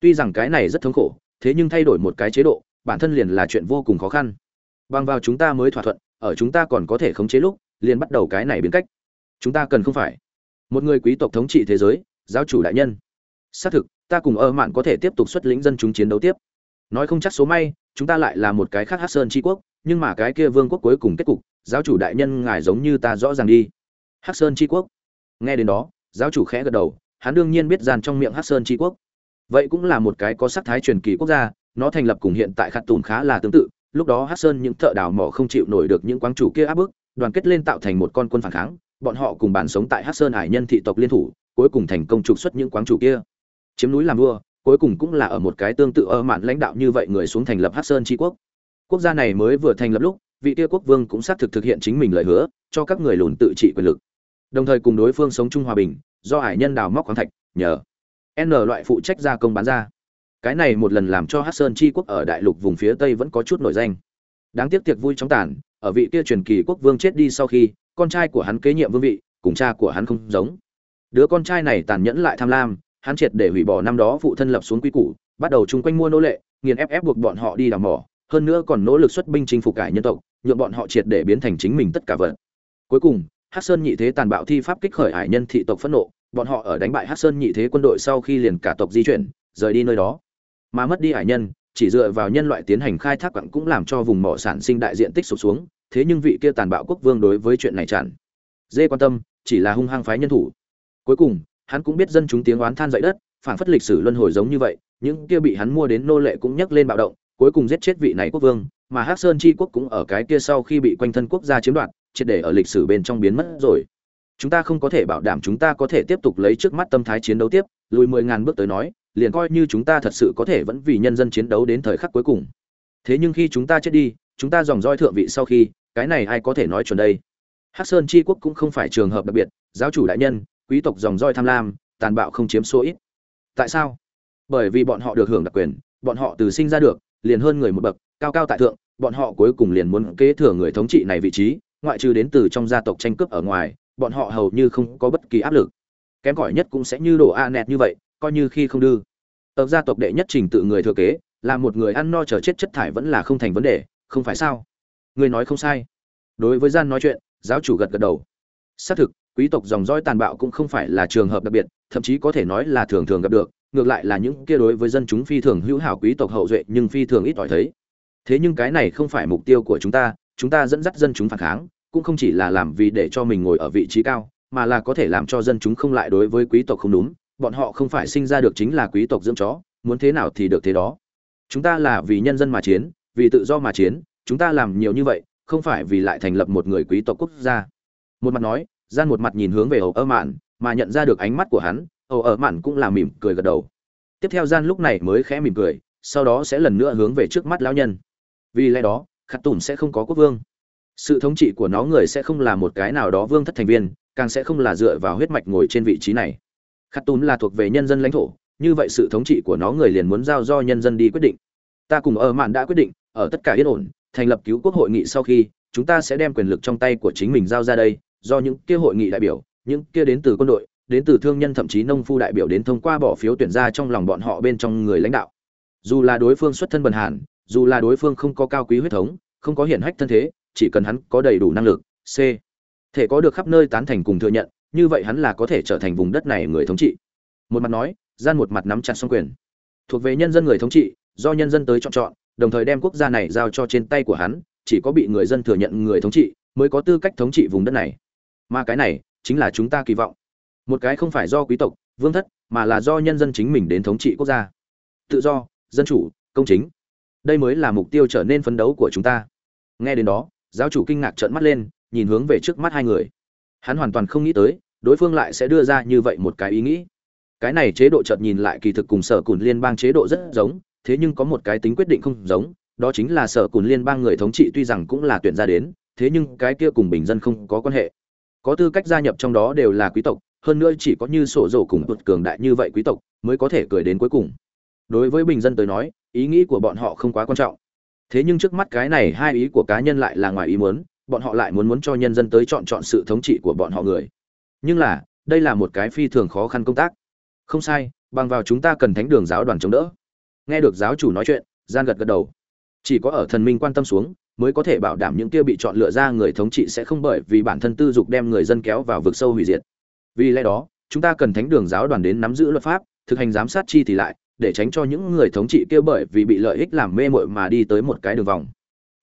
Tuy rằng cái này rất thống khổ thế nhưng thay đổi một cái chế độ, bản thân liền là chuyện vô cùng khó khăn. Bằng vào chúng ta mới thỏa thuận, ở chúng ta còn có thể khống chế lúc, liền bắt đầu cái này biến cách. Chúng ta cần không phải. Một người quý tộc thống trị thế giới, giáo chủ đại nhân. Xác thực, ta cùng ơ mạn có thể tiếp tục xuất lĩnh dân chúng chiến đấu tiếp. Nói không chắc số may, chúng ta lại là một cái khác hát sơn tri quốc, nhưng mà cái kia vương quốc cuối cùng kết cục, giáo chủ đại nhân ngài giống như ta rõ ràng đi. Hắc sơn tri quốc. Nghe đến đó, giáo chủ khẽ gật đầu, hắn đương nhiên biết gian trong miệng hắc sơn tri quốc vậy cũng là một cái có sắc thái truyền kỳ quốc gia, nó thành lập cùng hiện tại khát tùn khá là tương tự. Lúc đó hắc sơn những thợ đào mỏ không chịu nổi được những quáng chủ kia áp bức, đoàn kết lên tạo thành một con quân phản kháng, bọn họ cùng bản sống tại hắc sơn hải nhân thị tộc liên thủ, cuối cùng thành công trục xuất những quáng chủ kia. Chiếm núi làm vua, cuối cùng cũng là ở một cái tương tự ở mạn lãnh đạo như vậy người xuống thành lập hắc sơn tri quốc. Quốc gia này mới vừa thành lập lúc, vị tia quốc vương cũng xác thực thực hiện chính mình lời hứa, cho các người lùn tự trị quyền lực. Đồng thời cùng đối phương sống chung hòa bình, do hải nhân đào móc khoáng thạch, nhờ n loại phụ trách gia công bán ra. Cái này một lần làm cho hát sơn Chi quốc ở đại lục vùng phía tây vẫn có chút nổi danh. Đáng tiếc tiệc vui chóng tàn, ở vị kia truyền kỳ quốc vương chết đi sau khi, con trai của hắn kế nhiệm vương vị, cùng cha của hắn không giống. Đứa con trai này tàn nhẫn lại tham lam, hắn triệt để hủy bỏ năm đó phụ thân lập xuống quy củ, bắt đầu chung quanh mua nô lệ, nghiền ép ép buộc bọn họ đi đào mỏ, hơn nữa còn nỗ lực xuất binh chinh phục cải nhân tộc nhuộm bọn họ triệt để biến thành chính mình tất cả vật. Cuối cùng hắc sơn nhị thế tàn bạo thi pháp kích khởi hải nhân thị tộc phẫn nộ bọn họ ở đánh bại hắc sơn nhị thế quân đội sau khi liền cả tộc di chuyển, rời đi nơi đó. Mà mất đi hải nhân, chỉ dựa vào nhân loại tiến hành khai thác quặng cũng làm cho vùng mỏ sản sinh đại diện tích sụp xuống, thế nhưng vị kia tàn bạo quốc vương đối với chuyện này chẳng dê quan tâm, chỉ là hung hăng phái nhân thủ. Cuối cùng, hắn cũng biết dân chúng tiếng oán than dậy đất phản phất lịch sử luân hồi giống như vậy, những kia bị hắn mua đến nô lệ cũng nhấc lên bạo động, cuối cùng giết chết vị này quốc vương, mà hắc sơn chi quốc cũng ở cái kia sau khi bị quanh thân quốc gia chiếm đoạt, triệt để ở lịch sử bên trong biến mất rồi chúng ta không có thể bảo đảm chúng ta có thể tiếp tục lấy trước mắt tâm thái chiến đấu tiếp, lùi mười ngàn bước tới nói, liền coi như chúng ta thật sự có thể vẫn vì nhân dân chiến đấu đến thời khắc cuối cùng. Thế nhưng khi chúng ta chết đi, chúng ta dòng roi thượng vị sau khi, cái này ai có thể nói chuẩn đây? Hắc sơn chi quốc cũng không phải trường hợp đặc biệt, giáo chủ đại nhân, quý tộc dòng roi tham lam, tàn bạo không chiếm số ít. Tại sao? Bởi vì bọn họ được hưởng đặc quyền, bọn họ từ sinh ra được, liền hơn người một bậc, cao cao tại thượng, bọn họ cuối cùng liền muốn kế thừa người thống trị này vị trí, ngoại trừ đến từ trong gia tộc tranh cướp ở ngoài bọn họ hầu như không có bất kỳ áp lực. Kém cỏi nhất cũng sẽ như đồ a nẹt như vậy, coi như khi không đưa. Ở gia tộc đệ nhất trình tự người thừa kế, là một người ăn no chờ chết chất thải vẫn là không thành vấn đề, không phải sao? Người nói không sai. Đối với gian nói chuyện, giáo chủ gật gật đầu. Xác thực, quý tộc dòng dõi tàn bạo cũng không phải là trường hợp đặc biệt, thậm chí có thể nói là thường thường gặp được, ngược lại là những kia đối với dân chúng phi thường hữu hảo quý tộc hậu duệ nhưng phi thường ít ỏi thấy. Thế nhưng cái này không phải mục tiêu của chúng ta chúng ta dẫn dắt dân chúng phản kháng cũng không chỉ là làm vì để cho mình ngồi ở vị trí cao, mà là có thể làm cho dân chúng không lại đối với quý tộc không đúng, bọn họ không phải sinh ra được chính là quý tộc dưỡng chó, muốn thế nào thì được thế đó. Chúng ta là vì nhân dân mà chiến, vì tự do mà chiến, chúng ta làm nhiều như vậy, không phải vì lại thành lập một người quý tộc quốc gia. Một mặt nói, gian một mặt nhìn hướng về hầu ơ mạn, mà nhận ra được ánh mắt của hắn hầu ở mạn cũng là mỉm cười gật đầu. Tiếp theo gian lúc này mới khẽ mỉm cười, sau đó sẽ lần nữa hướng về trước mắt lão nhân. Vì lẽ đó, khát tùn sẽ không có quốc vương sự thống trị của nó người sẽ không là một cái nào đó vương thất thành viên, càng sẽ không là dựa vào huyết mạch ngồi trên vị trí này. Khát tún là thuộc về nhân dân lãnh thổ, như vậy sự thống trị của nó người liền muốn giao do nhân dân đi quyết định. Ta cùng ở mạn đã quyết định, ở tất cả yên ổn, thành lập cứu quốc hội nghị sau khi, chúng ta sẽ đem quyền lực trong tay của chính mình giao ra đây, do những kia hội nghị đại biểu, những kia đến từ quân đội, đến từ thương nhân thậm chí nông phu đại biểu đến thông qua bỏ phiếu tuyển ra trong lòng bọn họ bên trong người lãnh đạo. Dù là đối phương xuất thân bần hàn, dù là đối phương không có cao quý huyết thống, không có hiển hách thân thế chỉ cần hắn có đầy đủ năng lực, c, thể có được khắp nơi tán thành cùng thừa nhận, như vậy hắn là có thể trở thành vùng đất này người thống trị. Một mặt nói, gian một mặt nắm chặt xong quyền. Thuộc về nhân dân người thống trị, do nhân dân tới chọn chọn, đồng thời đem quốc gia này giao cho trên tay của hắn, chỉ có bị người dân thừa nhận người thống trị, mới có tư cách thống trị vùng đất này. Mà cái này, chính là chúng ta kỳ vọng. Một cái không phải do quý tộc, vương thất, mà là do nhân dân chính mình đến thống trị quốc gia. Tự do, dân chủ, công chính. Đây mới là mục tiêu trở nên phấn đấu của chúng ta. Nghe đến đó giáo chủ kinh ngạc trợn mắt lên, nhìn hướng về trước mắt hai người. Hắn hoàn toàn không nghĩ tới, đối phương lại sẽ đưa ra như vậy một cái ý nghĩ. Cái này chế độ chợt nhìn lại kỳ thực cùng sở cùn liên bang chế độ rất giống, thế nhưng có một cái tính quyết định không giống, đó chính là sở cùn liên bang người thống trị tuy rằng cũng là tuyển ra đến, thế nhưng cái kia cùng bình dân không có quan hệ. Có tư cách gia nhập trong đó đều là quý tộc, hơn nữa chỉ có như sổ dầu cùng tuột cường đại như vậy quý tộc mới có thể cười đến cuối cùng. Đối với bình dân tới nói, ý nghĩ của bọn họ không quá quan trọng thế nhưng trước mắt cái này hai ý của cá nhân lại là ngoài ý muốn, bọn họ lại muốn muốn cho nhân dân tới chọn chọn sự thống trị của bọn họ người. Nhưng là, đây là một cái phi thường khó khăn công tác. Không sai, bằng vào chúng ta cần thánh đường giáo đoàn chống đỡ. Nghe được giáo chủ nói chuyện, gian gật gật đầu. Chỉ có ở thần minh quan tâm xuống, mới có thể bảo đảm những kia bị chọn lựa ra người thống trị sẽ không bởi vì bản thân tư dục đem người dân kéo vào vực sâu hủy diệt. Vì lẽ đó, chúng ta cần thánh đường giáo đoàn đến nắm giữ luật pháp, thực hành giám sát chi thì lại để tránh cho những người thống trị kia bởi vì bị lợi ích làm mê mội mà đi tới một cái đường vòng.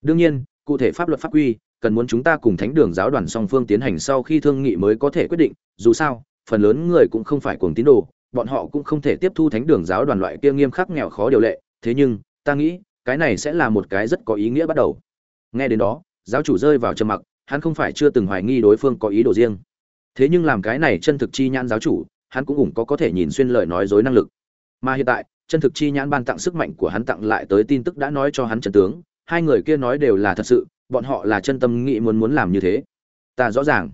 Đương nhiên, cụ thể pháp luật pháp quy, cần muốn chúng ta cùng thánh đường giáo đoàn song phương tiến hành sau khi thương nghị mới có thể quyết định. Dù sao, phần lớn người cũng không phải cuồng tín đồ, bọn họ cũng không thể tiếp thu thánh đường giáo đoàn loại kia nghiêm khắc nghèo khó điều lệ. Thế nhưng, ta nghĩ, cái này sẽ là một cái rất có ý nghĩa bắt đầu. Nghe đến đó, giáo chủ rơi vào trầm mặc, hắn không phải chưa từng hoài nghi đối phương có ý đồ riêng. Thế nhưng làm cái này chân thực chi nhãn giáo chủ, hắn cũng ủng có có thể nhìn xuyên lời nói dối năng lực mà hiện tại, chân thực chi nhãn ban tặng sức mạnh của hắn tặng lại tới tin tức đã nói cho hắn chân tướng, hai người kia nói đều là thật sự, bọn họ là chân tâm nghĩ muốn muốn làm như thế. Ta rõ ràng.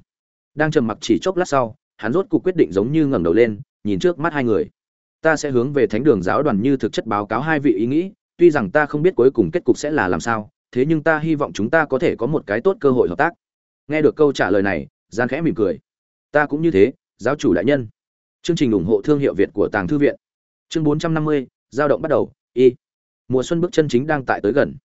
Đang trầm mặc chỉ chốc lát sau, hắn rốt cuộc quyết định giống như ngẩng đầu lên, nhìn trước mắt hai người. Ta sẽ hướng về thánh đường giáo đoàn như thực chất báo cáo hai vị ý nghĩ, tuy rằng ta không biết cuối cùng kết cục sẽ là làm sao, thế nhưng ta hy vọng chúng ta có thể có một cái tốt cơ hội hợp tác. Nghe được câu trả lời này gian khẽ mỉm cười. Ta cũng như thế, giáo chủ đại nhân. Chương trình ủng hộ thương hiệu Việt của Tàng thư viện. Chương 450, giao động bắt đầu. Y. Mùa xuân bước chân chính đang tại tới gần.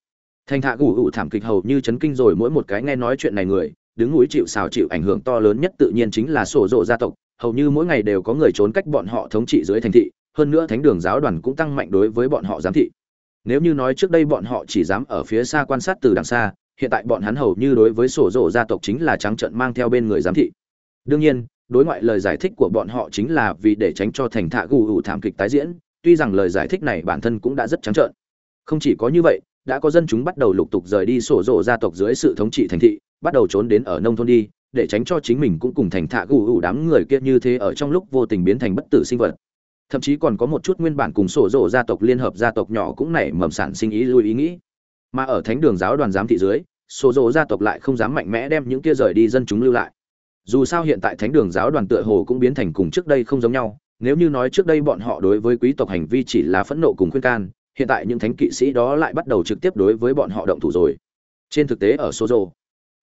Thành Thạ gù ủ thảm kịch hầu như chấn kinh rồi mỗi một cái nghe nói chuyện này người, đứng núi chịu sào chịu ảnh hưởng to lớn nhất tự nhiên chính là sổ rộ gia tộc, hầu như mỗi ngày đều có người trốn cách bọn họ thống trị dưới thành thị, hơn nữa thánh đường giáo đoàn cũng tăng mạnh đối với bọn họ giám thị. Nếu như nói trước đây bọn họ chỉ dám ở phía xa quan sát từ đằng xa, hiện tại bọn hắn hầu như đối với sổ rộ gia tộc chính là trắng trợn mang theo bên người giám thị. Đương nhiên, đối ngoại lời giải thích của bọn họ chính là vì để tránh cho thành thạ gù ủ thảm kịch tái diễn, tuy rằng lời giải thích này bản thân cũng đã rất trắng trợn. Không chỉ có như vậy, đã có dân chúng bắt đầu lục tục rời đi sổ rộ gia tộc dưới sự thống trị thành thị, bắt đầu trốn đến ở nông thôn đi, để tránh cho chính mình cũng cùng thành thạ gù ủ đám người kia như thế ở trong lúc vô tình biến thành bất tử sinh vật. Thậm chí còn có một chút nguyên bản cùng sổ rộ gia tộc liên hợp gia tộc nhỏ cũng nảy mầm sản sinh ý lui ý nghĩ. Mà ở thánh đường giáo đoàn giám thị dưới, sổ rộ gia tộc lại không dám mạnh mẽ đem những kia rời đi dân chúng lưu lại dù sao hiện tại thánh đường giáo đoàn tựa hồ cũng biến thành cùng trước đây không giống nhau, nếu như nói trước đây bọn họ đối với quý tộc hành vi chỉ là phẫn nộ cùng khuyên can, hiện tại những thánh kỵ sĩ đó lại bắt đầu trực tiếp đối với bọn họ động thủ rồi. Trên thực tế ở sozo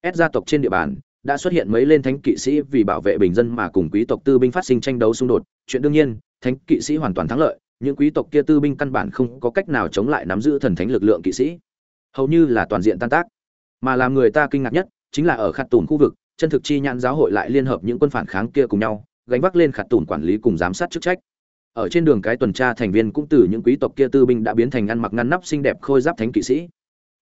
ép gia tộc trên địa bàn đã xuất hiện mấy lên thánh kỵ sĩ vì bảo vệ bình dân mà cùng quý tộc tư binh phát sinh tranh đấu xung đột. Chuyện đương nhiên, thánh kỵ sĩ hoàn toàn thắng lợi những quý tộc kia tư binh căn bản không có cách nào chống lại nắm giữ thần thánh lực lượng kỵ sĩ. Hầu như là toàn diện tan tác. Mà làm người ta kinh ngạc nhất chính là ở khát tùn khu vực chân thực chi nhãn giáo hội lại liên hợp những quân phản kháng kia cùng nhau, gánh vác lên khạt tủn quản lý cùng giám sát chức trách. Ở trên đường cái tuần tra thành viên cũng từ những quý tộc kia tư binh đã biến thành ăn mặc ngăn nắp xinh đẹp khôi giáp thánh kỵ sĩ.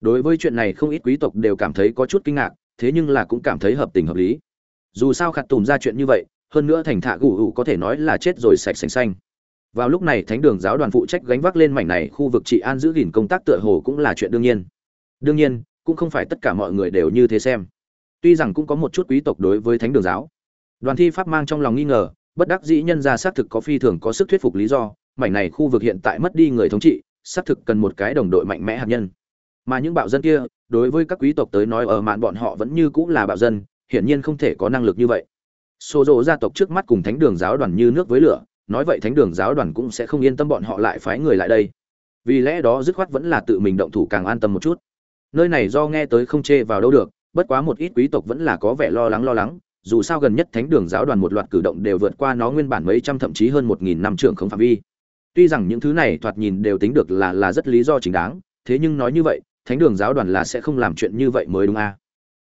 Đối với chuyện này không ít quý tộc đều cảm thấy có chút kinh ngạc, thế nhưng là cũng cảm thấy hợp tình hợp lý. Dù sao khạt tùm ra chuyện như vậy, hơn nữa thành thạ gù gù có thể nói là chết rồi sạch sành xanh. Vào lúc này thánh đường giáo đoàn phụ trách gánh vác lên mảnh này khu vực trị an giữ gìn công tác tựa hồ cũng là chuyện đương nhiên. Đương nhiên, cũng không phải tất cả mọi người đều như thế xem. Tuy rằng cũng có một chút quý tộc đối với Thánh Đường giáo. Đoàn thi pháp mang trong lòng nghi ngờ, bất đắc dĩ nhân ra xác thực có phi thường có sức thuyết phục lý do, mảnh này khu vực hiện tại mất đi người thống trị, xác thực cần một cái đồng đội mạnh mẽ hạt nhân. Mà những bạo dân kia, đối với các quý tộc tới nói ở mạn bọn họ vẫn như cũng là bạo dân, hiển nhiên không thể có năng lực như vậy. Xô rộ gia tộc trước mắt cùng Thánh Đường giáo đoàn như nước với lửa, nói vậy Thánh Đường giáo đoàn cũng sẽ không yên tâm bọn họ lại phái người lại đây. Vì lẽ đó dứt khoát vẫn là tự mình động thủ càng an tâm một chút. Nơi này do nghe tới không chê vào đâu được, bất quá một ít quý tộc vẫn là có vẻ lo lắng lo lắng, dù sao gần nhất thánh đường giáo đoàn một loạt cử động đều vượt qua nó nguyên bản mấy trăm thậm chí hơn một nghìn năm trưởng không phạm vi. Tuy rằng những thứ này thoạt nhìn đều tính được là là rất lý do chính đáng, thế nhưng nói như vậy, thánh đường giáo đoàn là sẽ không làm chuyện như vậy mới đúng a à?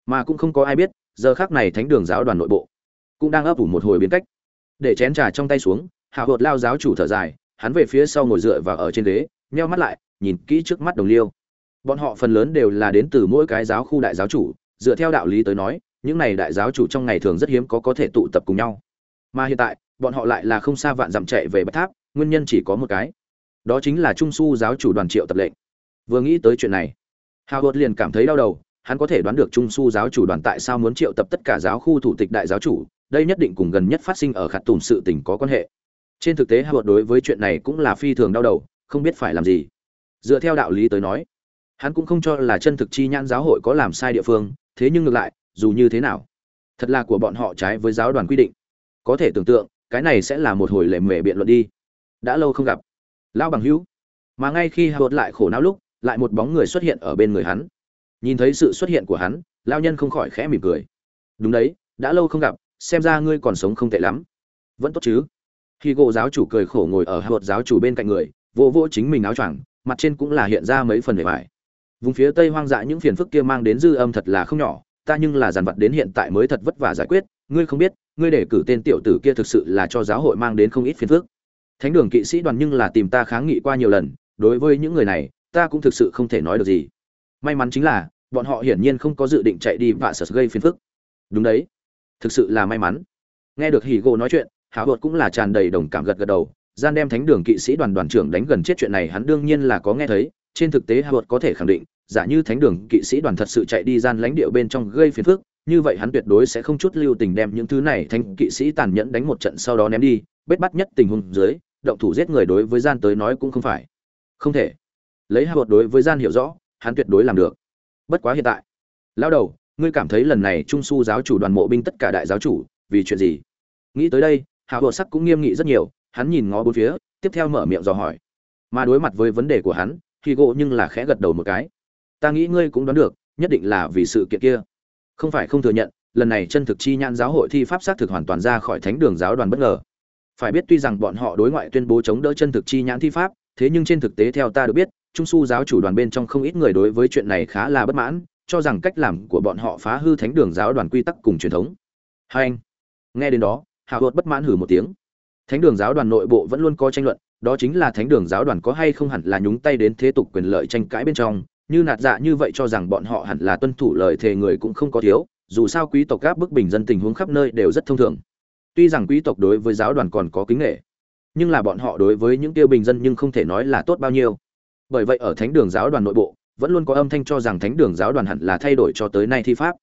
mà cũng không có ai biết, giờ khác này thánh đường giáo đoàn nội bộ cũng đang ấp ủ một hồi biến cách. Để chén trà trong tay xuống, hạ hột lao giáo chủ thở dài, hắn về phía sau ngồi dựa và ở trên ghế, nheo mắt lại, nhìn kỹ trước mắt đồng liêu. Bọn họ phần lớn đều là đến từ mỗi cái giáo khu đại giáo chủ dựa theo đạo lý tới nói, những này đại giáo chủ trong ngày thường rất hiếm có có thể tụ tập cùng nhau. Mà hiện tại, bọn họ lại là không xa vạn dặm chạy về bạch tháp, nguyên nhân chỉ có một cái. Đó chính là trung su giáo chủ đoàn triệu tập lệnh. Vừa nghĩ tới chuyện này, hào hột liền cảm thấy đau đầu, hắn có thể đoán được trung su giáo chủ đoàn tại sao muốn triệu tập tất cả giáo khu thủ tịch đại giáo chủ, đây nhất định cùng gần nhất phát sinh ở khạt tùm sự tình có quan hệ. Trên thực tế hào hột đối với chuyện này cũng là phi thường đau đầu, không biết phải làm gì. Dựa theo đạo lý tới nói, hắn cũng không cho là chân thực chi nhãn giáo hội có làm sai địa phương thế nhưng ngược lại, dù như thế nào, thật là của bọn họ trái với giáo đoàn quy định. Có thể tưởng tượng, cái này sẽ là một hồi lệ mề biện luận đi. Đã lâu không gặp. Lão bằng hữu. Mà ngay khi hạ lại khổ não lúc, lại một bóng người xuất hiện ở bên người hắn. Nhìn thấy sự xuất hiện của hắn lao nhân không khỏi khẽ mỉm cười. Đúng đấy, đã lâu không gặp, xem ra ngươi còn sống không tệ lắm. Vẫn tốt chứ. Khi gỗ giáo chủ cười khổ ngồi ở hạ giáo chủ bên cạnh người, vô vỗ chính mình áo choàng, mặt trên cũng là hiện ra mấy phần vẻ vải vùng phía tây hoang dã những phiền phức kia mang đến dư âm thật là không nhỏ, ta nhưng là dàn vật đến hiện tại mới thật vất vả giải quyết, ngươi không biết, ngươi để cử tên tiểu tử kia thực sự là cho giáo hội mang đến không ít phiền phức. Thánh đường kỵ sĩ đoàn nhưng là tìm ta kháng nghị qua nhiều lần, đối với những người này, ta cũng thực sự không thể nói được gì. May mắn chính là, bọn họ hiển nhiên không có dự định chạy đi và sật gây phiền phức. Đúng đấy, thực sự là may mắn. Nghe được hỉ gỗ nói chuyện, hảo hột cũng là tràn đầy đồng cảm gật gật đầu, gian đem thánh đường kỵ sĩ đoàn đoàn trưởng đánh gần chết chuyện này hắn đương nhiên là có nghe thấy trên thực tế Howard có thể khẳng định, giả như thánh đường kỵ sĩ đoàn thật sự chạy đi gian lãnh địa bên trong gây phiền phức, như vậy hắn tuyệt đối sẽ không chút lưu tình đem những thứ này thánh kỵ sĩ tàn nhẫn đánh một trận sau đó ném đi, bết bắt nhất tình huống dưới, động thủ giết người đối với gian tới nói cũng không phải. Không thể. Lấy Howard đối với gian hiểu rõ, hắn tuyệt đối làm được. Bất quá hiện tại, lão đầu, ngươi cảm thấy lần này trung su giáo chủ đoàn mộ binh tất cả đại giáo chủ, vì chuyện gì? Nghĩ tới đây, Howard sắc cũng nghiêm nghị rất nhiều, hắn nhìn ngó bốn phía, tiếp theo mở miệng dò hỏi. Mà đối mặt với vấn đề của hắn, thì gỗ nhưng là khẽ gật đầu một cái. Ta nghĩ ngươi cũng đoán được, nhất định là vì sự kiện kia. Không phải không thừa nhận, lần này chân thực chi nhãn giáo hội thi pháp xác thực hoàn toàn ra khỏi thánh đường giáo đoàn bất ngờ. Phải biết tuy rằng bọn họ đối ngoại tuyên bố chống đỡ chân thực chi nhãn thi pháp, thế nhưng trên thực tế theo ta được biết, trung su giáo chủ đoàn bên trong không ít người đối với chuyện này khá là bất mãn, cho rằng cách làm của bọn họ phá hư thánh đường giáo đoàn quy tắc cùng truyền thống. Hai anh, nghe đến đó hào hột bất mãn hử một tiếng. Thánh đường giáo đoàn nội bộ vẫn luôn có tranh luận đó chính là thánh đường giáo đoàn có hay không hẳn là nhúng tay đến thế tục quyền lợi tranh cãi bên trong, như nạt dạ như vậy cho rằng bọn họ hẳn là tuân thủ lời thề người cũng không có thiếu, dù sao quý tộc gáp bức bình dân tình huống khắp nơi đều rất thông thường. Tuy rằng quý tộc đối với giáo đoàn còn có kính nghệ nhưng là bọn họ đối với những tiêu bình dân nhưng không thể nói là tốt bao nhiêu. Bởi vậy ở thánh đường giáo đoàn nội bộ, vẫn luôn có âm thanh cho rằng thánh đường giáo đoàn hẳn là thay đổi cho tới nay thi pháp.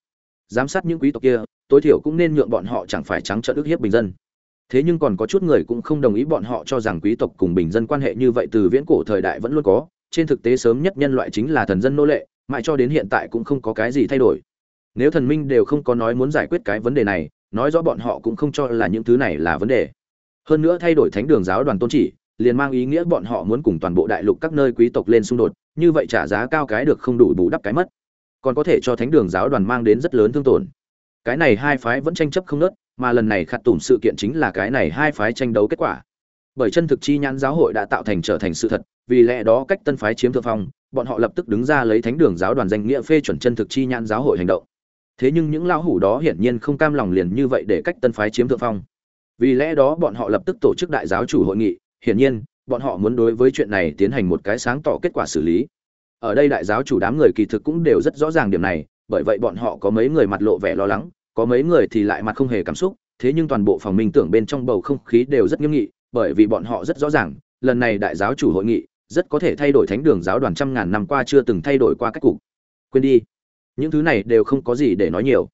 Giám sát những quý tộc kia, tối thiểu cũng nên nhượng bọn họ chẳng phải trắng trợn ức hiếp bình dân thế nhưng còn có chút người cũng không đồng ý bọn họ cho rằng quý tộc cùng bình dân quan hệ như vậy từ viễn cổ thời đại vẫn luôn có. Trên thực tế sớm nhất nhân loại chính là thần dân nô lệ, mãi cho đến hiện tại cũng không có cái gì thay đổi. Nếu thần minh đều không có nói muốn giải quyết cái vấn đề này, nói rõ bọn họ cũng không cho là những thứ này là vấn đề. Hơn nữa thay đổi thánh đường giáo đoàn tôn chỉ, liền mang ý nghĩa bọn họ muốn cùng toàn bộ đại lục các nơi quý tộc lên xung đột, như vậy trả giá cao cái được không đủ bù đắp cái mất. Còn có thể cho thánh đường giáo đoàn mang đến rất lớn thương tổn. Cái này hai phái vẫn tranh chấp không nớt mà lần này khặt tủm sự kiện chính là cái này hai phái tranh đấu kết quả. Bởi chân thực chi nhãn giáo hội đã tạo thành trở thành sự thật, vì lẽ đó cách tân phái chiếm thượng phong, bọn họ lập tức đứng ra lấy thánh đường giáo đoàn danh nghĩa phê chuẩn chân thực chi nhãn giáo hội hành động. Thế nhưng những lão hủ đó hiển nhiên không cam lòng liền như vậy để cách tân phái chiếm thượng phong. Vì lẽ đó bọn họ lập tức tổ chức đại giáo chủ hội nghị, hiển nhiên, bọn họ muốn đối với chuyện này tiến hành một cái sáng tỏ kết quả xử lý. Ở đây đại giáo chủ đám người kỳ thực cũng đều rất rõ ràng điểm này, bởi vậy bọn họ có mấy người mặt lộ vẻ lo lắng có mấy người thì lại mặt không hề cảm xúc, thế nhưng toàn bộ phòng minh tưởng bên trong bầu không khí đều rất nghiêm nghị, bởi vì bọn họ rất rõ ràng, lần này đại giáo chủ hội nghị rất có thể thay đổi thánh đường giáo đoàn trăm ngàn năm qua chưa từng thay đổi qua cách cục. Quên đi, những thứ này đều không có gì để nói nhiều.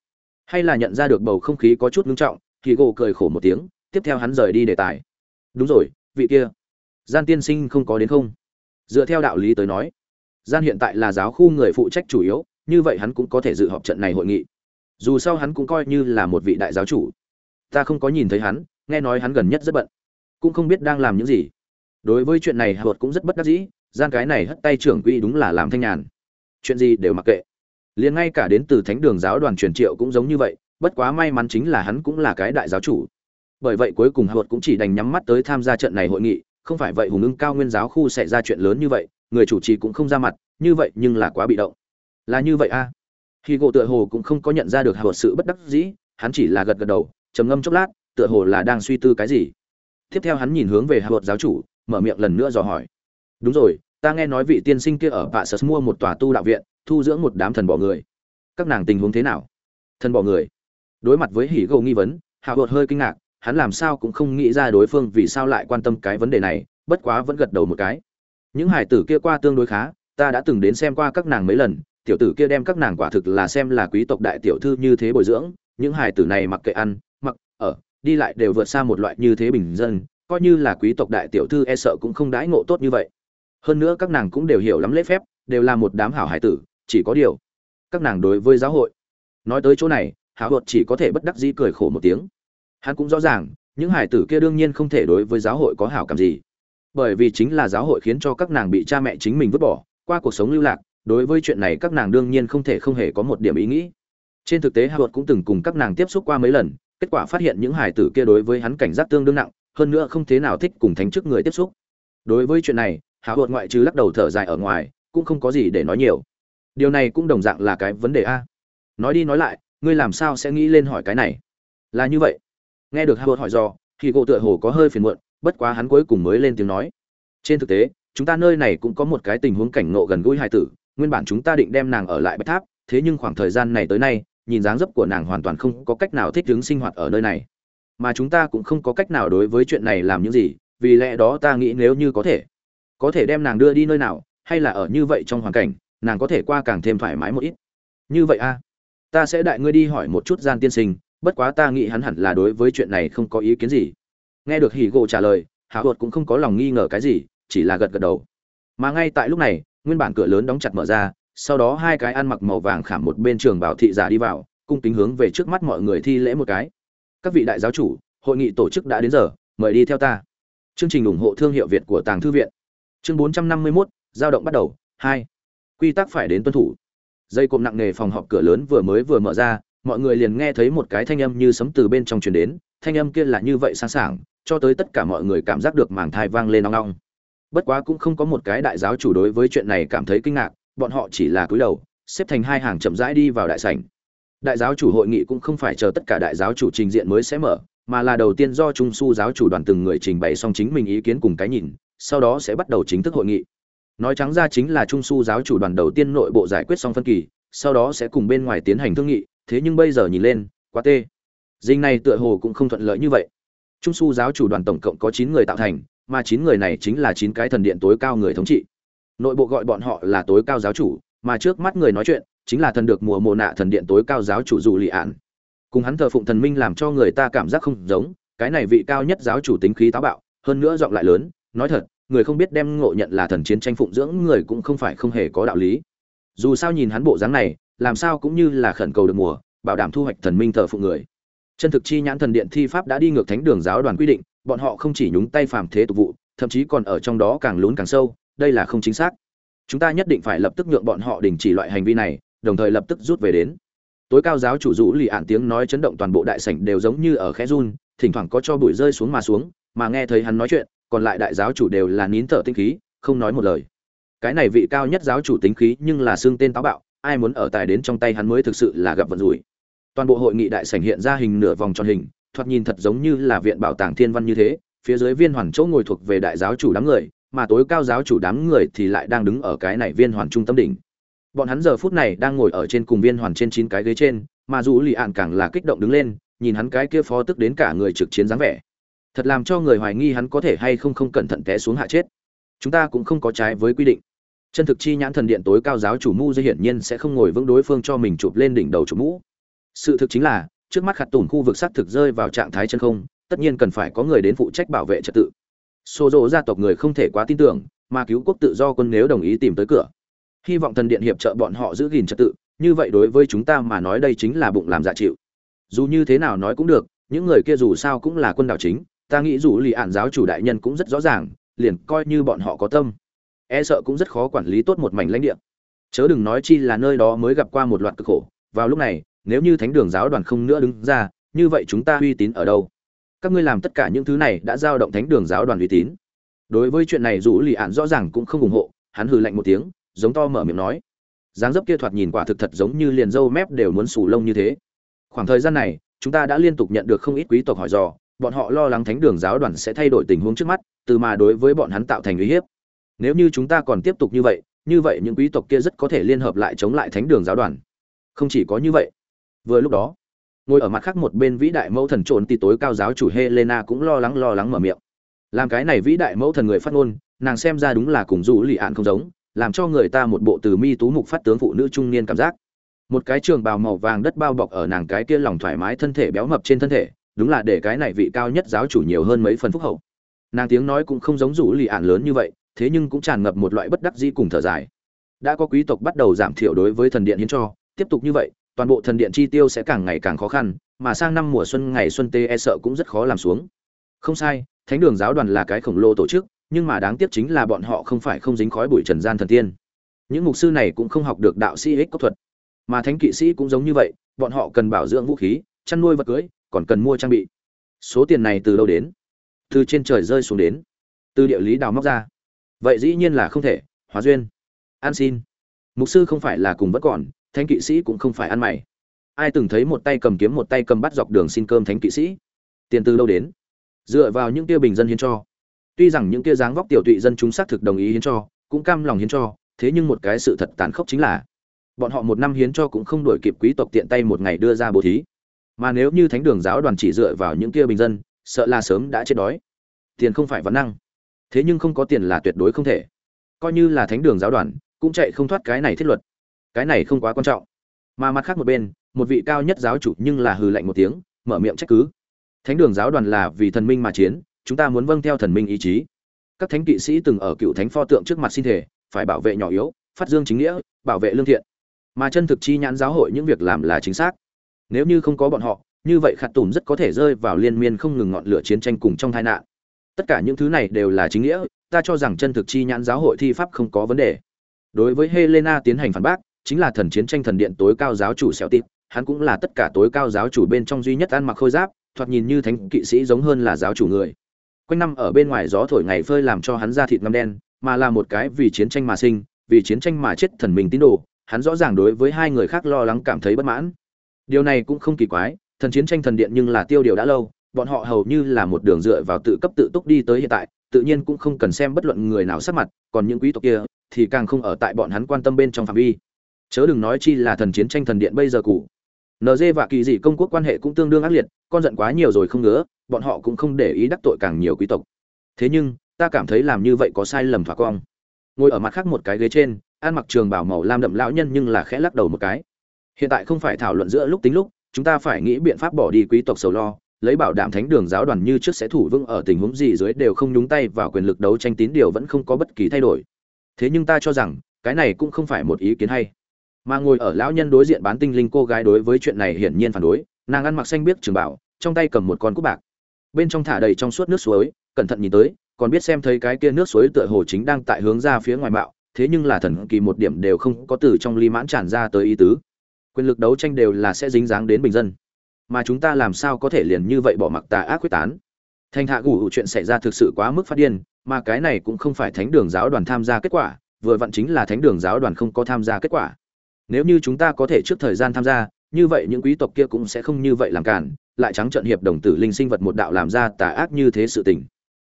Hay là nhận ra được bầu không khí có chút ngưng trọng, thì gỗ cười khổ một tiếng, tiếp theo hắn rời đi đề tài. Đúng rồi, vị kia, gian tiên sinh không có đến không? Dựa theo đạo lý tới nói, gian hiện tại là giáo khu người phụ trách chủ yếu, như vậy hắn cũng có thể dự họp trận này hội nghị dù sao hắn cũng coi như là một vị đại giáo chủ. Ta không có nhìn thấy hắn, nghe nói hắn gần nhất rất bận, cũng không biết đang làm những gì. Đối với chuyện này hạ luật cũng rất bất đắc dĩ, gian cái này hất tay trưởng quỹ đúng là làm thanh nhàn. Chuyện gì đều mặc kệ. Liền ngay cả đến từ thánh đường giáo đoàn truyền triệu cũng giống như vậy, bất quá may mắn chính là hắn cũng là cái đại giáo chủ. Bởi vậy cuối cùng hạ luật cũng chỉ đành nhắm mắt tới tham gia trận này hội nghị, không phải vậy hùng ưng cao nguyên giáo khu sẽ ra chuyện lớn như vậy, người chủ trì cũng không ra mặt, như vậy nhưng là quá bị động. Là như vậy a. à? Khi gỗ tựa hồ cũng không có nhận ra được hạ sự bất đắc dĩ, hắn chỉ là gật gật đầu, trầm ngâm chốc lát, tựa hồ là đang suy tư cái gì. Tiếp theo hắn nhìn hướng về hạ giáo chủ, mở miệng lần nữa dò hỏi. Đúng rồi, ta nghe nói vị tiên sinh kia ở bạ sơ mua một tòa tu đạo viện, thu dưỡng một đám thần bỏ người. Các nàng tình huống thế nào? Thần bỏ người. Đối mặt với hỉ gỗ nghi vấn, hạ luật hơi kinh ngạc, hắn làm sao cũng không nghĩ ra đối phương vì sao lại quan tâm cái vấn đề này, bất quá vẫn gật đầu một cái. Những hải tử kia qua tương đối khá, ta đã từng đến xem qua các nàng mấy lần tiểu tử kia đem các nàng quả thực là xem là quý tộc đại tiểu thư như thế bồi dưỡng, những hài tử này mặc kệ ăn, mặc, ở, đi lại đều vượt xa một loại như thế bình dân, coi như là quý tộc đại tiểu thư e sợ cũng không đãi ngộ tốt như vậy. Hơn nữa các nàng cũng đều hiểu lắm lễ phép, đều là một đám hảo hài tử, chỉ có điều, các nàng đối với giáo hội, nói tới chỗ này, hảo hột chỉ có thể bất đắc dĩ cười khổ một tiếng. Hắn cũng rõ ràng, những hải tử kia đương nhiên không thể đối với giáo hội có hảo cảm gì. Bởi vì chính là giáo hội khiến cho các nàng bị cha mẹ chính mình vứt bỏ, qua cuộc sống lưu lạc đối với chuyện này các nàng đương nhiên không thể không hề có một điểm ý nghĩ. Trên thực tế hạ luật cũng từng cùng các nàng tiếp xúc qua mấy lần, kết quả phát hiện những hải tử kia đối với hắn cảnh giác tương đương nặng, hơn nữa không thế nào thích cùng thánh chức người tiếp xúc. Đối với chuyện này hạ luật ngoại trừ lắc đầu thở dài ở ngoài, cũng không có gì để nói nhiều. Điều này cũng đồng dạng là cái vấn đề a. Nói đi nói lại, ngươi làm sao sẽ nghĩ lên hỏi cái này? Là như vậy. Nghe được hạ luật hỏi do thì gỗ tựa hồ có hơi phiền muộn, bất quá hắn cuối cùng mới lên tiếng nói. Trên thực tế, chúng ta nơi này cũng có một cái tình huống cảnh ngộ gần gũi hài tử nguyên bản chúng ta định đem nàng ở lại bách tháp, thế nhưng khoảng thời gian này tới nay, nhìn dáng dấp của nàng hoàn toàn không có cách nào thích ứng sinh hoạt ở nơi này. Mà chúng ta cũng không có cách nào đối với chuyện này làm những gì, vì lẽ đó ta nghĩ nếu như có thể có thể đem nàng đưa đi nơi nào, hay là ở như vậy trong hoàn cảnh, nàng có thể qua càng thêm thoải mái một ít. Như vậy a ta sẽ đại ngươi đi hỏi một chút gian tiên sinh, bất quá ta nghĩ hắn hẳn là đối với chuyện này không có ý kiến gì. Nghe được hỉ gỗ trả lời, hạ hột cũng không có lòng nghi ngờ cái gì, chỉ là gật gật đầu. Mà ngay tại lúc này nguyên bản cửa lớn đóng chặt mở ra sau đó hai cái ăn mặc màu vàng khảm một bên trường bảo thị giả đi vào cung kính hướng về trước mắt mọi người thi lễ một cái. Các vị đại giáo chủ hội nghị tổ chức đã đến giờ mời đi theo ta. Chương trình ủng hộ thương hiệu việt của tàng thư viện. Chương 451, giao động bắt đầu hai. Quy tắc phải đến tuân thủ. Dây cộm nặng nề phòng họp cửa lớn vừa mới vừa mở ra mọi người liền nghe thấy một cái thanh âm như sấm từ bên trong truyền đến thanh âm kia là như vậy sáng sảng cho tới tất cả mọi người cảm giác được màng thai vang lên nong nong bất quá cũng không có một cái đại giáo chủ đối với chuyện này cảm thấy kinh ngạc, bọn họ chỉ là cúi đầu, xếp thành hai hàng chậm rãi đi vào đại sảnh. Đại giáo chủ hội nghị cũng không phải chờ tất cả đại giáo chủ trình diện mới sẽ mở, mà là đầu tiên do trung su giáo chủ đoàn từng người trình bày xong chính mình ý kiến cùng cái nhìn, sau đó sẽ bắt đầu chính thức hội nghị. Nói trắng ra chính là trung su giáo chủ đoàn đầu tiên nội bộ giải quyết xong phân kỳ, sau đó sẽ cùng bên ngoài tiến hành thương nghị, thế nhưng bây giờ nhìn lên, quá tê. Dinh này tựa hồ cũng không thuận lợi như vậy. Trung su giáo chủ đoàn tổng cộng có chín người tạo thành mà chín người này chính là chín cái thần điện tối cao người thống trị. Nội bộ gọi bọn họ là tối cao giáo chủ, mà trước mắt người nói chuyện chính là thần được mùa mùa nạ thần điện tối cao giáo chủ dù lì ạn cùng hắn thờ phụng thần minh làm cho người ta cảm giác không giống, cái này vị cao nhất giáo chủ tính khí táo bạo, hơn nữa giọng lại lớn, nói thật, người không biết đem ngộ nhận là thần chiến tranh phụng dưỡng người cũng không phải không hề có đạo lý. Dù sao nhìn hắn bộ dáng này, làm sao cũng như là khẩn cầu được mùa, bảo đảm thu hoạch thần minh thờ phụng người. Chân thực chi nhãn thần điện thi pháp đã đi ngược thánh đường giáo đoàn quy định bọn họ không chỉ nhúng tay phàm thế tục vụ, thậm chí còn ở trong đó càng lún càng sâu, đây là không chính xác. Chúng ta nhất định phải lập tức nhượng bọn họ đình chỉ loại hành vi này, đồng thời lập tức rút về đến. Tối cao giáo chủ rũ lì ạn tiếng nói chấn động toàn bộ đại sảnh đều giống như ở khẽ run, thỉnh thoảng có cho bụi rơi xuống mà xuống, mà nghe thấy hắn nói chuyện, còn lại đại giáo chủ đều là nín thở tinh khí, không nói một lời. Cái này vị cao nhất giáo chủ tính khí nhưng là xương tên táo bạo, ai muốn ở tài đến trong tay hắn mới thực sự là gặp vận rủi. Toàn bộ hội nghị đại sảnh hiện ra hình nửa vòng tròn hình thoạt nhìn thật giống như là viện bảo tàng thiên văn như thế, phía dưới viên hoàn chỗ ngồi thuộc về đại giáo chủ đám người, mà tối cao giáo chủ đám người thì lại đang đứng ở cái này viên hoàn trung tâm đỉnh. Bọn hắn giờ phút này đang ngồi ở trên cùng viên hoàn trên chín cái ghế trên, mà dù lì ạn càng là kích động đứng lên, nhìn hắn cái kia phó tức đến cả người trực chiến dáng vẻ. Thật làm cho người hoài nghi hắn có thể hay không không cẩn thận té xuống hạ chết. Chúng ta cũng không có trái với quy định. Chân thực chi nhãn thần điện tối cao giáo chủ mu Dư hiển nhiên sẽ không ngồi vững đối phương cho mình chụp lên đỉnh đầu chủ mũ sự thực chính là trước mắt khặt tủn khu vực xác thực rơi vào trạng thái chân không, tất nhiên cần phải có người đến phụ trách bảo vệ trật tự. Xô rộ gia tộc người không thể quá tin tưởng, mà cứu quốc tự do quân nếu đồng ý tìm tới cửa. Hy vọng thần điện hiệp trợ bọn họ giữ gìn trật tự, như vậy đối với chúng ta mà nói đây chính là bụng làm dạ chịu. Dù như thế nào nói cũng được, những người kia dù sao cũng là quân đảo chính, ta nghĩ dù lì ạn giáo chủ đại nhân cũng rất rõ ràng, liền coi như bọn họ có tâm. E sợ cũng rất khó quản lý tốt một mảnh lãnh địa. Chớ đừng nói chi là nơi đó mới gặp qua một loạt cực khổ, vào lúc này nếu như thánh đường giáo đoàn không nữa đứng ra, như vậy chúng ta uy tín ở đâu? Các ngươi làm tất cả những thứ này đã giao động thánh đường giáo đoàn uy tín. Đối với chuyện này dù lì ạn rõ ràng cũng không ủng hộ, hắn hừ lạnh một tiếng, giống to mở miệng nói. Dáng dấp kia thoạt nhìn quả thực thật giống như liền râu mép đều muốn sù lông như thế. Khoảng thời gian này, chúng ta đã liên tục nhận được không ít quý tộc hỏi dò, bọn họ lo lắng thánh đường giáo đoàn sẽ thay đổi tình huống trước mắt, từ mà đối với bọn hắn tạo thành uy hiếp. Nếu như chúng ta còn tiếp tục như vậy như vậy những quý tộc kia rất có thể liên hợp lại chống lại thánh đường giáo đoàn. Không chỉ có như vậy vừa lúc đó, ngồi ở mặt khác một bên vĩ đại mẫu thần trộn tì tối cao giáo chủ helena cũng lo lắng lo lắng mở miệng. Làm cái này vĩ đại mẫu thần người phát ngôn, nàng xem ra đúng là cùng dù lì ạn không giống, làm cho người ta một bộ từ mi tú mục phát tướng phụ nữ trung niên cảm giác. Một cái trường bào màu vàng đất bao bọc ở nàng cái kia lòng thoải mái thân thể béo mập trên thân thể, đúng là để cái này vị cao nhất giáo chủ nhiều hơn mấy phần phúc hậu. Nàng tiếng nói cũng không giống rủ lì ạn lớn như vậy, thế nhưng cũng tràn ngập một loại bất đắc dĩ cùng thở dài. Đã có quý tộc bắt đầu giảm thiểu đối với thần điện hiến cho, tiếp tục như vậy toàn bộ thần điện chi tiêu sẽ càng ngày càng khó khăn, mà sang năm mùa xuân, ngày xuân tê e sợ cũng rất khó làm xuống. Không sai, thánh đường giáo đoàn là cái khổng lồ tổ chức, nhưng mà đáng tiếc chính là bọn họ không phải không dính khói bụi trần gian thần tiên. Những mục sư này cũng không học được đạo sĩ ích cốc thuật. Mà thánh kỵ sĩ cũng giống như vậy, bọn họ cần bảo dưỡng vũ khí, chăn nuôi vật cưới, còn cần mua trang bị. Số tiền này từ đâu đến? Từ trên trời rơi xuống đến. Từ địa lý đào móc ra. Vậy dĩ nhiên là không thể, hóa duyên. An xin. Mục sư không phải là cùng vẫn còn thánh kỵ sĩ cũng không phải ăn mày. Ai từng thấy một tay cầm kiếm một tay cầm bắt dọc đường xin cơm thánh kỵ sĩ? Tiền từ đâu đến? Dựa vào những kia bình dân hiến cho. Tuy rằng những kia dáng vóc tiểu tụy dân chúng xác thực đồng ý hiến cho, cũng cam lòng hiến cho, thế nhưng một cái sự thật tàn khốc chính là, bọn họ một năm hiến cho cũng không đổi kịp quý tộc tiện tay một ngày đưa ra bố thí. Mà nếu như thánh đường giáo đoàn chỉ dựa vào những kia bình dân, sợ là sớm đã chết đói. Tiền không phải vấn năng. Thế nhưng không có tiền là tuyệt đối không thể. Coi như là thánh đường giáo đoàn, cũng chạy không thoát cái này thiết luật cái này không quá quan trọng. Mà mặt khác một bên, một vị cao nhất giáo chủ nhưng là hừ lạnh một tiếng, mở miệng trách cứ. Thánh đường giáo đoàn là vì thần minh mà chiến, chúng ta muốn vâng theo thần minh ý chí. Các thánh kỵ sĩ từng ở cựu thánh pho tượng trước mặt xin thể phải bảo vệ nhỏ yếu, phát dương chính nghĩa, bảo vệ lương thiện. Mà chân thực chi nhãn giáo hội những việc làm là chính xác. Nếu như không có bọn họ, như vậy khạt tùm rất có thể rơi vào liên miên không ngừng ngọn lửa chiến tranh cùng trong tai nạn. Tất cả những thứ này đều là chính nghĩa, ta cho rằng chân thực chi nhãn giáo hội thi pháp không có vấn đề. Đối với helena tiến hành phản bác chính là thần chiến tranh thần điện tối cao giáo chủ xẻo tịp hắn cũng là tất cả tối cao giáo chủ bên trong duy nhất ăn mặc khôi giáp, thoạt nhìn như thánh kỵ sĩ giống hơn là giáo chủ người. Quanh năm ở bên ngoài gió thổi ngày phơi làm cho hắn da thịt ngâm đen, mà là một cái vì chiến tranh mà sinh, vì chiến tranh mà chết thần mình tín đồ, hắn rõ ràng đối với hai người khác lo lắng cảm thấy bất mãn. Điều này cũng không kỳ quái, thần chiến tranh thần điện nhưng là tiêu điều đã lâu, bọn họ hầu như là một đường dựa vào tự cấp tự túc đi tới hiện tại, tự nhiên cũng không cần xem bất luận người nào sắc mặt, còn những quý tộc kia thì càng không ở tại bọn hắn quan tâm bên trong phạm vi chớ đừng nói chi là thần chiến tranh thần điện bây giờ cụ nd và kỳ dị công quốc quan hệ cũng tương đương ác liệt, con giận quá nhiều rồi không ngứa, bọn họ cũng không để ý đắc tội càng nhiều quý tộc. Thế nhưng, ta cảm thấy làm như vậy có sai lầm thỏa cong ngồi ở mặt khác một cái ghế trên, ăn mặc trường bảo màu lam đậm lão nhân nhưng là khẽ lắc đầu một cái. Hiện tại không phải thảo luận giữa lúc tính lúc, chúng ta phải nghĩ biện pháp bỏ đi quý tộc sầu lo, lấy bảo đảm thánh đường giáo đoàn như trước sẽ thủ vững ở tình huống gì dưới đều không nhúng tay vào quyền lực đấu tranh tín điều vẫn không có bất kỳ thay đổi. Thế nhưng ta cho rằng, cái này cũng không phải một ý kiến hay mà ngồi ở lão nhân đối diện bán tinh linh cô gái đối với chuyện này hiển nhiên phản đối, nàng ăn mặc xanh biếc trường bảo trong tay cầm một con cúc bạc. Bên trong thả đầy trong suốt nước suối, cẩn thận nhìn tới, còn biết xem thấy cái kia nước suối tựa hồ chính đang tại hướng ra phía ngoài mạo, thế nhưng là thần kỳ một điểm đều không có từ trong ly mãn tràn ra tới ý tứ. Quyền lực đấu tranh đều là sẽ dính dáng đến bình dân. Mà chúng ta làm sao có thể liền như vậy bỏ mặc tà ác quyết tán? Thành hạ gù chuyện xảy ra thực sự quá mức phát điên, mà cái này cũng không phải thánh đường giáo đoàn tham gia kết quả, vừa vặn chính là thánh đường giáo đoàn không có tham gia kết quả nếu như chúng ta có thể trước thời gian tham gia, như vậy những quý tộc kia cũng sẽ không như vậy làm cản lại trắng trận hiệp đồng tử linh sinh vật một đạo làm ra tà ác như thế sự tình.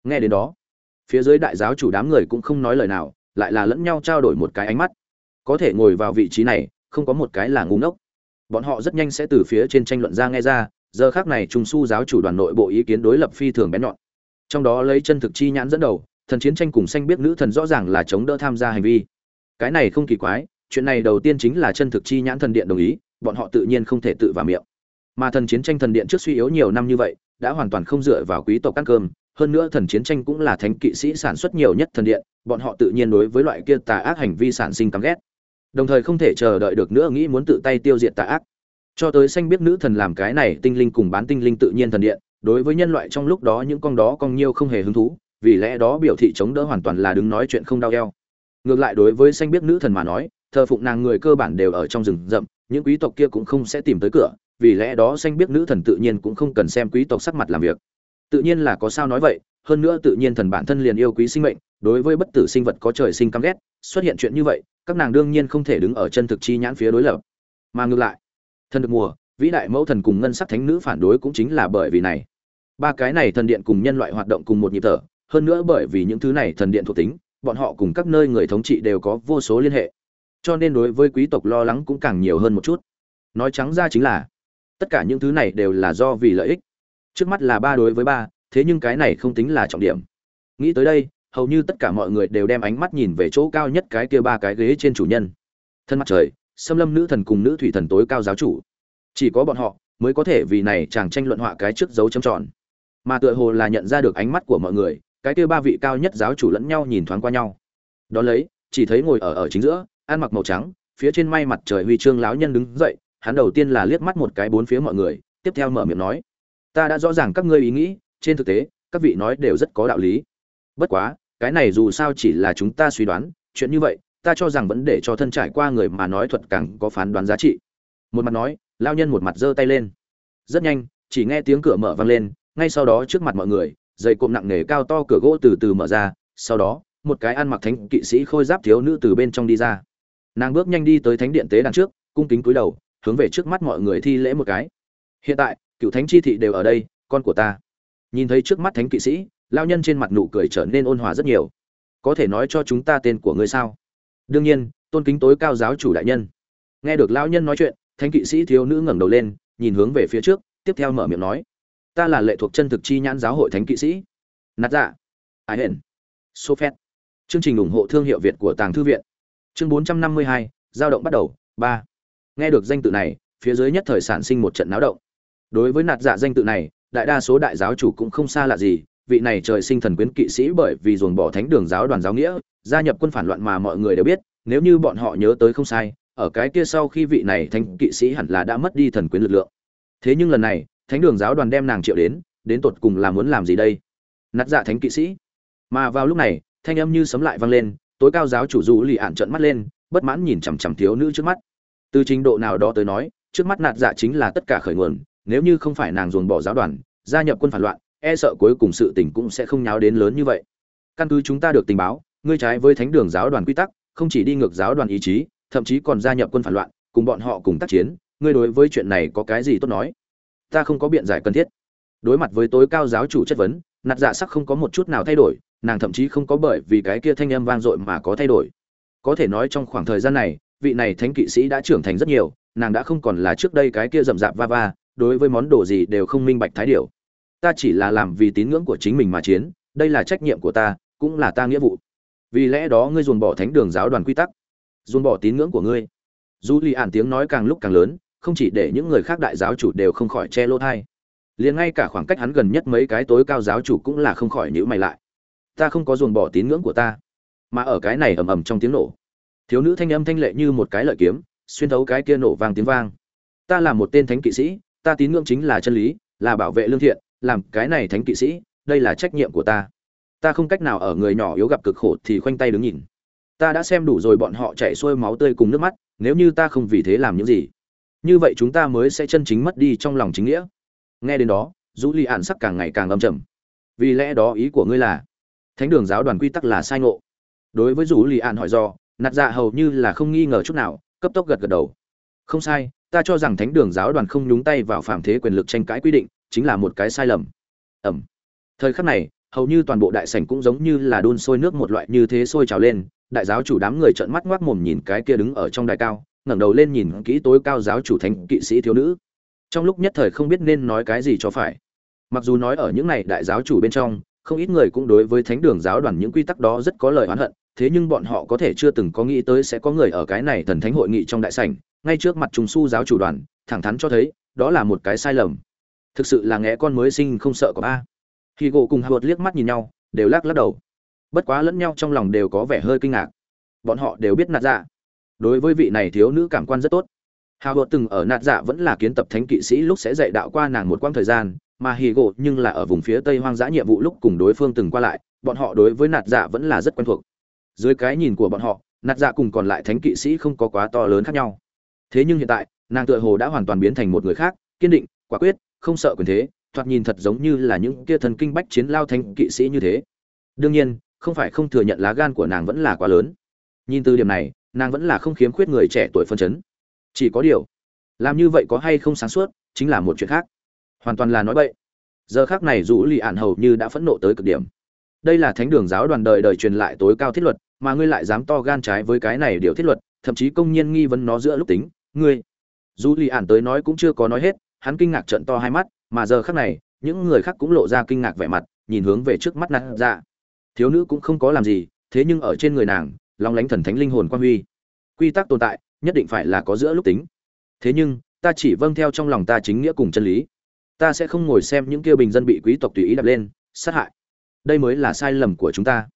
Nghe đến đó, phía dưới đại giáo chủ đám người cũng không nói lời nào, lại là lẫn nhau trao đổi một cái ánh mắt. Có thể ngồi vào vị trí này, không có một cái là ngu ngốc. Bọn họ rất nhanh sẽ từ phía trên tranh luận ra nghe ra, giờ khác này trung su giáo chủ đoàn nội bộ ý kiến đối lập phi thường bén nhọn. Trong đó lấy chân thực chi nhãn dẫn đầu, thần chiến tranh cùng xanh biết nữ thần rõ ràng là chống đỡ tham gia hành vi. Cái này không kỳ quái chuyện này đầu tiên chính là chân thực chi nhãn thần điện đồng ý, bọn họ tự nhiên không thể tự vào miệng. Mà thần chiến tranh thần điện trước suy yếu nhiều năm như vậy, đã hoàn toàn không dựa vào quý tộc ăn cơm, hơn nữa thần chiến tranh cũng là thánh kỵ sĩ sản xuất nhiều nhất thần điện, bọn họ tự nhiên đối với loại kia tà ác hành vi sản sinh căm ghét. Đồng thời không thể chờ đợi được nữa nghĩ muốn tự tay tiêu diệt tà ác. Cho tới xanh biết nữ thần làm cái này, tinh linh cùng bán tinh linh tự nhiên thần điện, đối với nhân loại trong lúc đó những con đó con nhiêu không hề hứng thú, vì lẽ đó biểu thị chống đỡ hoàn toàn là đứng nói chuyện không đau eo. Ngược lại đối với xanh biết nữ thần mà nói thờ phụng nàng người cơ bản đều ở trong rừng rậm, những quý tộc kia cũng không sẽ tìm tới cửa, vì lẽ đó xanh biết nữ thần tự nhiên cũng không cần xem quý tộc sắc mặt làm việc. Tự nhiên là có sao nói vậy, hơn nữa tự nhiên thần bản thân liền yêu quý sinh mệnh, đối với bất tử sinh vật có trời sinh căm ghét, xuất hiện chuyện như vậy, các nàng đương nhiên không thể đứng ở chân thực chi nhãn phía đối lập. Mà ngược lại, thần được mùa, vĩ đại mẫu thần cùng ngân sắc thánh nữ phản đối cũng chính là bởi vì này. Ba cái này thần điện cùng nhân loại hoạt động cùng một nhịp thở, hơn nữa bởi vì những thứ này thần điện thuộc tính, bọn họ cùng các nơi người thống trị đều có vô số liên hệ cho nên đối với quý tộc lo lắng cũng càng nhiều hơn một chút. Nói trắng ra chính là, tất cả những thứ này đều là do vì lợi ích. Trước mắt là ba đối với ba, thế nhưng cái này không tính là trọng điểm. Nghĩ tới đây, hầu như tất cả mọi người đều đem ánh mắt nhìn về chỗ cao nhất cái kia ba cái ghế trên chủ nhân. Thân mặt trời, xâm lâm nữ thần cùng nữ thủy thần tối cao giáo chủ. Chỉ có bọn họ mới có thể vì này chàng tranh luận họa cái trước dấu chấm tròn. Mà tựa hồ là nhận ra được ánh mắt của mọi người, cái kia ba vị cao nhất giáo chủ lẫn nhau nhìn thoáng qua nhau. Đó lấy, chỉ thấy ngồi ở ở chính giữa ăn mặc màu trắng, phía trên may mặt trời huy chương lão nhân đứng dậy, hắn đầu tiên là liếc mắt một cái bốn phía mọi người, tiếp theo mở miệng nói, ta đã rõ ràng các ngươi ý nghĩ, trên thực tế, các vị nói đều rất có đạo lý. Bất quá, cái này dù sao chỉ là chúng ta suy đoán, chuyện như vậy, ta cho rằng vẫn để cho thân trải qua người mà nói thuật càng có phán đoán giá trị. Một mặt nói lao nhân một mặt giơ tay lên. Rất nhanh, chỉ nghe tiếng cửa mở vang lên, ngay sau đó trước mặt mọi người dây cộm nặng nề cao to cửa gỗ từ từ mở ra, sau đó, một cái ăn mặc thánh kỵ sĩ khôi giáp thiếu nữ từ bên trong đi ra nàng bước nhanh đi tới thánh điện tế đàn trước, cung kính cúi đầu, hướng về trước mắt mọi người thi lễ một cái. Hiện tại, cựu thánh chi thị đều ở đây, con của ta. Nhìn thấy trước mắt thánh kỵ sĩ lao nhân trên mặt nụ cười trở nên ôn hòa rất nhiều. Có thể nói cho chúng ta tên của ngươi sao? Đương nhiên, tôn kính tối cao giáo chủ đại nhân. Nghe được lao nhân nói chuyện, thánh kỵ sĩ thiếu nữ ngẩng đầu lên, nhìn hướng về phía trước, tiếp theo mở miệng nói. Ta là lệ thuộc chân thực chi nhãn giáo hội thánh kỵ sĩ. Nạt dạ. Ai hển sophet chương trình ủng hộ thương hiệu việt của tàng thư viện chương 452, giao động bắt đầu ba. Nghe được danh tự này phía dưới nhất thời sản sinh một trận náo động. Đối với nạt dạ danh tự này đại đa số đại giáo chủ cũng không xa lạ gì vị này trời sinh thần quyến kỵ sĩ bởi vì dồn bỏ thánh đường giáo đoàn giáo nghĩa gia nhập quân phản loạn mà mọi người đều biết nếu như bọn họ nhớ tới không sai ở cái kia sau khi vị này thánh kỵ sĩ hẳn là đã mất đi thần quyến lực lượng. Thế nhưng lần này thánh đường giáo đoàn đem nàng triệu đến đến tột cùng là muốn làm gì đây? Nát dạ thánh kỵ sĩ. Mà vào lúc này thanh âm như sấm lại vang lên tối cao giáo chủ dù lì ạn trận mắt lên, bất mãn nhìn chằm chằm thiếu nữ trước mắt. Từ trình độ nào đó tới nói, trước mắt nạt dạ chính là tất cả khởi nguồn, nếu như không phải nàng dồn bỏ giáo đoàn, gia nhập quân phản loạn e sợ cuối cùng sự tình cũng sẽ không nháo đến lớn như vậy. Căn cứ chúng ta được tình báo, ngươi trái với thánh đường giáo đoàn quy tắc, không chỉ đi ngược giáo đoàn ý chí, thậm chí còn gia nhập quân phản loạn, cùng bọn họ cùng tác chiến, ngươi đối với chuyện này có cái gì tốt nói? Ta không có biện giải cần thiết. Đối mặt với tối cao giáo chủ chất vấn nạt dạ sắc không có một chút nào thay đổi, nàng thậm chí không có bởi vì cái kia thanh âm vang dội mà có thay đổi. Có thể nói trong khoảng thời gian này, vị này thánh kỵ sĩ đã trưởng thành rất nhiều, nàng đã không còn là trước đây cái kia rậm rạp va va, đối với món đồ gì đều không minh bạch thái điều ta chỉ là làm vì tín ngưỡng của chính mình mà chiến, đây là trách nhiệm của ta, cũng là ta nghĩa vụ. Vì lẽ đó ngươi dồn bỏ thánh đường giáo đoàn quy tắc. Dồn bỏ tín ngưỡng của ngươi. Dù lì ản tiếng nói càng lúc càng lớn, không chỉ để những người khác đại giáo chủ đều không khỏi che lỗ thai liền ngay cả khoảng cách hắn gần nhất mấy cái tối cao giáo chủ cũng là không khỏi nhữ mày lại. Ta không có dồn bỏ tín ngưỡng của ta, mà ở cái này ầm ầm trong tiếng nổ. Thiếu nữ thanh âm thanh lệ như một cái lợi kiếm, xuyên thấu cái kia nổ vang tiếng vang. Ta là một tên thánh kỵ sĩ, ta tín ngưỡng chính là chân lý, là bảo vệ lương thiện, làm cái này thánh kỵ sĩ, đây là trách nhiệm của ta. Ta không cách nào ở người nhỏ yếu gặp cực khổ thì khoanh tay đứng nhìn. Ta đã xem đủ rồi bọn họ chạy xuôi máu tươi cùng nước mắt, nếu như ta không vì thế làm những gì, như vậy chúng ta mới sẽ chân chính mất đi trong lòng chính nghĩa nghe đến đó dù li ạn sắc càng ngày càng âm trầm. Vì lẽ đó ý của ngươi là, thánh đường giáo đoàn quy tắc là sai ngộ. Đối với dù li ạn hỏi do, nạt dạ hầu như là không nghi ngờ chút nào, cấp tốc gật gật đầu. Không sai, ta cho rằng thánh đường giáo đoàn không nhúng tay vào phạm thế quyền lực tranh cãi quy định, chính là một cái sai lầm. Ẩm. Thời khắc này, hầu như toàn bộ đại sảnh cũng giống như là đun sôi nước một loại như thế sôi trào lên, đại giáo chủ đám người trợn mắt ngoác mồm nhìn cái kia đứng ở trong đài cao, ngẩng đầu lên nhìn kỹ tối cao giáo chủ thánh kỵ sĩ thiếu nữ trong lúc nhất thời không biết nên nói cái gì cho phải. Mặc dù nói ở những này đại giáo chủ bên trong, không ít người cũng đối với thánh đường giáo đoàn những quy tắc đó rất có lời oán hận, thế nhưng bọn họ có thể chưa từng có nghĩ tới sẽ có người ở cái này thần thánh hội nghị trong đại sảnh, ngay trước mặt trùng su giáo chủ đoàn, thẳng thắn cho thấy, đó là một cái sai lầm. Thực sự là nghe con mới sinh không sợ có ba. Khi gỗ cùng hạ liếc mắt nhìn nhau, đều lắc lắc đầu. Bất quá lẫn nhau trong lòng đều có vẻ hơi kinh ngạc. Bọn họ đều biết nạt dạ. Đối với vị này thiếu nữ cảm quan rất tốt hào hột từng ở nạt dạ vẫn là kiến tập thánh kỵ sĩ lúc sẽ dạy đạo qua nàng một quãng thời gian, mà hì gỗ nhưng là ở vùng phía tây hoang dã nhiệm vụ lúc cùng đối phương từng qua lại, bọn họ đối với nạt dạ vẫn là rất quen thuộc. Dưới cái nhìn của bọn họ, nạt dạ cùng còn lại thánh kỵ sĩ không có quá to lớn khác nhau. Thế nhưng hiện tại, nàng tựa hồ đã hoàn toàn biến thành một người khác, kiên định, quả quyết, không sợ quyền thế, thoạt nhìn thật giống như là những kia thần kinh bách chiến lao thánh kỵ sĩ như thế. Đương nhiên, không phải không thừa nhận lá gan của nàng vẫn là quá lớn. Nhìn từ điểm này, nàng vẫn là không khiếm khuyết người trẻ tuổi phân chấn chỉ có điều, làm như vậy có hay không sáng suốt, chính là một chuyện khác. Hoàn toàn là nói bậy. Giờ khác này dù lì ạn hầu như đã phẫn nộ tới cực điểm. Đây là thánh đường giáo đoàn đời đời truyền lại tối cao thiết luật, mà ngươi lại dám to gan trái với cái này điều thiết luật, thậm chí công nhiên nghi vấn nó giữa lúc tính, ngươi. Dù lì ạn tới nói cũng chưa có nói hết, hắn kinh ngạc trận to hai mắt, mà giờ khác này, những người khác cũng lộ ra kinh ngạc vẻ mặt, nhìn hướng về trước mắt nạt dạ. Thiếu nữ cũng không có làm gì, thế nhưng ở trên người nàng, long lánh thần thánh linh hồn quan huy. Quy tắc tồn tại nhất định phải là có giữa lúc tính. Thế nhưng, ta chỉ vâng theo trong lòng ta chính nghĩa cùng chân lý. Ta sẽ không ngồi xem những kia bình dân bị quý tộc tùy ý đập lên, sát hại. Đây mới là sai lầm của chúng ta.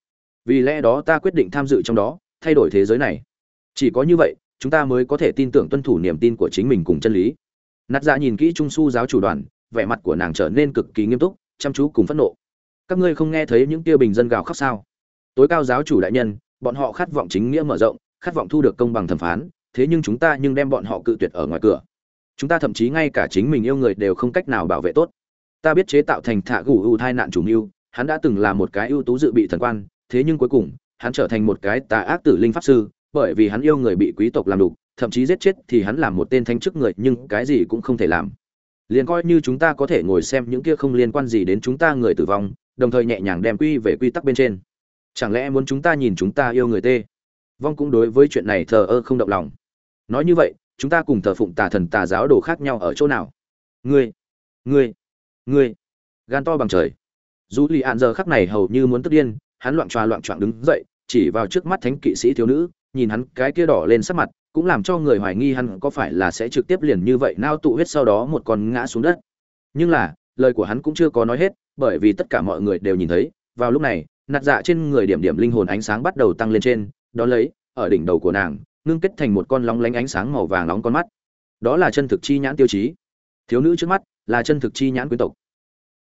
Vì lẽ đó ta quyết định tham dự trong đó, thay đổi thế giới này. Chỉ có như vậy, chúng ta mới có thể tin tưởng tuân thủ niềm tin của chính mình cùng chân lý. Nát dạ nhìn kỹ trung su giáo chủ đoàn, vẻ mặt của nàng trở nên cực kỳ nghiêm túc, chăm chú cùng phẫn nộ. Các ngươi không nghe thấy những kia bình dân gào khóc sao? Tối cao giáo chủ đại nhân, bọn họ khát vọng chính nghĩa mở rộng, khát vọng thu được công bằng thẩm phán thế nhưng chúng ta nhưng đem bọn họ cự tuyệt ở ngoài cửa. Chúng ta thậm chí ngay cả chính mình yêu người đều không cách nào bảo vệ tốt. Ta biết chế tạo thành thạ gù ưu thai nạn chủ mưu, hắn đã từng là một cái ưu tú dự bị thần quan, thế nhưng cuối cùng, hắn trở thành một cái tà ác tử linh pháp sư, bởi vì hắn yêu người bị quý tộc làm đục, thậm chí giết chết thì hắn làm một tên thanh chức người, nhưng cái gì cũng không thể làm. Liền coi như chúng ta có thể ngồi xem những kia không liên quan gì đến chúng ta người tử vong, đồng thời nhẹ nhàng đem quy về quy tắc bên trên. Chẳng lẽ muốn chúng ta nhìn chúng ta yêu người tê? Vong cũng đối với chuyện này thờ ơ không động lòng nói như vậy, chúng ta cùng thờ phụng tà thần tà giáo đồ khác nhau ở chỗ nào? Ngươi ngươi ngươi. Gan to bằng trời. Dù lì ạn giờ khắc này hầu như muốn tức điên, hắn loạn tròa loạn trọn đứng dậy, chỉ vào trước mắt thánh kỵ sĩ thiếu nữ, nhìn hắn cái kia đỏ lên sắc mặt, cũng làm cho người hoài nghi hắn có phải là sẽ trực tiếp liền như vậy nao tụ huyết sau đó một con ngã xuống đất. Nhưng là, lời của hắn cũng chưa có nói hết, bởi vì tất cả mọi người đều nhìn thấy, vào lúc này, nạt dạ trên người điểm điểm linh hồn ánh sáng bắt đầu tăng lên trên đó lấy, ở đỉnh đầu của nàng ngưng kết thành một con lóng lánh ánh sáng màu vàng nóng con mắt. Đó là chân thực chi nhãn tiêu chí. Thiếu nữ trước mắt là chân thực chi nhãn quyến tộc.